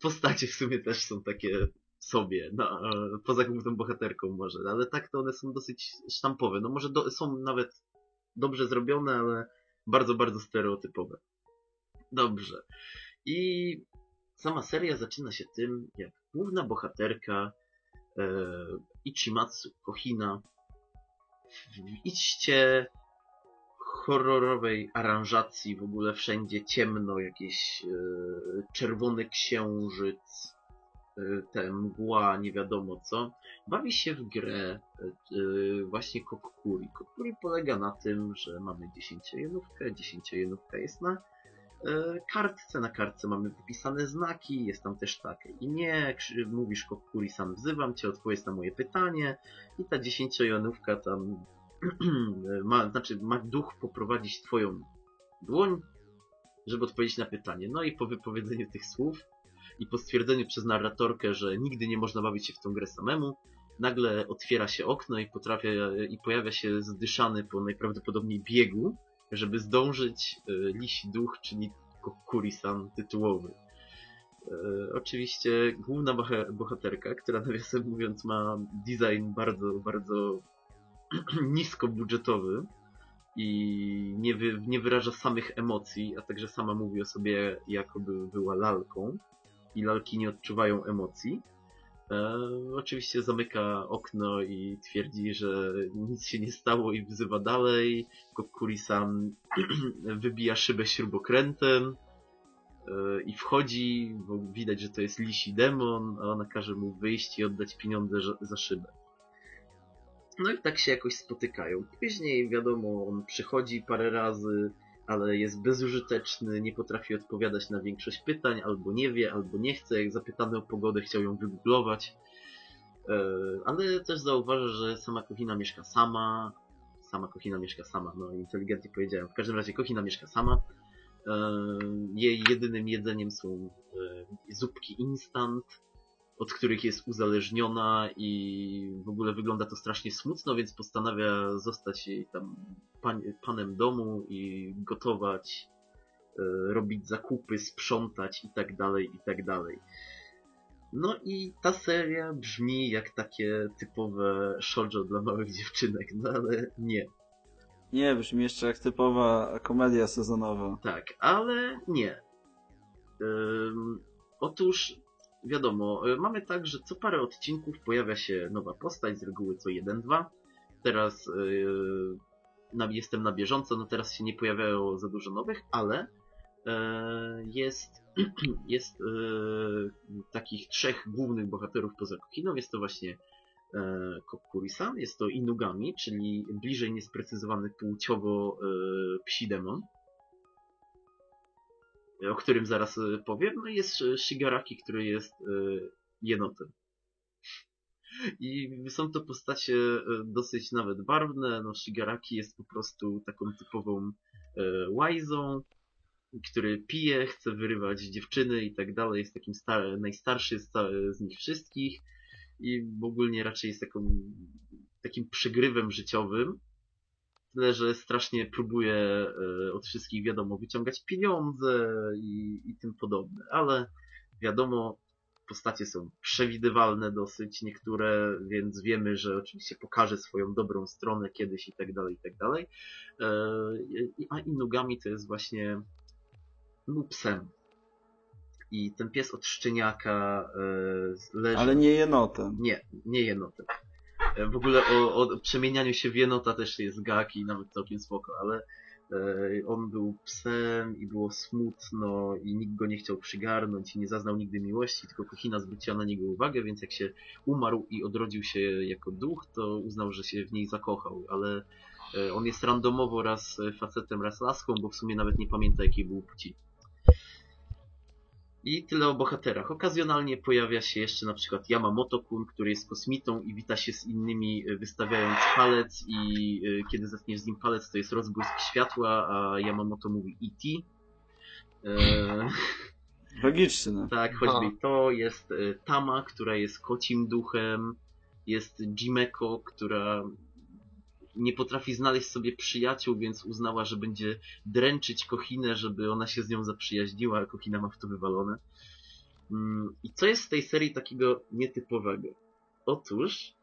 Speaker 1: Postacie w sumie też są takie sobie, no, poza główną bohaterką może, ale tak to one są dosyć sztampowe. No może do, są nawet dobrze zrobione, ale bardzo, bardzo stereotypowe. Dobrze. I sama seria zaczyna się tym, jak główna bohaterka e, Ichimatsu Kohina. W iście horrorowej aranżacji, w ogóle wszędzie ciemno, jakieś e, czerwony księżyc, e, te mgła, nie wiadomo co, bawi się w grę e, e, właśnie Kokuri. Kokuri polega na tym, że mamy 10-jenówkę, 10-jenówka jest na kartce, na kartce mamy wypisane znaki, jest tam też takie imię, krzy- mówisz Kokuri sam wzywam cię, odpowiedz na moje pytanie i ta 10-jonówka tam ma, znaczy ma duch poprowadzić twoją dłoń, żeby odpowiedzieć na pytanie. No i po wypowiedzeniu tych słów i po stwierdzeniu przez narratorkę, że nigdy nie można bawić się w tą grę samemu, nagle otwiera się okno i potrafia, i pojawia się zdyszany po najprawdopodobniej biegu, żeby zdążyć e, lisi duch, czyli Kokuri-san tytułowy. E, oczywiście główna boha- bohaterka, która nawiasem mówiąc ma design bardzo, bardzo niskobudżetowy i nie, wy, nie wyraża samych emocji, a także sama mówi o sobie jakoby była lalką i lalki nie odczuwają emocji. E, oczywiście zamyka okno i twierdzi, że nic się nie stało i wzywa dalej. Kokuri-san wybija szybę śrubokrętem e, i wchodzi, bo widać, że to jest lisi demon, a ona każe mu wyjść i oddać pieniądze za szybę. No i tak się jakoś spotykają. Później, wiadomo, on przychodzi parę razy, ale jest bezużyteczny, nie potrafi odpowiadać na większość pytań, albo nie wie, albo nie chce. Jak zapytany o pogodę, chciał ją wygooglować. E, ale też zauważa, że sama Kohina mieszka sama. Sama Kohina mieszka sama, no inteligentnie powiedziałem. W każdym razie Kohina mieszka sama. E, jej jedynym jedzeniem są e, zupki instant, od których jest uzależniona i w ogóle wygląda to strasznie smutno, więc postanawia zostać jej tam pan, panem domu i gotować, e, robić zakupy, sprzątać i tak dalej, i tak dalej. No i ta seria brzmi jak takie typowe shoujo dla małych dziewczynek, no ale nie.
Speaker 2: Nie, brzmi jeszcze jak typowa komedia sezonowa.
Speaker 1: Tak, ale nie. Ym, otóż, wiadomo, y, mamy tak, że co parę odcinków pojawia się nowa postać, z reguły co 1-2. Teraz yy, jestem na bieżąco, no teraz się nie pojawiają za dużo nowych, ale e, jest, jest e, takich trzech głównych bohaterów poza Kokiną. Jest to właśnie e, Kokuri-san, jest to Inugami, czyli bliżej niesprecyzowany płciowo e, psi demon o którym zaraz e, powiem. No jest Shigaraki, który jest e, jenotem. I są to postacie e, dosyć nawet barwne. No Shigaraki jest po prostu taką typową łajzą, który pije, chce wyrywać dziewczyny i tak dalej. Jest takim star- najstarszy z, nich wszystkich i w ogóle raczej jest taką, takim przegrywem życiowym. Tyle, że strasznie próbuje od wszystkich, wiadomo, wyciągać pieniądze i, i tym podobne, ale wiadomo, postacie są przewidywalne dosyć niektóre, więc wiemy, że oczywiście pokaże swoją dobrą stronę kiedyś i tak dalej, i tak dalej. E, A Inugami to jest właśnie był psem. I ten pies od szczeniaka e, leży...
Speaker 2: Ale nie jenotem.
Speaker 1: Nie, nie jenotem. W ogóle o, o przemienianiu się w jenota też jest gag i nawet całkiem spoko, ale e, on był psem i było smutno i nikt go nie chciał przygarnąć i nie zaznał nigdy miłości, tylko Kochina zwróciła na niego uwagę, więc jak się umarł i odrodził się jako duch, to uznał, że się w niej zakochał, ale e, on jest randomowo raz facetem, raz laską, bo w sumie nawet nie pamięta jakiej był płci. I tyle o bohaterach. Okazjonalnie pojawia się jeszcze na przykład Yamamoto-kun, który jest kosmitą i wita się z innymi y, wystawiając palec i y, kiedy zetniesz z nim palec to jest rozbłysk światła, a Yamamoto mówi E.T. Eee,
Speaker 2: Logiczne.
Speaker 1: tak, choćby
Speaker 3: No.
Speaker 1: i to. Jest y, Tama, która jest kocim duchem. Jest Jimeko, która nie potrafi znaleźć sobie przyjaciół, więc uznała, że będzie dręczyć Kochinę, żeby ona się z nią zaprzyjaźniła, a Kochina ma w to wywalone. Mm, I co jest w tej serii takiego nietypowego? Otóż,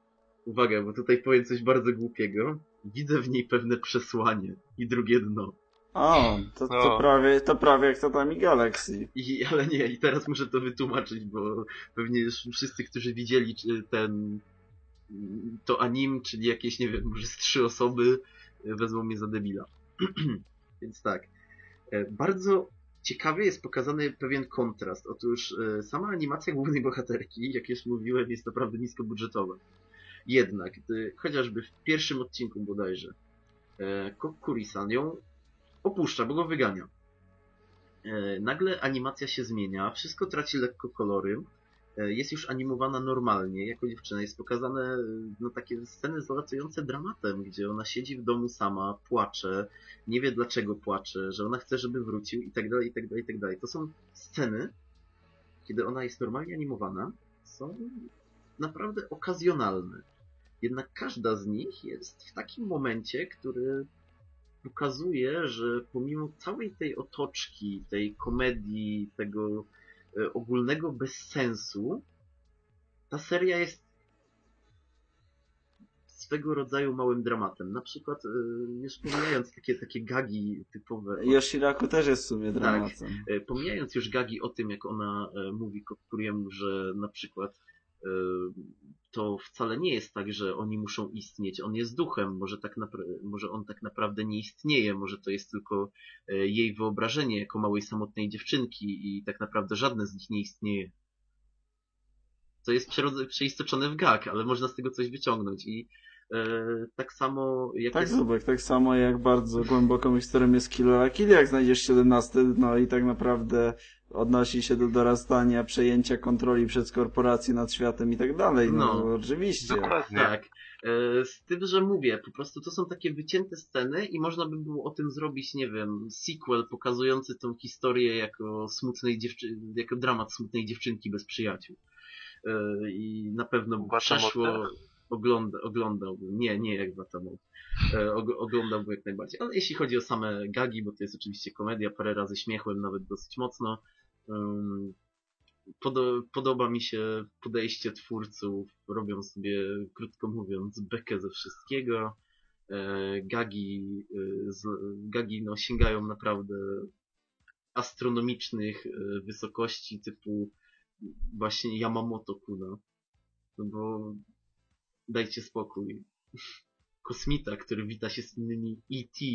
Speaker 1: uwaga, bo tutaj powiem coś bardzo głupiego, widzę w niej pewne przesłanie i drugie dno.
Speaker 2: O, to, to,
Speaker 3: No.
Speaker 2: prawie, to prawie jak Tatami Galaxy.
Speaker 1: I, ale nie, i teraz muszę to wytłumaczyć, bo pewnie już wszyscy, którzy widzieli ten to anim, czyli jakieś, nie wiem, może z trzy osoby e, wezmą mnie za debila. Więc tak. E, Bardzo ciekawie jest pokazany pewien kontrast. Otóż e, sama animacja głównej bohaterki, jak już mówiłem, jest naprawdę niskobudżetowa. Jednak, gdy chociażby w pierwszym odcinku bodajże Kokuri-san ją opuszcza, bo go wygania. Nagle animacja się zmienia, wszystko traci lekko kolory, jest już animowana normalnie, jako dziewczyna. Jest pokazane e, no, takie sceny zalatujące dramatem, gdzie ona siedzi w domu sama, płacze, nie wie dlaczego płacze, że ona chce, żeby wrócił i tak dalej, i tak dalej, i tak dalej. To są sceny, kiedy ona jest normalnie animowana, są naprawdę okazjonalne. Jednak każda z nich jest w takim momencie, który pokazuje, że pomimo całej tej otoczki, tej komedii, tego e, ogólnego bezsensu, ta seria jest swego rodzaju małym dramatem. Na przykład, e, już pomijając takie, takie gagi typowe.
Speaker 2: Yoshiraku też jest w sumie dramatem.
Speaker 1: E, Pomijając już gagi o tym, jak ona e, mówi Kokuriemu, że na przykład e, to wcale nie jest tak, że oni muszą istnieć. On jest duchem, może, tak może on tak naprawdę nie istnieje, może to jest tylko e, jej wyobrażenie jako małej samotnej dziewczynki i tak naprawdę żadne z nich nie istnieje. To jest przeistoczone w gag, ale można z tego coś wyciągnąć i e, tak samo jak
Speaker 2: Tak,
Speaker 1: jest...
Speaker 2: Zubek, tak samo jak bardzo głęboką historią jest Killer la Kill, jak znajdziesz 17, no i tak naprawdę odnosi się do dorastania, przejęcia kontroli przez korporacje nad światem i tak dalej. No,
Speaker 1: No.
Speaker 2: oczywiście.
Speaker 3: Dokładnie.
Speaker 1: Tak. Z tym, że mówię, po prostu to są takie wycięte sceny i można by było o tym zrobić, nie wiem, sequel pokazujący tą historię jako smutnej dziewczyny, jako dramat smutnej dziewczynki bez przyjaciół. E, I na pewno przeszło, ogląda, oglądałbym, nie, nie jak Batamot, e, og- oglądałbym jak najbardziej. Ale jeśli chodzi o same gagi, bo to jest oczywiście komedia, parę razy śmiechłem nawet dosyć mocno, podoba mi się podejście twórców, robią sobie, krótko mówiąc, bekę ze wszystkiego. E, gagi, e, gagi no, sięgają naprawdę astronomicznych e, wysokości typu właśnie Yamamoto Kuna. No bo dajcie spokój. Kosmita, który wita się z innymi E.T.,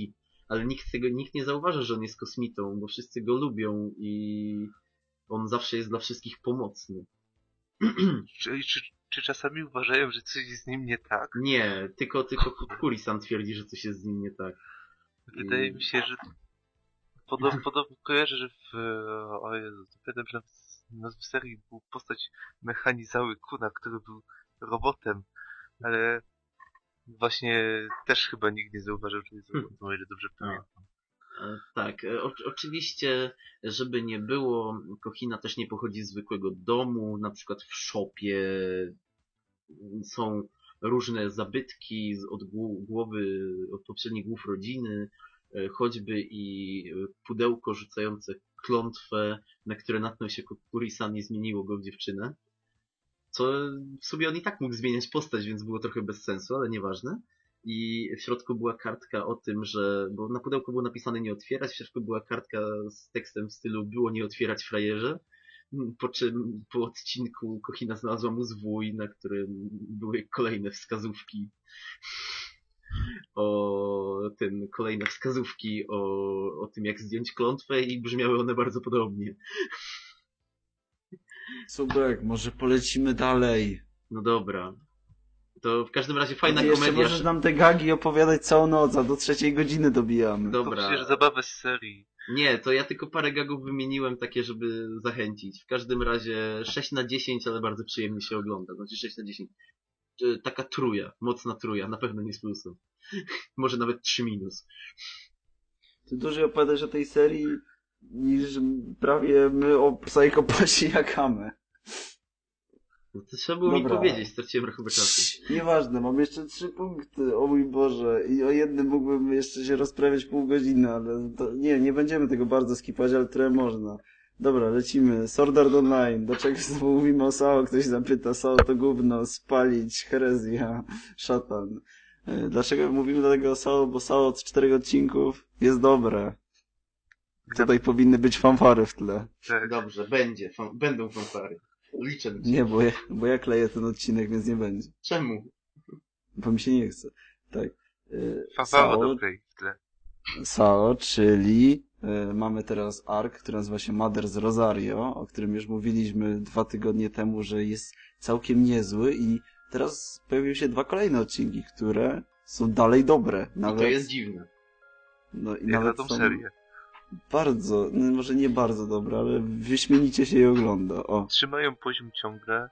Speaker 1: ale nikt tego, nikt nie zauważa, że on jest kosmitą, bo wszyscy go lubią i on zawsze jest dla wszystkich pomocny.
Speaker 3: Czy, czy, czy czasami uważają, że coś jest z nim nie tak?
Speaker 1: Nie, tylko, tylko Kukuri-san twierdzi, że coś jest z nim nie tak.
Speaker 3: Wydaje
Speaker 1: I-
Speaker 3: mi się, że podobno, podobno kojarzę, że w... O Jezu, pamiętam, że w, w serii był postać mechanizały Kuna, który był robotem, ale właśnie też chyba nikt nie zauważył, że jest robotem, o ile dobrze pamiętam.
Speaker 1: Tak, e, o, oczywiście, żeby nie było, Kochina też nie pochodzi z zwykłego domu, na przykład w szopie są różne zabytki od głowy, od poprzednich głów rodziny, e, choćby i pudełko rzucające klątwę, na które natknął się Kurisan i zmieniło go w dziewczynę. Co w sumie on i tak mógł zmieniać postać, więc było trochę bez sensu, ale nieważne. I w środku była kartka o tym, że, bo na pudełku było napisane nie otwierać, w środku była kartka z tekstem w stylu było nie otwierać frajerze. Po czym po odcinku Kochina znalazła mu zwój, na którym były kolejne wskazówki o tym, kolejne wskazówki o, o tym, jak zdjąć klątwę i brzmiały one bardzo podobnie.
Speaker 2: Zubek, może polecimy dalej.
Speaker 1: No dobra. To w każdym razie fajna
Speaker 2: jeszcze
Speaker 1: komedia.
Speaker 2: możesz nam te gagi opowiadać całą noc, a do trzeciej godziny dobijamy.
Speaker 3: To
Speaker 1: Dobra.
Speaker 3: przecież zabawę z serii.
Speaker 1: Nie, to ja tylko parę gagów wymieniłem takie, żeby zachęcić. W każdym razie 6 na 10, ale bardzo przyjemnie się ogląda. Znaczy 6 na 10. E, Taka truja, mocna truja, na pewno nie z plusem. Może nawet 3 minus.
Speaker 2: Ty dłużej opowiadasz o tej serii niż prawie my o Psychopacie Jakame.
Speaker 1: No to trzeba było mi
Speaker 2: Dobra.
Speaker 1: powiedzieć, straciłem rachubę czasu.
Speaker 2: Nieważne, mam jeszcze trzy punkty, o mój Boże. I o jednym mógłbym jeszcze się rozprawiać pół godziny, ale to, nie, nie będziemy tego bardzo skipać, ale trochę można. Dobra, lecimy. Sword Art Online. Dlaczego znowu mówimy o SAO? Ktoś zapyta. SAO to gówno, spalić, herezja, szatan. E, Dlaczego mówimy do tego o SAO? Bo SAO od czterech odcinków jest dobre. Tutaj powinny być fanfary w tle.
Speaker 3: Tak.
Speaker 1: Dobrze, będzie, fan, będą fanfary. Liczę na ciebie.
Speaker 2: Nie, bo ja, bo ja kleję ten odcinek, więc nie będzie.
Speaker 1: Czemu?
Speaker 2: Bo mi się nie chce. Tak. E,
Speaker 3: o
Speaker 2: SAO
Speaker 3: dobrej w tle.
Speaker 2: SAO, czyli y, mamy teraz ARK, który nazywa się Mother's Rosario, o którym już mówiliśmy dwa tygodnie temu, że jest całkiem niezły i teraz pojawiły się dwa kolejne odcinki, które są dalej dobre.
Speaker 1: I
Speaker 2: Nawet,
Speaker 1: to jest dziwne.
Speaker 2: no, i
Speaker 3: Jak na
Speaker 2: nawet
Speaker 3: tą
Speaker 2: są
Speaker 3: serię.
Speaker 2: Bardzo, no, może nie bardzo dobre, ale wyśmienicie się je ogląda. O.
Speaker 3: Trzymają poziom ciągle.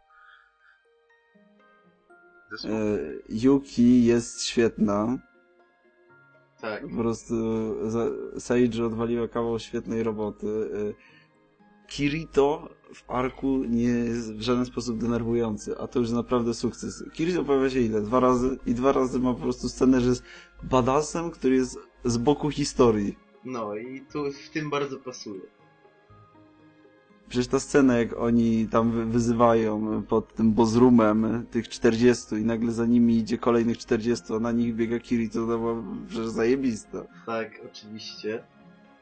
Speaker 2: Y, Yuki jest świetna.
Speaker 1: Tak.
Speaker 2: Po prostu za- Sage odwaliła kawał świetnej roboty. Y, Kirito w arku nie jest w żaden sposób denerwujący, a to już naprawdę sukces. Kirito pojawia się ile? Dwa razy? I dwa razy ma po prostu scenę, że jest badassem, który jest z boku historii.
Speaker 1: No i tu w tym bardzo pasuje.
Speaker 2: Przecież ta scena, jak oni tam wy- wyzywają pod tym bozrumem tych 40 i nagle za nimi idzie kolejnych 40, a na nich biega Kirito, to była przecież zajebista.
Speaker 1: Tak, oczywiście.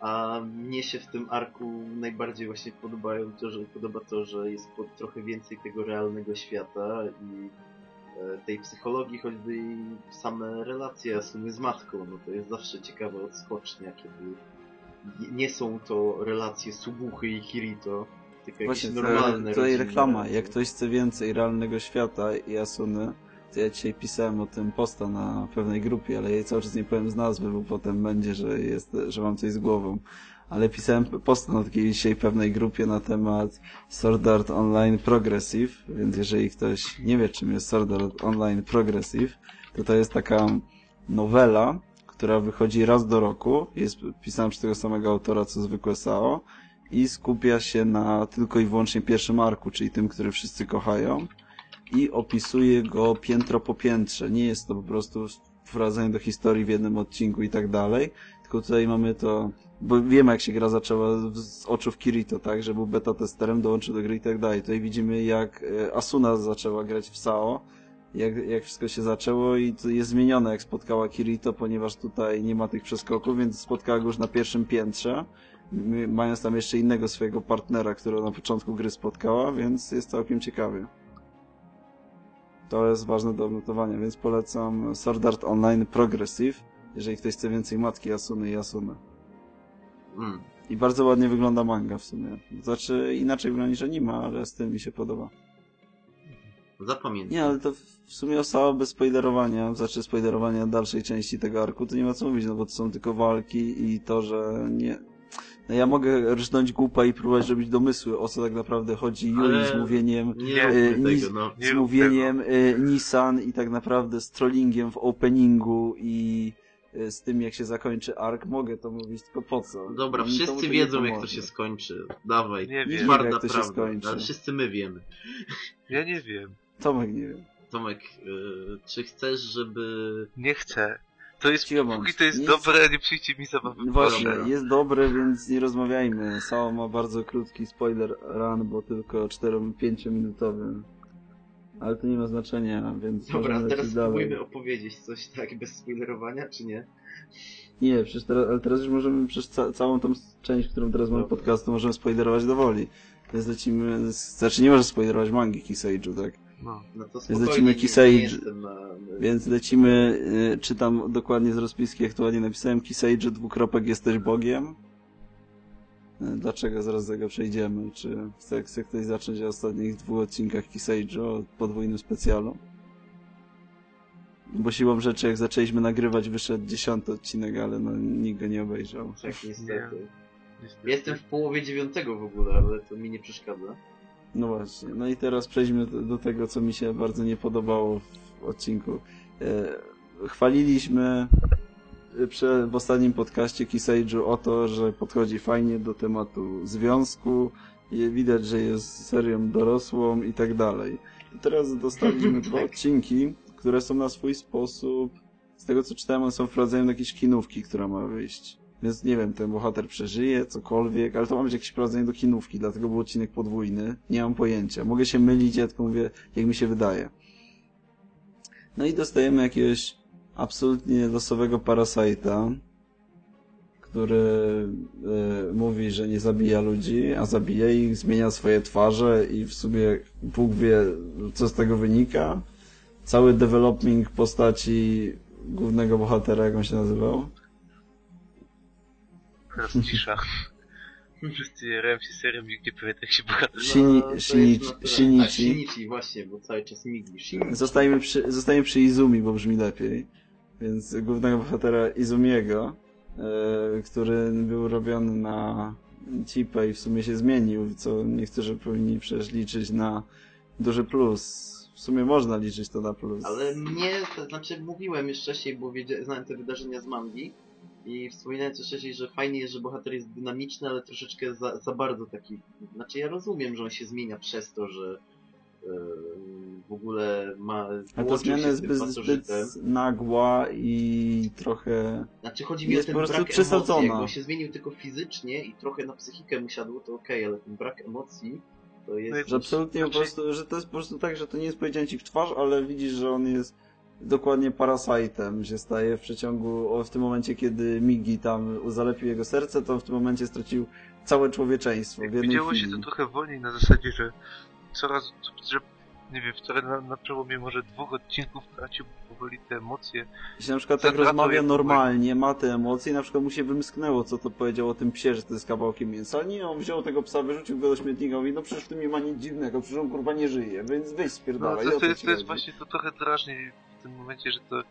Speaker 1: A mnie się w tym arku najbardziej właśnie podobają to, że podoba to, że jest pod trochę więcej tego realnego świata i tej psychologii, choćby i same relacje Asuny z matką, no to jest zawsze ciekawa odskocznia, kiedy nie- są to relacje Subuchy i Kirito, tylko jakieś
Speaker 2: Właśnie, to,
Speaker 1: normalne
Speaker 2: tutaj
Speaker 1: rodzinne
Speaker 2: reklama. Jak ktoś chce więcej realnego świata i Asuny, to ja dzisiaj pisałem o tym posta na pewnej grupie, ale ja cały czas nie powiem z nazwy, bo potem będzie, że jest, że mam coś z głową. Ale pisałem posta na takiej dzisiaj pewnej grupie na temat Sword Art Online Progressive, więc jeżeli ktoś nie wie, czym jest Sword Art Online Progressive, to to jest taka nowela, która wychodzi raz do roku, jest pisana przez tego samego autora, co zwykłe SAO, i skupia się na tylko i wyłącznie pierwszym arku, czyli tym, który wszyscy kochają i opisuje go piętro po piętrze. Nie jest to po prostu wprowadzenie do historii w jednym odcinku i tak dalej, tylko tutaj mamy to, bo wiemy jak się gra zaczęła z oczów Kirito, tak, że był beta testerem, dołączył do gry i tak dalej. Tutaj widzimy jak e, Asuna zaczęła grać w SAO, jak, jak wszystko się zaczęło i to jest zmienione jak spotkała Kirito, ponieważ tutaj nie ma tych przeskoków, więc spotkała go już na pierwszym piętrze mając tam jeszcze innego swojego partnera, którego na początku gry spotkała, więc jest całkiem ciekawie. To jest ważne do odnotowania, więc polecam Sword Art Online Progressive, jeżeli ktoś chce więcej matki Asuny i Asuny.
Speaker 1: Mm.
Speaker 2: I bardzo ładnie wygląda manga w sumie. Znaczy inaczej wygląda niż anime, ale z tym mi się podoba.
Speaker 1: Zapamiętam.
Speaker 2: Nie, ale to w sumie osało bez spoilerowania, znaczy spoilerowania dalszej części tego arku, to nie ma co mówić, no bo to są tylko walki i to, że nie... No ja mogę rżnąć głupa i próbować robić domysły, o co tak naprawdę chodzi
Speaker 1: Ale-
Speaker 2: z mówieniem,
Speaker 1: Nie
Speaker 2: y,
Speaker 1: tego, no.
Speaker 3: Nie
Speaker 2: z mówieniem y, Nissan i tak naprawdę z trollingiem w openingu i z tym jak się zakończy ark, mogę to mówić, tylko po co?
Speaker 1: Dobra, wszyscy wiedzą jak to się skończy. Dawaj,
Speaker 3: Nie wiem.
Speaker 1: twarda
Speaker 2: Jak to się
Speaker 1: prawda.
Speaker 2: skończy.
Speaker 1: Ale wszyscy my wiemy.
Speaker 3: Ja nie wiem.
Speaker 2: Tomek nie wiem.
Speaker 1: Tomek, y, czy chcesz, żeby...
Speaker 3: Nie chcę. To jest,
Speaker 2: Cicho
Speaker 3: póki to jest
Speaker 2: Nic-
Speaker 3: dobre, nie przyjdzie mi zabawy
Speaker 2: No Właśnie,
Speaker 1: Dobra.
Speaker 2: jest dobre, więc nie rozmawiajmy. Sao ma bardzo krótki spoiler run, bo tylko 4-5 minutowy. Ale to nie ma znaczenia, więc
Speaker 1: Dobra, teraz spróbujmy opowiedzieć coś tak bez spoilerowania, czy nie?
Speaker 2: Nie, przecież teraz, ale teraz już możemy przez ca całą tą część, którą teraz mamy podcastu, możemy spoilerować do woli. Więc lecimy, znaczy nie możesz spoilerować mangi Kiseiju, tak?
Speaker 3: No.
Speaker 1: No to
Speaker 2: lecimy
Speaker 1: nie,
Speaker 2: Kisage.
Speaker 1: nie jestem na...
Speaker 2: Więc lecimy, y, czytam dokładnie z rozpiski, aktualnie napisałem Kiseiju, dwukropek, jesteś Bogiem. Dlaczego? Zaraz do tego przejdziemy. Czy chce, chce ktoś zacząć o ostatnich dwóch odcinkach Kiseiju, o podwójnym specjalu? Bo siłą rzeczy, jak zaczęliśmy nagrywać, wyszedł dziesiąty odcinek, ale no, nikt go nie obejrzał.
Speaker 1: Tak, niestety.
Speaker 3: Niestety.
Speaker 1: Jestem w połowie dziewiątego w ogóle, ale to mi nie przeszkadza.
Speaker 2: No właśnie. No i teraz przejdźmy do, tego, co mi się bardzo nie podobało w odcinku. E, chwaliliśmy w ostatnim podcaście Kisage'u o to, że podchodzi fajnie do tematu związku, i widać, że jest serią dorosłą i tak dalej. I teraz dostaliśmy dwa
Speaker 1: Tak.
Speaker 2: odcinki, które są na swój sposób, z tego co czytałem, one są wprowadzeniem do jakiejś kinówki, która ma wyjść. Więc nie wiem, ten bohater przeżyje, cokolwiek, ale to ma być jakieś wprowadzenie do kinówki, dlatego był odcinek podwójny. Nie mam pojęcia. Mogę się mylić, ja tylko mówię, jak mi się wydaje. No i dostajemy jakiegoś absolutnie losowego Parasite'a, który e, mówi, że nie zabija ludzi, a zabija ich, zmienia swoje twarze i w sumie Bóg wie, co z tego wynika. Cały developing postaci głównego bohatera, jak on się nazywał?
Speaker 3: Teraz cisza. Wszyscy jarają się serią, nikt nie pamięta jak się bohater...
Speaker 2: Shini-
Speaker 1: jest
Speaker 2: Shinichi-. Shinichi.
Speaker 1: A, Shinichi, właśnie, bo cały czas migli. Shinichi.
Speaker 2: Zostajemy przy, zostajemy przy Izumi, bo brzmi lepiej. Więc głównego bohatera Izumiego, e, który był robiony na chipę i w sumie się zmienił, co niektórzy powinni przecież liczyć na duży plus. W sumie można liczyć to na plus.
Speaker 1: Ale mnie, to znaczy mówiłem już wcześniej, bo znałem te wydarzenia z mangi i wspominałem też wcześniej, że fajnie jest, że bohater jest dynamiczny, ale troszeczkę za, za bardzo taki... Znaczy ja rozumiem, że on się zmienia przez to, że e, w ogóle ma...
Speaker 2: Ale ta zmiana
Speaker 1: się
Speaker 2: jest
Speaker 1: z tym
Speaker 2: zbyt, nagła i trochę...
Speaker 1: Znaczy chodzi mi
Speaker 2: jest
Speaker 1: o ten
Speaker 2: po prostu
Speaker 1: brak
Speaker 2: przesadzona.
Speaker 1: emocji, jakby on się zmienił tylko fizycznie i trochę na psychikę mu siadło, to okej, ale ten brak emocji to jest...
Speaker 2: Że absolutnie po
Speaker 3: Znaczy-
Speaker 2: prostu, że to jest po prostu tak, że to nie jest powiedziane ci w twarz, ale widzisz, że on jest dokładnie parasajtem się staje w przeciągu, o, w tym momencie, kiedy Migi tam zalepił jego serce, to w tym momencie stracił całe człowieczeństwo w jednej
Speaker 3: Widziało się
Speaker 2: chwili.
Speaker 3: to trochę wolniej na zasadzie, że coraz, że nie wiem, wczoraj na, na przełomie może dwóch odcinków tracił powoli te emocje.
Speaker 2: Jeśli na przykład tak rozmawia normalnie, ma te emocje i na przykład mu się wymsknęło, co to powiedział o tym psie, że to jest kawałkiem mięsa. Nie, on wziął tego psa, wyrzucił go do śmietnika i mówi, no przecież w tym nie ma nic dziwnego, przecież on kurwa nie żyje, więc wyjść
Speaker 3: No,
Speaker 2: spierdalaj.
Speaker 3: to,
Speaker 2: i o
Speaker 3: to,
Speaker 2: co
Speaker 3: jest, to jest właśnie to trochę drażni w tym momencie, że to,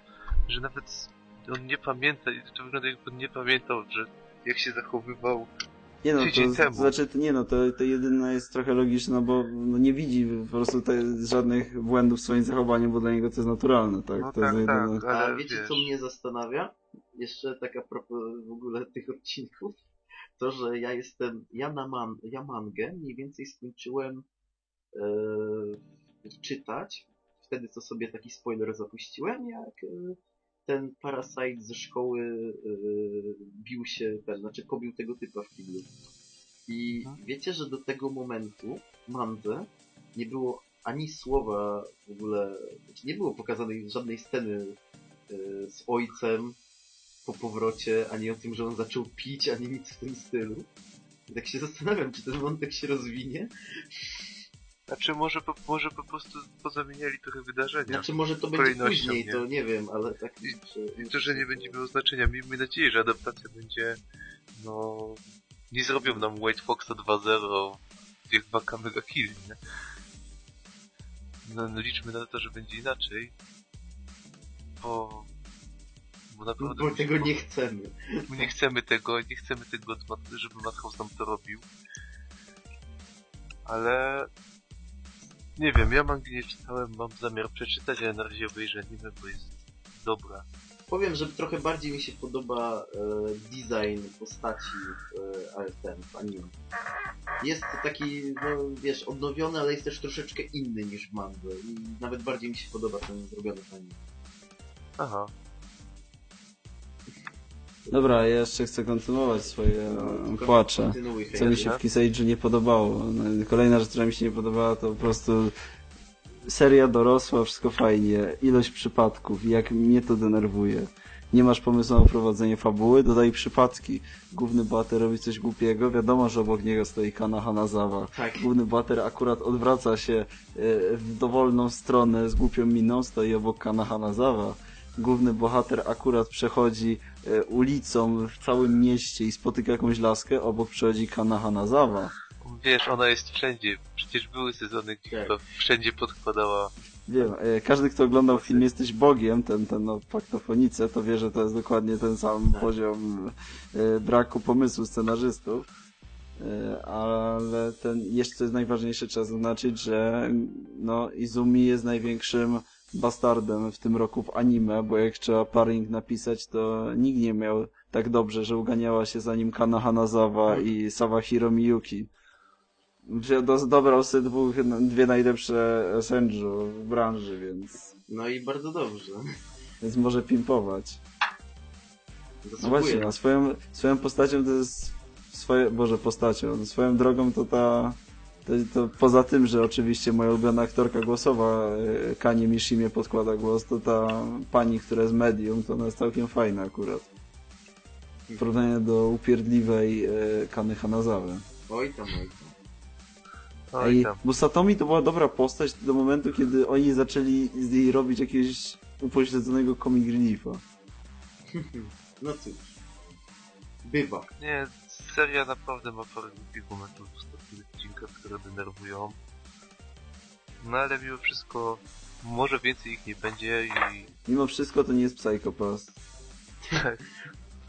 Speaker 3: że nawet on nie pamięta, i to wygląda jakby nie pamiętał, że jak się zachowywał.
Speaker 2: Nie no, to,
Speaker 3: temu.
Speaker 2: to znaczy, nie no, to, to jedyne jest trochę logiczne, bo no, nie widzi po prostu te, żadnych błędów w swoim zachowaniu, bo dla niego to jest naturalne, tak?
Speaker 3: No
Speaker 2: to
Speaker 3: tak,
Speaker 2: jest
Speaker 3: tak,
Speaker 2: jedyne...
Speaker 3: ale
Speaker 1: A wiecie
Speaker 3: wiesz,
Speaker 1: co mnie zastanawia? Jeszcze tak a propos w ogóle tych odcinków. To, że ja jestem, ja na man, ja mangę mniej więcej skończyłem e, czytać. Wtedy co sobie taki spoiler zapuściłem, jak e, ten Parasite ze szkoły e, bił się, ten, znaczy pobił tego typa w kiblu. I
Speaker 3: Mhm.
Speaker 1: wiecie, że do tego momentu mandze nie było ani słowa w ogóle, znaczy nie było pokazanej żadnej sceny e, z ojcem po powrocie, ani o tym, że on zaczął pić, ani nic w tym stylu. I tak się zastanawiam, czy ten wątek się rozwinie.
Speaker 3: Znaczy może po, może po prostu pozamieniali trochę wydarzenia.
Speaker 1: Znaczy może to będzie później,
Speaker 3: nie?
Speaker 1: to nie wiem, ale tak...
Speaker 3: I to, że nie będzie miało znaczenia. Miejmy nadzieję, że adaptacja będzie, no, nie zrobią nam White Foxa 2.0 jak Waka Mega Kill, nie? No, no liczmy na to, że będzie inaczej. Bo... Bo naprawdę...
Speaker 1: Bo tego nie chcemy.
Speaker 3: My nie chcemy tego, nie chcemy tego, żeby Madhouse nam to robił. Ale... Nie wiem, ja mangi nie czytałem, mam zamiar przeczytać, ale na razie obejrzę anime, bo jest dobra.
Speaker 1: Powiem, że trochę bardziej mi się podoba e, design postaci w, e, ale ten, w anime. Jest taki, no wiesz, odnowiony, ale jest też troszeczkę inny niż w mandze. I nawet bardziej mi się podoba ten zrobiony w anime.
Speaker 3: Aha.
Speaker 2: Dobra, ja jeszcze chcę kontynuować swoje
Speaker 1: No,
Speaker 2: płacze. Co mi się w Kisage'u nie podobało. No, Kolejna rzecz, która mi się nie podobała, to po prostu seria dorosła, wszystko fajnie, ilość przypadków, jak mnie to denerwuje. Nie masz pomysłu na prowadzenie fabuły, dodaj przypadki. Główny bohater robi coś głupiego, wiadomo, że obok niego stoi Kana Hanazawa.
Speaker 1: Tak.
Speaker 2: Główny bohater akurat odwraca się e, w dowolną stronę z głupią miną, stoi obok Kana Hanazawa. Główny bohater akurat przechodzi e, ulicą w całym mieście i spotyka jakąś laskę, obok przechodzi Kana Hanazawa.
Speaker 3: Wiesz, ona jest wszędzie. Przecież były sezony, gdzie
Speaker 1: Tak.
Speaker 3: to wszędzie podkładała
Speaker 2: Wiem, e, każdy kto oglądał film Jesteś Bogiem, ten, ten no, faktofonice, to wie, że to jest dokładnie ten sam
Speaker 1: Tak.
Speaker 2: poziom e, braku pomysłu scenarzystów. Ale ten, jeszcze co jest najważniejsze, trzeba zaznaczyć, że no, Izumi jest największym bastardem w tym roku w anime, bo jak trzeba paring napisać, to nikt nie miał tak dobrze, że uganiała się za nim Kana Hanazawa i Sawahiro Miyuki. Do- dobrał sobie dwóch, dwie najlepsze senju w branży, więc,
Speaker 1: No i bardzo dobrze.
Speaker 2: więc może pimpować. No właśnie, a swoją, swoją postacią to jest swoje, boże postacią, swoją drogą to ta to, to poza tym, że oczywiście moja ulubiona aktorka głosowa e, Kani Mishimie podkłada głos, to ta pani, która jest medium, to ona jest całkiem fajna akurat. W porównaniu do upierdliwej e, Kany Hanazawy.
Speaker 1: Oj tam, oj tam.
Speaker 3: Oj
Speaker 2: Ej,
Speaker 3: tam.
Speaker 2: bo Satomi to była dobra postać do momentu, kiedy oni zaczęli z niej robić jakiegoś upośledzonego comic reliefa.
Speaker 1: No cóż. Bywa.
Speaker 3: Nie, seria naprawdę ma parę głupich momentów odcinkach, które denerwują. No ale mimo wszystko, może więcej ich nie będzie i
Speaker 2: Mimo wszystko to nie jest Psychopath.
Speaker 3: tak,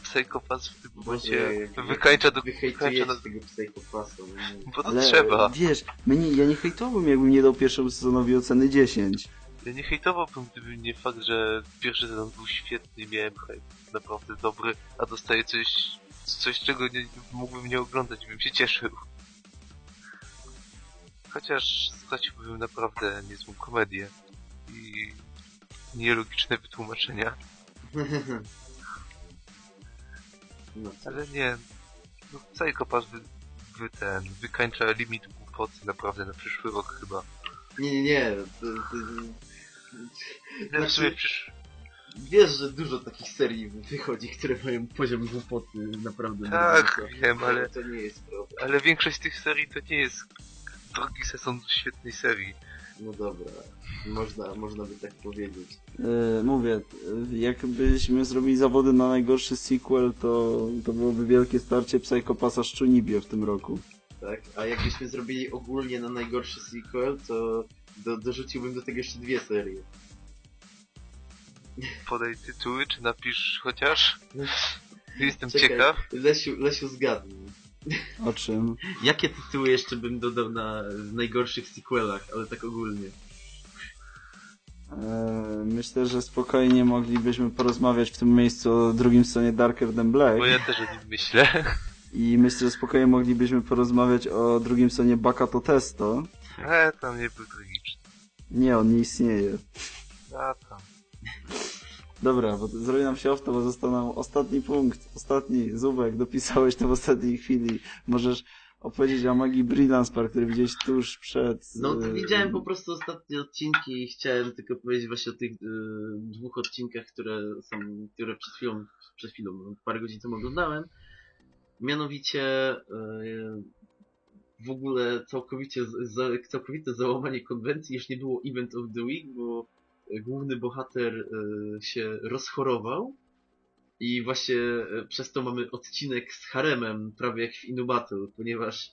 Speaker 3: Psychopath w tym momencie wykańcza do wykańcza na...
Speaker 1: tego psychopasa. no nie.
Speaker 3: Bo to
Speaker 2: Ale
Speaker 3: trzeba.
Speaker 2: wiesz, my nie, ja nie hejtowałbym, jakbym nie dał pierwszemu sezonowi oceny 10.
Speaker 3: Ja nie hejtowałbym, gdyby nie fakt, że pierwszy sezon był świetny i miałem hype. Naprawdę dobry, a dostaję coś, coś czego nie, mógłbym nie oglądać, bym się cieszył. Chociaż straciłbym naprawdę niezłą komedię i nielogiczne wytłumaczenia.
Speaker 1: No.
Speaker 3: Ale nie, no Psychopath wy, wy ten, wykańcza limit głupoty naprawdę na przyszły rok chyba.
Speaker 1: Nie, nie, nie. Znaczy-
Speaker 3: sumie przysz...
Speaker 1: wiesz, że dużo takich serii wychodzi, które mają poziom głupoty naprawdę
Speaker 3: Tak, wiem, ale-
Speaker 1: To nie jest prawda.
Speaker 3: Ale większość tych serii to nie jest drugi sezon świetnej serii.
Speaker 1: No dobra. Można, można by tak powiedzieć.
Speaker 2: Yy, mówię, jakbyśmy zrobili zawody na najgorszy sequel, to, to byłoby wielkie starcie Psychopasa z Chunibyo w tym roku.
Speaker 1: Tak? A jakbyśmy zrobili ogólnie na najgorszy sequel, to do, dorzuciłbym do tego jeszcze dwie serie.
Speaker 3: Podaj tytuły, czy napisz chociaż? Jestem
Speaker 1: Czekaj,
Speaker 3: ciekaw.
Speaker 1: Lesiu, Lesiu zgadnij.
Speaker 2: O czym?
Speaker 1: Jakie tytuły jeszcze bym dodał na najgorszych sequelach, ale tak ogólnie?
Speaker 2: Eee, myślę, że spokojnie moglibyśmy porozmawiać w tym miejscu o drugim stronie Darker Than Black.
Speaker 3: Bo ja też o nim myślę.
Speaker 2: I myślę, że spokojnie moglibyśmy porozmawiać o drugim stronie Baka to Testo.
Speaker 3: E, tam nie był tragiczny.
Speaker 2: Nie, on nie istnieje.
Speaker 3: A tam.
Speaker 2: Dobra, bo zrobi nam się off, bo został nam ostatni punkt. Ostatni, Zubek, dopisałeś to w ostatniej chwili. Możesz opowiedzieć o magii Brilliance Park, który widziałeś tuż przed...
Speaker 1: No to
Speaker 2: e,
Speaker 1: widziałem po prostu ostatnie odcinki i chciałem tylko powiedzieć właśnie o tych y, dwóch odcinkach, które są, które przed chwilą, przed chwilą, no, parę godzin temu oglądałem. Mianowicie y, w ogóle całkowicie, za, całkowite załamanie konwencji, już nie było Event of the Week, bo y, główny bohater y, się rozchorował i właśnie y, przez to mamy odcinek z haremem, prawie jak w Inubattle, ponieważ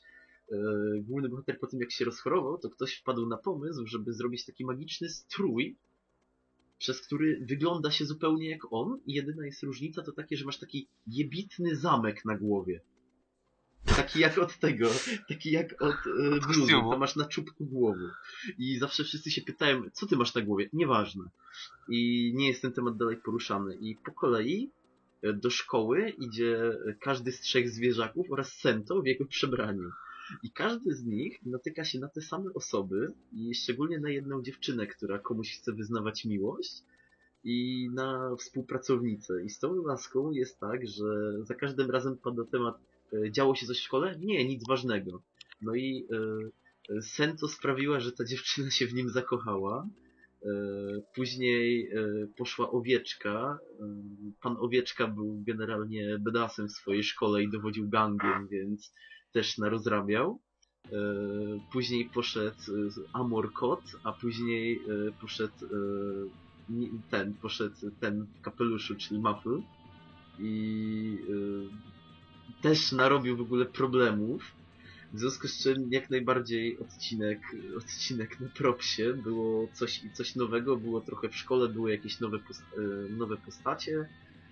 Speaker 1: e, główny bohater po tym jak się rozchorował, to ktoś wpadł na pomysł, żeby zrobić taki magiczny strój, przez który wygląda się zupełnie jak on i jedyna jest różnica to takie, że masz taki jebitny zamek na głowie. Taki jak od tego, taki jak od e, bluzu,
Speaker 3: kostiumu.
Speaker 1: to masz na czubku głowy. I zawsze wszyscy się pytają, co ty masz na głowie? Nieważne. I nie jest ten temat dalej poruszany. I po kolei e, do szkoły idzie każdy z trzech zwierzaków oraz Sento w jego przebraniu. I każdy z nich natyka się na te same osoby i szczególnie na jedną dziewczynę, która komuś chce wyznawać miłość i na współpracownicę. I z tą laską jest tak, że za każdym razem pada temat e, działo się coś w szkole? Nie, nic ważnego. No i e, e, Sento sprawiła, że ta dziewczyna się w nim zakochała. E, Później e, poszła owieczka. E, Pan owieczka był generalnie bedasem w swojej szkole i dowodził gangiem, więc też narozrabiał. E, Później poszedł e, Amor Kot, a później e, poszedł e, ten, poszedł ten w kapeluszu, czyli Muffle. I e, też narobił w ogóle problemów. W związku z czym jak najbardziej odcinek, odcinek na propsie, było coś, coś nowego, było trochę w szkole, były jakieś nowe, e, nowe postacie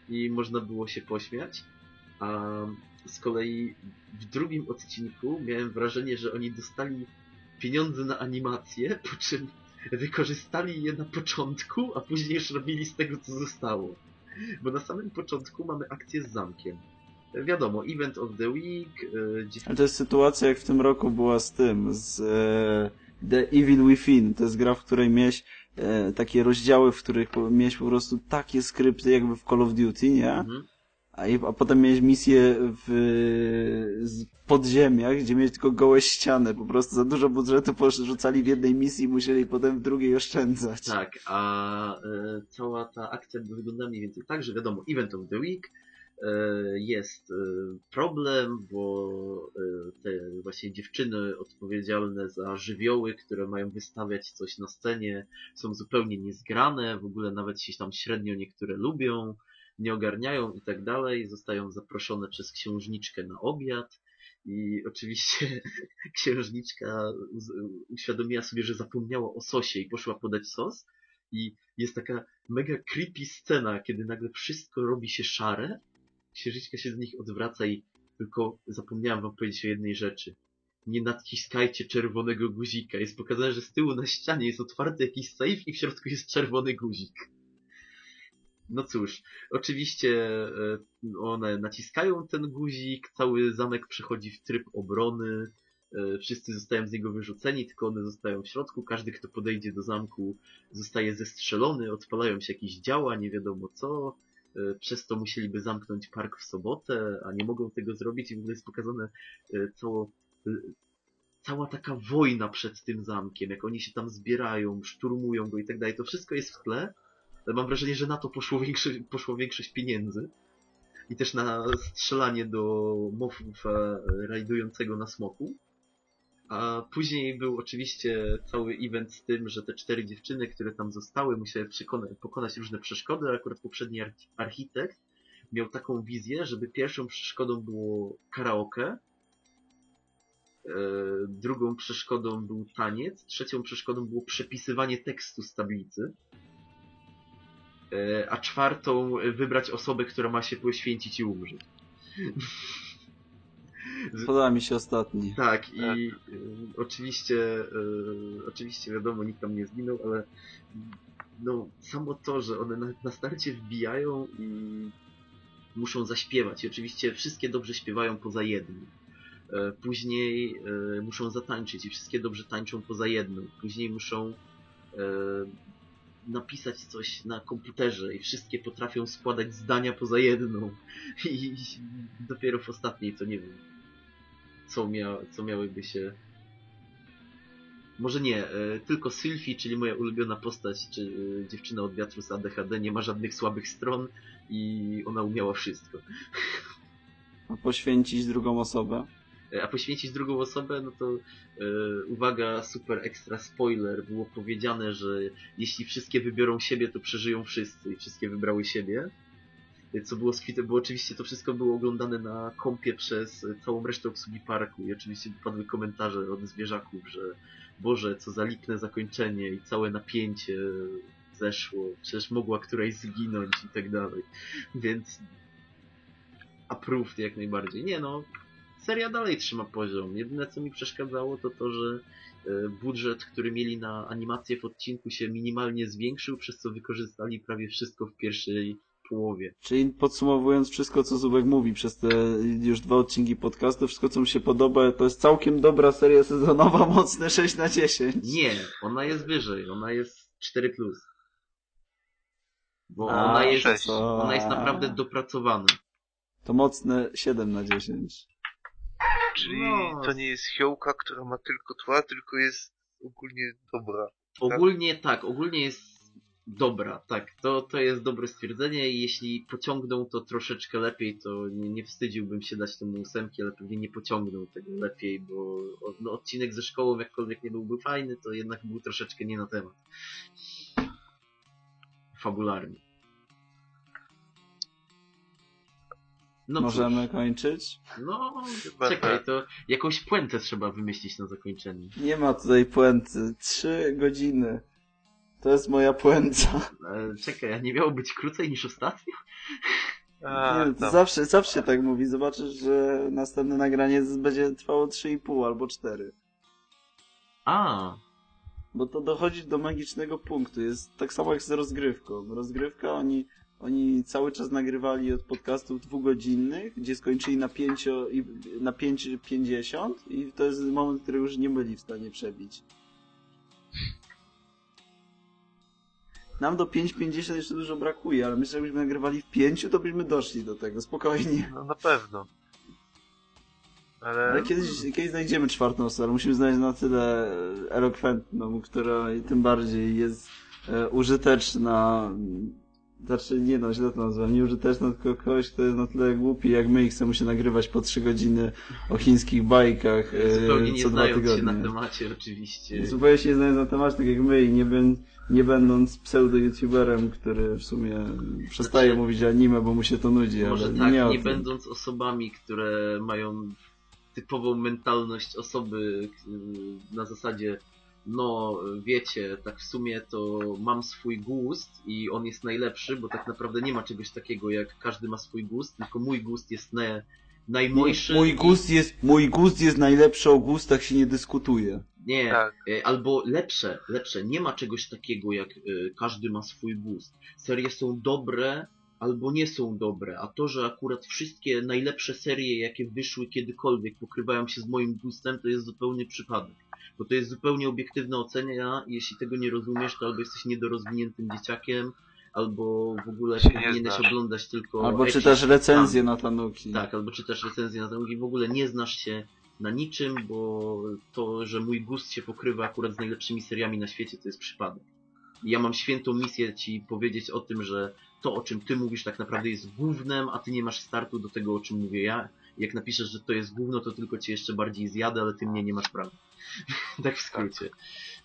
Speaker 1: i można było się pośmiać. A z kolei w drugim odcinku miałem wrażenie, że oni dostali pieniądze na animację, po czym wykorzystali je na początku, a później już robili z tego, co zostało. Bo na samym początku mamy akcję z zamkiem. Wiadomo, event of the week,
Speaker 2: Ale to jest sytuacja jak w tym roku była z tym, z e, The Evil Within. To jest gra, w której miałeś e, takie rozdziały, w których miałeś po prostu takie skrypty jakby w Call of Duty, nie?
Speaker 1: Mhm.
Speaker 2: A, a potem miałeś misje w z podziemiach, gdzie miałeś tylko gołe ściany. Po prostu za dużo budżetu porzucali w jednej misji i musieli potem w drugiej oszczędzać.
Speaker 1: Tak, a cała ta akcja wygląda mniej więcej tak, że wiadomo, event of the week, jest e, problem, bo e, te właśnie dziewczyny odpowiedzialne za żywioły, które mają wystawiać coś na scenie, są zupełnie niezgrane, w ogóle nawet się tam średnio niektóre lubią, nie ogarniają i tak dalej, zostają zaproszone przez księżniczkę na obiad. I oczywiście księżniczka uświadomiła sobie, że zapomniała o sosie i poszła podać sos. I jest taka mega creepy scena, kiedy nagle wszystko robi się szare. Księżniczka się do nich odwraca i tylko zapomniałam wam powiedzieć o jednej rzeczy. Nie naciskajcie czerwonego guzika. Jest pokazane, że z tyłu na ścianie jest otwarty jakiś safe i w środku jest czerwony guzik. No cóż, oczywiście e, one naciskają ten guzik, cały zamek przechodzi w tryb obrony, e, wszyscy zostają z niego wyrzuceni, tylko one zostają w środku, każdy kto podejdzie do zamku zostaje zestrzelony, odpalają się jakieś działa, nie wiadomo co, przez to musieliby zamknąć park w sobotę, a nie mogą tego zrobić i w ogóle jest pokazane e, cało, e, cała taka wojna przed tym zamkiem, jak oni się tam zbierają, szturmują go i tak dalej, to wszystko jest w tle, ale mam wrażenie, że na to poszło, większy, poszło większość pieniędzy. I też na strzelanie do mofów e, rajdującego na smoku. A później był oczywiście cały event z tym, że te cztery dziewczyny, które tam zostały, musiały pokonać różne przeszkody, akurat poprzedni archi- architekt miał taką wizję, żeby pierwszą przeszkodą było karaoke, e, drugą przeszkodą był taniec, trzecią przeszkodą było przepisywanie tekstu z tablicy, e, a czwartą wybrać osobę, która ma się poświęcić i umrzeć.
Speaker 2: Podoba mi się ostatni.
Speaker 1: Tak, i y, oczywiście, y, oczywiście wiadomo, nikt tam nie zginął, ale no, samo to, że one na, na starcie wbijają i muszą zaśpiewać. I oczywiście wszystkie dobrze śpiewają poza jednym. E, Później e, muszą zatańczyć i wszystkie dobrze tańczą poza jedną. Później muszą e, napisać coś na komputerze i wszystkie potrafią składać zdania poza jedną. I dopiero w ostatniej to nie wiem, co, mia co miałyby się... Może nie, e, tylko Sylfie, czyli moja ulubiona postać, czy e, dziewczyna od wiatru z ADHD, nie ma żadnych słabych stron i ona umiała wszystko.
Speaker 2: A poświęcić drugą osobę.
Speaker 1: E, A poświęcić drugą osobę, no to uwaga, super ekstra spoiler, było powiedziane, że jeśli wszystkie wybiorą siebie, to przeżyją wszyscy i wszystkie wybrały siebie. Co było skwite, bo oczywiście to wszystko było oglądane na kompie przez e, całą resztę obsługi parku i oczywiście padły komentarze od zwierzaków, że Boże, co za lipne zakończenie i całe napięcie zeszło, przecież mogła któraś zginąć i tak dalej. Więc approved jak najbardziej. Nie no, seria dalej trzyma poziom. Jedyne co mi przeszkadzało to to, że e, budżet, który mieli na animację w odcinku się minimalnie zwiększył, przez co wykorzystali prawie wszystko w pierwszej połowie.
Speaker 2: Czyli podsumowując wszystko, co Zubek mówi przez te już dwa odcinki podcastu, wszystko, co mu się podoba, to jest całkiem dobra seria sezonowa, mocne 6 na 10.
Speaker 1: Nie, ona jest wyżej, ona jest 4+. Plus. Bo
Speaker 2: A,
Speaker 1: ona jest, ona jest naprawdę dopracowana.
Speaker 2: To mocne 7 na 10.
Speaker 3: Czyli
Speaker 1: No.
Speaker 3: to nie jest fiołka, która ma tylko tła, tylko jest ogólnie dobra.
Speaker 1: Ogólnie tak, ogólnie jest dobra, tak, to, to jest dobre stwierdzenie i jeśli pociągną to troszeczkę lepiej, to nie, nie wstydziłbym się dać temu ósemki, ale pewnie nie pociągną tego lepiej, bo no, odcinek ze szkołą jakkolwiek nie byłby fajny, to jednak był troszeczkę nie na temat. Fabularnie. No
Speaker 2: Możemy
Speaker 1: cóż,
Speaker 2: kończyć?
Speaker 1: no
Speaker 3: Chyba
Speaker 1: czekaj,
Speaker 3: tak.
Speaker 1: to jakąś puentę trzeba wymyślić na zakończenie.
Speaker 2: Nie ma tutaj puenty. Trzy godziny. To jest moja puenta.
Speaker 1: E, czekaj, a nie miało być krócej niż ostatnio?
Speaker 3: A,
Speaker 2: Nie, to
Speaker 3: tam.
Speaker 2: zawsze, zawsze się tak mówi. Zobaczysz, że następne nagranie będzie trwało 3,5 albo 4.
Speaker 1: A,
Speaker 2: Bo to dochodzi do magicznego punktu. Jest tak samo jak z rozgrywką. Rozgrywka, oni, oni cały czas nagrywali od podcastów dwugodzinnych, gdzie skończyli na, pięcio, i- na 5,50 i to jest moment, który już nie byli w stanie przebić. Nam do 5,50 jeszcze dużo brakuje, ale myślę, że jakbyśmy nagrywali w 5, to byśmy doszli do tego, spokojnie.
Speaker 3: No na pewno. Ale,
Speaker 2: Ale kiedyś, kiedyś znajdziemy czwartą osobę, musimy znaleźć na tyle elokwentną, która tym bardziej jest e, użyteczna. Znaczy, nie no, źle to nazwałem, nie użyteczna, tylko kogoś, kto jest na tyle głupi jak my i chce mu się nagrywać po trzy godziny o chińskich bajkach e,
Speaker 1: zupełnie nie
Speaker 2: co dwa
Speaker 1: znając się
Speaker 2: tygodnie.
Speaker 1: na temacie oczywiście.
Speaker 2: Zupełnie się nie znając na temat, tak jak my i nie, bę- nie będąc pseudo-youtuberem, który w sumie przestaje
Speaker 1: Znaczy-
Speaker 2: mówić anime, bo mu się to nudzi,
Speaker 1: Może
Speaker 2: ale
Speaker 1: tak,
Speaker 2: nie,
Speaker 1: nie będąc osobami, które mają typową mentalność osoby na zasadzie no wiecie, tak w sumie to mam swój gust i on jest najlepszy, bo tak naprawdę nie ma czegoś takiego jak każdy ma swój gust, tylko mój gust jest na, najmojszy.
Speaker 2: Mój gust jest, mój gust jest najlepszy, o gustach się nie dyskutuje.
Speaker 1: Nie,
Speaker 3: tak.
Speaker 1: e, albo lepsze, lepsze. Nie ma czegoś takiego jak e, każdy ma swój gust. Serie są dobre albo nie są dobre, a to, że akurat wszystkie najlepsze serie, jakie wyszły kiedykolwiek, pokrywają się z moim gustem, to jest zupełny przypadek. Bo to jest zupełnie obiektywna ocena, i jeśli tego nie rozumiesz, to albo jesteś niedorozwiniętym dzieciakiem, albo w ogóle
Speaker 3: Się nie
Speaker 1: powinieneś oglądać tylko...
Speaker 2: Albo
Speaker 1: ecchi
Speaker 2: czytasz recenzję
Speaker 1: tam.
Speaker 2: na Tanuki.
Speaker 1: Tak, albo czytasz recenzję na ten i w ogóle nie znasz się na niczym, bo to, że mój gust się pokrywa akurat z najlepszymi seriami na świecie, to jest przypadek. I ja mam świętą misję ci powiedzieć o tym, że to, o czym ty mówisz, tak naprawdę jest gównem, a ty nie masz startu do tego, o czym mówię ja. Jak napiszesz, że to jest gówno, to tylko cię jeszcze bardziej zjadę, ale ty mnie nie masz prawa. tak w skrócie.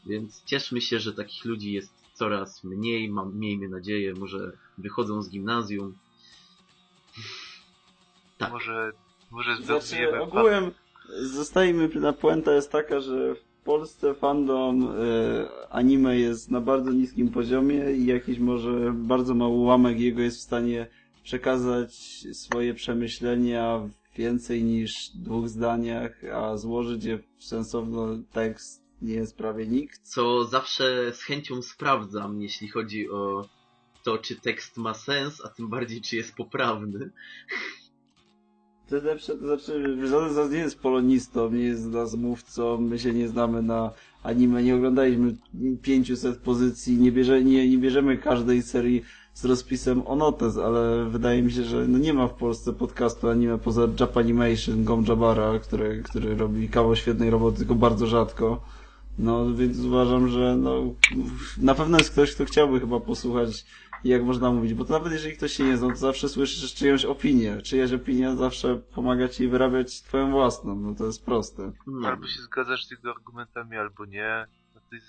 Speaker 1: Więc cieszmy się, że takich ludzi jest coraz mniej, mam, miejmy nadzieję, może wychodzą z gimnazjum. Tak.
Speaker 3: Może, może
Speaker 2: Znaczy, ogółem zostajmy, na puenta jest taka, że w Polsce fandom e, anime jest na bardzo niskim poziomie i jakiś może bardzo mały ułamek jego jest w stanie przekazać swoje przemyślenia w więcej niż dwóch zdaniach, a złożyć je w sensowny tekst nie jest prawie nikt.
Speaker 1: co zawsze z chęcią sprawdzam, jeśli chodzi o to, czy tekst ma sens, a tym bardziej, czy jest poprawny.
Speaker 2: To lepsze, to znaczy, żaden z nas nie jest polonistą, nie jest z nas mówcą, my się nie znamy na anime, nie oglądaliśmy 500 pozycji, nie, bierze, nie, nie bierzemy każdej serii z rozpisem Onotes, ale wydaje mi się, że no nie ma w Polsce podcastu anime poza Japanimation, Gom Jabara, który, który robi kawał świetnej roboty, tylko bardzo rzadko. No, więc uważam, że no, na pewno jest ktoś, kto chciałby chyba posłuchać, jak można mówić, bo to nawet jeżeli ktoś się nie zna, to zawsze słyszysz czyjąś opinię. Czyjaś opinia zawsze pomaga ci wyrabiać twoją własną, no to jest proste.
Speaker 3: Albo się zgadzasz z jego argumentami, albo nie.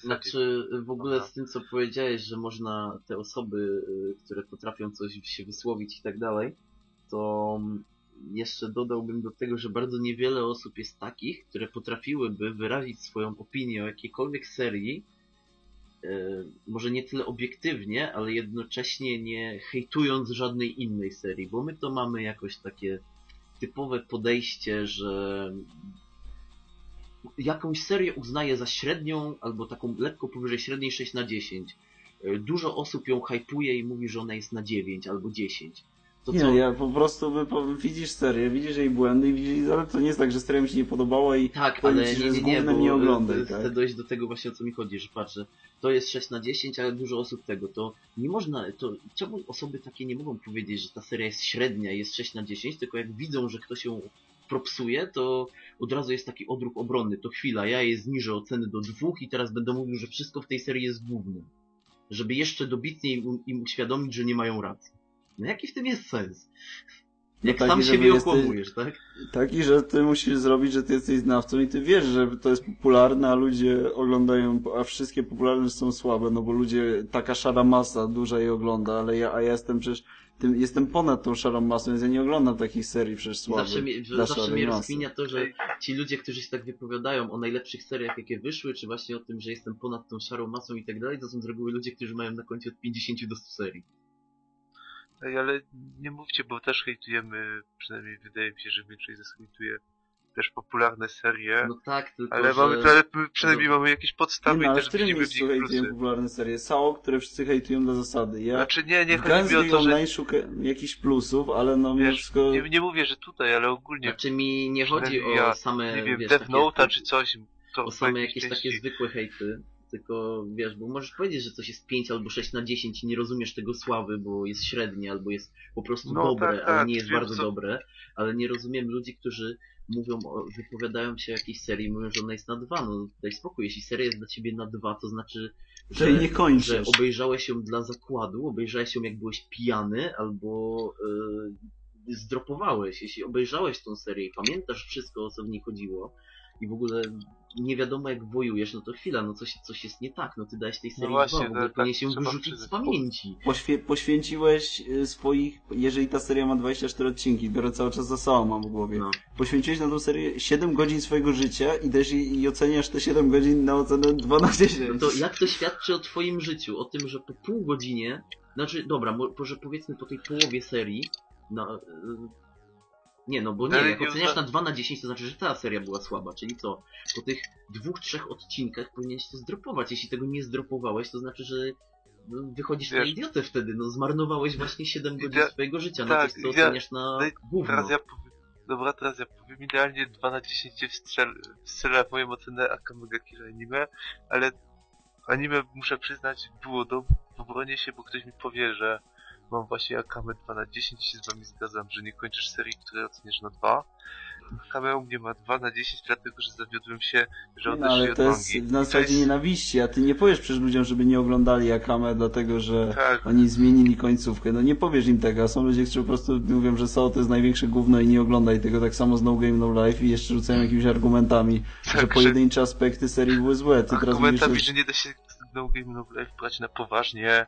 Speaker 1: Znaczy, w ogóle z tym, co powiedziałeś, że można te osoby, y, które potrafią coś się wysłowić i tak dalej, to mm, jeszcze dodałbym do tego, że bardzo niewiele osób jest takich, które potrafiłyby wyrazić swoją opinię o jakiejkolwiek serii, y, może nie tyle obiektywnie, ale jednocześnie nie hejtując żadnej innej serii, bo my to mamy jakoś takie typowe podejście, że jakąś serię uznaje za średnią, albo taką lekko powyżej średniej 6 na 10. Y, Dużo osób ją hypuje i mówi, że ona jest na 9 albo 10. To
Speaker 2: nie,
Speaker 1: co?
Speaker 2: ja po prostu widzisz serię, widzisz jej błędy i widzisz, ale to nie jest tak, że seria mi się nie podobała i
Speaker 1: Tak, ale
Speaker 2: ci, że
Speaker 1: nie, nie, nie, bo
Speaker 2: nie oglądaj, tak?
Speaker 1: chcę dojść do tego właśnie o co mi chodzi, że patrz, że to jest 6 na 10, ale dużo osób tego, to nie można, to czemu osoby takie nie mogą powiedzieć, że ta seria jest średnia i jest 6 na 10, tylko jak widzą, że ktoś ją propsuje, to od razu jest taki odruch obronny, to chwila, ja jej zniżę oceny do dwóch i teraz będę mówił, że wszystko w tej serii jest główne. Żeby jeszcze dobitniej im, im uświadomić, że nie mają racji. No jaki w tym jest sens?
Speaker 2: No
Speaker 1: Jak
Speaker 2: taki,
Speaker 1: sam siebie
Speaker 2: jesteś-
Speaker 1: okłamujesz, tak?
Speaker 2: Taki, że ty musisz zrobić, że ty jesteś znawcą i ty wiesz, że to jest popularne, a ludzie oglądają, a wszystkie popularne są słabe, no bo ludzie, taka szara masa duża je ogląda, ale ja, a ja jestem przecież tym, jestem ponad tą szarą masą, więc ja nie oglądam takich serii przecież słabych.
Speaker 1: Zawsze, mnie,
Speaker 2: dla
Speaker 1: zawsze mnie rozkminia to, że ci ludzie, którzy się tak wypowiadają o najlepszych seriach, jakie wyszły, czy właśnie o tym, że jestem ponad tą szarą masą i tak dalej, to są z reguły ludzie, którzy mają na koncie od 50 do 100 serii.
Speaker 3: Ej, ale nie mówcie, bo też hejtujemy, przynajmniej wydaje mi się, że większość z nas hejtuje też popularne serie,
Speaker 1: No tak, tylko
Speaker 3: ale,
Speaker 1: że...
Speaker 3: mamy, ale przynajmniej
Speaker 1: no-
Speaker 3: mamy jakieś
Speaker 2: Nie,
Speaker 3: podstawy
Speaker 2: no, ale
Speaker 3: i
Speaker 2: w
Speaker 3: też
Speaker 2: którym
Speaker 3: widzimy w nich plusy.
Speaker 2: popularne serie? SAO, które wszyscy hejtują dla zasady. Ja
Speaker 3: Znaczy nie, nie
Speaker 2: w
Speaker 3: chodzi mi o to, że
Speaker 2: szukam jakichś plusów, ale no
Speaker 3: Wiesz,
Speaker 2: wszystko...
Speaker 3: nie, nie mówię, że tutaj, ale ogólnie
Speaker 1: Znaczy mi nie chodzi
Speaker 3: Przynajmniej
Speaker 1: o
Speaker 3: ja,
Speaker 1: same,
Speaker 3: nie wiem,
Speaker 1: wiesz,
Speaker 3: Death Note'a czy coś, to
Speaker 1: o same jakieś
Speaker 3: części-
Speaker 1: takie zwykłe hejty, tylko wiesz, bo możesz powiedzieć, że coś jest 5 albo 6 na 10 i nie rozumiesz tego sławy, bo jest średnie, albo jest po prostu
Speaker 3: No,
Speaker 1: dobre,
Speaker 3: tak,
Speaker 1: ale
Speaker 3: tak,
Speaker 1: nie jest
Speaker 3: wiem,
Speaker 1: bardzo
Speaker 3: co-
Speaker 1: dobre, ale nie rozumiem ludzi, którzy mówią, o, wypowiadają się o jakiejś serii, mówią, że ona jest na 2, no daj spokój, jeśli seria jest dla ciebie na 2, to znaczy,
Speaker 2: Że jej nie kończysz.
Speaker 1: że obejrzałeś ją dla zakładu, obejrzałeś ją jak byłeś pijany, albo yy, zdropowałeś. Jeśli obejrzałeś tą serię i pamiętasz wszystko, o co w niej chodziło i w ogóle nie wiadomo jak wojujesz, no to chwila, no coś, coś jest nie tak, no ty dałeś tej serii
Speaker 3: właśnie,
Speaker 1: dwa, w ogóle
Speaker 3: tak,
Speaker 1: powinieneś ją
Speaker 3: trzeba
Speaker 1: wyrzucić z pamięci.
Speaker 2: Poświe poświęciłeś y, swoich, jeżeli ta seria ma 24 odcinki, biorę cały czas za SAO mam w głowie,
Speaker 1: No.
Speaker 2: poświęciłeś na tą serię 7 godzin swojego życia i też i, i oceniasz te 7 godzin na ocenę 2 na 10.
Speaker 1: No to jak to świadczy o twoim życiu? O tym, że po pół godzinie, znaczy dobra, mo- może powiedzmy po tej połowie serii, no, y, nie no, bo nie,
Speaker 3: Ale
Speaker 1: jak
Speaker 3: nie
Speaker 1: oceniasz na 2 na 10, to znaczy, że ta seria była słaba, czyli co? Po tych dwóch, trzech odcinkach powinieneś to zdropować. Jeśli tego nie zdropowałeś, to znaczy, że no, wychodzisz na idiotę wtedy, no zmarnowałeś właśnie 7 godzin
Speaker 3: Ja-
Speaker 1: swojego życia
Speaker 3: tak,
Speaker 1: na coś, co
Speaker 3: ja-
Speaker 1: oceniasz na
Speaker 3: no
Speaker 1: gówno.
Speaker 3: Teraz ja powiem, dobra, teraz ja powiem idealnie 2 na 10 wstrzel, wstrzela w moją ocenę Akamega Kira Anime, ale anime muszę przyznać było do w obronie się, bo ktoś mi powie, że mam właśnie Akame 2 na 10 i się z wami zgadzam, że nie kończysz serii, które oceniasz na 2. Akame u mnie ma 2 na 10, dlatego że zawiodłem się, że
Speaker 2: No,
Speaker 3: odeszli
Speaker 2: ale to jest w zasadzie
Speaker 3: jest-
Speaker 2: nienawiści, a ty nie powiesz przecież ludziom, żeby nie oglądali Akame, dlatego że
Speaker 3: Tak,
Speaker 2: oni zmienili końcówkę. No nie powiesz im tego, a są ludzie, którzy po prostu mówią, że SAO to jest największe gówno i nie oglądaj tego, tak samo z No Game No Life i jeszcze rzucają jakimiś argumentami, że
Speaker 3: tak, że
Speaker 2: pojedyncze aspekty serii były złe. Ty teraz mówisz,
Speaker 3: argumentami,
Speaker 2: że...
Speaker 3: że nie da się No Game No Life brać na poważnie,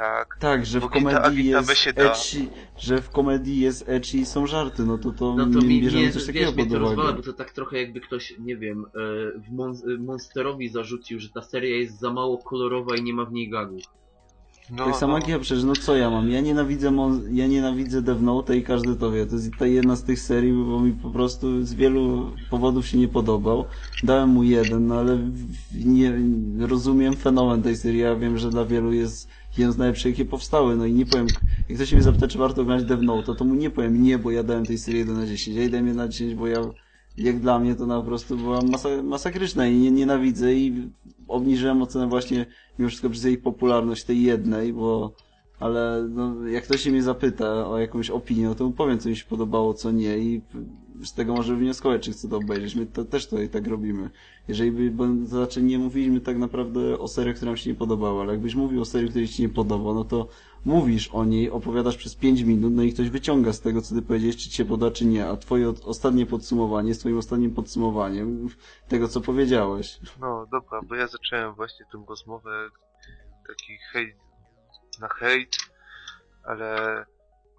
Speaker 3: tak.
Speaker 2: Tak, że w
Speaker 3: Bo
Speaker 2: komedii jest ecchi, że w komedii jest ecchi i są żarty, no to to,
Speaker 1: No to
Speaker 2: nie
Speaker 1: mi,
Speaker 2: bierzemy
Speaker 1: mnie,
Speaker 2: coś
Speaker 1: wiesz,
Speaker 2: takiego
Speaker 1: mnie
Speaker 2: pod
Speaker 1: to rozwala,
Speaker 2: uwagę.
Speaker 1: bo to tak trochę jakby ktoś, nie wiem, e, w Mon- Monsterowi zarzucił, że ta seria jest za mało kolorowa i nie ma w niej gagów.
Speaker 3: No,
Speaker 2: tak samo
Speaker 3: no.
Speaker 2: jak ja, przecież no co ja mam? Ja nienawidzę, Mon- ja nienawidzę Death Note i każdy to wie. To jest ta jedna z tych serii, bo mi po prostu z wielu powodów się nie podobał. Dałem mu jeden, no ale nie rozumiem fenomen tej serii. Ja wiem, że dla wielu jest jeden z najlepszych, jakie powstały. No i nie powiem, jak ktoś mnie zapyta, czy warto oglądać Death Note, to mu nie powiem nie, bo ja dałem tej serii 1 na 10. Ja jej dałem 1 na 10, bo ja jak dla mnie to po prostu była masa masakryczna i nie, nienawidzę i obniżyłem ocenę właśnie mimo wszystko przez jej popularność tej jednej, bo ale no, jak ktoś się mnie zapyta o jakąś opinię, to mu powiem, co mi się podobało, co nie i z tego może wnioskować, czy chcę to obejrzeć. My to też tutaj tak robimy. Jeżeli by, bo to znaczy nie mówiliśmy tak naprawdę o serii, która nam się nie podobała, ale jakbyś mówił o serii, której ci nie podoba, no to mówisz o niej, opowiadasz przez 5 minut, no i ktoś wyciąga z tego, co ty powiedziałeś, czy ci się podoba, czy nie, a twoje ostatnie podsumowanie jest twoim ostatnim podsumowaniem tego, co powiedziałeś.
Speaker 3: No dobra, bo ja zacząłem właśnie tą rozmowę taki hejt na hejt, ale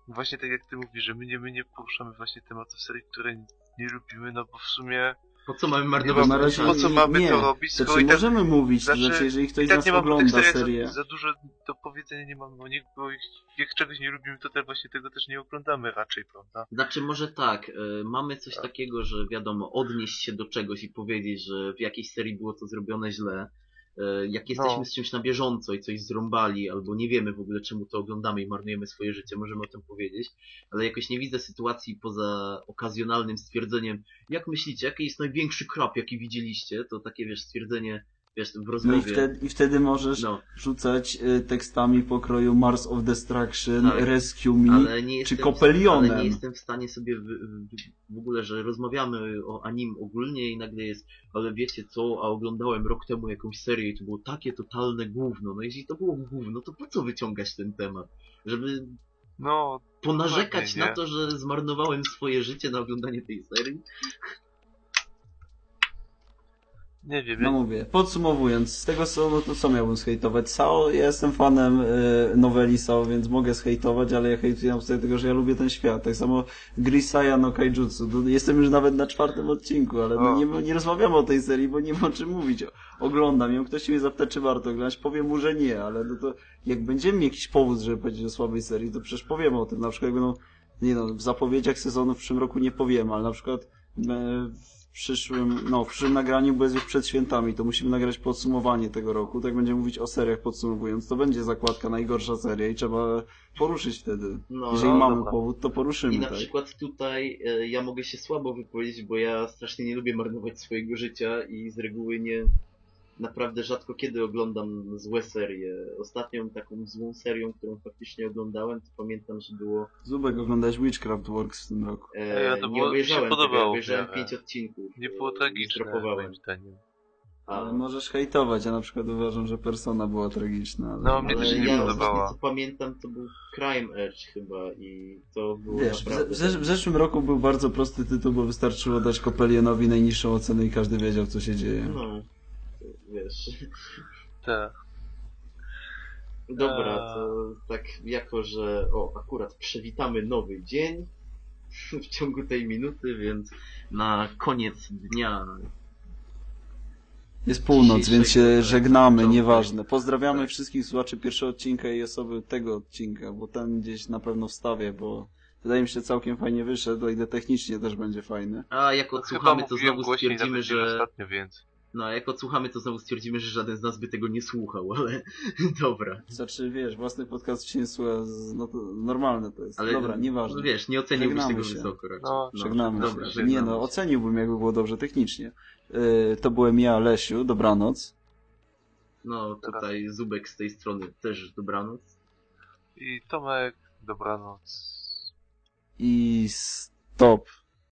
Speaker 3: właśnie tak jak ty mówisz, że my nie, my nie poruszamy właśnie tematów serii, które nie lubimy, no bo w sumie
Speaker 1: Po co mamy
Speaker 3: Nie
Speaker 1: marnować
Speaker 3: ma-
Speaker 1: ten
Speaker 3: po co mamy
Speaker 2: nie.
Speaker 3: to robić,
Speaker 2: Znaczy,
Speaker 3: i tak-
Speaker 2: możemy mówić,
Speaker 3: znaczy,
Speaker 2: znaczy, jeżeli ktoś
Speaker 3: tak
Speaker 2: nas
Speaker 3: nie
Speaker 2: ogląda serię.
Speaker 3: za, za dużo do powiedzenia nie mamy o nich, bo ich, jak czegoś nie lubimy, to też właśnie tego też nie oglądamy raczej, prawda?
Speaker 1: Znaczy może tak, y, mamy coś takiego, że wiadomo, odnieść się do czegoś i powiedzieć, że w jakiejś serii było to zrobione źle. Y, Jak jesteśmy
Speaker 3: No.
Speaker 1: z czymś na bieżąco i coś zrąbali, albo nie wiemy w ogóle czemu to oglądamy i marnujemy swoje życie, możemy o tym powiedzieć, ale jakoś nie widzę sytuacji poza okazjonalnym stwierdzeniem, jak myślicie, jaki jest największy krap, jaki widzieliście, to takie wiesz, stwierdzenie, wiesz, w
Speaker 2: No i
Speaker 1: rozmowie.
Speaker 2: wtedy, i wtedy możesz
Speaker 1: No,
Speaker 2: rzucać y, tekstami pokroju Mars of Destruction,
Speaker 1: Tak.
Speaker 2: Rescue Me,
Speaker 1: ale nie
Speaker 2: czy Kopelionem.
Speaker 1: ale nie jestem w stanie sobie w, w, w ogóle, że rozmawiamy o anim ogólnie i nagle jest, ale wiecie co, a oglądałem rok temu jakąś serię i to było takie totalne gówno. No jeśli to było gówno, to po co wyciągać ten temat? Żeby
Speaker 3: No,
Speaker 1: ponarzekać na to, że zmarnowałem swoje życie na oglądanie tej serii?
Speaker 3: Nie wiem,
Speaker 2: No mówię, podsumowując, z tego co, no to co miałbym zhejtować? Sao, ja jestem fanem y, noweli Sao, więc mogę zhejtować, ale ja hejtuję na tego, że ja lubię ten świat. Tak samo Grisaya no Kaijutsu. No, jestem już nawet na czwartym odcinku, ale no, nie, nie rozmawiamy o tej serii, bo nie ma o czym mówić. Oglądam ją, ktoś mnie zapyta, czy warto oglądać, powiem mu, że nie, ale no to jak będziemy mieli jakiś powód, żeby powiedzieć o słabej serii, to przecież powiemy o tym. Na przykład jak będą, nie no, w zapowiedziach sezonu w przyszłym roku nie powiemy, ale na przykład e, przyszłym, no, w przyszłym nagraniu, bo jest już przed świętami, to musimy nagrać podsumowanie tego roku. Tak będziemy mówić o seriach podsumowując. To będzie zakładka najgorsza seria i trzeba poruszyć wtedy.
Speaker 1: No,
Speaker 2: Jeżeli
Speaker 3: no,
Speaker 2: mamy
Speaker 3: dobra.
Speaker 2: powód, to poruszymy,
Speaker 1: I na
Speaker 2: tak?
Speaker 1: przykład tutaj e, ja mogę się słabo wypowiedzieć, bo ja strasznie nie lubię marnować swojego życia i z reguły nie naprawdę rzadko kiedy oglądam złe serie. Ostatnią taką złą serią, którą faktycznie oglądałem, to pamiętam, że było
Speaker 2: Zubek, oglądałeś Witchcraft Works w tym roku.
Speaker 1: e,
Speaker 3: Ja to
Speaker 1: nie
Speaker 3: było- mi się
Speaker 1: obejrzałem tego,
Speaker 3: podobało
Speaker 1: ja obejrzałem pięć odcinków.
Speaker 3: nie
Speaker 1: e,
Speaker 3: było tragiczne, moim zdaniem.
Speaker 2: Ale możesz hejtować, ja na przykład uważam, że Persona była tragiczna. Ale...
Speaker 3: No, mnie też się nie
Speaker 1: ja
Speaker 3: podobała.
Speaker 1: co pamiętam to był Crime Edge chyba i to było
Speaker 2: Wiesz, w,
Speaker 1: naprawdę...
Speaker 2: w zeszłym roku był bardzo prosty tytuł, bo wystarczyło dać Kopelienowi najniższą ocenę i każdy wiedział, co się dzieje.
Speaker 1: No, wiesz...
Speaker 3: Tak.
Speaker 1: Dobra,
Speaker 3: Eee.
Speaker 1: to tak jako, że o, akurat przewitamy nowy dzień w ciągu tej minuty, więc na koniec dnia
Speaker 2: Jest północ, więc się żegnamy, nieważne. Pozdrawiamy
Speaker 1: Tak.
Speaker 2: wszystkich słuchaczy pierwszego odcinka i osoby tego odcinka, bo ten gdzieś na pewno wstawię, bo wydaje mi się całkiem fajnie wyszedł, ile technicznie też będzie fajny.
Speaker 1: A jak odsłuchamy, to znowu stwierdzimy, że...
Speaker 3: ostatnio, więc...
Speaker 1: No, a jak odsłuchamy, to znowu stwierdzimy, że żaden z nas by tego nie słuchał, ale dobra.
Speaker 2: Znaczy, wiesz, własnych podcastów się nie słucha, z- no to normalne to jest.
Speaker 1: Ale
Speaker 2: Dobra, nieważne.
Speaker 1: No, wiesz, nie oceniłbyś
Speaker 2: Żegnamy
Speaker 1: tego
Speaker 2: się.
Speaker 1: wysoko raczej.
Speaker 3: No,
Speaker 2: Żegnamy
Speaker 1: dobra,
Speaker 2: się.
Speaker 1: żegnamy
Speaker 2: Nie no, oceniłbym, jakby było dobrze technicznie. Yy, to byłem ja, Lesiu, dobranoc.
Speaker 1: No, tutaj Zubek z tej strony też dobranoc.
Speaker 3: I Tomek, dobranoc.
Speaker 2: I stop.